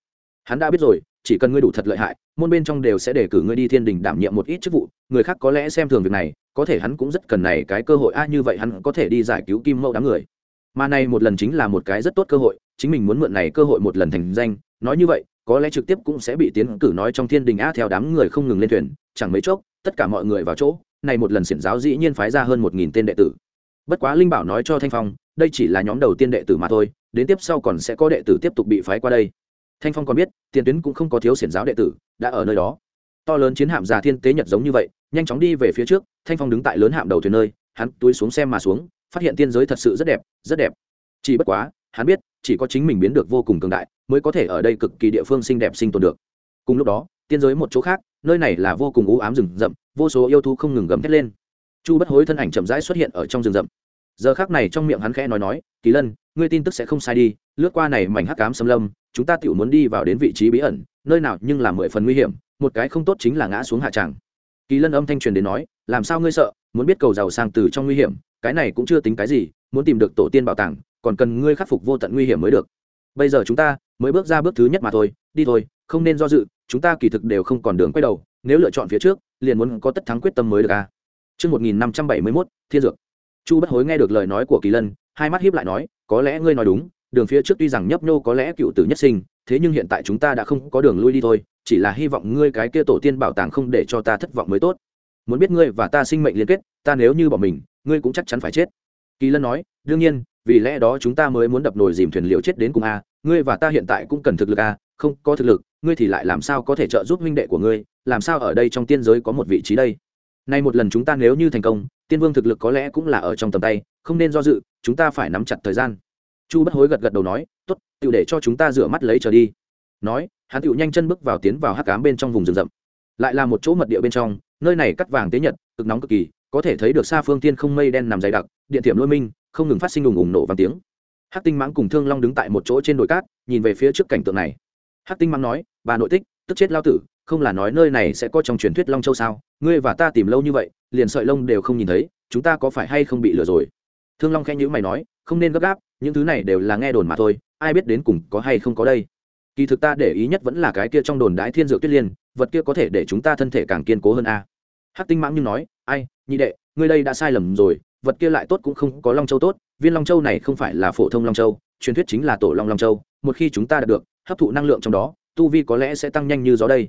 hắn đã biết rồi, chỉ cần ngươi đủ thật lợi hại, môn bên trong đều sẽ để cử ngươi đi thiên đình đảm nhiệm một ít chức vụ, người khác có lẽ xem thường việc này, có thể hắn cũng rất cần này cái cơ hội, a, như vậy hắn có thể đi giải cứu kim mẫu đám người. Mà này một lần chính là một cái rất tốt cơ hội, chính mình muốn mượn này cơ hội một lần thành danh, nói như vậy, có lẽ trực tiếp cũng sẽ bị tiến cử nói trong thiên đình a, theo đám người không ngừng lên thuyền, chẳng mấy chốc, tất cả mọi người vào chỗ, này một lần xiển giáo dĩ nhiên phái ra hơn một nghìn tên đệ tử. Bất quá linh bảo nói cho thanh phong, đây chỉ là nhóm đầu tiên đệ tử mà thôi, đến tiếp sau còn sẽ có đệ tử tiếp tục bị phái qua đây thanh phong còn biết, tiền tuyến cũng không có thiếu xiển giáo đệ tử, đã ở nơi đó. To lớn chiến hạm già thiên tế nhật giống như vậy, nhanh chóng đi về phía trước, thanh phong đứng tại lớn hạm đầu thuyền nơi, hắn túi xuống xem mà xuống, phát hiện tiên giới thật sự rất đẹp rất đẹp. Chỉ bất quá, hắn biết, chỉ có chính mình biến được vô cùng cường đại, mới có thể ở đây cực kỳ địa phương xinh đẹp sinh tồn được. Cùng lúc đó, tiên giới một chỗ khác, nơi này là vô cùng u ám rừng rậm, vô số yêu thú không ngừng gấm thét lên. Chu bất hối thân ảnh chậm rãi xuất hiện ở trong rừng rậm. Giờ khác này trong miệng hắn khẽ nói nói, kỳ lân, ngươi tin tức sẽ không sai đi, lướt qua này mảnh hắc cám xâm lâm chúng ta tự muốn đi vào đến vị trí bí ẩn nơi nào nhưng là mười phần nguy hiểm một cái không tốt chính là ngã xuống hạ tràng. Kỳ lân âm thanh truyền đến nói làm sao ngươi sợ muốn biết cầu giàu sang từ trong nguy hiểm cái này cũng chưa tính cái gì muốn tìm được tổ tiên bảo tàng còn cần ngươi khắc phục vô tận nguy hiểm mới được. Bây giờ chúng ta mới bước ra bước thứ nhất mà thôi đi thôi không nên do dự chúng ta kỳ thực đều không còn đường quay đầu nếu lựa chọn phía trước liền muốn có tất thắng quyết tâm mới được a. Trước 1571, Thiên Dược. Chu Bất Hối nghe được lời nói của Kỳ Lân, hai mắt híp lại nói, có lẽ ngươi nói đúng, đường phía trước tuy rằng nhấp nhô có lẽ cựu tử nhất sinh, thế nhưng hiện tại chúng ta đã không có đường lui đi thôi, chỉ là hy vọng ngươi cái kia tổ tiên bảo tàng không để cho ta thất vọng mới tốt. Muốn biết ngươi và ta sinh mệnh liên kết, ta nếu như bỏ mình, ngươi cũng chắc chắn phải chết. Kỳ Lân nói, đương nhiên, vì lẽ đó chúng ta mới muốn đập nồi dìm thuyền liều chết đến cùng a, ngươi và ta hiện tại cũng cần thực lực a, không có thực lực ngươi thì lại làm sao có thể trợ giúp huynh đệ của ngươi làm sao ở đây trong tiên giới có một vị trí đây nay một lần chúng ta nếu như thành công tiên vương thực lực có lẽ cũng là ở trong tầm tay không nên do dự chúng ta phải nắm chặt thời gian chu bất hối gật gật đầu nói t ố t tự để cho chúng ta rửa mắt lấy trở đi. Nói, hắn tự nhanh chân bước vào tiến vào hắc cám bên trong vùng rừng rậm. Lại là một chỗ mật địa bên trong, nơi này cắt vàng tế nhật, cực nóng cực kỳ, có thể thấy được xa phương tiên không mây đen nằm dày đặc, điện thiểm lôi minh, không ngừng phát sinh ùng ùng nổ vàng tiếng. Hắc tinh mãng cùng thương long đứng tại một chỗ trên đồi cát, nhìn về phía trước cảnh tượng này. Hắc tinh mắng nói, bà nội tích, tức chết lao tử, không là nói nơi này sẽ có trong truyền thuyết long châu sao? Ngươi và ta tìm lâu như vậy, liền sợi lông đều không nhìn thấy, chúng ta có phải hay không bị lừa rồi? Thương long khen nhữ mày nói không nên gấp gáp, những thứ này đều là nghe đồn mà thôi, ai biết đến cùng có hay không có đây. Kỳ thực ta để ý nhất vẫn là cái kia trong đồn đái thiên dược tuyết liên, vật kia có thể để chúng ta thân thể càng kiên cố hơn a. Hắc tinh mãng như nói, ai, nhị đệ, ngươi đây đã sai lầm rồi, vật kia lại tốt cũng không có long châu tốt, viên long châu này không phải là phổ thông long châu, truyền thuyết chính là tổ long long châu, một khi chúng ta đạt được, hấp thụ năng lượng trong đó, tu vi có lẽ sẽ tăng nhanh như gió đây.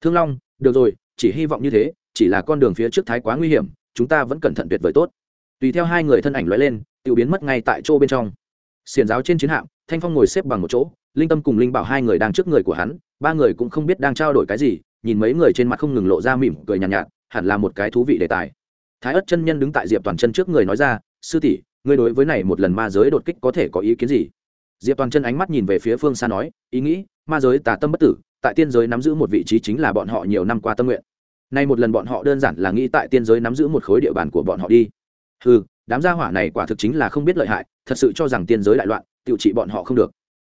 Thương long, được rồi, chỉ hy vọng như thế, chỉ là con đường phía trước thái quá nguy hiểm, chúng ta vẫn cẩn thận tuyệt vời tốt. Tùy theo hai người thân ảnh lóe lên tự biến mất ngay tại chỗ bên trong. Xiền giáo trên chiến hạm thanh phong ngồi xếp bằng một chỗ linh tâm cùng linh bảo hai người đang trước người của hắn ba người cũng không biết đang trao đổi cái gì nhìn mấy người trên mặt không ngừng lộ ra mỉm cười nhàn nhạt, nhạt hẳn là một cái thú vị đề tài. Thái ất chân nhân đứng tại diệp toàn chân trước người nói ra sư tỷ ngươi đối với này một lần ma giới đột kích có thể có ý kiến gì? Diệp toàn chân ánh mắt nhìn về phía phương xa nói ý nghĩ ma giới tà tâm bất tử tại tiên giới nắm giữ một vị trí chính là bọn họ nhiều năm qua tâm nguyện. Nay một lần bọn họ đơn giản là nghĩ tại tiên giới nắm giữ một khối địa bàn của bọn họ đi. Ừ đám gia hỏa này quả thực chính là không biết lợi hại, thật sự cho rằng tiên giới đại loạn tự trị bọn họ không được.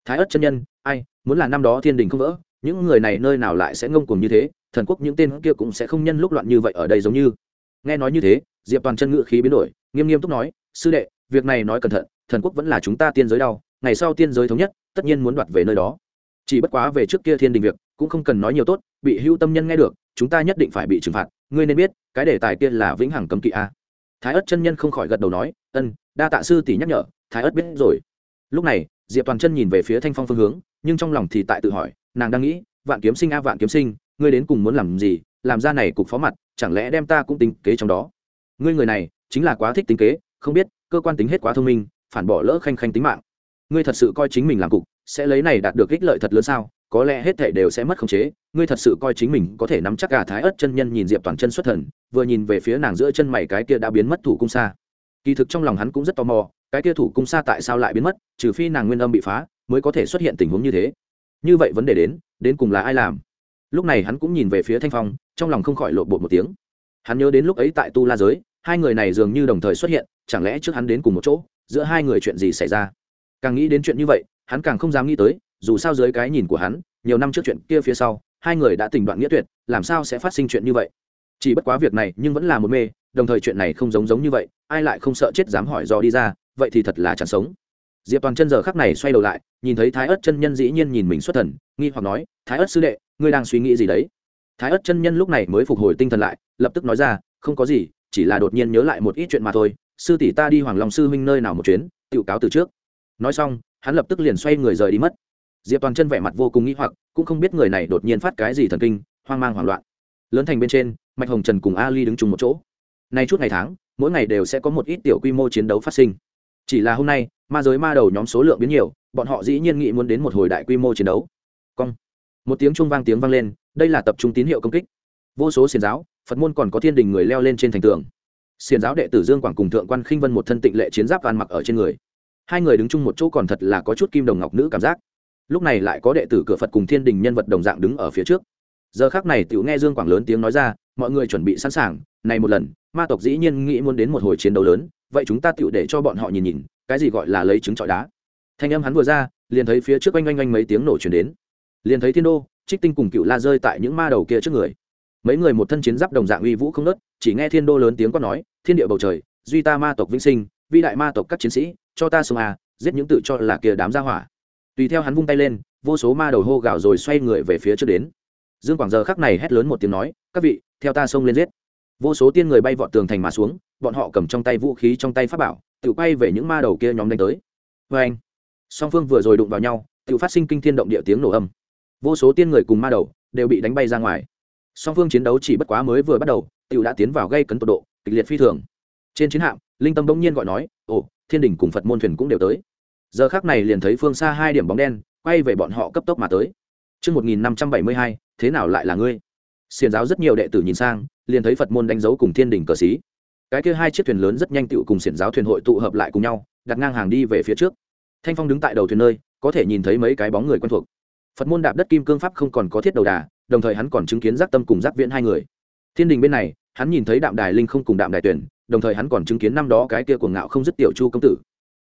Thái ất chân nhân, ai, muốn là năm đó thiên đình không vỡ, những người này nơi nào lại sẽ ngông cuồng như thế, thần quốc những tên kia cũng sẽ không nhân lúc loạn như vậy ở đây giống như. Nghe nói như thế, diệp toàn chân ngự khí biến đổi, nghiêm nghiêm túc nói, sư đệ, việc này nói cẩn thận, thần quốc vẫn là chúng ta tiên giới đau, ngày sau tiên giới thống nhất, tất nhiên muốn đoạt về nơi đó. Chỉ bất quá về trước kia thiên đình việc, cũng không cần nói nhiều tốt, bị hưu tâm nhân nghe được, chúng ta nhất định phải bị trừng phạt, ngươi nên biết, cái đề tài kia là vĩnh hằng cấm kỵ a thái ất chân nhân không khỏi gật đầu nói, ân, đa tạ sư tỷ nhắc nhở, thái ất biết rồi. Lúc này, diệp toàn chân nhìn về phía thanh phong phương hướng, nhưng trong lòng thì tại tự hỏi, nàng đang nghĩ, vạn kiếm sinh a, vạn kiếm sinh, ngươi đến cùng muốn làm gì? Làm ra này cục phó mặt, chẳng lẽ đem ta cũng tính kế trong đó? Ngươi người này, chính là quá thích tính kế, không biết, cơ quan tính hết quá thông minh, phản bỏ lỡ khanh khanh tính mạng. Ngươi thật sự coi chính mình làm cục sẽ lấy này đạt được ích lợi thật lớn sao? Có lẽ hết thể đều sẽ mất khống chế. Ngươi thật sự coi chính mình có thể nắm chắc cả thái ớt chân nhân nhìn diệp toàn chân xuất thần, vừa nhìn về phía nàng giữa chân mày cái kia đã biến mất thủ cung xa kỳ thực trong lòng hắn cũng rất tò mò, cái kia thủ cung xa tại sao lại biến mất, trừ phi nàng nguyên âm bị phá, mới có thể xuất hiện tình huống như thế. Như vậy vấn đề đến đến cùng là ai làm? Lúc này hắn cũng nhìn về phía thanh phong, trong lòng không khỏi lộ bột một tiếng. Hắn nhớ đến lúc ấy tại tu la giới, hai người này dường như đồng thời xuất hiện, chẳng lẽ trước hắn đến cùng một chỗ, giữa hai người chuyện gì xảy ra? Càng nghĩ đến chuyện như vậy hắn càng không dám nghĩ tới, dù sao dưới cái nhìn của hắn, nhiều năm trước chuyện kia phía sau, hai người đã tình đoạn nghĩa tuyệt, làm sao sẽ phát sinh chuyện như vậy? Chỉ bất quá việc này nhưng vẫn là một mê, đồng thời chuyện này không giống giống như vậy, ai lại không sợ chết dám hỏi do đi ra, vậy thì thật là chẳng sống. Diệp toàn chân giờ khắc này xoay đầu lại, nhìn thấy thái ớt chân nhân dĩ nhiên nhìn mình xuất thần, nghi hoặc nói, thái ớt sư đệ, ngươi đang suy nghĩ gì đấy? Thái ớt chân nhân lúc này mới phục hồi tinh thần lại, lập tức nói ra, không có gì, chỉ là đột nhiên nhớ lại một ít chuyện mà thôi, sư tỷ ta đi hoàng long sư huynh nơi nào một chuyến tự cáo từ trước. Nói xong hắn lập tức liền xoay người rời đi mất. Diệp toàn chân vẻ mặt vô cùng nghĩ hoặc, cũng không biết người này đột nhiên phát cái gì thần kinh, hoang mang hoảng loạn. Lớn thành bên trên, mạch hồng trần cùng ali đứng chung một chỗ. Nay chút ngày tháng, mỗi ngày đều sẽ có một ít tiểu quy mô chiến đấu phát sinh. Chỉ là hôm nay, ma giới ma đầu nhóm số lượng biến nhiều, bọn họ dĩ nhiên nghĩ muốn đến một hồi đại quy mô chiến đấu. Cong. Một tiếng trung vang tiếng vang lên, đây là tập trung tín hiệu công kích. Vô số xiền giáo, phật môn còn có thiên đình người leo lên trên thành tường. Xiền giáo đệ tử dương quảng cùng thượng quan khinh vân một thân tịnh lệ chiến giáp van mặc ở trên người hai người đứng chung một chỗ còn thật là có chút kim đồng ngọc nữ cảm giác. Lúc này lại có đệ tử cửa phật cùng thiên đình nhân vật đồng dạng đứng ở phía trước. Giờ khác này tiểu nghe dương quảng lớn tiếng nói ra, mọi người chuẩn bị sẵn sàng, này một lần, ma tộc dĩ nhiên nghĩ muốn đến một hồi chiến đấu lớn, vậy chúng ta tiểu để cho bọn họ nhìn nhìn, cái gì gọi là lấy trứng trọi đá. Thanh âm hắn vừa ra, liền thấy phía trước oanh oanh oanh mấy tiếng nổ chuyển đến. Liền thấy thiên đô, trích tinh cùng cựu la rơi tại những ma đầu kia trước người. Mấy người một thân chiến giáp đồng dạng uy vũ không nớt chỉ nghe thiên đô lớn tiếng quát nói, thiên địa bầu trời, duy ta ma tộc vĩnh sinh vi đại ma tộc các chiến sĩ cho ta sông à giết những tự cho là kia đám gia hỏa. Tùy theo hắn vung tay lên, vô số ma đầu hô gào rồi xoay người về phía trước đến. Dương quảng giờ khắc này hét lớn một tiếng nói, các vị, theo ta xông lên giết. Vô số tiên người bay vọt tường thành mà xuống, bọn họ cầm trong tay vũ khí trong tay pháp bảo, tự quay về những ma đầu kia nhóm đánh tới. Vê anh song phương vừa rồi đụng vào nhau, tự phát sinh kinh thiên động địa tiếng nổ âm. Vô số tiên người cùng ma đầu đều bị đánh bay ra ngoài. Song phương chiến đấu chỉ bất quá mới vừa bắt đầu, tự đã tiến vào gây cấn tột độ, kịch liệt phi thường. Trên chiến hạm linh tâm bỗng nhiên gọi nói ồ thiên đình cùng phật môn thuyền cũng đều tới giờ khác này liền thấy phương xa hai điểm bóng đen quay về bọn họ cấp tốc mà tới Trước 1572, thế nào lại là ngươi? Xiền giáo rất nhiều đệ tử nhìn sang, liền thấy Phật môn đánh dấu cùng thiên đình cờ sĩ. Cái kia hai chiếc thuyền lớn rất nhanh tụ cùng xiển giáo thuyền hội tụ hợp lại cùng nhau, đặt ngang hàng đi về phía trước. Thanh Phong đứng tại đầu thuyền nơi, có thể nhìn thấy mấy cái bóng người quen thuộc. Phật môn đạp đất kim cương pháp không còn có thiết đầu đà, đồng thời hắn còn chứng kiến giác tâm cùng giác viễn hai người. Thiên đình bên này, hắn nhìn thấy đạm đài linh không cùng đạm đài tuyển, đồng thời hắn còn chứng kiến năm đó cái kia cuồng ngạo không dứt tiểu chu công tử.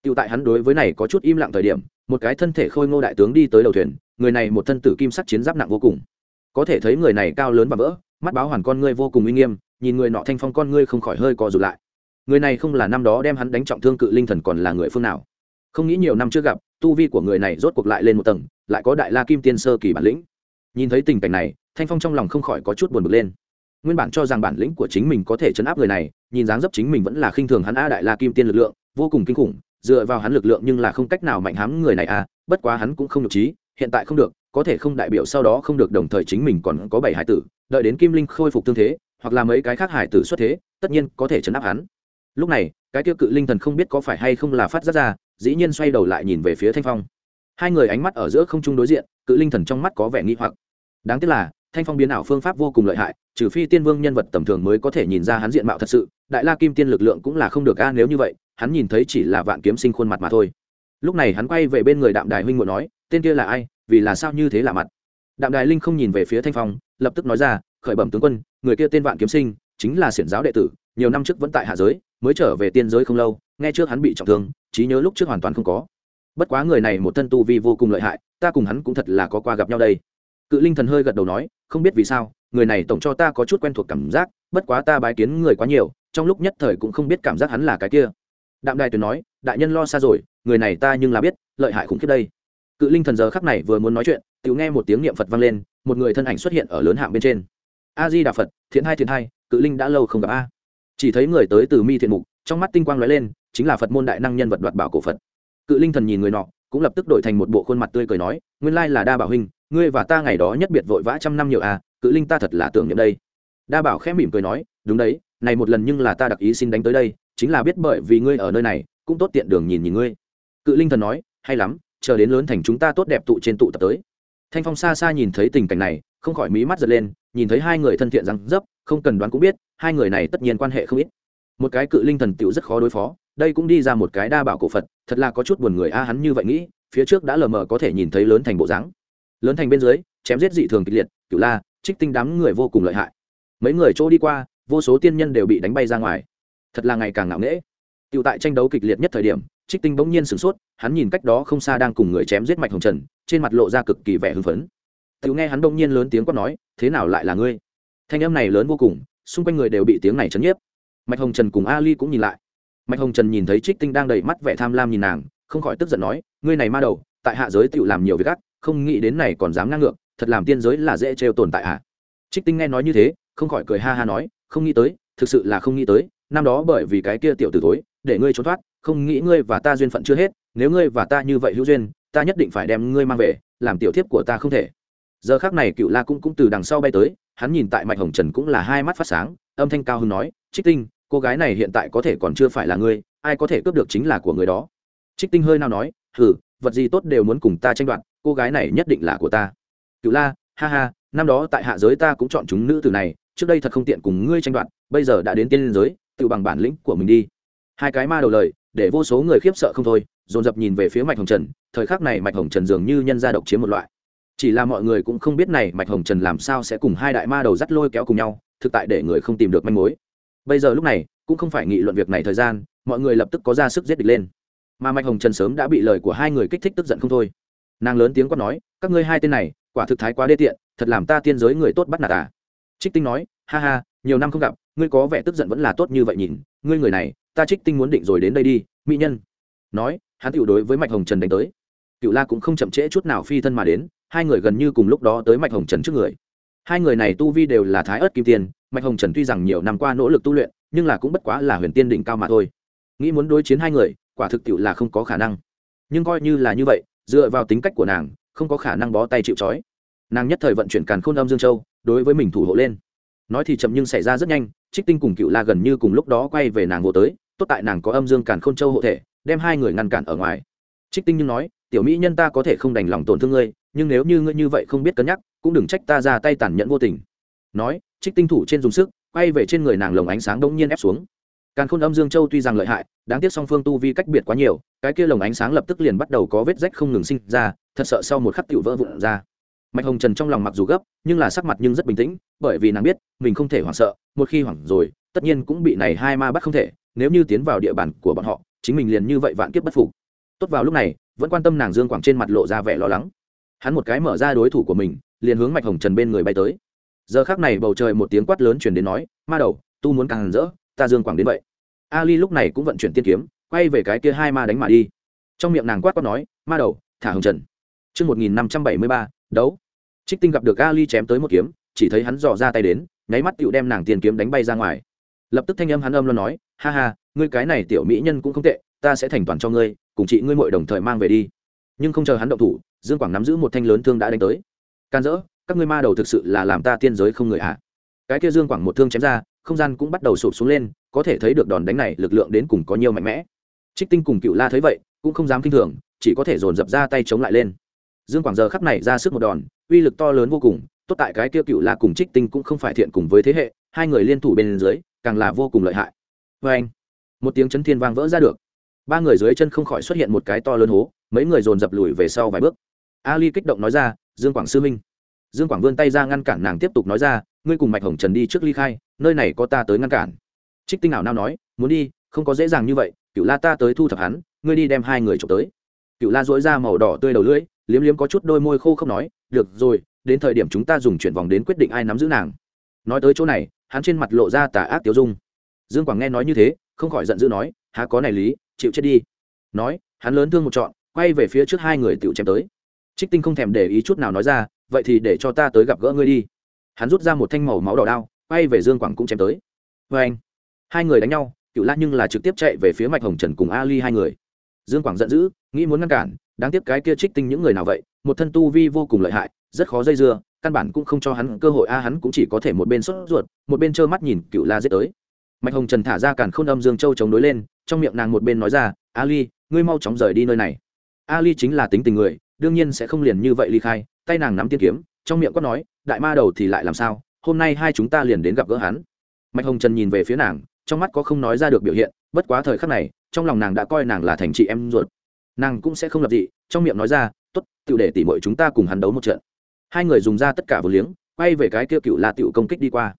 Tiểu tại hắn đối với này có chút im lặng thời điểm, một cái thân thể khôi ngô đại tướng đi tới đầu thuyền, người này một thân tử kim sắc chiến giáp nặng vô cùng. Có thể thấy người này cao lớn và vỡ, mắt báo hoàn con ngươi vô cùng uy nghiêm, nhìn người nọ thanh phong con ngươi không khỏi hơi co rụt lại. Người này không là năm đó đem hắn đánh trọng thương cự linh thần còn là người phương nào? không nghĩ nhiều năm chưa gặp tu vi của người này rốt cuộc lại lên một tầng lại có đại la kim tiên sơ kỳ bản lĩnh nhìn thấy tình cảnh này thanh phong trong lòng không khỏi có chút buồn bực lên nguyên bản cho rằng bản lĩnh của chính mình có thể chấn áp người này, nhìn dáng dấp chính mình vẫn là khinh thường hắn a đại la kim tiên lực lượng, vô cùng kinh khủng, dựa vào hắn lực lượng nhưng là không cách nào mạnh hám người này a, bất quá hắn cũng không được trí, hiện tại không được, có thể không đại biểu sau đó không được đồng thời chính mình còn có bảy hải tử, đợi đến kim linh khôi phục tương thế, hoặc là mấy cái khác hải tử xuất thế, tất nhiên có thể chấn áp hắn. Lúc này, cái tiêu cự linh thần không biết có phải hay không là phát giác ra, dĩ nhiên xoay đầu lại nhìn về phía thanh phong. Hai người ánh mắt ở giữa không chung đối diện, cự linh thần trong mắt có vẻ nghi hoặc. Đáng tiếc là, thanh phong biến ảo phương pháp vô cùng lợi hại trừ phi tiên vương nhân vật tầm thường mới có thể nhìn ra hắn diện mạo thật sự, đại la kim tiên lực lượng cũng là không được a, nếu như vậy, hắn nhìn thấy chỉ là vạn kiếm sinh khuôn mặt mà thôi. Lúc này hắn quay về bên người đạm đài huynh ngộ nói, tên kia là ai? Vì là sao như thế là mặt? Đạm đài linh không nhìn về phía thanh phong, lập tức nói ra, khởi bẩm tướng quân, người kia tên vạn kiếm sinh, chính là xiển giáo đệ tử, nhiều năm trước vẫn tại hạ giới, mới trở về tiên giới không lâu, nghe trước hắn bị trọng thương, trí nhớ lúc trước hoàn toàn không có. Bất quá người này một thân tu vi vô cùng lợi hại, ta cùng hắn cũng thật là có qua gặp nhau đây. Cự linh thần hơi gật đầu nói, không biết vì sao người này tổng cho ta có chút quen thuộc cảm giác, bất quá ta bái kiến người quá nhiều, trong lúc nhất thời cũng không biết cảm giác hắn là cái kia. Đạm đài tuyền nói, đại nhân lo xa rồi, người này ta nhưng là biết, lợi hại khủng khiếp đây. Cự linh thần giờ khắc này vừa muốn nói chuyện tự nghe một tiếng niệm phật vang lên, một người thân ảnh xuất hiện ở lớn hạng bên trên. A di đà phật, thiện hai thiện hai, cự linh đã lâu không gặp a. Chỉ thấy người tới từ mi thiện mục, trong mắt tinh quang lóe lên, chính là phật môn đại năng nhân vật đoạt bảo cổ phật. Cự linh thần nhìn người nọ, cũng lập tức đổi thành một bộ khuôn mặt tươi cười nói, nguyên lai là đa bảo huynh, ngươi và ta ngày đó nhất biệt vội vã trăm năm nhiều à cự linh ta thật là tưởng niệm đây. Đa bảo khẽ mỉm cười nói, đúng đấy, này một lần nhưng là ta đặc ý xin đánh tới đây, chính là biết bởi vì ngươi ở nơi này, cũng tốt tiện đường nhìn nhìn ngươi. Cự linh thần nói, hay lắm, chờ đến lớn thành chúng ta tốt đẹp tụ trên tụ tập tới. Thanh phong xa xa nhìn thấy tình cảnh này, không khỏi mí mắt giật lên, nhìn thấy hai người thân thiện răng dấp, không cần đoán cũng biết, hai người này tất nhiên quan hệ không ít. Một cái cự linh thần tựu rất khó đối phó, đây cũng đi ra một cái đa bảo cổ phật, thật là có chút buồn người a hắn như vậy nghĩ, phía trước đã lờ mờ có thể nhìn thấy lớn thành bộ dáng. Lớn thành bên dưới, chém giết dị thường kịch liệt cựu la trích tinh đám người vô cùng lợi hại. Mấy người chỗ đi qua, vô số tiên nhân đều bị đánh bay ra ngoài. Thật là ngày càng ngạo nghễ. Tựu tại tranh đấu kịch liệt nhất thời điểm, trích tinh bỗng nhiên sửng sốt, hắn nhìn cách đó không xa đang cùng người chém giết mạch hồng trần, trên mặt lộ ra cực kỳ vẻ hưng phấn. Tựu nghe hắn bỗng nhiên lớn tiếng quát nói, thế nào lại là ngươi? Thanh âm này lớn vô cùng, xung quanh người đều bị tiếng này chấn nhiếp. Mạch hồng trần cùng ali cũng nhìn lại. Mạch hồng trần nhìn thấy trích tinh đang đầy mắt vẻ tham lam nhìn nàng, không khỏi tức giận nói, ngươi này ma đầu, tại hạ giới tựu làm nhiều việc gắt không nghĩ đến này còn dám ngang ngược thật làm tiên giới là dễ trêu tồn tại ạ à. trích tinh nghe nói như thế, không khỏi cười ha ha nói, không nghĩ tới, thực sự là không nghĩ tới, năm đó bởi vì cái kia tiểu t tối để ngươi trốn thoát, không nghĩ ngươi và ta duyên phận chưa hết, nếu ngươi và ta như vậy hữu duyên, ta nhất định phải đem ngươi mang về, làm tiểu thiếp của ta không thể. Giờ khác này cựu la cũng cũng từ đằng sau bay tới, hắn nhìn tại mạch hồng trần cũng là hai mắt phát sáng, âm thanh cao hưng nói, trích tinh, cô gái này hiện tại có thể còn chưa phải là ngươi, ai có thể cướp được chính là của người đó. Trích tinh hơi nào nói, hừ, vật gì tốt đều muốn cùng ta tranh đoạt, cô gái này nhất định là của ta cựu la, ha ha, năm đó tại hạ giới ta cũng chọn chúng nữ tử này, trước đây thật không tiện cùng ngươi tranh đoạt, bây giờ đã đến tiên liên giới, tự bằng bản lĩnh của mình đi. Hai cái ma đầu lời, để vô số người khiếp sợ không thôi, dồn dập nhìn về phía mạch hồng trần, thời khắc này mạch hồng trần dường như nhân gia độc chiếm một loại. Chỉ là mọi người cũng không biết này mạch hồng trần làm sao sẽ cùng hai đại ma đầu dắt lôi kéo cùng nhau, thực tại để người không tìm được manh mối. Bây giờ lúc này, cũng không phải nghị luận việc này thời gian, mọi người lập tức có ra sức giết địch lên. Mà mạch hồng trần sớm đã bị lời của hai người kích thích tức giận không thôi. Nàng lớn tiếng quát nói, các ngươi hai tên này quả thực thái quá đê tiện, thật làm ta tiên giới người tốt bắt nạt à. Trích tinh nói, ha ha, nhiều năm không gặp, ngươi có vẻ tức giận vẫn là tốt như vậy nhìn, ngươi người này, ta trích tinh muốn định rồi đến đây đi, mỹ nhân. Nói, hắn tựu đối với mạch hồng trần đánh tới. Cựu la cũng không chậm trễ chút nào phi thân mà đến, hai người gần như cùng lúc đó tới mạch hồng trần trước người. Hai người này tu vi đều là thái ớt kim tiên mạch hồng trần tuy rằng nhiều năm qua nỗ lực tu luyện, nhưng là cũng bất quá là huyền tiên đỉnh cao mà thôi. Nghĩ muốn đối chiến hai người, quả thực tiệu là không có khả năng. Nhưng coi như là như vậy, dựa vào tính cách của nàng không có khả năng bó tay chịu trói. Nàng nhất thời vận chuyển càn khôn âm dương châu, đối với mình thủ hộ lên. Nói thì chậm nhưng xảy ra rất nhanh, trích tinh cùng cựu la gần như cùng lúc đó quay về nàng vô tới, tốt tại nàng có âm dương càn khôn châu hộ thể, đem hai người ngăn cản ở ngoài. Trích tinh nhưng nói, tiểu mỹ nhân ta có thể không đành lòng tổn thương ngươi, nhưng nếu như ngươi như vậy không biết cân nhắc, cũng đừng trách ta ra tay tàn nhẫn vô tình. Nói, trích tinh thủ trên dùng sức, quay về trên người nàng lồng ánh sáng đông nhiên ép xuống. Càn khôn âm dương châu tuy rằng lợi hại, đáng tiếc song phương tu vi cách biệt quá nhiều, cái kia lồng ánh sáng lập tức liền bắt đầu có vết rách không ngừng sinh ra thật sợ sau một khắc tiểu vỡ vụn ra. Mạch hồng trần trong lòng mặc dù gấp, nhưng là sắc mặt nhưng rất bình tĩnh, bởi vì nàng biết, mình không thể hoảng sợ, một khi hoảng rồi, tất nhiên cũng bị này hai ma bắt không thể, nếu như tiến vào địa bàn của bọn họ, chính mình liền như vậy vạn kiếp bất phục. Tốt vào lúc này, vẫn quan tâm nàng dương quảng trên mặt lộ ra vẻ lo lắng. Hắn một cái mở ra đối thủ của mình, liền hướng mạch hồng trần bên người bay tới. Giờ khác này bầu trời một tiếng quát lớn chuyển đến nói, ma đầu, tu muốn càng rỡ, ta dương quảng đến vậy. Ali lúc này cũng vận chuyển tiên kiếm, quay về cái kia hai ma đánh mà đi. Trong miệng nàng quát quát nói, ma đầu, thả hồng trần. Trước 1573, đấu. Trích tinh gặp được Ali chém tới một kiếm, chỉ thấy hắn dò ra tay đến, nháy mắt tiểu đem nàng tiền kiếm đánh bay ra ngoài. Lập tức thanh âm hắn âm luôn nói, ha ha, ngươi cái này tiểu mỹ nhân cũng không tệ, ta sẽ thành toàn cho ngươi, cùng chị ngươi muội đồng thời mang về đi. Nhưng không chờ hắn động thủ, Dương Quảng nắm giữ một thanh lớn thương đã đánh tới. Can dỡ, các ngươi ma đầu thực sự là làm ta tiên giới không người ạ. À. Cái kia Dương Quảng một thương chém ra, không gian cũng bắt đầu sụp xuống lên, có thể thấy được đòn đánh này lực lượng đến cùng có nhiều mạnh mẽ. Trích Tinh cùng Cựu La thấy vậy, cũng không dám kinh thường, chỉ có thể dồn dập ra tay chống lại lên dương quảng giờ khắp này ra sức một đòn, uy lực to lớn vô cùng, tốt tại cái kia cựu là cùng trích tinh cũng không phải thiện cùng với thế hệ, hai người liên thủ bên dưới, càng là vô cùng lợi hại. Vê anh, một tiếng chấn thiên vang vỡ ra được. Ba người dưới chân không khỏi xuất hiện một cái to lớn hố, mấy người dồn dập lùi về sau vài bước. Ali kích động nói ra, dương quảng sư minh dương quảng vươn tay ra ngăn cản nàng tiếp tục nói ra, ngươi cùng mạch hồng trần đi trước ly khai, nơi này có ta tới ngăn cản. Trích tinh ảo nao nói, muốn đi, không có dễ dàng như vậy, cựu la ta tới thu thập hắn, ngươi đi đem hai người trộm tới. Cựu la dối ra màu đỏ tươi đầu lưỡi liếm liếm có chút đôi môi khô không nói, được rồi, đến thời điểm chúng ta dùng chuyển vòng đến quyết định ai nắm giữ nàng. Nói tới chỗ này, hắn trên mặt lộ ra tà ác tiêu dung. Dương quảng nghe nói như thế, không khỏi giận dữ nói, há có này lý, chịu chết đi. Nói, hắn lớn thương một trọn, quay về phía trước hai người tựu chém tới. Trích tinh không thèm để ý chút nào nói ra, vậy thì để cho ta tới gặp gỡ ngươi đi. Hắn rút ra một thanh màu máu đỏ đao, quay về dương quảng cũng chém tới. Vê anh, hai người đánh nhau cựu la nhưng là trực tiếp chạy về phía mạch hồng trần cùng ali hai người. Dương quảng giận dữ, nghĩ muốn ngăn cản đáng tiếc cái kia trích tinh những người nào vậy, một thân tu vi vô cùng lợi hại, rất khó dây dưa, căn bản cũng không cho hắn cơ hội a, hắn cũng chỉ có thể một bên sốt ruột, một bên trơ mắt nhìn cựu la giết tới. Mạch hồng trần thả ra càn k h ô n âm dương châu chống đối lên, trong miệng nàng một bên nói ra, ali, ngươi mau chóng rời đi nơi này. Ali chính là tính tình người, đương nhiên sẽ không liền như vậy ly khai, tay nàng nắm tiên kiếm, trong miệng quát nói, đại ma đầu thì lại làm sao, hôm nay hai chúng ta liền đến gặp gỡ hắn. Mạch hồng trần nhìn về phía nàng, trong mắt có không nói ra được biểu hiện, bất quá thời khắc này, trong lòng nàng đã coi nàng là thành chị em ruột nàng cũng sẽ không lập dị, trong miệng nói ra t ố t tự để tỉ mọi chúng ta cùng hắn đấu một trận. Hai người dùng ra tất cả vừa liếng, quay về cái kia cựu la tựu công kích đi qua.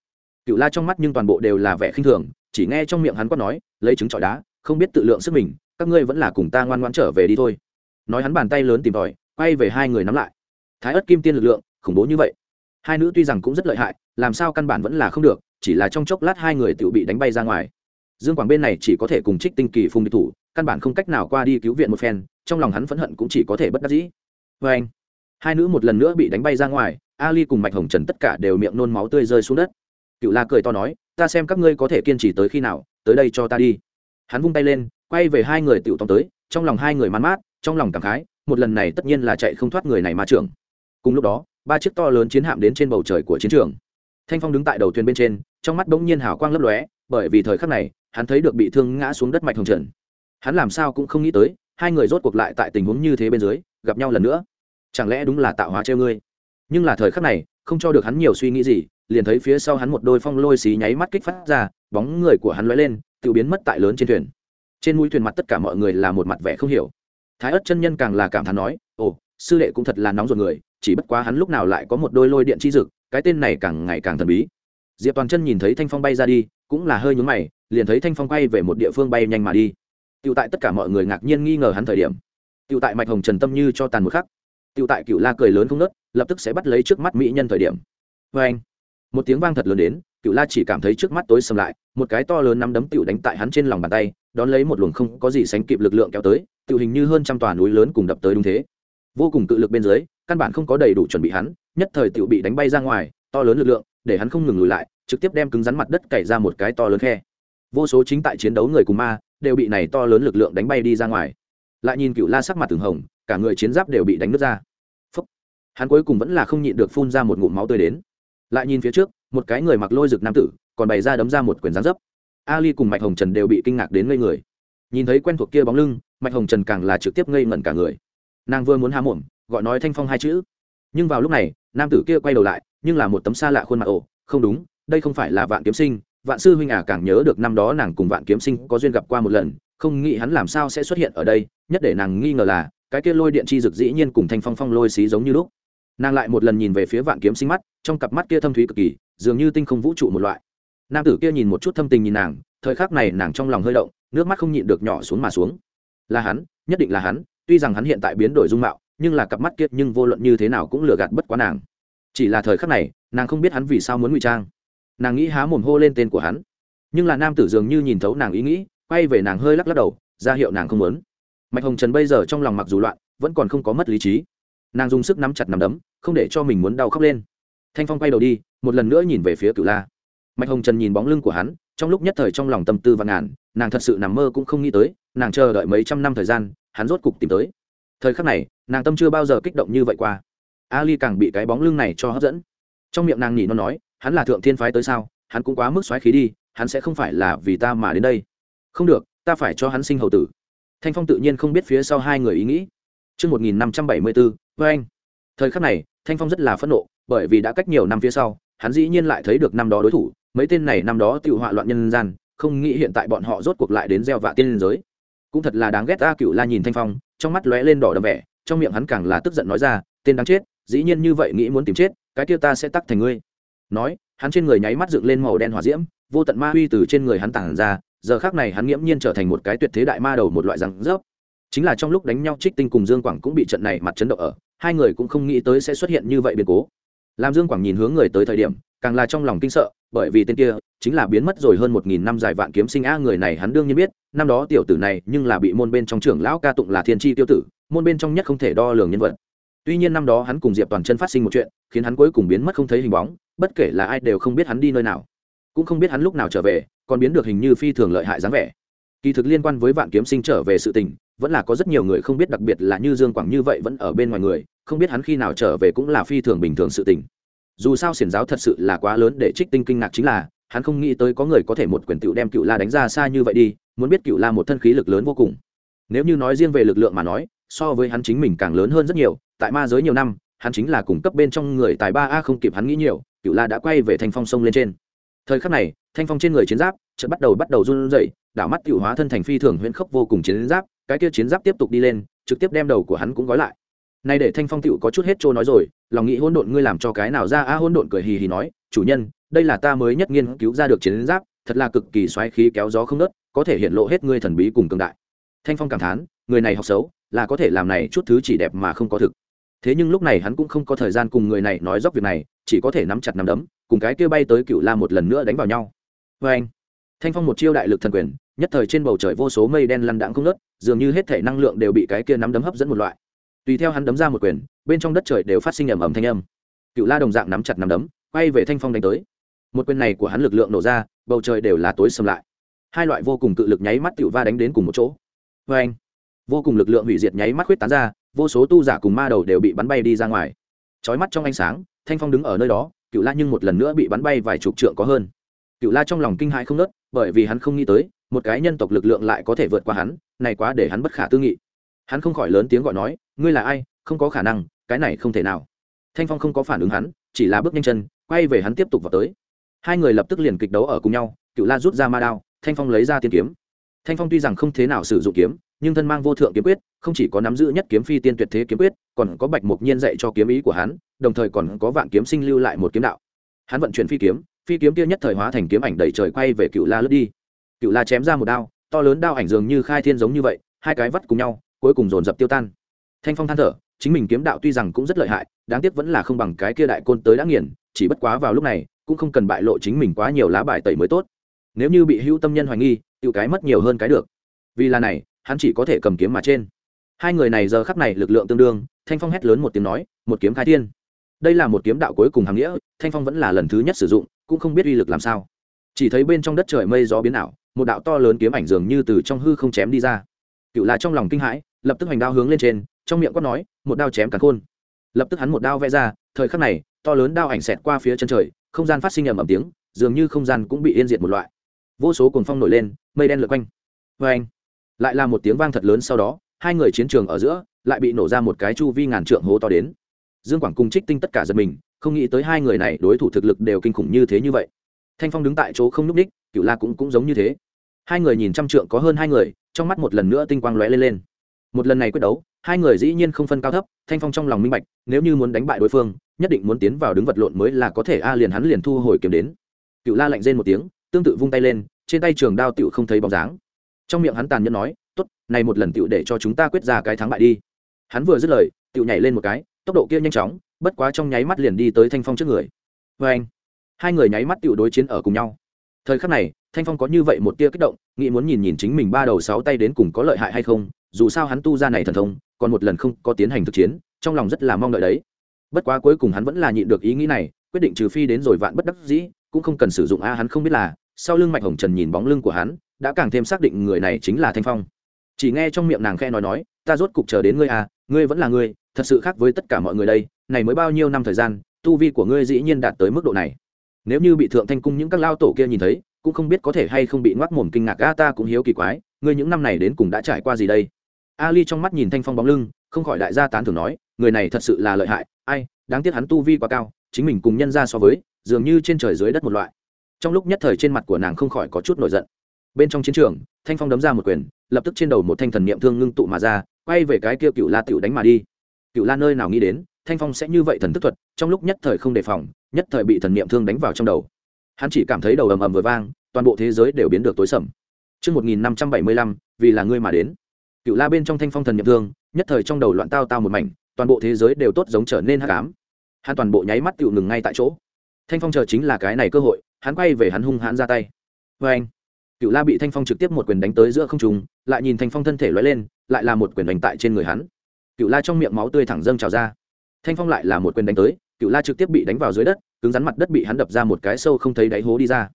Cựu la trong mắt nhưng toàn bộ đều là vẻ khinh thường, chỉ nghe trong miệng hắn quát nói, lấy trứng trọi đá, không biết tự lượng sức mình, các ngươi vẫn là cùng ta ngoan ngoan trở về đi thôi. Nói hắn bàn tay lớn tìm tòi, quay về hai người nắm lại. Thái ất kim tiên lực lượng, khủng bố như vậy. Hai nữ tuy rằng cũng rất lợi hại, làm sao căn bản vẫn là không được, chỉ là trong chốc lát hai người tự bị đánh bay ra ngoài. Dương quảng bên này chỉ có thể cùng trích tinh kỳ phung địch thủ, căn bản không cách nào qua đi cứu viện một phen trong lòng hắn phẫn hận cũng chỉ có thể bất đắc dĩ. Vê anh, hai nữ một lần nữa bị đánh bay ra ngoài, ali cùng mạch hồng trần tất cả đều miệng nôn máu tươi rơi xuống đất. Cựu la cười to nói, ta xem các ngươi có thể kiên trì tới khi nào, tới đây cho ta đi. Hắn vung tay lên, quay về hai người tiểu tông tới, trong lòng hai người man mát, trong lòng cảm khái, một lần này tất nhiên là chạy không thoát người này mà trưởng. Cùng lúc đó, ba chiếc to lớn chiến hạm đến trên bầu trời của chiến trường. Thanh phong đứng tại đầu thuyền bên trên, trong mắt bỗng nhiên hào quang lấp lóe, bởi vì thời khắc này, hắn thấy được bị thương ngã xuống đất mạch hồng trần. Hắn làm sao cũng không nghĩ tới hai người rốt cuộc lại tại tình huống như thế bên dưới, gặp nhau lần nữa. Chẳng lẽ đúng là tạo hóa treo ngươi? Nhưng là thời khắc này, không cho được hắn nhiều suy nghĩ gì, liền thấy phía sau hắn một đôi phong lôi xí nháy mắt kích phát ra, bóng người của hắn lóe lên, tự biến mất tại lớn trên thuyền. Trên mũi thuyền mặt tất cả mọi người là một mặt vẻ không hiểu. Thái ất chân nhân càng là cảm thán nói, ồ, sư đệ cũng thật là nóng ruột người, chỉ bất quá hắn lúc nào lại có một đôi lôi điện chi dực, cái tên này càng ngày càng thần bí. Diệp toàn chân nhìn thấy thanh phong bay ra đi, cũng là hơi nhúng mày, liền thấy thanh phong quay về một địa phương bay nhanh mà đi. Tiểu tại tất cả mọi người ngạc nhiên nghi ngờ hắn thời điểm. Tiểu tại mạch hồng trần tâm như cho tàn một khắc. Tiểu tại cựu la cười lớn không nớt lập tức sẽ bắt lấy trước mắt mỹ nhân thời điểm. Vê anh, một tiếng vang thật lớn đến cựu la chỉ cảm thấy trước mắt tối sầm lại, một cái to lớn nắm đấm tiểu đánh tại hắn trên lòng bàn tay, đón lấy một luồng không có gì sánh kịp lực lượng kéo tới, tiểu hình như hơn trăm tòa núi lớn cùng đập tới đúng thế. Vô cùng cự lực bên dưới, căn bản không có đầy đủ chuẩn bị hắn, nhất thời tiểu bị đánh bay ra ngoài, to lớn lực lượng, để hắn không ngừng lùi lại, trực tiếp đem cứng rắn mặt đất cày ra một cái to lớn khe. Vô số chính tại chiến đấu người cùng ma đều bị này to lớn lực lượng đánh bay đi ra ngoài. Lại nhìn cựu la sắc mặt từng hồng, cả người chiến giáp đều bị đánh nứt ra. Phúc. hắn cuối cùng vẫn là không nhịn được phun ra một ngụm máu tươi đến. Lại nhìn phía trước, một cái người mặc lôi rực nam tử, còn bày ra đấm ra một quyền gián dấp. Ali cùng mạch hồng trần đều bị kinh ngạc đến ngây người. Nhìn thấy quen thuộc kia bóng lưng, mạch hồng trần càng là trực tiếp ngây ngẩn cả người. Nàng vừa muốn há muộm gọi nói thanh phong hai chữ. Nhưng vào lúc này, nam tử kia quay đầu lại, nhưng là một tấm xa lạ khuôn mặt ồ không đúng, đây không phải là vạn kiếm sinh vạn sư huynh à càng nhớ được năm đó nàng cùng vạn kiếm sinh có duyên gặp qua một lần, không nghĩ hắn làm sao sẽ xuất hiện ở đây, nhất để nàng nghi ngờ là, cái kia lôi điện chi dực dĩ nhiên cùng thanh phong phong lôi xí giống như lúc. Nàng lại một lần nhìn về phía vạn kiếm sinh mắt, trong cặp mắt kia thâm thúy cực kỳ, dường như tinh không vũ trụ một loại. Nam tử kia nhìn một chút thâm tình nhìn nàng, thời khắc này nàng trong lòng hơi động, nước mắt không nhịn được nhỏ xuống mà xuống. Là hắn, nhất định là hắn, tuy rằng hắn hiện tại biến đổi dung mạo, nhưng là cặp mắt kia nhưng vô luận như thế nào cũng lừa gạt bất quá nàng. Chỉ là thời khắc này, nàng không biết hắn vì sao muốn ngụy trang nàng nghĩ há mồm hô lên tên của hắn. Nhưng là nam tử dường như nhìn thấu nàng ý nghĩ, quay về nàng hơi lắc lắc đầu, ra hiệu nàng không muốn. Mạch hồng trần bây giờ trong lòng mặc dù loạn, vẫn còn không có mất lý trí. Nàng dùng sức nắm chặt nằm đấm, không để cho mình muốn đau khóc lên. Thanh phong quay đầu đi, một lần nữa nhìn về phía cựu la. Mạch hồng trần nhìn bóng lưng của hắn, trong lúc nhất thời trong lòng tâm tư và ngàn, nàng thật sự nằm mơ cũng không nghĩ tới, nàng chờ đợi mấy trăm năm thời gian, hắn rốt cục tìm tới. Thời khắc này, nàng tâm chưa bao giờ kích động như vậy qua. Ali càng bị cái bóng lưng này cho hấp dẫn. Trong miệng nàng nhỉ nó nói hắn là thượng thiên phái tới sao hắn cũng quá mức xoáy khí đi hắn sẽ không phải là vì ta mà đến đây không được ta phải cho hắn sinh hậu tử thanh phong tự nhiên không biết phía sau hai người ý nghĩ Trước 1574, với anh. Thời khắc này, Thanh Phong rất là phẫn nộ, bởi vì đã cách nhiều năm phía sau, hắn dĩ nhiên lại thấy được năm đó đối thủ, mấy tên này năm đó tiêu họa loạn nhân gian, không nghĩ hiện tại bọn họ rốt cuộc lại đến gieo vạ tiên giới. Cũng thật là đáng ghét ta Cựu La nhìn Thanh Phong, trong mắt lóe lên đỏ đậm vẻ, trong miệng hắn càng là tức giận nói ra, tên đáng chết, dĩ nhiên như vậy nghĩ muốn tìm chết, cái kia ta sẽ tắc thành ngươi. Nói, hắn trên người nháy mắt dựng lên màu đen hỏa diễm, vô tận ma huy từ trên người hắn tản ra, giờ khác này hắn nghiễm nhiên trở thành một cái tuyệt thế đại ma đầu một loại răng rớp. Chính là trong lúc đánh nhau trích tinh cùng dương quảng cũng bị trận này mặt chấn động ở hai người cũng không nghĩ tới sẽ xuất hiện như vậy biến cố. Làm dương quảng nhìn hướng người tới thời điểm càng là trong lòng kinh sợ bởi vì tên kia chính là biến mất rồi hơn một nghìn năm dài vạn kiếm sinh a người này hắn đương nhiên biết năm đó tiểu tử này nhưng là bị môn bên trong trưởng lão ca tụng là thiên tri tiêu tử môn bên trong nhất không thể đo lường nhân vật tuy nhiên năm đó hắn cùng diệp toàn chân phát sinh một chuyện, khiến hắn cuối cùng biến mất không thấy hình bóng, bất kể là ai đều không biết hắn đi nơi nào. Cũng không biết hắn lúc nào trở về, còn biến được hình như phi thường lợi hại dáng vẻ. Kỳ thực liên quan với vạn kiếm sinh trở về sự tình, vẫn là có rất nhiều người không biết, đặc biệt là như dương quảng như vậy vẫn ở bên ngoài người, không biết hắn khi nào trở về cũng là phi thường bình thường sự tình. Dù sao xiển giáo thật sự là quá lớn để trích tinh kinh ngạc chính là, hắn không nghĩ tới có người có thể một quyền tựu đem cựu la đánh ra xa như vậy đi, muốn biết cựu la một thân khí lực lớn vô cùng. Nếu như nói riêng về lực lượng mà nói, so với hắn chính mình càng lớn hơn rất nhiều tại ma giới nhiều năm, hắn chính là cung cấp bên trong người tài ba a không kịp hắn nghĩ nhiều cựu la đã quay về thanh phong sông lên trên. Thời khắc này, thanh phong trên người chiến giáp chợt bắt đầu bắt đầu run rẩy, đảo mắt cựu hóa thân thành phi thường huyễn khốc vô cùng chiến giáp, cái kia chiến giáp tiếp tục đi lên, trực tiếp đem đầu của hắn cũng gói lại. Nay để thanh phong cựu có chút hết trôi nói rồi, lòng nghĩ hỗn độn ngươi làm cho cái nào ra a hỗn độn cười hì hì nói, chủ nhân, đây là ta mới nhất nghiên cứu ra được chiến giáp, thật là cực kỳ xoáy khí kéo gió không nớt có thể hiện lộ hết ngươi thần bí cùng cường đại. Thanh phong cảm thán, người này học xấu, là có thể làm này chút thứ chỉ đẹp mà không có thực thế nhưng lúc này hắn cũng không có thời gian cùng người này nói dốc việc này, chỉ có thể nắm chặt nắm đấm, cùng cái kia bay tới cựu la một lần nữa đánh vào nhau. Vê anh, thanh phong một chiêu đại lực thần quyền, nhất thời trên bầu trời vô số mây đen lăn đãng không nớt dường như hết thể năng lượng đều bị cái kia nắm đấm hấp dẫn một loại. Tùy theo hắn đấm ra một quyền, bên trong đất trời đều phát sinh ầm ầm thanh âm. Cựu la đồng dạng nắm chặt nắm đấm, quay về thanh phong đánh tới. Một quyền này của hắn lực lượng nổ ra, bầu trời đều là tối sầm lại. Hai loại vô cùng cự lực nháy mắt cựu va đánh đến cùng một chỗ. Vê anh, vô cùng lực lượng hủy diệt nháy mắt khuyết tán ra vô số tu giả cùng ma đầu đều bị bắn bay đi ra ngoài. Trói mắt trong ánh sáng, thanh phong đứng ở nơi đó, cựu la nhưng một lần nữa bị bắn bay vài chục trượng có hơn. Cựu la trong lòng kinh hãi không nớt bởi vì hắn không nghĩ tới, một cái nhân tộc lực lượng lại có thể vượt qua hắn, này quá để hắn bất khả tư nghị. Hắn không khỏi lớn tiếng gọi nói, ngươi là ai? Không có khả năng, cái này không thể nào. Thanh phong không có phản ứng hắn, chỉ là bước nhanh chân, quay về hắn tiếp tục vào tới. Hai người lập tức liền kịch đấu ở cùng nhau, cựu la rút ra ma đao, thanh phong lấy ra tiên kiếm. Thanh phong tuy rằng không thế nào sử dụng kiếm nhưng thân mang vô thượng kiếm quyết, không chỉ có nắm giữ nhất kiếm phi tiên tuyệt thế kiếm quyết, còn có bạch mục nhiên dạy cho kiếm ý của hắn, đồng thời còn có vạn kiếm sinh lưu lại một kiếm đạo. Hắn vận chuyển phi kiếm phi kiếm kia nhất thời hóa thành kiếm ảnh đầy trời quay về cựu la lướt đi. Cựu la chém ra một đao, to lớn đao ảnh dường như khai thiên giống như vậy, hai cái vắt cùng nhau, cuối cùng dồn dập tiêu tan. Thanh phong than thở, chính mình kiếm đạo tuy rằng cũng rất lợi hại, đáng tiếc vẫn là không bằng cái kia đại côn tới đã nghiền, chỉ bất quá vào lúc này, cũng không cần bại lộ chính mình quá nhiều lá bài tẩy mới tốt. Nếu như bị hữu tâm nhân hoài nghi tự cái mất nhiều hơn cái được. Vì là này hắn chỉ có thể cầm kiếm mà trên. Hai người này giờ khắc này lực lượng tương đương, thanh phong hét lớn một tiếng nói, một kiếm khai thiên. Đây là một kiếm đạo cuối cùng hàng nghĩa, thanh phong vẫn là lần thứ nhất sử dụng, cũng không biết uy lực làm sao. Chỉ thấy bên trong đất trời mây gió biến ảo, một đạo to lớn kiếm ảnh dường như từ trong hư không chém đi ra. Cựu là trong lòng kinh hãi, lập tức hành đao hướng lên trên, trong miệng quát nói, một đao chém cả khôn. Lập tức hắn một đao vẽ ra, thời khắc này, to lớn đao ảnh xẹt qua phía chân trời, không gian phát sinh ầm ầm tiếng, dường như không gian cũng bị yên diệt một loại. Vô số cuồng phong nổi lên, mây đen lượt quanh. Vê anh lại là một tiếng vang thật lớn sau đó, hai người chiến trường ở giữa lại bị nổ ra một cái chu vi ngàn trượng hố to đến. Dương quảng cùng trích tinh tất cả giật mình, không nghĩ tới hai người này đối thủ thực lực đều kinh khủng như thế như vậy. Thanh phong đứng tại chỗ không n ú c ních cựu la cũng cũng giống như thế. Hai người nhìn trăm trượng có hơn hai người, trong mắt một lần nữa tinh quang lóe lên lên. Một lần này quyết đấu, hai người dĩ nhiên không phân cao thấp, thanh phong trong lòng minh bạch, nếu như muốn đánh bại đối phương, nhất định muốn tiến vào đứng vật lộn mới là có thể, a, liền hắn liền thu hồi kiếm đến. Cựu la lạnh rên một tiếng, tương tự vung tay lên, trên tay trường đao tựu không thấy bóng dáng trong miệng hắn tàn nhẫn nói, tốt, này một lần tựu để cho chúng ta quyết ra cái thắng bại đi. Hắn vừa dứt lời tựu nhảy lên một cái, tốc độ kia nhanh chóng, bất quá trong nháy mắt liền đi tới thanh phong trước người. Vê anh. Hai người nháy mắt tựu đối chiến ở cùng nhau. Thời khắc này, thanh phong có như vậy một tia kích động, nghĩ muốn nhìn nhìn chính mình ba đầu sáu tay đến cùng có lợi hại hay không, dù sao hắn tu ra này thần thông, còn một lần không có tiến hành thực chiến, trong lòng rất là mong đợi đấy. Bất quá cuối cùng hắn vẫn là nhịn được ý nghĩ này, quyết định trừ phi đến rồi vạn bất đắc dĩ, cũng không cần sử dụng a, hắn không biết là, sau lưng mạch hồng trần nhìn bóng lưng của hắn đã càng thêm xác định người này chính là thanh phong. Chỉ nghe trong miệng nàng khe nói nói, ta rốt cục chờ đến ngươi à ngươi vẫn là ngươi, thật sự khác với tất cả mọi người đây, này mới bao nhiêu năm thời gian, tu vi của ngươi dĩ nhiên đạt tới mức độ này. Nếu như bị thượng thanh cung những các lao tổ kia nhìn thấy, cũng không biết có thể hay không bị ngoác mồm kinh ngạc, a, ta cũng hiếu kỳ quái, ngươi những năm này đến cùng đã trải qua gì đây? Ali trong mắt nhìn thanh phong bóng lưng, không khỏi đại gia tán thưởng nói, người này thật sự là lợi hại, ai, đáng tiếc hắn tu vi quá cao, chính mình cùng nhân ra so với, dường như trên trời dưới đất một loại. Trong lúc nhất thời trên mặt của nàng không khỏi có chút nổi giận bên trong chiến trường thanh phong đấm ra một quyền lập tức trên đầu một thanh thần niệm thương ngưng tụ mà ra quay về cái kia cựu la tiểu đánh mà đi cựu la nơi nào nghĩ đến thanh phong sẽ như vậy thần thức thuật trong lúc nhất thời không đề phòng nhất thời bị thần niệm thương đánh vào trong đầu hắn chỉ cảm thấy đầu ầm ầm vừa vang toàn bộ thế giới đều biến được tối sầm Trước 1575, vì là ngươi mà đến. Cựu la bên trong thanh phong thần niệm thương, nhất thời trong đầu loạn tao tao một mảnh, toàn bộ thế giới đều tốt giống trở nên hắc ám. Hắn toàn bộ nháy mắt tiểu ngừng ngay tại chỗ. Thanh phong chờ chính là cái này cơ hội, hắn quay về hắn hung hãn ra tay. Và anh, Cựu la bị thanh phong trực tiếp một quyền đánh tới giữa không trung, lại nhìn thanh phong thân thể lóe lên, lại là một quyền đánh tại trên người hắn. Cựu la trong miệng máu tươi thẳng dâng trào ra. Thanh phong lại là một quyền đánh tới, Cựu la trực tiếp bị đánh vào dưới đất, cứng rắn mặt đất bị hắn đập ra một cái sâu không thấy đáy hố đi ra.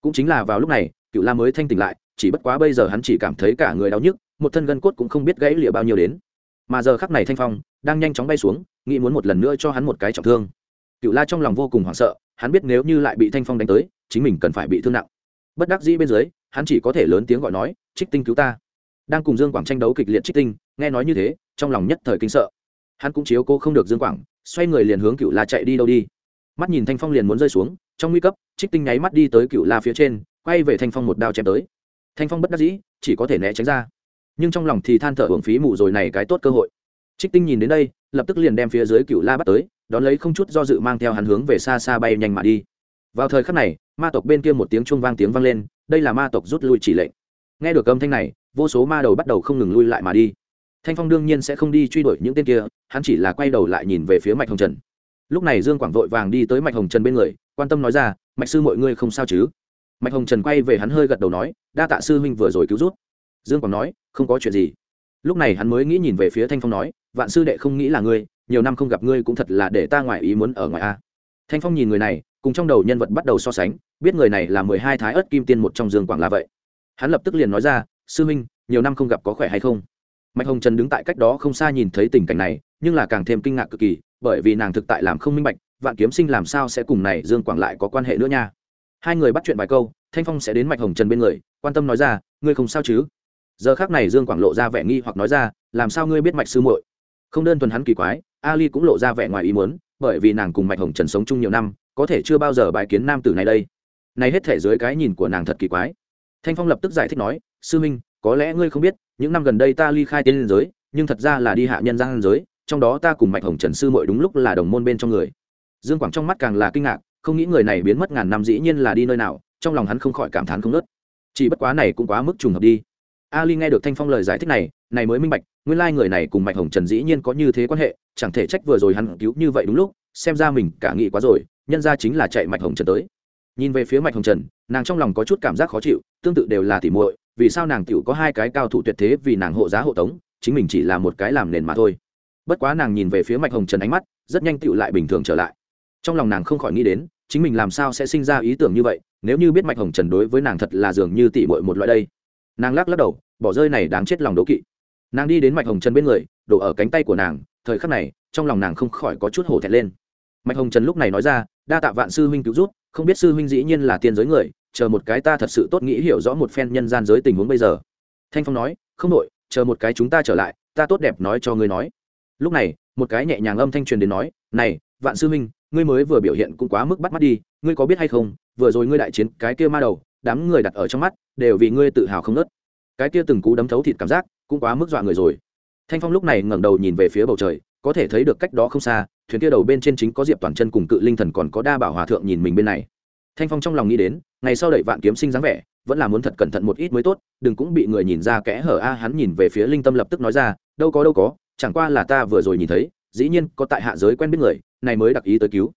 Cũng chính là vào lúc này, Cựu la mới thanh tỉnh lại, chỉ bất quá bây giờ hắn chỉ cảm thấy cả người đau nhức, một thân gân cốt cũng không biết gãy lịa bao nhiêu đến mà giờ khắc này thanh phong đang nhanh chóng bay xuống nghĩ muốn một lần nữa cho hắn một cái trọng thương cựu la trong lòng vô cùng hoảng sợ hắn biết nếu như lại bị thanh phong đánh tới chính mình cần phải bị thương nặng bất đắc dĩ bên dưới hắn chỉ có thể lớn tiếng gọi nói, trích tinh cứu ta. Đang cùng dương quảng tranh đấu kịch liệt trích tinh, nghe nói như thế, trong lòng nhất thời kinh sợ. Hắn cũng chiếu cô không được dương quảng, xoay người liền hướng cựu la chạy đi đâu đi. Mắt nhìn thanh phong liền muốn rơi xuống, trong nguy cấp, trích tinh nháy mắt đi tới cựu la phía trên, quay về thanh phong một đao chém tới. Thanh phong bất đắc dĩ, chỉ có thể né tránh ra. Nhưng trong lòng thì than thở hưởng phí mù rồi này cái tốt cơ hội. Trích tinh nhìn đến đây, lập tức liền đem phía dưới cựu la bắt tới, đón lấy không chút do dự mang theo hắn hướng về xa xa bay nhanh mà đi. Vào thời khắc này ma tộc bên kia một tiếng chuông vang tiếng vang lên, đây là ma tộc rút lui chỉ lệnh. Nghe được âm thanh này, vô số ma đầu bắt đầu không ngừng lui lại mà đi. Thanh phong đương nhiên sẽ không đi truy đuổi những tên kia, hắn chỉ là quay đầu lại nhìn về phía mạch hồng trần. Lúc này dương quảng vội vàng đi tới mạch hồng trần bên người, quan tâm nói ra, mạch sư mọi ngươi không sao chứ? Mạch hồng trần quay về hắn hơi gật đầu nói, đa tạ sư huynh vừa rồi cứu rút dương quảng nói, không có chuyện gì. Lúc này hắn mới nghĩ nhìn về phía thanh phong nói, vạn sư đệ không nghĩ là ngươi, nhiều năm không gặp ngươi cũng thật là để ta ngoài ý muốn ở ngoài a thanh phong nhìn người này, cùng trong đầu nhân vật bắt đầu so sánh, biết người này là mười hai thái ớt kim tiên một trong dương quảng là vậy. Hắn lập tức liền nói ra, sư minh nhiều năm không gặp có khỏe hay không? Mạch hồng trần đứng tại cách đó không xa nhìn thấy tình cảnh này, nhưng là càng thêm kinh ngạc cực kỳ, bởi vì nàng thực tại làm không minh bạch, vạn kiếm sinh làm sao sẽ cùng này dương quảng lại có quan hệ nữa nha? Hai người bắt chuyện vài câu, thanh phong sẽ đến mạch hồng trần bên người, quan tâm nói ra, ngươi không sao chứ? Giờ khác này dương quảng lộ ra vẻ nghi hoặc nói ra, làm sao ngươi biết mạch sư muội? Không đơn thuần hắn kỳ quái, ali cũng lộ ra vẻ ngoài ý muốn bởi vì nàng cùng mạch hồng trần sống chung nhiều năm, có thể chưa bao giờ bái kiến nam tử này đây. Này hết thể dưới cái nhìn của nàng thật kỳ quái. Thanh phong lập tức giải thích nói, sư minh, có lẽ ngươi không biết, những năm gần đây ta ly khai tiên giới, nhưng thật ra là đi hạ nhân gian giới, trong đó ta cùng mạch hồng trần sư muội đúng lúc là đồng môn bên trong người. Dương quảng trong mắt càng là kinh ngạc, không nghĩ người này biến mất ngàn năm dĩ nhiên là đi nơi nào, trong lòng hắn không khỏi cảm thán không nớt. Chỉ bất quá này cũng quá mức trùng hợp đi ali nghe được thanh phong lời giải thích này này mới minh bạch, nguyên lai người này cùng mạch hồng trần dĩ nhiên có như thế quan hệ, chẳng thể trách vừa rồi hắn cứu như vậy đúng lúc, xem ra mình cả nghĩ quá rồi, nhân ra chính là chạy mạch hồng trần tới. Nhìn về phía mạch hồng trần, nàng trong lòng có chút cảm giác khó chịu, tương tự đều là tỉ muội, vì sao nàng tiểu có hai cái cao thủ tuyệt thế vì nàng hộ giá hộ tống, chính mình chỉ là một cái làm nền mà thôi. Bất quá nàng nhìn về phía mạch hồng trần ánh mắt, rất nhanh tựu lại bình thường trở lại. Trong lòng nàng không khỏi nghĩ đến, chính mình làm sao sẽ sinh ra ý tưởng như vậy, nếu như biết mạch hồng trần đối với nàng thật là dường như tỉ muội một loại đây. Nàng lắc lắc đầu bỏ rơi này đáng chết lòng đố kỵ. Nàng đi đến mạch hồng trần bên người, đổ ở cánh tay của nàng, thời khắc này, trong lòng nàng không khỏi có chút hổ thẹn lên. Mạch hồng trần lúc này nói ra, đa tạ vạn sư huynh cứu rút không biết sư huynh dĩ nhiên là tiên giới người, chờ một cái ta thật sự tốt nghĩ hiểu rõ một phen nhân gian giới tình huống bây giờ. Thanh phong nói, không đội chờ một cái chúng ta trở lại, ta tốt đẹp nói cho ngươi nói. Lúc này, một cái nhẹ nhàng âm thanh truyền đến nói, này, vạn sư huynh, ngươi mới vừa biểu hiện cũng quá mức bắt mắt đi, ngươi có biết hay không, vừa rồi ngươi đại chiến, cái kia ma đầu, đám người đặt ở trong mắt, đều vì ngươi tự hào không nớt cái kia từng cú đấm thấu thịt cảm giác cũng quá mức dọa người rồi. Thanh phong lúc này ngẩng đầu nhìn về phía bầu trời, có thể thấy được cách đó không xa, thuyền kia đầu bên trên chính có diệp toàn chân cùng cự linh thần còn có đa bảo hòa thượng nhìn mình bên này. Thanh phong trong lòng nghĩ đến, ngày sau đẩy vạn kiếm sinh dáng vẻ, vẫn là muốn thật cẩn thận một ít mới tốt, đừng cũng bị người nhìn ra kẽ hở a, hắn nhìn về phía linh tâm lập tức nói ra, đâu có đâu có, chẳng qua là ta vừa rồi nhìn thấy, dĩ nhiên có tại hạ giới quen biết người, này mới đặc ý tới cứu.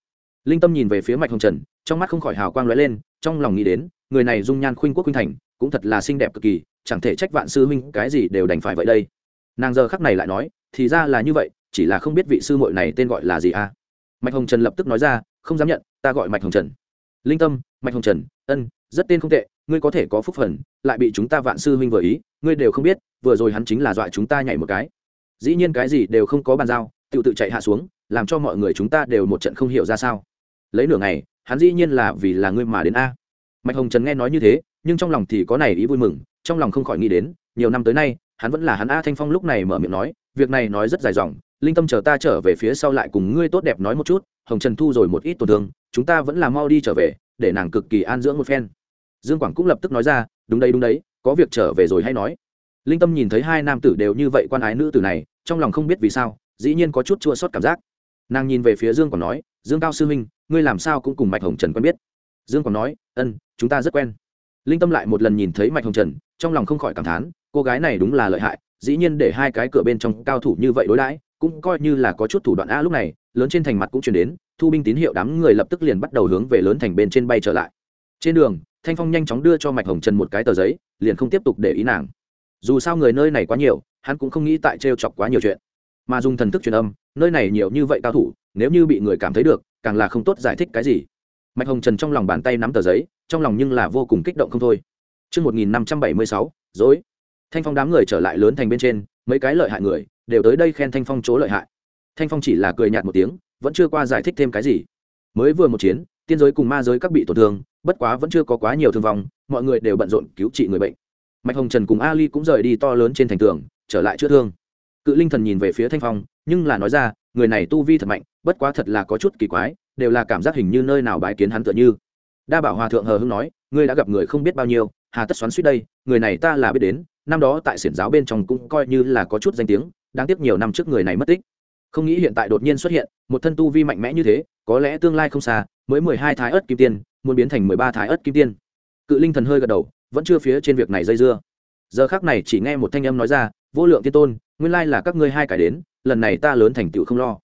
Linh tâm nhìn về phía mạch hồng trần, trong mắt không khỏi hào quang lóe lên, trong lòng nghĩ đến, người này dung nhan khuynh quốc khuynh thành, cũng thật là xinh đẹp cực kỳ chẳng thể trách vạn sư huynh cái gì đều đành phải vậy đây. Nàng giờ khắc này lại nói, thì ra là như vậy, chỉ là không biết vị sư muội này tên gọi là gì à? Mạch hồng trần lập tức nói ra, không dám nhận, ta gọi mạch hồng trần. Linh tâm, mạch hồng trần, ân, rất tên không tệ, ngươi có thể có phúc phần, lại bị chúng ta vạn sư huynh vừa ý, ngươi đều không biết, vừa rồi hắn chính là dọa chúng ta nhảy một cái. Dĩ nhiên cái gì đều không có bàn giao, tự tự chạy hạ xuống, làm cho mọi người chúng ta đều một trận không hiểu ra sao. Lấy nửa ngày, hắn dĩ nhiên là vì là ngươi mà đến a. Mạch hồng trần nghe nói như thế, nhưng trong lòng thì có này ý vui mừng trong lòng không khỏi nghĩ đến, nhiều năm tới nay, hắn vẫn là hắn a thanh phong lúc này mở miệng nói, việc này nói rất dài dòng, linh tâm chờ ta trở về phía sau lại cùng ngươi tốt đẹp nói một chút, hồng trần thu rồi một ít tổn thương, chúng ta vẫn là mau đi trở về, để nàng cực kỳ an dưỡng một phen. Dương quảng cũng lập tức nói ra, đúng đấy đúng đấy, có việc trở về rồi hay nói. Linh tâm nhìn thấy hai nam tử đều như vậy quan ái nữ tử này, trong lòng không biết vì sao, dĩ nhiên có chút chua sót cảm giác. Nàng nhìn về phía dương quảng nói, dương cao sư huynh ngươi làm sao cũng cùng mạch hồng trần quen biết. Dương quảng nói, ân, chúng ta rất quen. Linh tâm lại một lần nhìn thấy mạch hồng trần trong lòng không khỏi cảm thán, cô gái này đúng là lợi hại, dĩ nhiên để hai cái cửa bên trong cao thủ như vậy đối đãi, cũng coi như là có chút thủ đoạn a lúc này, lớn trên thành mặt cũng chuyển đến, thu binh tín hiệu đám người lập tức liền bắt đầu hướng về lớn thành bên trên bay trở lại. Trên đường, thanh phong nhanh chóng đưa cho mạch hồng trần một cái tờ giấy, liền không tiếp tục để ý nàng. Dù sao người nơi này quá nhiều, hắn cũng không nghĩ tại t chọc quá nhiều chuyện. Mà dùng thần thức truyền âm, nơi này nhiều như vậy cao thủ, nếu như bị người cảm thấy được, càng là không tốt giải thích cái gì. Mạch hồng trần trong lòng bàn tay nắm tờ giấy, trong lòng nhưng là vô cùng kích động không thôi. Trước 1576, dối. Thanh phong đám người trở lại lớn thành bên trên, mấy cái lợi hại người, đều tới đây khen Thanh phong chỗ lợi hại. Thanh phong chỉ là cười nhạt một tiếng, vẫn chưa qua giải thích thêm cái gì. Mới vừa một chiến, tiên giới cùng ma giới các bị tổn thương, bất quá vẫn chưa có quá nhiều thương vong, mọi người đều bận rộn cứu trị người bệnh. Mạch Hồng Trần cùng Ali cũng rời đi to lớn trên thành tường, trở lại chữa thương. Cự Linh Thần nhìn về phía Thanh Phong, nhưng là nói ra, người này tu vi thật mạnh, bất quá thật là có chút kỳ quái, đều là cảm giác hình như nơi nào bái kiến hắn tựa như đa bảo hòa thượng hờ hững nói ngươi đã gặp người không biết bao nhiêu hà tất xoắn suýt đây, người này ta là biết đến, năm đó tại xiển giáo bên trong cũng coi như là có chút danh tiếng, đáng tiếc nhiều năm trước người này mất tích. Không nghĩ hiện tại đột nhiên xuất hiện, một thân tu vi mạnh mẽ như thế, có lẽ tương lai không xa, mới mười hai thái ớt kim tiên, muốn biến thành mười ba thái ớt kim tiên. Cự linh thần hơi gật đầu, vẫn chưa phía trên việc này dây dưa. Giờ khác này chỉ nghe một thanh âm nói ra, vô lượng tiên tôn, nguyên lai là các ngươi hai cải đến, lần này ta lớn thành tựu không lo.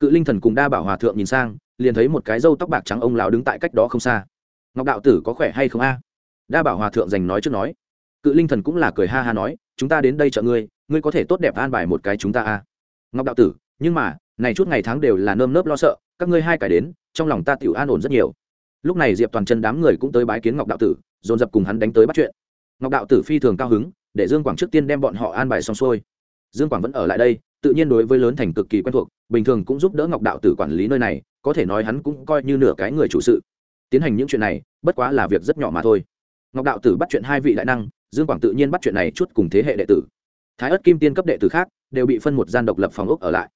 Cự linh thần cùng đa bảo hòa thượng nhìn sang, liền thấy một cái râu tóc bạc trắng ông lão đứng tại cách đó không xa. Ngọc đạo tử có khỏe hay không a? Đa bảo hòa thượng dành nói trước nói. Cự linh thần cũng là cười ha ha nói, chúng ta đến đây chợ ngươi ngươi có thể tốt đẹp an bài một cái chúng ta a. Ngọc đạo tử, nhưng mà, này chút ngày tháng đều là nơm nớp lo sợ, các ngươi hai cải đến, trong lòng ta tiểu an ổn rất nhiều. Lúc này diệp toàn chân đám người cũng tới bái kiến ngọc đạo tử, dồn dập cùng hắn đánh tới bắt chuyện. Ngọc đạo tử phi thường cao hứng, để dương quảng trước tiên đem bọn họ an bài xong xuôi. Dương quảng vẫn ở lại đây, tự nhiên đối với lớn thành cực kỳ quen thuộc, bình thường cũng giúp đỡ ngọc đạo tử quản lý nơi này, có thể nói hắn cũng coi như nửa cái người chủ sự. Tiến hành những chuyện này, bất quá là việc rất nhỏ mà thôi ngọc đạo tử bắt chuyện hai vị đại năng, dương quảng tự nhiên bắt chuyện này chút cùng thế hệ đệ tử. Thái ất kim tiên cấp đệ tử khác đều bị phân một gian độc lập phòng ốc ở lại.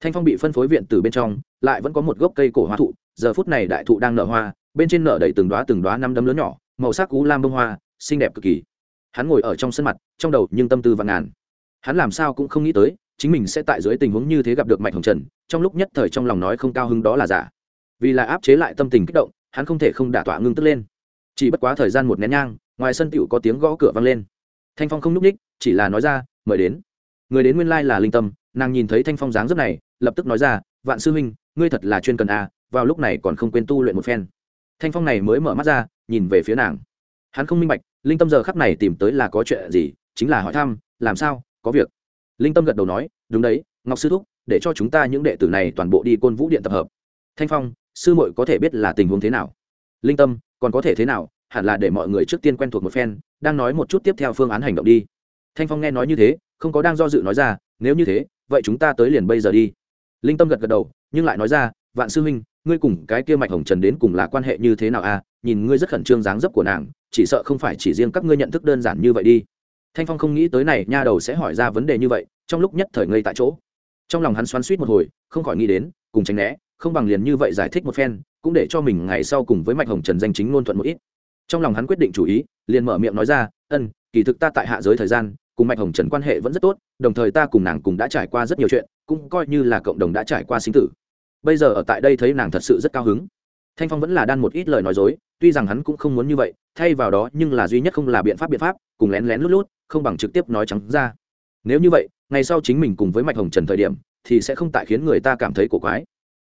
Thanh phong bị phân phối viện từ bên trong, lại vẫn có một gốc cây cổ hoa thụ, giờ phút này đại thụ đang nở hoa, bên trên nở đầy từng đoá từng đoá năm đấm lớn nhỏ, màu sắc cú lam bông hoa, xinh đẹp cực kỳ. Hắn ngồi ở trong sân mặt, trong đầu nhưng tâm tư vạn ngàn. Hắn làm sao cũng không nghĩ tới, chính mình sẽ tại dưới tình huống như thế gặp được mạch hồng trần, trong lúc nhất thời trong lòng nói không cao hứng đó là giả. Vì là áp chế lại tâm tình kích động, hắn không thể không đả tỏa ngưng tức lên chỉ bất quá thời gian một nén nhang, ngoài sân tựu có tiếng gõ cửa vang lên. Thanh phong không n ú c ních, chỉ là nói ra, mời đến. Người đến nguyên lai là linh tâm, nàng nhìn thấy thanh phong dáng rất này, lập tức nói ra, vạn sư huynh, ngươi thật là chuyên cần à vào lúc này còn không quên tu luyện một phen. Thanh phong này mới mở mắt ra, nhìn về phía nàng. Hắn không minh bạch, linh tâm giờ khắp này tìm tới là có chuyện gì, chính là hỏi thăm, làm sao, có việc? Linh tâm gật đầu nói, đúng đấy, ngọc sư thúc, để cho chúng ta những đệ tử này toàn bộ đi côn vũ điện tập hợp. Thanh phong, sư muội có thể biết là tình huống thế nào? Linh tâm, còn có thể thế nào? Hẳn là để mọi người trước tiên quen thuộc một phen, đang nói một chút tiếp theo phương án hành động đi. Thanh phong nghe nói như thế, không có đang do dự nói ra, nếu như thế, vậy chúng ta tới liền bây giờ đi. Linh tâm gật gật đầu, nhưng lại nói ra, vạn sư huynh, ngươi cùng cái kia mạch hồng trần đến cùng là quan hệ như thế nào à? Nhìn ngươi rất khẩn trương dáng dấp của nàng, chỉ sợ không phải chỉ riêng các ngươi nhận thức đơn giản như vậy đi. Thanh phong không nghĩ tới này, nha đầu sẽ hỏi ra vấn đề như vậy, trong lúc nhất thời ngây tại chỗ. Trong lòng hắn xoắn suýt một hồi, không khỏi nghĩ đến, cùng tránh né, không bằng liền như vậy giải thích một phen cũng để cho mình ngày sau cùng với mạch hồng trần danh chính ngôn thuận một ít. Trong lòng hắn quyết định chủ ý, liền mở miệng nói ra, ân, kỳ thực ta tại hạ giới thời gian, cùng mạch hồng trần quan hệ vẫn rất tốt, đồng thời ta cùng nàng cùng đã trải qua rất nhiều chuyện, cũng coi như là cộng đồng đã trải qua sinh tử. Bây giờ ở tại đây thấy nàng thật sự rất cao hứng. Thanh phong vẫn là đan một ít lời nói dối, tuy rằng hắn cũng không muốn như vậy, thay vào đó nhưng là duy nhất không là biện pháp biện pháp, cùng lén lén lút lút, không bằng trực tiếp nói trắng ra. Nếu như vậy, ngày sau chính mình cùng với mạch hồng trần thời điểm, thì sẽ không tại khiến người ta cảm thấy cổ quái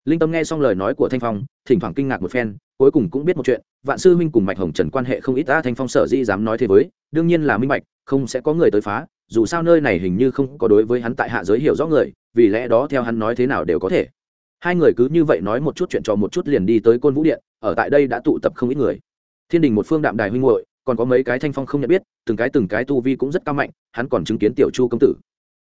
linh tâm nghe xong lời nói của thanh phong, thỉnh thoảng kinh ngạc một phen, cuối cùng cũng biết một chuyện, vạn sư huynh cùng mạch hồng trần quan hệ không ít ta thanh phong sở di dám nói thế với, đương nhiên là minh bạch, không sẽ có người tới phá, dù sao nơi này hình như không có đối với hắn tại hạ giới hiểu rõ người, vì lẽ đó theo hắn nói thế nào đều có thể. Hai người cứ như vậy nói một chút chuyện trò một chút liền đi tới côn vũ điện, ở tại đây đã tụ tập không ít người. Thiên đình một phương đạm đài huynh hội còn có mấy cái thanh phong không nhận biết, từng cái từng cái tu vi cũng rất cao mạnh, hắn còn chứng kiến tiểu chu công tử.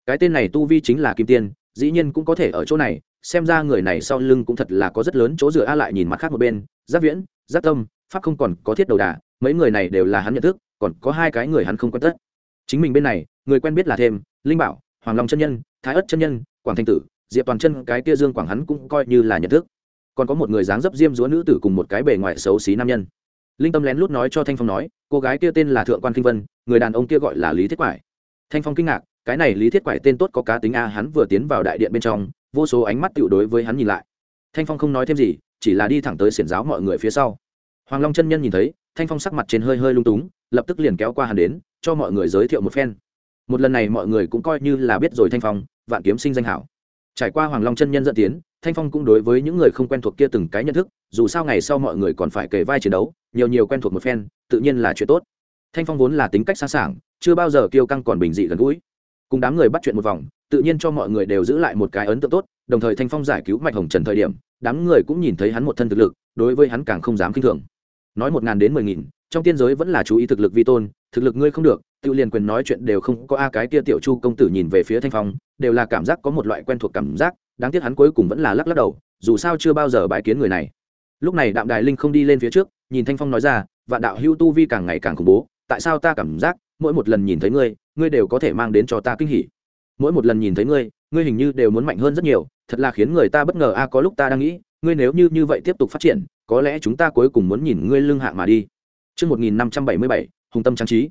Cái tên này tu vi chính là kim tiên dĩ nhiên cũng có thể ở chỗ này, xem ra người này sau lưng cũng thật là có rất lớn chỗ dựa. A lại nhìn mặt khác một bên, giáp viễn, giáp tâm, pháp không còn có thiết đầu đà, mấy người này đều là hắn nhận thức, còn có hai cái người hắn không quen tất. Chính mình bên này, người quen biết là thêm, linh bảo, hoàng long chân nhân, thái ất chân nhân, quảng thanh tử, diệp toàn chân, cái kia dương quảng hắn cũng coi như là nhận thức. Còn có một người dáng dấp diêm dúa nữ tử cùng một cái bề ngoài xấu xí nam nhân. Linh tâm lén lút nói cho thanh phong nói, cô gái kia tên là thượng quan kinh vân, người đàn ông kia gọi là lý thiết quải. Thanh phong kinh ngạc cái này lý thiết quải tên tốt có cá tính a, hắn vừa tiến vào đại điện bên trong, vô số ánh mắt tựu đối với hắn nhìn lại. Thanh phong không nói thêm gì, chỉ là đi thẳng tới xiển giáo mọi người phía sau. Hoàng long chân nhân nhìn thấy, thanh phong sắc mặt trên hơi hơi lung túng, lập tức liền kéo qua hắn đến, cho mọi người giới thiệu một phen. Một lần này mọi người cũng coi như là biết rồi thanh phong, vạn kiếm sinh danh hảo. Trải qua hoàng long chân nhân dẫn tiến, thanh phong cũng đối với những người không quen thuộc kia từng cái nhận thức, dù sao ngày sau mọi người còn phải kể vai chiến đấu, nhiều nhiều quen thuộc một phen, tự nhiên là chuyện tốt. Thanh phong vốn là tính cách xa sảng, chưa bao giờ kiêu căng còn bình dị gần gũi cùng đám người bắt chuyện một vòng, tự nhiên cho mọi người đều giữ lại một cái ấn tượng tốt, đồng thời thanh phong giải cứu mạch hồng trần thời điểm, đám người cũng nhìn thấy hắn một thân thực lực, đối với hắn càng không dám k i n h thường. Nói một ngàn đến mười nghìn, trong tiên giới vẫn là chú ý thực lực vi tôn, thực lực ngươi không được tự liền quyền nói chuyện đều không có a, cái kia tiểu chu công tử nhìn về phía thanh phong, đều là cảm giác có một loại quen thuộc cảm giác, đáng tiếc hắn cuối cùng vẫn là lắc lắc đầu, dù sao chưa bao giờ bãi kiến người này. Lúc này đạm đài linh không đi lên phía trước, nhìn thanh phong nói ra, vạn đạo hưu tu vi càng ngày càng khủng bố, tại sao ta cảm giác, mỗi một lần nhìn thấy ngươi ngươi đều có thể mang đến cho ta kinh hỉ mỗi một lần nhìn thấy ngươi ngươi hình như đều muốn mạnh hơn rất nhiều thật là khiến người ta bất ngờ a có lúc ta đang nghĩ ngươi nếu như như vậy tiếp tục phát triển có lẽ chúng ta cuối cùng muốn nhìn ngươi lưng hạng mà đi Trước 1577, Hùng Tâm Trang Trí.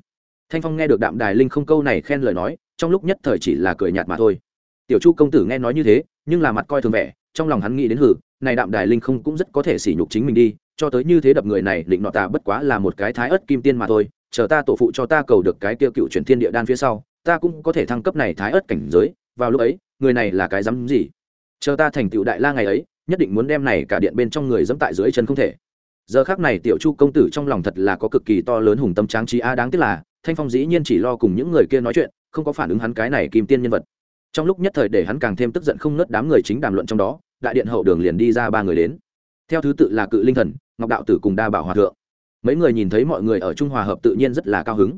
Thanh Phong nghe được Đạm Đài Linh không câu này khen lời nói, trong lúc nhất thời chỉ là cười nhạt mà thôi. Tiểu Chu công tử nghe nói như thế, nhưng là mặt coi thường vẻ, trong lòng hắn nghĩ đến hử, này Đạm Đài Linh không cũng rất có thể sỉ nhục chính mình đi, cho tới như thế đập người này định nọ ta bất quá là một cái thái ớt kim tiên mà thôi, chờ ta tổ phụ cho ta cầu được cái kia cựu chuyển thiên địa đan phía sau, ta cũng có thể thăng cấp này thái ớt cảnh giới vào lúc ấy người này là cái dám gì? Chờ ta thành tựu đại la ngày ấy nhất định muốn đem này cả điện bên trong người dẫm tại dưới chân không thể. Giờ khác này tiểu chu công tử trong lòng thật là có cực kỳ to lớn hùng tâm tráng trí a đáng tiếc là thanh phong dĩ nhiên chỉ lo cùng những người kia nói chuyện không có phản ứng hắn cái này kim tiên nhân vật. Trong lúc nhất thời để hắn càng thêm tức giận không nớt đám người chính đàm luận trong đó đại điện hậu đường liền đi ra ba người đến. Theo thứ tự là cự linh thần ngọc đạo tử cùng đa bảo hòa thượng mấy người nhìn thấy mọi người ở trung hòa hợp tự nhiên rất là cao hứng.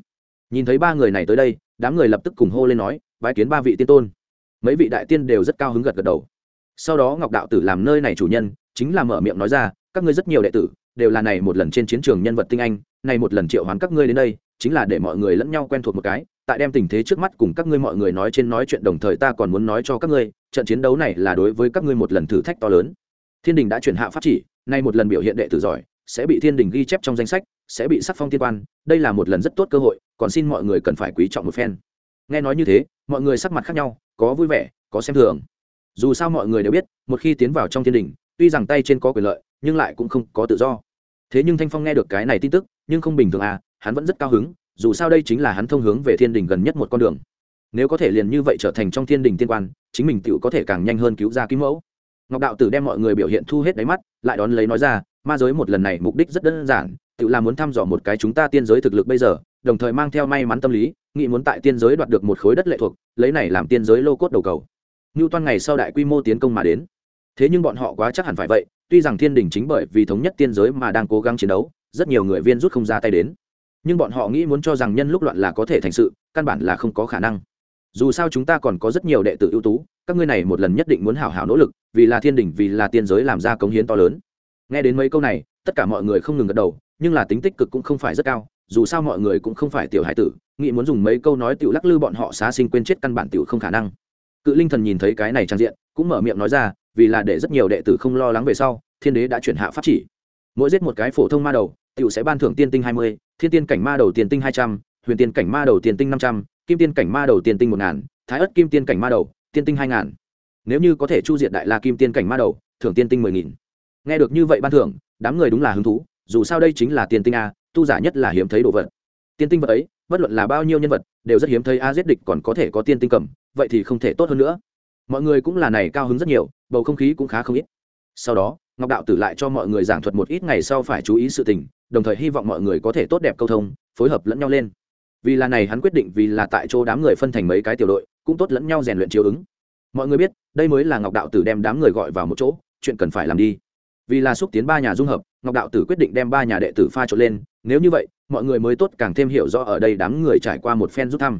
Nhìn thấy ba người này tới đây, đám người lập tức cùng hô lên nói, bái kiến ba vị tiên tôn. Mấy vị đại tiên đều rất cao hứng gật gật đầu. Sau đó ngọc đạo tử làm nơi này chủ nhân, chính là mở miệng nói ra, các ngươi rất nhiều đệ tử, đều là này một lần trên chiến trường nhân vật tinh anh, này một lần triệu hoán các ngươi đến đây, chính là để mọi người lẫn nhau quen thuộc một cái, tại đem tình thế trước mắt cùng các ngươi mọi người nói trên nói chuyện đồng thời ta còn muốn nói cho các ngươi, trận chiến đấu này là đối với các ngươi một lần thử thách to lớn. Thiên đình đã chuyển hạ pháp chỉ, nay một lần biểu hiện đệ tử giỏi sẽ bị thiên đình ghi chép trong danh sách, sẽ bị sắc phong tiên quan, đây là một lần rất tốt cơ hội, còn xin mọi người cần phải quý trọng một phen. Nghe nói như thế, mọi người sắc mặt khác nhau, có vui vẻ, có xem thường. Dù sao mọi người đều biết, một khi tiến vào trong thiên đình, tuy rằng tay trên có quyền lợi, nhưng lại cũng không có tự do. Thế nhưng thanh phong nghe được cái này tin tức, nhưng không bình thường à hắn vẫn rất cao hứng, dù sao đây chính là hắn thông hướng về thiên đình gần nhất một con đường. Nếu có thể liền như vậy trở thành trong thiên đình tiên quan, chính mình tựu có thể càng nhanh hơn cứu ra kim mẫu. Ngọc đạo tử đem mọi người biểu hiện thu hết đáy mắt, lại đón lấy nói ra ma giới một lần này mục đích rất đơn giản, tự là muốn thăm dò một cái chúng ta tiên giới thực lực bây giờ, đồng thời mang theo may mắn tâm lý, nghĩ muốn tại tiên giới đoạt được một khối đất lệ thuộc, lấy này làm tiên giới lô cốt đầu cầu. Ngưu toan ngày sau đại quy mô tiến công mà đến. Thế nhưng bọn họ quá chắc hẳn phải vậy, tuy rằng thiên đình chính bởi vì thống nhất tiên giới mà đang cố gắng chiến đấu, rất nhiều người viên rút không ra tay đến. Nhưng bọn họ nghĩ muốn cho rằng nhân lúc loạn là có thể thành sự, căn bản là không có khả năng. Dù sao chúng ta còn có rất nhiều đệ tử ưu tú, các ngươi này một lần nhất định muốn hảo hảo nỗ lực, vì là thiên đình, vì là tiên giới làm ra cống hiến to lớn nghe đến mấy câu này, tất cả mọi người không ngừng gật đầu, nhưng là tính tích cực cũng không phải rất cao, dù sao mọi người cũng không phải tiểu hải tử, nghĩ muốn dùng mấy câu nói tiểu lắc lư bọn họ xá sinh quên chết căn bản tiểu không khả năng. Cự linh thần nhìn thấy cái này trang diện, cũng mở miệng nói ra, vì là để rất nhiều đệ tử không lo lắng về sau, thiên đế đã chuyển hạ pháp chỉ. Mỗi giết một cái phổ thông ma đầu, tiểu sẽ ban thưởng tiên tinh hai mươi, thiên tiên cảnh ma đầu tiền tinh hai trăm, huyền tiên cảnh ma đầu tiền tinh năm trăm, kim tiên cảnh ma đầu tiền tinh một ngàn, thái ất kim tiên cảnh ma đầu, tiên tinh hai ngàn. Nếu như có thể chu diệt đại la kim tiên cảnh ma đầu, thưởng tiên tinh mười nghìn nghe được như vậy ban thưởng, đám người đúng là hứng thú, dù sao đây chính là tiền tinh a, tu giả nhất là hiếm thấy đồ vật. Tiên tinh vật ấy, bất luận là bao nhiêu nhân vật, đều rất hiếm thấy a giết địch còn có thể có tiên tinh cầm, vậy thì không thể tốt hơn nữa. Mọi người cũng là này cao hứng rất nhiều, bầu không khí cũng khá không ít. Sau đó, ngọc đạo tử lại cho mọi người giảng thuật một ít ngày sau phải chú ý sự tình, đồng thời hy vọng mọi người có thể tốt đẹp câu thông, phối hợp lẫn nhau lên. Vì là này hắn quyết định vì là tại chỗ đám người phân thành mấy cái tiểu đội, cũng tốt lẫn nhau rèn luyện chiếu ứng. Mọi người biết, đây mới là ngọc đạo tử đem đám người gọi vào một chỗ, chuyện cần phải làm đi vì là xúc tiến ba nhà dung hợp, ngọc đạo tử quyết định đem ba nhà đệ tử pha trộn lên, nếu như vậy, mọi người mới tốt càng thêm hiểu rõ ở đây đám người trải qua một phen rút thăm.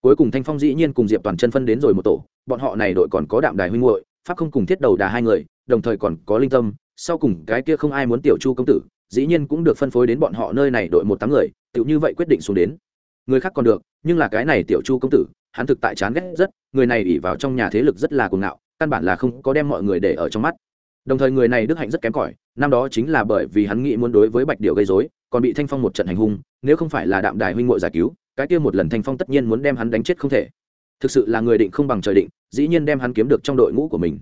Cuối cùng thanh phong dĩ nhiên cùng diệp toàn chân phân đến rồi một tổ, bọn họ này đội còn có đạm đài huynh hội pháp không cùng thiết đầu đà hai người, đồng thời còn có linh tâm, sau cùng cái kia không ai muốn tiểu chu công tử, dĩ nhiên cũng được phân phối đến bọn họ nơi này đội một tám người tự như vậy quyết định xuống đến. Người khác còn được, nhưng là cái này tiểu chu công tử, hắn thực tại chán ghét rất, người này ỉ vào trong nhà thế lực rất là cuồng ngạo, căn bản là không có đem mọi người để ở trong mắt đồng thời người này đức hạnh rất kém cỏi, năm đó chính là bởi vì hắn nghĩ muốn đối với bạch điệu gây dối còn bị thanh phong một trận hành hung, nếu không phải là đạm đài huynh ngội giải cứu, cái kia một lần thanh phong tất nhiên muốn đem hắn đánh chết không thể. Thực sự là người định không bằng trời định, dĩ nhiên đem hắn kiếm được trong đội ngũ của mình.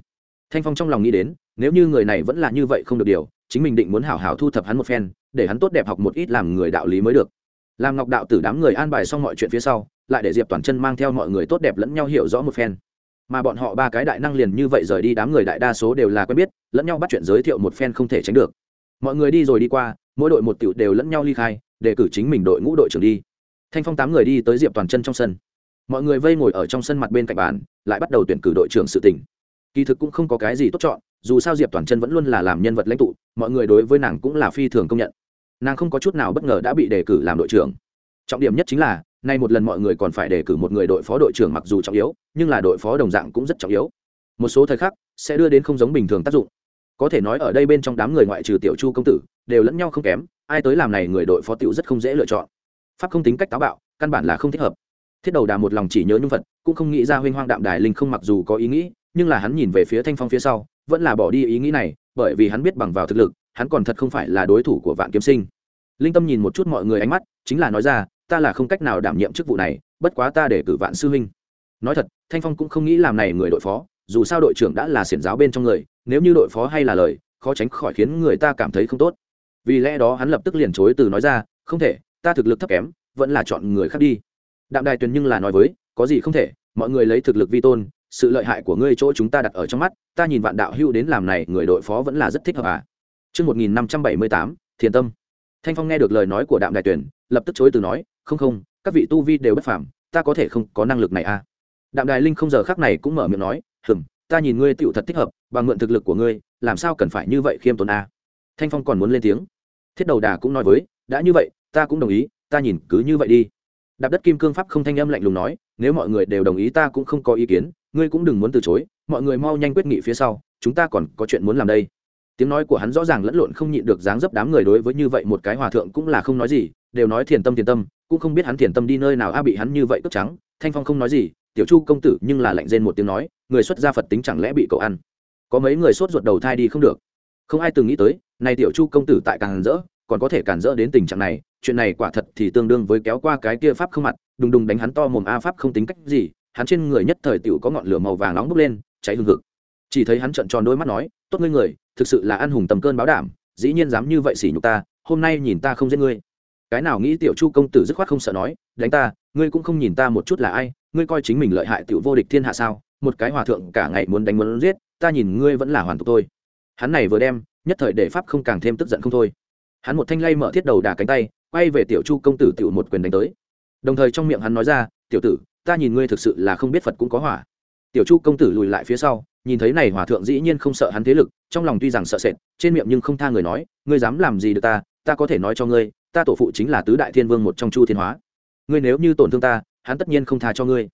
Thanh phong trong lòng nghĩ đến, nếu như người này vẫn là như vậy không được điều, chính mình định muốn hảo hảo thu thập hắn một phen, để hắn tốt đẹp học một ít làm người đạo lý mới được. Làm ngọc đạo tử đám người an bài xong mọi chuyện phía sau, lại để diệp toàn chân mang theo mọi người tốt đẹp lẫn nhau hiểu rõ một phen mà bọn họ ba cái đại năng liền như vậy rời đi, đám người đại đa số đều là quen biết, lẫn nhau bắt chuyện giới thiệu một phen không thể tránh được. Mọi người đi rồi đi qua, mỗi đội một tiểu đều lẫn nhau ly khai, để cử chính mình đội ngũ đội trưởng đi. Thanh phong tám người đi tới diệp toàn chân trong sân. Mọi người vây ngồi ở trong sân mặt bên cạnh bàn, lại bắt đầu tuyển cử đội trưởng sự tỉnh kỳ thực cũng không có cái gì tốt chọn, dù sao diệp toàn chân vẫn luôn là làm nhân vật lãnh tụ, mọi người đối với nàng cũng là phi thường công nhận. Nàng không có chút nào bất ngờ đã bị đề cử làm đội trưởng. Trọng điểm nhất chính là nay một lần mọi người còn phải đề cử một người đội phó đội trưởng mặc dù trọng yếu, nhưng là đội phó đồng dạng cũng rất trọng yếu. Một số thời khắc, sẽ đưa đến không giống bình thường tác dụng. Có thể nói ở đây bên trong đám người ngoại trừ tiểu chu công tử, đều lẫn nhau không kém, ai tới làm này người đội phó tiểu rất không dễ lựa chọn. Pháp không tính cách táo bạo, căn bản là không thích hợp. Thiết đầu đà một lòng chỉ nhớ nhung phật cũng không nghĩ ra huynh hoang đạm đài linh không mặc dù có ý nghĩ, nhưng là hắn nhìn về phía thanh phong phía sau, vẫn là bỏ đi ý nghĩ này, bởi vì hắn biết bằng vào thực lực, hắn còn thật không phải là đối thủ của vạn kiếm sinh. Linh tâm nhìn một chút mọi người ánh mắt, chính là nói ra ta là không cách nào đảm nhiệm chức vụ này bất quá ta để cử vạn sư huynh. Nói thật thanh phong cũng không nghĩ làm này người đội phó dù sao đội trưởng đã là xiển giáo bên trong người nếu như đội phó hay là lời khó tránh khỏi khiến người ta cảm thấy không tốt. Vì lẽ đó hắn lập tức liền chối từ nói ra không thể ta thực lực thấp kém vẫn là chọn người khác đi. Đạm đài tuyền nhưng là nói với có gì không thể mọi người lấy thực lực vi tôn sự lợi hại của ngươi chỗ chúng ta đặt ở trong mắt ta nhìn vạn đạo hưu đến làm này người đội phó vẫn là rất thích hợp à. Trước 1578, thiền tâm. Thanh Phong nghe được lời nói của đạm đài tuyển, lập tức chối từ nói, không không, các vị tu vi đều bất phàm, ta có thể không có năng lực này à. Đạm đài linh không giờ khác này cũng mở miệng nói, hừm, ta nhìn ngươi tựu thật thích hợp, bằng mượn thực lực của ngươi, làm sao cần phải như vậy khiêm tốn à. Thanh Phong còn muốn lên tiếng. Thiết đầu đà cũng nói với, đã như vậy, ta cũng đồng ý, ta nhìn cứ như vậy đi đạp đất kim cương pháp không thanh âm lạnh lùng nói nếu mọi người đều đồng ý ta cũng không có ý kiến ngươi cũng đừng muốn từ chối mọi người mau nhanh quyết nghị phía sau chúng ta còn có chuyện muốn làm đây tiếng nói của hắn rõ ràng lẫn lộn không nhịn được dáng dấp đám người đối với như vậy một cái hòa thượng cũng là không nói gì đều nói thiền tâm thiền tâm cũng không biết hắn thiền tâm đi nơi nào, a, bị hắn như vậy cướp trắng. Thanh phong không nói gì, tiểu chu công tử, nhưng là lạnh rên một tiếng nói, người xuất gia phật tính chẳng lẽ bị cậu ăn? Có mấy người sốt ruột đầu thai đi không được. Không ai từng nghĩ tới này tiểu chu công tử tại càng rỡ, còn có thể cản rỡ đến tình trạng này, chuyện này quả thật thì tương đương với kéo qua cái kia pháp không mặt, đùng đùng đánh hắn to mồm, a, pháp không tính cách gì. Hắn trên người nhất thời tiểu có ngọn lửa màu vàng nóng bốc lên, cháy hừng hực. Chỉ thấy hắn trợn tròn đôi mắt nói, tốt ngươi người, thực sự là ăn hùng tầm cơn báo đảm, dĩ nhiên dám như vậy xỉ nhục ta, hôm nay nhìn ta không giết ngươi cái nào nghĩ tiểu chu công tử dứt khoát không sợ nói, đánh ta, ngươi cũng không nhìn ta một chút là ai, ngươi coi chính mình lợi hại tiểu vô địch thiên hạ sao, một cái hòa thượng cả ngày muốn đánh muốn giết, ta nhìn ngươi vẫn là hoàn tục thôi. Hắn này vừa đem, nhất thời để pháp không càng thêm tức giận không thôi. Hắn một thanh lay mở thiết đầu đà cánh tay, quay về tiểu chu công tử tiểu một quyền đánh tới. Đồng thời trong miệng hắn nói ra, tiểu tử, ta nhìn ngươi thực sự là không biết phật cũng có hỏa. Tiểu chu công tử lùi lại phía sau, nhìn thấy này hòa thượng dĩ nhiên không sợ hắn thế lực, trong lòng tuy rằng sợ sệt, trên miệng nhưng không tha người nói, ngươi dám làm gì được ta ta có thể nói cho ngươi ta tổ phụ chính là tứ đại thiên vương một trong chu thiên hóa. Ngươi nếu như tổn thương ta, hắn tất nhiên không tha cho ngươi.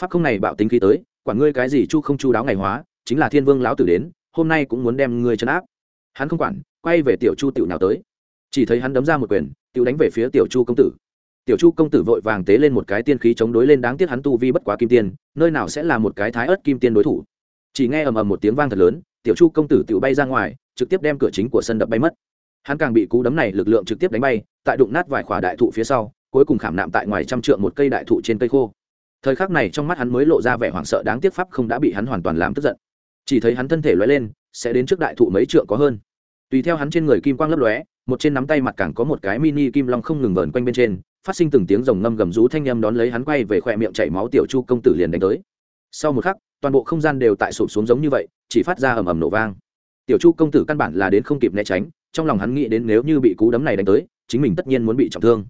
Pháp không này bạo tính khí tới, quản ngươi cái gì chu không chu đáo ngày hóa, chính là thiên vương lão tử đến, hôm nay cũng muốn đem ngươi chấn áp. Hắn không quản, quay về tiểu chu tiểu nào tới. Chỉ thấy hắn đấm ra một quyền, tiểu đánh về phía tiểu chu công tử. Tiểu chu công tử vội vàng tế lên một cái tiên khí chống đối lên đáng tiếc hắn tu vi bất quá kim tiên, nơi nào sẽ là một cái thái ớt kim tiên đối thủ. Chỉ nghe ầm ầm một tiếng vang thật lớn, tiểu chu công tử tiểu bay ra ngoài, trực tiếp đem cửa chính của sân đập bay mất hắn càng bị cú đấm này lực lượng trực tiếp đánh bay, tại đụng nát vài khỏa đại thụ phía sau, cuối cùng khảm nạm tại ngoài trăm trượng một cây đại thụ trên cây khô. Thời khắc này trong mắt hắn mới lộ ra vẻ hoảng sợ đáng tiếc pháp không đã bị hắn hoàn toàn làm tức giận. Chỉ thấy hắn thân thể lóe lên, sẽ đến trước đại thụ mấy trượng có hơn. Tùy theo hắn trên người kim quang lấp lóe, một trên nắm tay mặt càng có một cái mini kim long không ngừng vờn quanh bên trên, phát sinh từng tiếng rồng ngâm gầm rú thanh â m đón lấy hắn quay về khoe miệng chảy máu tiểu chu công tử liền đánh tới. Sau một khắc, toàn bộ không gian đều tại sụp xuống giống như vậy, chỉ phát ra ầm ầm nổ vang. Tiểu chu công tử căn bản là đến không kịp né tránh trong lòng hắn nghĩ đến nếu như bị cú đấm này đánh tới, chính mình tất nhiên muốn bị trọng thương.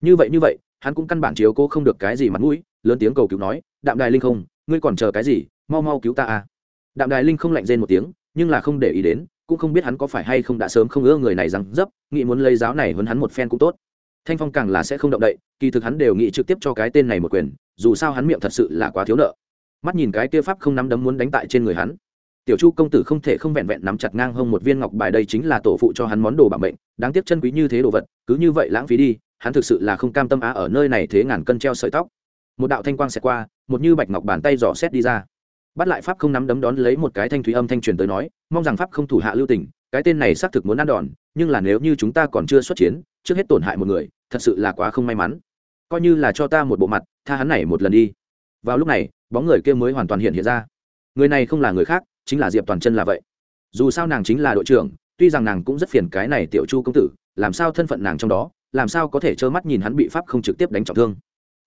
Như vậy như vậy, hắn cũng căn bản chiếu cô không được cái gì mặt mũi, lớn tiếng cầu cứu nói, đạm đài linh không, ngươi còn chờ cái gì? Mau mau cứu ta à. Đạm đài linh không lạnh rên một tiếng, nhưng là không để ý đến, cũng không biết hắn có phải hay không đã sớm không ưa người này rằng dấp, nghĩ muốn lấy giáo này hơn hắn một phen cũng tốt. Thanh phong càng là sẽ không động đậy, kỳ thực hắn đều nghĩ trực tiếp cho cái tên này một quyền, dù sao hắn miệng thật sự là quá thiếu nợ. Mắt nhìn cái kia pháp không nắm đấm muốn đánh tại trên người hắn tiểu chu công tử không thể không vẹn vẹn nắm chặt ngang hông một viên ngọc bài đây chính là tổ phụ cho hắn món đồ bảo mệnh, đáng tiếc chân quý như thế đồ vật, cứ như vậy lãng phí đi, hắn thực sự là không cam tâm á ở nơi này thế ngàn cân treo sợi tóc. Một đạo thanh quang xẹt qua, một như bạch ngọc bàn tay dò xét đi ra. Bắt lại pháp không nắm đấm đón lấy một cái thanh thúy âm thanh truyền tới nói, mong rằng pháp không thủ hạ lưu tình, cái tên này xác thực muốn ăn đòn, nhưng là nếu như chúng ta còn chưa xuất chiến, trước hết tổn hại một người, thật sự là quá không may mắn. Coi như là cho ta một bộ mặt, tha hắn này một lần đi. Vào lúc này, bóng người kia mới hoàn toàn hiện hiện ra. Người này không là người khác chính là diệp toàn chân là vậy. Dù sao nàng chính là đội trưởng, tuy rằng nàng cũng rất phiền cái này tiểu chu công tử, làm sao thân phận nàng trong đó, làm sao có thể trơ mắt nhìn hắn bị pháp không trực tiếp đánh trọng thương.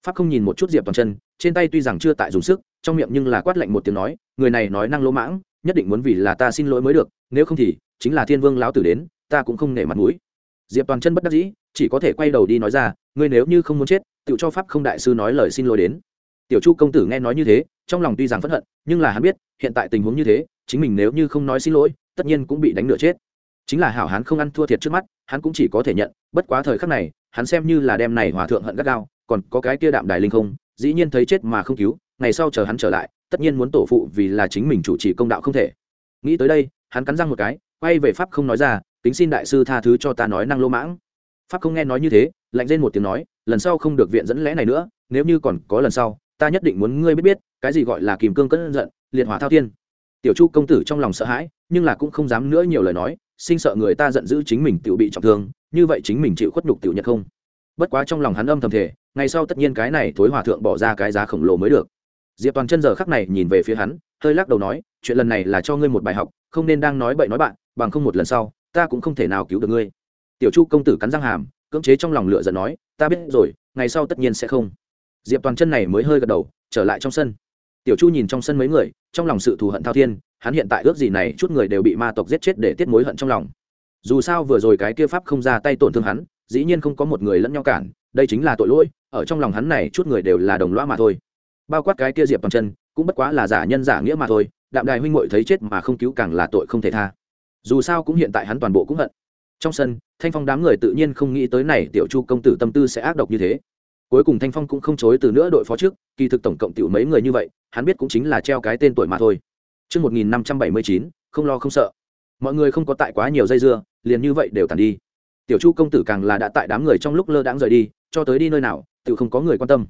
Pháp không nhìn một chút diệp toàn chân, trên tay tuy rằng chưa tại dùng sức, trong miệng nhưng là quát lạnh một tiếng nói, người này nói năng lỗ mãng, nhất định muốn vì là ta xin lỗi mới được, nếu không thì, chính là thiên vương lão tử đến, ta cũng không nể mặt mũi. Diệp toàn chân bất đắc dĩ, chỉ có thể quay đầu đi nói ra, ngươi nếu như không muốn chết, tự cho pháp không đại sư nói lời xin lỗi đến. Tiểu chu công tử nghe nói như thế trong lòng tuy rằng phẫn hận, nhưng là hắn biết, hiện tại tình huống như thế, chính mình nếu như không nói xin lỗi, tất nhiên cũng bị đánh nửa chết. Chính là hảo hán không ăn thua thiệt trước mắt, hắn cũng chỉ có thể nhận, bất quá thời khắc này, hắn xem như là đem này hòa thượng hận gắt gao, còn có cái kia đạm đài linh không, dĩ nhiên thấy chết mà không cứu, ngày sau chờ hắn trở lại, tất nhiên muốn tổ phụ vì là chính mình chủ trì công đạo không thể. Nghĩ tới đây, hắn cắn răng một cái, quay về pháp không nói ra tính xin đại sư tha thứ cho ta nói năng lô mãng. Pháp không nghe nói như thế, lạnh lên một tiếng nói, lần sau không được viện dẫn lẽ này nữa, nếu như còn có lần sau ta nhất định muốn ngươi biết biết, cái gì gọi là kìm cương cơn giận, liệt hỏa thao thiên. Tiểu chu công tử trong lòng sợ hãi, nhưng là cũng không dám nữa nhiều lời nói, sinh sợ người ta giận dữ chính mình tự bị trọng thương, như vậy chính mình chịu khuất nhục tiểu nhật không. Bất quá trong lòng hắn âm thầm thể ngày sau tất nhiên cái này thối hòa thượng bỏ ra cái giá khổng lồ mới được. Diệp toàn chân giờ khắc này nhìn về phía hắn, hơi lắc đầu nói, chuyện lần này là cho ngươi một bài học, không nên đang nói bậy nói bạn, bằng không một lần sau, ta cũng không thể nào cứu được ngươi. Tiểu chu công tử cắn răng hàm, cưỡng chế trong lòng lựa giận nói, ta biết rồi, ngày sau tất nhiên sẽ không diệp toàn chân này mới hơi gật đầu, trở lại trong sân. Tiểu chu nhìn trong sân mấy người, trong lòng sự thù hận thao thiên, hắn hiện tại ước gì này chút người đều bị ma tộc giết chết để tiết mối hận trong lòng. Dù sao vừa rồi cái kia pháp không ra tay tổn thương hắn, dĩ nhiên không có một người lẫn nhau cản, đây chính là tội lỗi, ở trong lòng hắn này chút người đều là đồng loa mà thôi. Bao quát cái kia diệp toàn chân, cũng bất quá là giả nhân giả nghĩa mà thôi, đạm đài huynh muội thấy chết mà không cứu càng là tội không thể tha. Dù sao cũng hiện tại hắn toàn bộ cũng hận. Trong sân, thanh phong đám người tự nhiên không nghĩ tới này tiểu chu công tử tâm tư sẽ ác độc như thế cuối cùng thanh phong cũng không chối từ nữa đội phó trước kỳ thực tổng cộng tiểu mấy người như vậy hắn biết cũng chính là treo cái tên tuổi mà thôi Trước 1579, không lo không sợ. Mọi người không có tại quá nhiều dây dưa, liền như vậy đều tàn đi. Tiểu Chu công tử càng là đã tại đám người trong lúc lơ đãng rời đi, cho tới đi nơi nào, tự không có người quan tâm.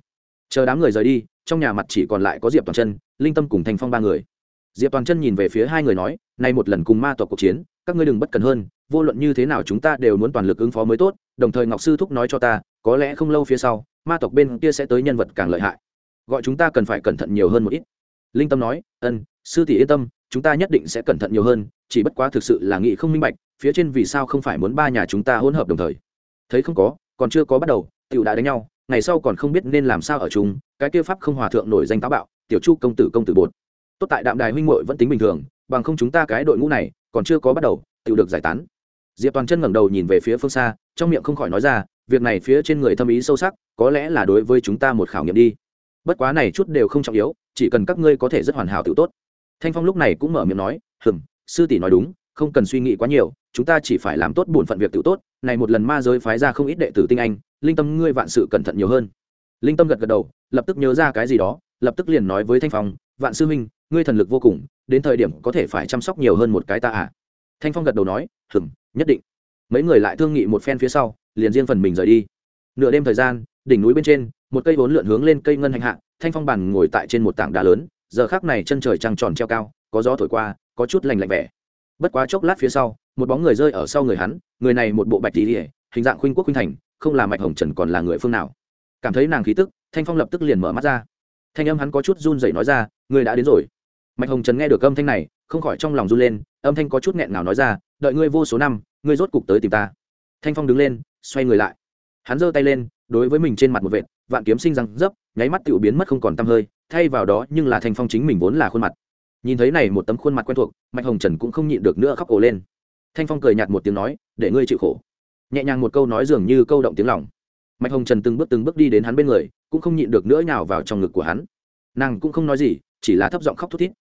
Chờ đám người rời đi, trong nhà mặt chỉ còn lại có Diệp Toàn Chân, Linh Tâm cùng Thanh Phong ba người. Diệp Toàn Chân nhìn về phía hai người nói, nay một lần cùng ma tộc cuộc chiến, các ngươi đừng bất cần hơn, vô luận như thế nào chúng ta đều muốn toàn lực ứng phó mới tốt, đồng thời Ngọc sư thúc nói cho ta, có lẽ không lâu phía sau, ma tộc bên kia sẽ tới nhân vật càng lợi hại. Gọi chúng ta cần phải cẩn thận nhiều hơn một ít. Linh tâm nói ân sư tỷ yên tâm chúng ta nhất định sẽ cẩn thận nhiều hơn chỉ bất quá thực sự là nghị không minh bạch phía trên vì sao không phải muốn ba nhà chúng ta hỗn hợp đồng thời? Thấy không có còn chưa có bắt đầu tiểu đã đánh nhau ngày sau còn không biết nên làm sao ở chúng cái kia pháp không hòa thượng nổi danh táo bạo tiểu chu công tử công tử bột. Tốt tại đạm đài huynh muội vẫn tính bình thường bằng không chúng ta cái đội ngũ này còn chưa có bắt đầu tự được giải tán. Diệp toàn chân ngẩng đầu nhìn về phía phương xa, trong miệng không khỏi nói ra, việc này phía trên người thâm ý sâu sắc, có lẽ là đối với chúng ta một khảo nghiệm đi. Bất quá này chút đều không trọng yếu, chỉ cần các ngươi có thể rất hoàn hảo tự tốt. Thanh phong lúc này cũng mở miệng nói, hừm, sư tỷ nói đúng, không cần suy nghĩ quá nhiều, chúng ta chỉ phải làm tốt bổn phận việc tự tốt, này một lần ma giới phái ra không ít đệ tử tinh anh, linh tâm ngươi vạn sự cẩn thận nhiều hơn. Linh tâm gật gật đầu, lập tức nhớ ra cái gì đó, lập tức liền nói với thanh phong, vạn sư huynh ngươi thần lực vô cùng, đến thời điểm có thể phải chăm sóc nhiều hơn một cái ta à? Thanh phong gật đầu nói hừng nhất định. Mấy người lại thương nghị một phen phía sau, liền riêng phần mình rời đi. Nửa đêm thời gian, đỉnh núi bên trên, một cây vốn lượn hướng lên cây ngân hành hạ, thanh phong bàn ngồi tại trên một tảng đá lớn, giờ khác này chân trời trăng tròn treo cao, có gió thổi qua, có chút lành lạnh vẻ. Bất quá chốc lát phía sau, một bóng người rơi ở sau người hắn, người này một bộ bạch tỉ ỉa hình dạng khuynh quốc khuynh thành, không là mạch hồng trần còn là người phương nào. Cảm thấy nàng khí tức, thanh phong lập tức liền mở mắt ra. Thanh âm hắn có chút run rẩy nói ra, người đã đến rồi mạch hồng trần nghe được âm thanh này, không khỏi trong lòng run lên, âm thanh có chút nghẹn nào nói ra, đợi ngươi vô số năm, ngươi rốt cục tới tìm ta. Thanh phong đứng lên, xoay người lại. Hắn giơ tay lên, đối với mình trên mặt một vệt, vạn kiếm sinh răng dấp, nháy mắt tự biến mất không còn t hơi, thay vào đó nhưng là thanh phong chính mình vốn là khuôn mặt. Nhìn thấy này một tấm khuôn mặt quen thuộc, mạch hồng trần cũng không nhịn được nữa khóc ổ lên. Thanh phong cười nhạt một tiếng nói, để ngươi chịu khổ. Nhẹ nhàng một câu nói dường như câu động tiếng lòng. Mạch hồng trần từng bước từng bước đi đến hắn bên người, cũng không nhịn được nữa nhào vào trong ngực của hắn. Nàng cũng không nói gì, chỉ là thấp giọng khóc thút thít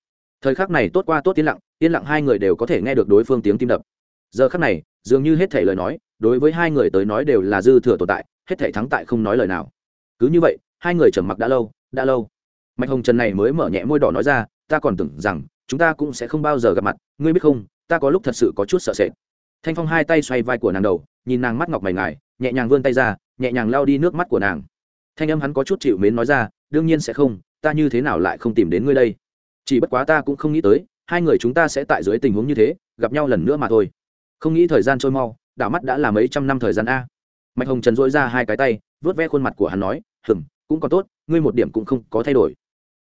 thời khắc này tốt qua tốt yên lặng yên lặng hai người đều có thể nghe được đối phương tiếng tim đập. Giờ khắc này, dường như hết thể lời nói, đối với hai người tới nói đều là dư thừa tồn tại, hết thể thắng tại không nói lời nào. Cứ như vậy, hai người trầm mặc đã lâu đã lâu. Mạch hồng trần này mới mở nhẹ môi đỏ nói ra, ta còn tưởng rằng chúng ta cũng sẽ không bao giờ gặp mặt, ngươi biết không, ta có lúc thật sự có chút sợ sệt. Thanh phong hai tay xoay vai của nàng đầu, nhìn nàng mắt ngọc mày ngài, nhẹ nhàng vươn tay ra, nhẹ nhàng lao đi nước mắt của nàng. Thanh âm hắn có chút chịu mến nói ra, đương nhiên sẽ không, ta như thế nào lại không tìm đến ngươi đây? Chỉ bất quá ta cũng không nghĩ tới, hai người chúng ta sẽ tại dưới tình huống như thế, gặp nhau lần nữa mà thôi. Không nghĩ thời gian trôi mau, đảo mắt đã là mấy trăm năm thời gian a. Mạch hồng trần dỗi ra hai cái tay vớt ve khuôn mặt của hắn nói hừng cũng còn tốt, ngươi một điểm cũng không có thay đổi.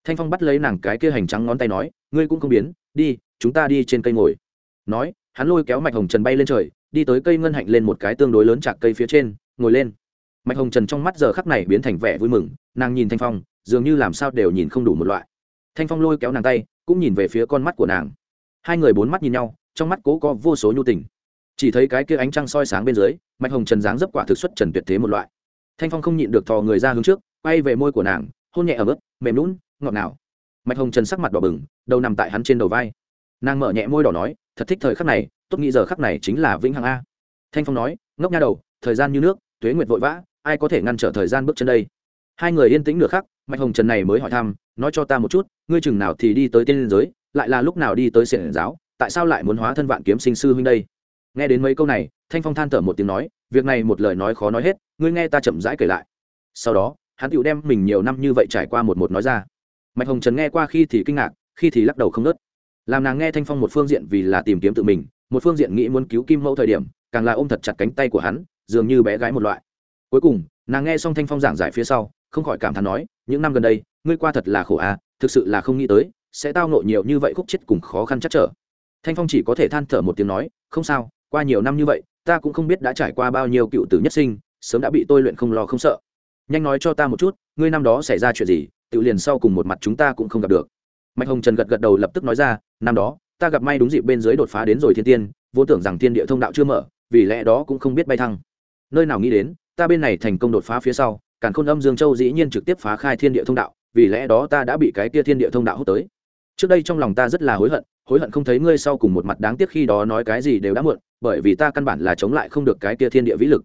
Thanh phong bắt lấy nàng cái kia hành trắng ngón tay nói, ngươi cũng không biến, đi, chúng ta đi trên cây ngồi. Nói, hắn lôi kéo mạch hồng trần bay lên trời, đi tới cây ngân hạnh lên một cái tương đối lớn chạc cây phía trên, ngồi lên. Mạch hồng trần trong mắt giờ khắc này biến thành vẻ vui mừng, nàng nhìn thanh phong, dường như làm sao đều nhìn không đủ một loại thanh phong lôi kéo nàng tay, cũng nhìn về phía con mắt của nàng. Hai người bốn mắt nhìn nhau, trong mắt cố có vô số nhu tình. Chỉ thấy cái kia ánh trăng soi sáng bên dưới, mạch hồng trần dáng dấp quả thực xuất trần tuyệt thế một loại. Thanh phong không nhịn được thò người ra hướng trước, quay về môi của nàng, hôn nhẹ ở mức mềm lún ngọt ngào. Mạch hồng trần sắc mặt đỏ bừng, đầu nằm tại hắn trên đầu vai. Nàng mở nhẹ môi đỏ nói, thật thích thời khắc này, tốt nghĩ giờ khắc này chính là vĩnh hằng a. Thanh phong nói, ngốc nha đầu, thời gian như nước, tuế nguyệt vội vã, ai có thể ngăn trở thời gian bước chân đây? Hai người yên tĩnh nửa khắc mạch hồng trần này mới hỏi thăm, nói cho ta một chút, ngươi chừng nào thì đi tới tiên giới, lại là lúc nào đi tới xiển giáo, tại sao lại muốn hóa thân vạn kiếm sinh sư huynh đây? Nghe đến mấy câu này, thanh phong than thở một tiếng nói, việc này một lời nói khó nói hết, ngươi nghe ta chậm rãi kể lại. Sau đó, hắn tựu đem mình nhiều năm như vậy trải qua một một nói ra. Mạch hồng trần nghe qua khi thì kinh ngạc, khi thì lắc đầu không nớt làm nàng nghe thanh phong một phương diện vì là tìm kiếm tự mình, một phương diện nghĩ muốn cứu kim mẫu thời điểm, càng là ôm thật chặt cánh tay của hắn, dường như bé gái một loại. Cuối cùng, nàng nghe xong thanh phong giảng giải phía sau không khỏi cảm thán nói, những năm gần đây, ngươi qua thật là khổ à thực sự là không nghĩ tới, sẽ tao nộ nhiều như vậy khúc chết cùng khó khăn chắc trở. Thanh phong chỉ có thể than thở một tiếng nói, không sao, qua nhiều năm như vậy, ta cũng không biết đã trải qua bao nhiêu cựu tử nhất sinh, sớm đã bị tôi luyện không lo không sợ. Nhanh nói cho ta một chút, ngươi năm đó xảy ra chuyện gì, tự liền sau cùng một mặt chúng ta cũng không gặp được. Mạch hồng trần gật gật đầu lập tức nói ra, năm đó, ta gặp may đúng dịp bên dưới đột phá đến rồi thiên tiên, vốn tưởng rằng thiên địa thông đạo chưa mở, vì lẽ đó cũng không biết bay thăng. Nơi nào nghĩ đến, ta bên này thành công đột phá phía sau càn khôn âm dương châu dĩ nhiên trực tiếp phá khai thiên địa thông đạo, vì lẽ đó ta đã bị cái kia thiên địa thông đạo hút tới. Trước đây trong lòng ta rất là hối hận hối hận không thấy ngươi sau cùng một mặt đáng tiếc khi đó nói cái gì đều đã muộn, bởi vì ta căn bản là chống lại không được cái kia thiên địa vĩ lực.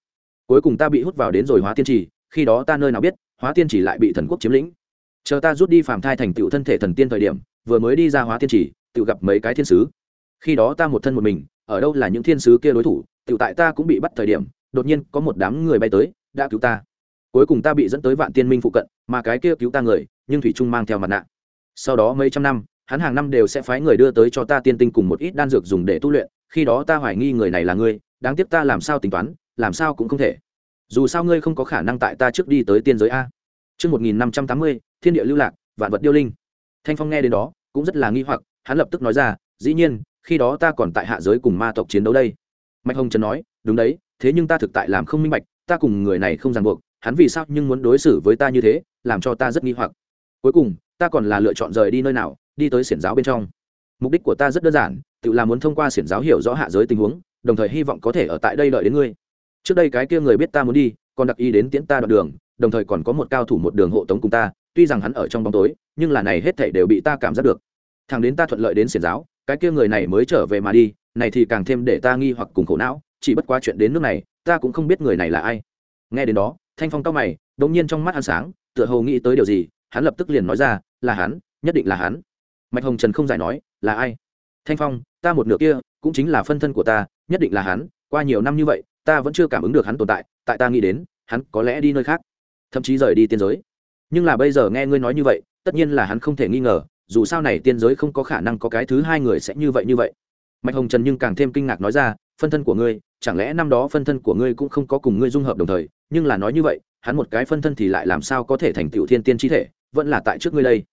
Cuối cùng ta bị hút vào đến rồi hóa tiên trì, khi đó ta nơi nào biết, hóa tiên trì lại bị thần quốc chiếm lĩnh. Chờ ta rút đi phàm thai thành tựu thân thể thần tiên thời điểm, vừa mới đi ra hóa tiên trì tự gặp mấy cái thiên sứ. Khi đó ta một thân một mình, ở đâu là những thiên sứ kia đối thủ tự tại ta cũng bị bắt thời điểm, đột nhiên có một đám người bay tới, đã cứu ta cuối cùng ta bị dẫn tới vạn tiên minh phụ cận mà cái kia cứu ta người nhưng thủy trung mang theo mặt nạ sau đó mấy trăm năm hắn hàng năm đều sẽ phái người đưa tới cho ta tiên tinh cùng một ít đan dược dùng để tu luyện khi đó ta hoài nghi người này là ngươi đáng tiếc ta làm sao tính toán làm sao cũng không thể dù sao ngươi không có khả năng tại ta trước đi tới tiên giới a Trước 1580, thiên địa lưu lạc, vạn vật điêu linh. Thanh Phong nghe đến đó, cũng rất là nghi hoặc, hắn lập tức nói ra, dĩ nhiên, khi đó ta còn tại hạ giới cùng ma tộc chiến đấu đây. Mạch Hồng Trần nói, đúng đấy, thế nhưng ta thực tại làm không minh bạch, ta cùng người này không ràng buộc, hắn vì sao nhưng muốn đối xử với ta như thế, làm cho ta rất nghi hoặc. Cuối cùng, ta còn là lựa chọn rời đi nơi nào, đi tới xiển giáo bên trong. Mục đích của ta rất đơn giản, tự là muốn thông qua xiển giáo hiểu rõ hạ giới tình huống, đồng thời hy vọng có thể ở tại đây đợi đến ngươi. Trước đây cái kia người biết ta muốn đi, còn đặc ý đến tiễn ta đoạn đường, đồng thời còn có một cao thủ một đường hộ tống cùng ta, tuy rằng hắn ở trong bóng tối, nhưng là này hết thảy đều bị ta cảm giác được. Thằng đến ta thuận lợi đến xiển giáo, cái kia người này mới trở về mà đi, này thì càng thêm để ta nghi hoặc cùng khổ não, chỉ bất quá chuyện đến nước này, ta cũng không biết người này là ai. Nghe đến đó, Thanh Phong cao mày, đột nhiên trong mắt hắn sáng, tựa hồ nghĩ tới điều gì, hắn lập tức liền nói ra, là hắn, nhất định là hắn. Mạch Hồng Trần không giải nói, là ai? Thanh Phong, ta một nửa kia, cũng chính là phân thân của ta, nhất định là hắn, qua nhiều năm như vậy, ta vẫn chưa cảm ứng được hắn tồn tại, tại ta nghĩ đến, hắn có lẽ đi nơi khác thậm chí rời đi tiên giới nhưng là bây giờ nghe ngươi nói như vậy tất nhiên là hắn không thể nghi ngờ dù sao này tiên giới không có khả năng có cái thứ hai người sẽ như vậy như vậy mạch hồng trần nhưng càng thêm kinh ngạc nói ra phân thân của ngươi, chẳng lẽ năm đó phân thân của ngươi cũng không có cùng ngươi dung hợp đồng thời, nhưng là nói như vậy, hắn một cái phân thân thì lại làm sao có thể thành tựu thiên tiên chi thể, vẫn là tại trước ngươi đây.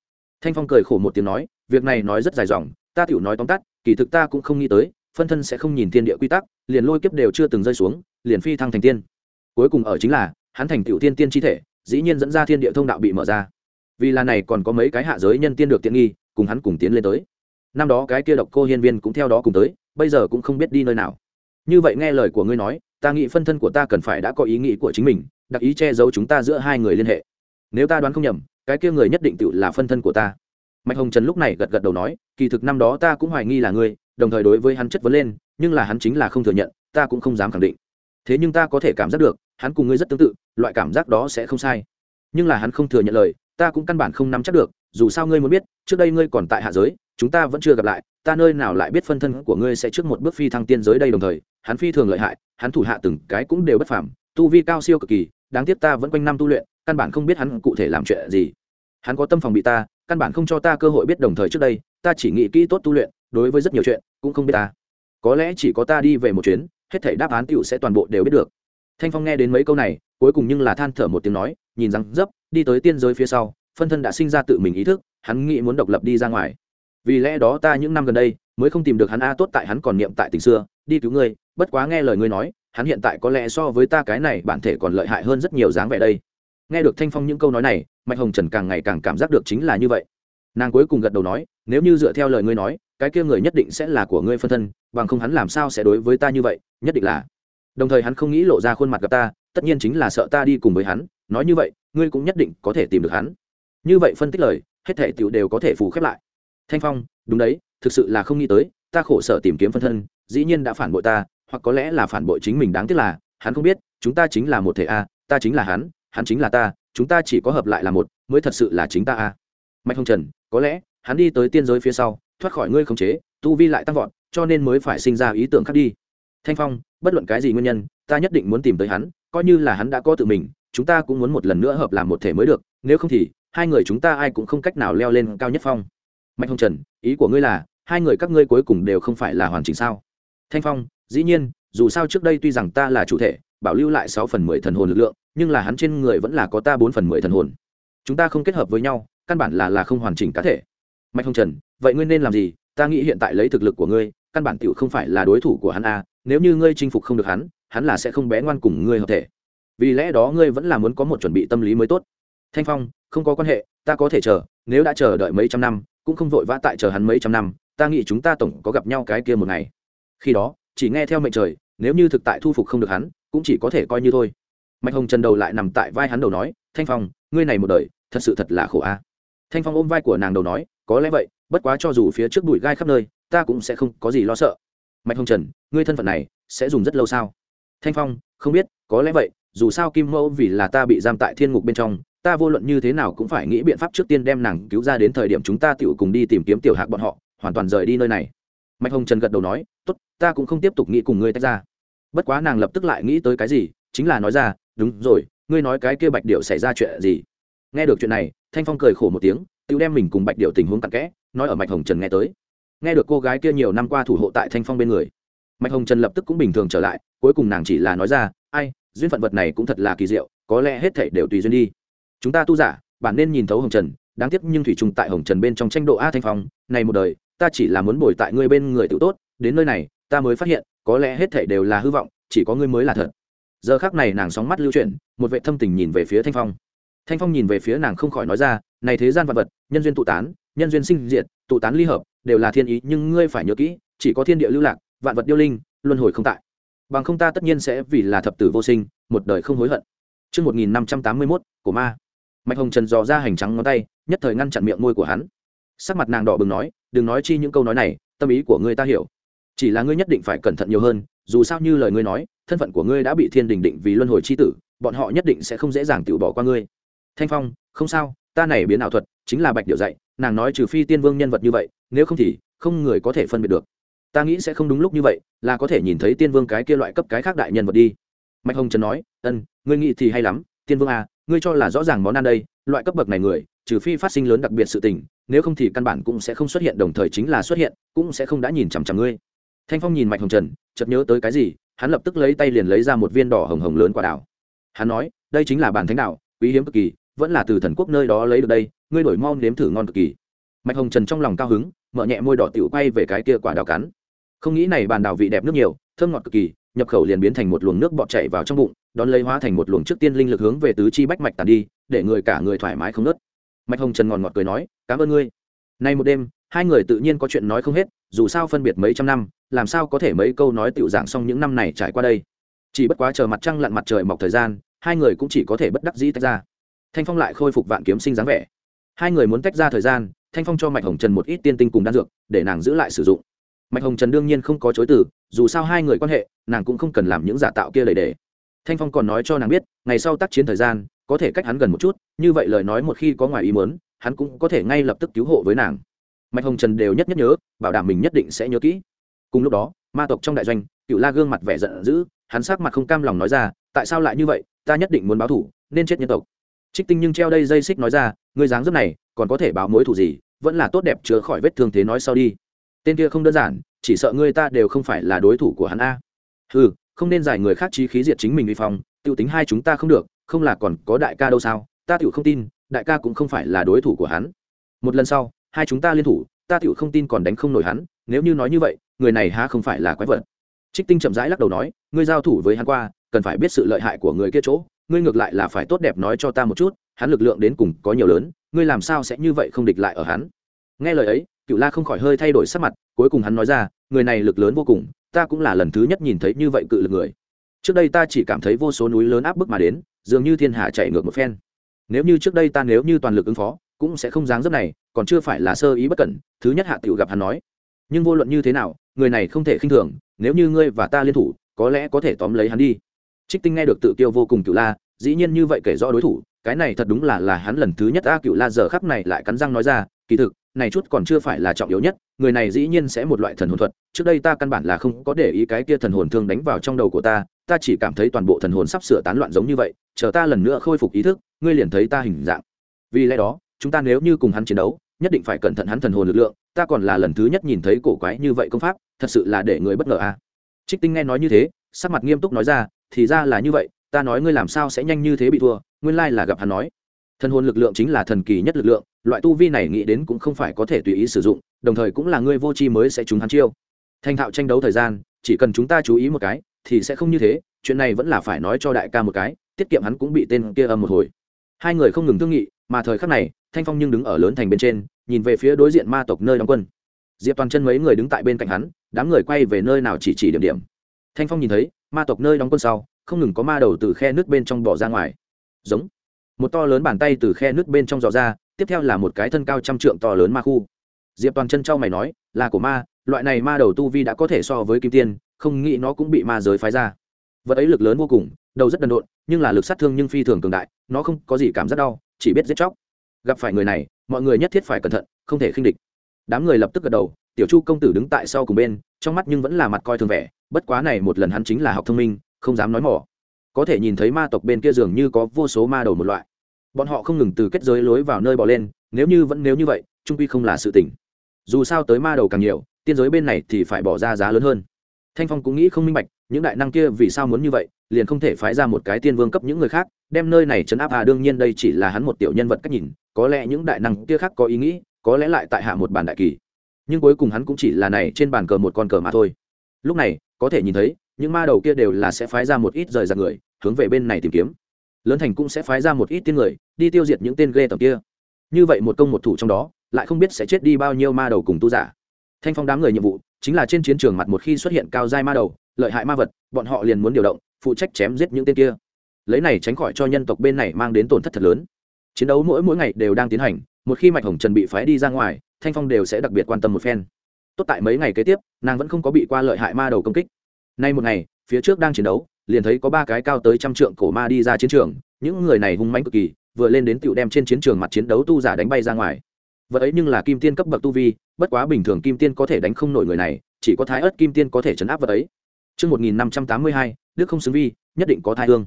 Thanh phong cười khổ một tiếng nói, việc này nói rất dài dòng, ta tựu nói tóm tắt, kỳ thực ta cũng không nghĩ tới, phân thân sẽ không nhìn thiên địa quy tắc, liền lôi kiếp đều chưa từng rơi xuống, liền phi thăng thành tiên. Cuối cùng ở chính là, hắn thành tựu thiên tiên chi thể, dĩ nhiên dẫn ra thiên địa thông đạo bị mở ra. Vì là này còn có mấy cái hạ giới nhân tiên được tiện nghi, cùng hắn cùng tiến lên tới. Năm đó cái kia độc cô hiên viên cũng theo đó cùng tới, bây giờ cũng không biết đi nơi nào như vậy nghe lời của ngươi nói, ta nghĩ phân thân của ta cần phải đã có ý nghĩ của chính mình, đặc ý che giấu chúng ta giữa hai người liên hệ. Nếu ta đoán không nhầm, cái kia người nhất định tự là phân thân của ta. Mạch hồng trần lúc này gật gật đầu nói, kỳ thực năm đó ta cũng hoài nghi là ngươi, đồng thời đối với hắn chất vấn lên, nhưng là hắn chính là không thừa nhận, ta cũng không dám khẳng định. Thế nhưng ta có thể cảm giác được, hắn cùng ngươi rất tương tự, loại cảm giác đó sẽ không sai. Nhưng là hắn không thừa nhận lời, ta cũng căn bản không nắm chắc được, dù sao ngươi muốn biết, trước đây ngươi còn tại hạ giới chúng ta vẫn chưa gặp lại, ta nơi nào lại biết phân thân của ngươi sẽ trước một bước phi thăng tiên giới đây đồng thời, hắn phi thường lợi hại, hắn thủ hạ từng cái cũng đều bất phàm, tu vi cao siêu cực kỳ, đáng tiếc ta vẫn quanh năm tu luyện, căn bản không biết hắn cụ thể làm chuyện gì. Hắn có tâm phòng bị ta, căn bản không cho ta cơ hội biết đồng thời trước đây, ta chỉ nghĩ kỹ tốt tu luyện, đối với rất nhiều chuyện, cũng không biết ta. Có lẽ chỉ có ta đi về một chuyến, hết thảy đáp án tựu sẽ toàn bộ đều biết được. Thanh phong nghe đến mấy câu này, cuối cùng nhưng là than thở một tiếng nói, nhìn răng dấp, đi tới tiên giới phía sau, phân thân đã sinh ra tự mình ý thức, hắn nghĩ muốn độc lập đi ra ngoài vì lẽ đó ta những năm gần đây mới không tìm được hắn a tốt tại hắn còn niệm tại tình xưa, đi cứu ngươi, bất quá nghe lời ngươi nói, hắn hiện tại có lẽ so với ta cái này bản thể còn lợi hại hơn rất nhiều dáng vẻ đây. Nghe được thanh phong những câu nói này, mạch hồng trần càng ngày càng cảm giác được chính là như vậy. Nàng cuối cùng gật đầu nói, nếu như dựa theo lời ngươi nói, cái kia người nhất định sẽ là của ngươi phân thân, bằng không hắn làm sao sẽ đối với ta như vậy, nhất định là. Đồng thời hắn không nghĩ lộ ra khuôn mặt gặp ta, tất nhiên chính là sợ ta đi cùng với hắn, nói như vậy, ngươi cũng nhất định có thể tìm được hắn. Như vậy phân tích lời, hết thể tiểu đều có thể phù khép lại thanh phong, đúng đấy, thực sự là không nghĩ tới, ta khổ sở tìm kiếm phân thân, dĩ nhiên đã phản bội ta, hoặc có lẽ là phản bội chính mình đáng tiếc là, hắn không biết, chúng ta chính là một thể a, ta chính là hắn hắn chính là ta, chúng ta chỉ có hợp lại là một, mới thật sự là chính ta a. Mạch hồng trần, có lẽ, hắn đi tới tiên giới phía sau, thoát khỏi ngươi khống chế, tu vi lại tăng vọt, cho nên mới phải sinh ra ý tưởng khác đi. Thanh phong, bất luận cái gì nguyên nhân, ta nhất định muốn tìm tới hắn, coi như là hắn đã có tự mình, chúng ta cũng muốn một lần nữa hợp làm một thể mới được, nếu không thì, hai người chúng ta ai cũng không cách nào leo lên cao nhất phong mạch hồng trần, ý của ngươi là, hai người các ngươi cuối cùng đều không phải là hoàn chỉnh sao? Thanh phong, dĩ nhiên, dù sao trước đây tuy rằng ta là chủ thể, bảo lưu lại sáu phần mười thần hồn lực lượng, nhưng là hắn trên người vẫn là có ta bốn phần mười thần hồn. Chúng ta không kết hợp với nhau, căn bản là là không hoàn chỉnh cá thể. Mạch hồng trần, vậy ngươi nên làm gì? Ta nghĩ hiện tại lấy thực lực của ngươi, căn bản tiểu không phải là đối thủ của hắn a nếu như ngươi chinh phục không được hắn hắn là sẽ không bé ngoan cùng ngươi hợp thể. Vì lẽ đó ngươi vẫn là muốn có một chuẩn bị tâm lý mới tốt. Thanh phong, không có quan hệ, ta có thể chờ, nếu đã chờ đợi mấy trăm năm cũng không vội vã tại chờ hắn mấy trăm năm, ta nghĩ chúng ta tổng có gặp nhau cái kia một ngày. Khi đó, chỉ nghe theo mệnh trời, nếu như thực tại thu phục không được hắn, cũng chỉ có thể coi như thôi. Mạch hồng trần đầu lại nằm tại vai hắn đầu nói, thanh phong, ngươi này một đời, thật sự thật là khổ a. Thanh phong ôm vai của nàng đầu nói, có lẽ vậy, bất quá cho dù phía trước bụi gai khắp nơi, ta cũng sẽ không có gì lo sợ. Mạch hồng trần, ngươi thân phận này, sẽ dùng rất lâu sao? Thanh phong, không biết, có lẽ vậy, dù sao kim mẫu vì là ta bị giam tại thiên ngục bên trong ta vô luận như thế nào cũng phải nghĩ biện pháp trước tiên đem nàng cứu ra đến thời điểm chúng ta tiểu cùng đi tìm kiếm tiểu hạc bọn họ, hoàn toàn rời đi nơi này. Mạch hồng trần gật đầu nói, tốt, ta cũng không tiếp tục nghĩ cùng ngươi tách ra. Bất quá nàng lập tức lại nghĩ tới cái gì, chính là nói ra, đúng rồi, ngươi nói cái kia bạch điệu xảy ra chuyện gì? Nghe được chuyện này, thanh phong cười khổ một tiếng, tự đem mình cùng bạch điệu tình huống cặn kẽ, nói ở mạch hồng trần nghe tới. Nghe được cô gái kia nhiều năm qua thủ hộ tại thanh phong bên người, mạch hồng trần lập tức cũng bình thường trở lại, cuối cùng nàng chỉ là nói ra, ai, duyên phận vật này cũng thật là kỳ diệu, có lẽ hết thảy đều tùy duyên đi chúng ta tu giả bản nên nhìn thấu hồng trần đáng tiếc nhưng thủy trùng tại hồng trần bên trong tranh độ a thanh phong này một đời ta chỉ là muốn bồi tại ngươi bên người tự tốt đến nơi này ta mới phát hiện có lẽ hết thảy đều là hư vọng chỉ có ngươi mới là thật. Giờ khác này nàng sóng mắt lưu chuyển một vệ thâm tình nhìn về phía thanh phong. Thanh phong nhìn về phía nàng không khỏi nói ra này thế gian vật vật nhân duyên tụ tán nhân duyên sinh diệt tụ tán ly hợp đều là thiên ý nhưng ngươi phải nhớ kỹ chỉ có thiên địa lưu lạc vạn vật điêu linh luân hồi không tại. Bằng không ta tất nhiên sẽ vì là thập tử vô sinh một đời không hối hận. Trước 1581, của ma. Mạch Hồng Trần dò ra hành trắng ngón tay, nhất thời ngăn chặn miệng môi của hắn. Sắc mặt nàng đỏ bừng nói, đừng nói chi những câu nói này, tâm ý của ngươi ta hiểu. Chỉ là ngươi nhất định phải cẩn thận nhiều hơn, dù sao như lời ngươi nói, thân phận của ngươi đã bị Thiên Đình định vì luân hồi chi tử, bọn họ nhất định sẽ không dễ dàng tự bỏ qua ngươi. Thanh Phong, không sao, ta này biến ảo thuật, chính là Bạch điệu dạy, nàng nói trừ phi tiên vương nhân vật như vậy, nếu không thì không người có thể phân biệt được ta nghĩ sẽ không đúng lúc như vậy là có thể nhìn thấy tiên vương cái kia loại cấp cái khác đại nhân vật đi mạch hồng trần nói ân ngươi nghĩ thì hay lắm tiên vương à ngươi cho là rõ ràng món ăn đây, loại cấp bậc này người, trừ phi phát sinh lớn đặc biệt sự tình, nếu không thì căn bản cũng sẽ không xuất hiện, đồng thời chính là xuất hiện, cũng sẽ không đã nhìn chằm chằm ngươi. Thanh phong nhìn mạch hồng trần, chợt nhớ tới cái gì, hắn lập tức lấy tay liền lấy ra một viên đỏ hồng hồng lớn quả đảo hắn nói, đây chính là bản thánh đạo quý hiếm cực kỳ, vẫn là từ thần quốc nơi đó lấy được đây, ngươi đổi mau nếm thử ngon cực kỳ. Mạch hồng trần trong lòng cao hứng, mở nhẹ môi đỏ tiểu quay về cái kia quả đào cắn. Không nghĩ này bàn đào vị đẹp nước nhiều, thơm ngọt cực kỳ, nhập khẩu liền biến thành một luồng nước bọt chảy vào trong bụng đón lấy hóa thành một luồng trước tiên linh lực hướng về tứ chi bách mạch tàn đi, để người cả người thoải mái không nớt. Mạch hồng trần ngọt ngọt cười nói, cảm ơn ngươi. Nay một đêm, hai người tự nhiên có chuyện nói không hết, dù sao phân biệt mấy trăm năm, làm sao có thể mấy câu nói tựu giảng xong những năm này trải qua đây. Chỉ bất quá chờ mặt trăng lặn mặt trời mọc thời gian, hai người cũng chỉ có thể bất đắc dĩ tách ra. Thanh phong lại khôi phục vạn kiếm sinh dáng vẻ. Hai người muốn tách ra thời gian, thanh phong cho mạch hồng trần một ít tiên tinh cùng đan dược, để nàng giữ lại sử dụng. Mạch hồng trần đương nhiên không có chối từ, dù sao hai người quan hệ, nàng cũng không cần làm những giả tạo kia lời để thanh phong còn nói cho nàng biết, ngày sau tác chiến thời gian, có thể cách hắn gần một chút, như vậy lời nói một khi có ngoài ý muốn, hắn cũng có thể ngay lập tức cứu hộ với nàng. Mạch hồng trần đều nhất nhất nhớ, bảo đảm mình nhất định sẽ nhớ kỹ. Cùng lúc đó, ma tộc trong đại doanh, cựu la gương mặt vẻ giận dữ, hắn sắc mặt không cam lòng nói ra, tại sao lại như vậy? Ta nhất định muốn báo thủ, nên chết nhân tộc. Trích tinh nhưng treo đây dây xích nói ra người dáng dấp này, còn có thể báo mối thủ gì? Vẫn là tốt đẹp chứa khỏi vết thương thế nói sau đi. Tên kia không đơn giản, chỉ sợ người ta đều không phải là đối thủ của hắn a. Ừ không nên giải người khác trí khí diệt chính mình uy phong tiêu tính hai chúng ta không được, không là còn có đại ca đâu sao, ta tiểu không tin, đại ca cũng không phải là đối thủ của hắn. Một lần sau, hai chúng ta liên thủ, ta tiểu không tin còn đánh không nổi hắn, nếu như nói như vậy, người này há không phải là quái vật. Trích tinh chậm rãi lắc đầu nói, ngươi giao thủ với hắn qua, cần phải biết sự lợi hại của người kia chỗ, ngươi ngược lại là phải tốt đẹp nói cho ta một chút, hắn lực lượng đến cùng có nhiều lớn, ngươi làm sao sẽ như vậy không địch lại ở hắn? Nghe lời ấy cựu la không khỏi hơi thay đổi sắc mặt, cuối cùng hắn nói ra, người này lực lớn vô cùng ta cũng là lần thứ nhất nhìn thấy như vậy cự lực người. Trước đây ta chỉ cảm thấy vô số núi lớn áp bức mà đến, dường như thiên hạ chạy ngược một phen. Nếu như trước đây ta nếu như toàn lực ứng phó, cũng sẽ không dáng dấp này, còn chưa phải là sơ ý bất cẩn, thứ nhất hạ tiểu gặp hắn nói. Nhưng vô luận như thế nào, người này không thể khinh thường, nếu như ngươi và ta liên thủ, có lẽ có thể tóm lấy hắn đi. Trích tinh nghe được tự kiêu vô cùng cựu la, dĩ nhiên như vậy kể rõ đối thủ, cái này thật đúng là là hắn lần thứ nhất a cựu la giờ khắp này lại cắn răng nói ra, kỳ thực, này chút còn chưa phải là trọng yếu nhất người này dĩ nhiên sẽ một loại thần hồn thuật, trước đây ta căn bản là không có để ý cái kia thần hồn thương đánh vào trong đầu của ta ta chỉ cảm thấy toàn bộ thần hồn sắp sửa tán loạn giống như vậy, chờ ta lần nữa khôi phục ý thức, ngươi liền thấy ta hình dạng vì lẽ đó, chúng ta nếu như cùng hắn chiến đấu, nhất định phải cẩn thận hắn thần hồn lực lượng, ta còn là lần thứ nhất nhìn thấy cổ quái như vậy công pháp, thật sự là để người bất ngờ à? trích tinh nghe nói như thế, sắc mặt nghiêm túc nói ra, thì ra là như vậy, ta nói ngươi làm sao sẽ nhanh như thế bị thua, nguyên lai là gặp hắn nói thần hồn lực lượng chính là thần kỳ nhất lực lượng, loại tu vi này nghĩ đến cũng không phải có thể tùy ý sử dụng, đồng thời cũng là ngươi vô tri mới sẽ trúng hắn chiêu. Thành thạo tranh đấu thời gian, chỉ cần chúng ta chú ý một cái, thì sẽ không như thế, chuyện này vẫn là phải nói cho đại ca một cái, tiết kiệm hắn cũng bị tên kia âm một hồi. Hai người không ngừng thương nghị, mà thời khắc này, thanh phong nhưng đứng ở lớn thành bên trên, nhìn về phía đối diện ma tộc nơi đóng quân. Diệp toàn chân mấy người đứng tại bên cạnh hắn, đám người quay về nơi nào chỉ chỉ điểm điểm. Thanh phong nhìn thấy, ma tộc nơi đóng quân sau, không ngừng có ma đầu từ khe nước bên trong bỏ ra ngoài. Giống một to lớn bàn tay từ khe nước bên trong dò ra, tiếp theo là một cái thân cao trăm trượng to lớn ma khu. Diệp toàn chân trao mày nói, là của ma, loại này ma đầu tu vi đã có thể so với kim tiên, không nghĩ nó cũng bị ma giới phái ra. Vật ấy lực lớn vô cùng, đầu rất đần độn, nhưng là lực sát thương nhưng phi thường cường đại, nó không có gì cảm giác đau, chỉ biết giết chóc. Gặp phải người này, mọi người nhất thiết phải cẩn thận, không thể khinh địch. Đám người lập tức gật đầu, tiểu chu công tử đứng tại sau cùng bên, trong mắt nhưng vẫn là mặt coi thường vẻ, bất quá này một lần hắn chính là học thông minh, không dám nói mỏ. Có thể nhìn thấy ma tộc bên kia dường như có vô số ma đầu một loại bọn họ không ngừng từ kết giới lối vào nơi bỏ lên, nếu như vẫn nếu như vậy, trung quy không là sự tỉnh dù sao tới ma đầu càng nhiều, tiên giới bên này thì phải bỏ ra giá lớn hơn. Thanh phong cũng nghĩ không minh bạch, những đại năng kia vì sao muốn như vậy, liền không thể phái ra một cái tiên vương cấp những người khác, đem nơi này chấn áp à đương nhiên đây chỉ là hắn một tiểu nhân vật cách nhìn, có lẽ những đại năng kia khác có ý nghĩ, có lẽ lại tại hạ một bản đại kỳ. Nhưng cuối cùng hắn cũng chỉ là này trên bàn cờ một con cờ mà thôi. Lúc này, có thể nhìn thấy, những ma đầu kia đều là sẽ phái ra một ít rời ra người, hướng về bên này tìm kiếm lớn thành cũng sẽ phái ra một ít tiên người đi tiêu diệt những tên ghê tầm kia. Như vậy một công một thủ trong đó, lại không biết sẽ chết đi bao nhiêu ma đầu cùng tu giả. Thanh phong đám người nhiệm vụ chính là trên chiến trường mặt một khi xuất hiện cao giai ma đầu, lợi hại ma vật, bọn họ liền muốn điều động, phụ trách chém giết những tên kia. Lấy này tránh khỏi cho nhân tộc bên này mang đến tổn thất thật lớn. Chiến đấu mỗi mỗi ngày đều đang tiến hành, một khi mạch hồng trần bị phái đi ra ngoài, thanh phong đều sẽ đặc biệt quan tâm một phen. Tốt tại mấy ngày kế tiếp, nàng vẫn không có bị qua lợi hại ma đầu công kích. Nay một ngày, phía trước đang chiến đấu liền thấy có ba cái cao tới trăm trượng cổ ma đi ra chiến trường những người này hung mãnh cực kỳ vừa lên đến tựu đem trên chiến trường mặt chiến đấu tu giả đánh bay ra ngoài vật ấy nhưng là kim tiên cấp bậc tu vi bất quá bình thường kim tiên có thể đánh không nổi người này chỉ có thái ớt kim tiên có thể chấn áp vật ấy Trước 1582, Đức không xứng vi, nhất định có thai hương.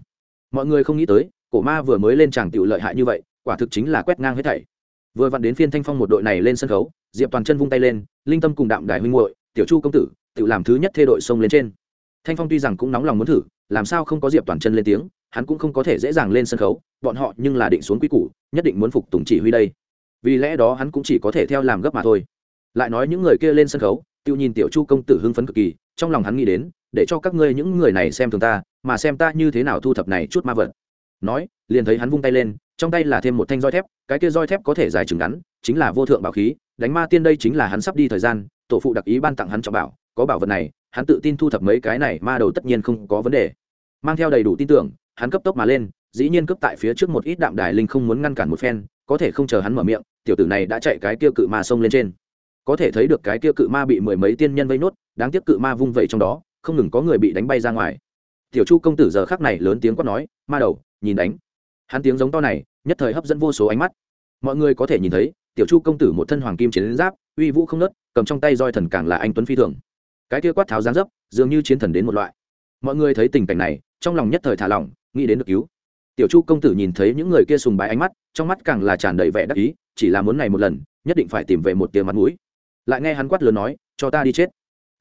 Mọi người không nghĩ tới, cổ ma vừa mới lên tràng tiểu lợi hại như vậy, quả thực chính là quét ngang hết thảy. Vừa vặn đến phiên Thanh Phong một đội này lên sân khấu, Diệp Toàn chân vung tay lên, linh tâm cùng đạm đài huynh muội, tiểu Chu công tử, tự làm thứ nhất thê đội sông lên trên. Thanh Phong tuy rằng cũng nóng lòng muốn thử, làm sao không có Diệp Toàn chân lên tiếng, hắn cũng không có thể dễ dàng lên sân khấu, bọn họ nhưng là định xuống quy củ, nhất định muốn phục tùng chỉ huy đây. Vì lẽ đó hắn cũng chỉ có thể theo làm gấp mà thôi. Lại nói những người kia lên sân khấu, tiêu nhìn tiểu Chu công tử hưng phấn cực kỳ, trong lòng hắn nghĩ đến, để cho các ngươi những người này xem thường ta, mà xem ta như thế nào thu thập này chút ma vật. Nói, liền thấy hắn vung tay lên, trong tay là thêm một thanh roi thép, cái kia roi thép có thể dài chừng ngắn, chính là vô thượng bảo khí, đánh ma tiên đây chính là hắn sắp đi thời gian, tổ phụ đặc ý ban tặng hắn trọng bảo, có bảo vật này, hắn tự tin thu thập mấy cái này, ma đầu tất nhiên không có vấn đề. Mang theo đầy đủ tin tưởng, hắn cấp tốc mà lên, dĩ nhiên cướp tại phía trước một ít đạm đài linh không muốn ngăn cản một phen, có thể không chờ hắn mở miệng, tiểu tử này đã chạy cái kia cự ma sông lên trên. Có thể thấy được cái kia cự ma bị mười mấy tiên nhân vây nốt, đáng tiếc cự ma vung vẩy trong đó, không ngừng có người bị đánh bay ra ngoài. Tiểu chu công tử giờ khắc này lớn tiếng quát nói, ma đầu, nhìn đánh. Hắn tiếng giống to này, nhất thời hấp dẫn vô số ánh mắt. Mọi người có thể nhìn thấy, tiểu chu công tử một thân hoàng kim chiến giáp, uy vũ không nớt cầm trong tay roi thần càng là anh tuấn phi thường cái kia quát tháo giáng dấp, dường như chiến thần đến một loại. Mọi người thấy tình cảnh này, trong lòng nhất thời thả lỏng, nghĩ đến được cứu. Tiểu chu công tử nhìn thấy những người kia sùng bái ánh mắt, trong mắt càng là tràn đầy vẻ đắc ý, chỉ là muốn này một lần, nhất định phải tìm về một tiếng mặt mũi. Lại nghe hắn quát lớn nói, cho ta đi chết.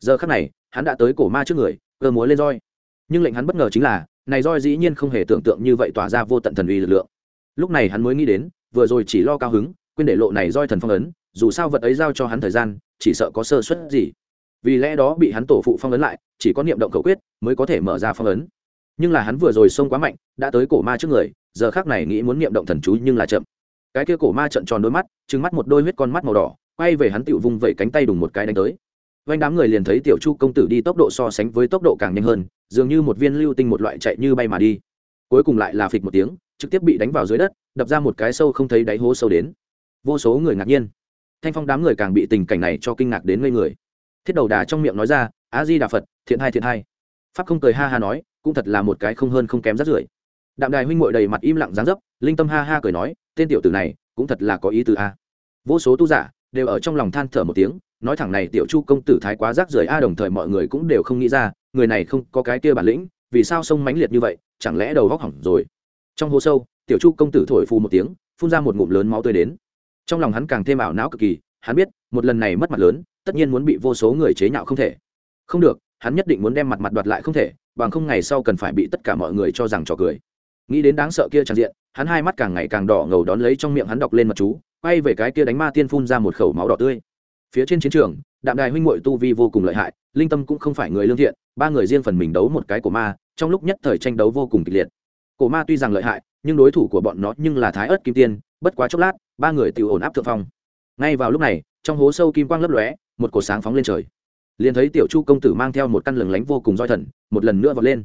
Giờ khắc này, hắn đã tới cổ ma trước người, cơ múa lên roi. Nhưng lệnh hắn bất ngờ chính là, này roi dĩ nhiên không hề tưởng tượng như vậy tỏa ra vô tận thần uy lực lượng. Lúc này hắn mới nghĩ đến, vừa rồi chỉ lo cao hứng, quên để lộ này roi thần phong ấn, dù sao vật ấy giao cho hắn thời gian, chỉ sợ có sơ suất gì vì lẽ đó bị hắn tổ phụ phong ấn lại, chỉ có niệm động cầu quyết mới có thể mở ra phong ấn. Nhưng là hắn vừa rồi xông quá mạnh, đã tới cổ ma trước người, giờ khác này nghĩ muốn niệm động thần chú nhưng là chậm. Cái kia cổ ma trận tròn đôi mắt trứng mắt một đôi huyết con mắt màu đỏ, quay về hắn tiểu vung vẩy cánh tay đùng một cái đánh tới. Vanh đám người liền thấy tiểu chu công tử đi tốc độ so sánh với tốc độ càng nhanh hơn, dường như một viên lưu tinh một loại chạy như bay mà đi. Cuối cùng lại là phịch một tiếng, trực tiếp bị đánh vào dưới đất, đập ra một cái sâu không thấy đáy hố sâu đến. Vô số người ngạc nhiên. Thanh phong đám người càng bị tình cảnh này cho kinh ngạc đến ngây người thiết đầu đà trong miệng nói ra a di đà phật, thiện hai thiện hai. Pháp không cười ha ha nói, cũng thật là một cái không hơn không kém rất rưởi. Đạm đài huynh ngội đầy mặt im lặng dáng dấp, linh tâm ha ha cười nói, tên tiểu tử này, cũng thật là có ý từ a. Vô số tu giả, đều ở trong lòng than thở một tiếng, nói thẳng này tiểu chu công tử thái quá rác rưởi a, đồng thời mọi người cũng đều không nghĩ ra, người này không có cái kia bản lĩnh, vì sao sông mãnh liệt như vậy, chẳng lẽ đầu góc hỏng rồi. Trong hố sâu, tiểu chu công tử thổi phù một tiếng, phun ra một ngụm lớn máu tươi đến. Trong lòng hắn càng thêm ảo não cực kỳ, hắn biết, một lần này mất mặt lớn tất nhiên muốn bị vô số người chế nhạo không thể. Không được, hắn nhất định muốn đem mặt mặt đoạt lại không thể, bằng không ngày sau cần phải bị tất cả mọi người cho rằng trò cười. Nghĩ đến đáng sợ kia tràn diện, hắn hai mắt càng ngày càng đỏ ngầu đón lấy trong miệng hắn đọc lên mật chú, quay về cái kia đánh ma tiên phun ra một khẩu máu đỏ tươi. Phía trên chiến trường, đạm đài huynh muội tu vi vô cùng lợi hại, linh tâm cũng không phải người lương thiện, ba người riêng phần mình đấu một cái của ma, trong lúc nhất thời tranh đấu vô cùng kịch liệt. Cổ ma tuy rằng lợi hại, nhưng đối thủ của bọn nó nhưng là thái ớt kim tiên, bất quá chốc lát, ba người tự ổn áp thượng phong. Ngay vào lúc này, trong hố sâu kim quang lấp lóe một cột sáng phóng lên trời. Liền thấy tiểu chu công tử mang theo một căn lừng lánh vô cùng roi thần, một lần nữa vọt lên.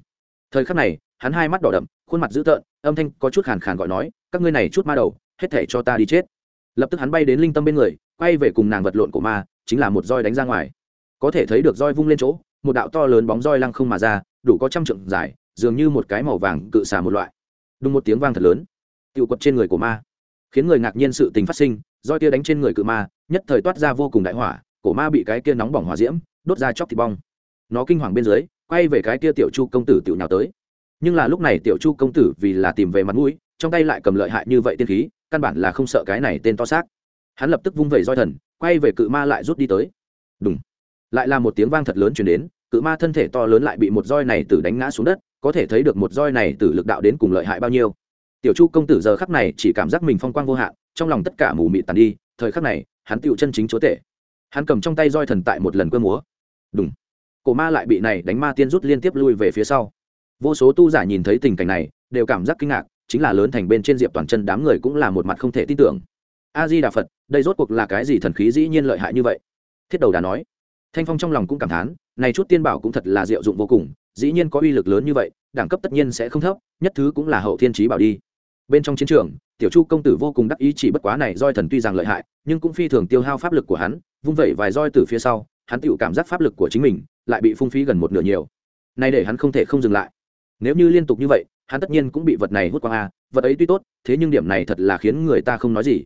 Thời khắc này, hắn hai mắt đỏ đậm, khuôn mặt dữ tợn, âm thanh có chút khàn khàn gọi nói, các ngươi này chút ma đầu, hết thể cho ta đi chết. Lập tức hắn bay đến linh tâm bên người, quay về cùng nàng vật lộn của ma, chính là một roi đánh ra ngoài. Có thể thấy được roi vung lên chỗ, một đạo to lớn bóng roi lăng không mà ra, đủ có trăm trượng dài, dường như một cái màu vàng cự xà một loại. Đúng một tiếng vang thật lớn. Tiêu quật trên người của ma, khiến người ngạc nhiên sự tình phát sinh, roi kia đánh trên người cự ma, nhất thời toát ra vô cùng đại hỏa cổ ma bị cái kia nóng bỏng hỏa diễm, đốt ra chóc thịt bong. Nó kinh hoàng bên dưới, quay về cái kia tiểu chu công tử tiểu nhào tới. Nhưng là lúc này tiểu chu công tử vì là tìm về mặt mũi, trong tay lại cầm lợi hại như vậy tiên khí, căn bản là không sợ cái này tên to xác. Hắn lập tức vung vẩy roi thần, quay về cự ma lại rút đi tới. Đúng lại là một tiếng vang thật lớn chuyển đến, cự ma thân thể to lớn lại bị một roi này tử đánh ngã xuống đất, có thể thấy được một roi này tử lực đạo đến cùng lợi hại bao nhiêu. Tiểu chu công tử giờ khắc này chỉ cảm giác mình phong quang vô hạn, trong lòng tất cả mù mịt tàn đi, thời khắc này, hắn tựu chân chính chúa tể hắn cầm trong tay roi thần tại một lần cơ múa. Đúng cổ ma lại bị này đánh ma tiên rút liên tiếp lui về phía sau. Vô số tu giả nhìn thấy tình cảnh này, đều cảm giác kinh ngạc, chính là lớn thành bên trên diệp toàn chân đám người cũng là một mặt không thể tin tưởng. A di đà phật đây rốt cuộc là cái gì thần khí dĩ nhiên lợi hại như vậy? Thiết đầu đà nói. Thanh phong trong lòng cũng cảm thán, này chút tiên bảo cũng thật là diệu dụng vô cùng, dĩ nhiên có uy lực lớn như vậy, đẳng cấp tất nhiên sẽ không thấp, nhất thứ cũng là hậu thiên trí bảo đi. Bên trong chiến trường, tiểu chu công tử vô cùng đắc ý chỉ bất quá này roi thần tuy rằng lợi hại, nhưng cũng phi thường tiêu hao pháp lực của hắn vung vẩy vài roi từ phía sau, hắn tự cảm giác pháp lực của chính mình lại bị phung phí gần một nửa nhiều. Nay để hắn không thể không dừng lại. Nếu như liên tục như vậy, hắn tất nhiên cũng bị vật này hút qua a, vật ấy tuy tốt, thế nhưng điểm này thật là khiến người ta không nói gì.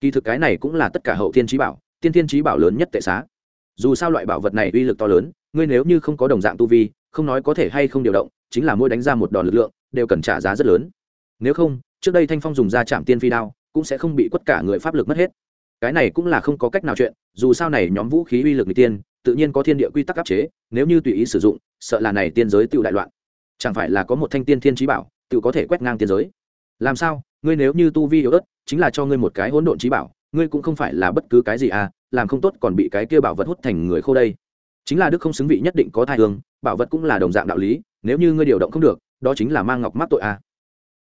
Kỳ thực cái này cũng là tất cả hậu thiên trí bảo, tiên thiên trí bảo lớn nhất tệ xá. Dù sao loại bảo vật này uy lực to lớn, ngươi nếu như không có đồng dạng tu vi, không nói có thể hay không điều động, chính là mỗi đánh ra một đòn lực lượng, đều cần trả giá rất lớn. Nếu không, trước đây thanh phong dùng ra chạm tiên phi đao, cũng sẽ không bị quất cả người pháp lực mất hết cái này cũng là không có cách nào chuyện, dù sao này nhóm vũ khí uy lực người tiên, tự nhiên có thiên địa quy tắc áp chế, nếu như tùy ý sử dụng, sợ là này tiên giới tự đại loạn. Chẳng phải là có một thanh tiên thiên trí bảo tự có thể quét ngang tiên giới. Làm sao, ngươi nếu như tu vi yếu ớt, chính là cho ngươi một cái hỗn độn trí bảo, ngươi cũng không phải là bất cứ cái gì à làm không tốt còn bị cái kia bảo vật hút thành người khô đây. Chính là đức không xứng vị nhất định có thai hương, bảo vật cũng là đồng dạng đạo lý, nếu như ngươi điều động không được, đó chính là mang ngọc mắc tội à.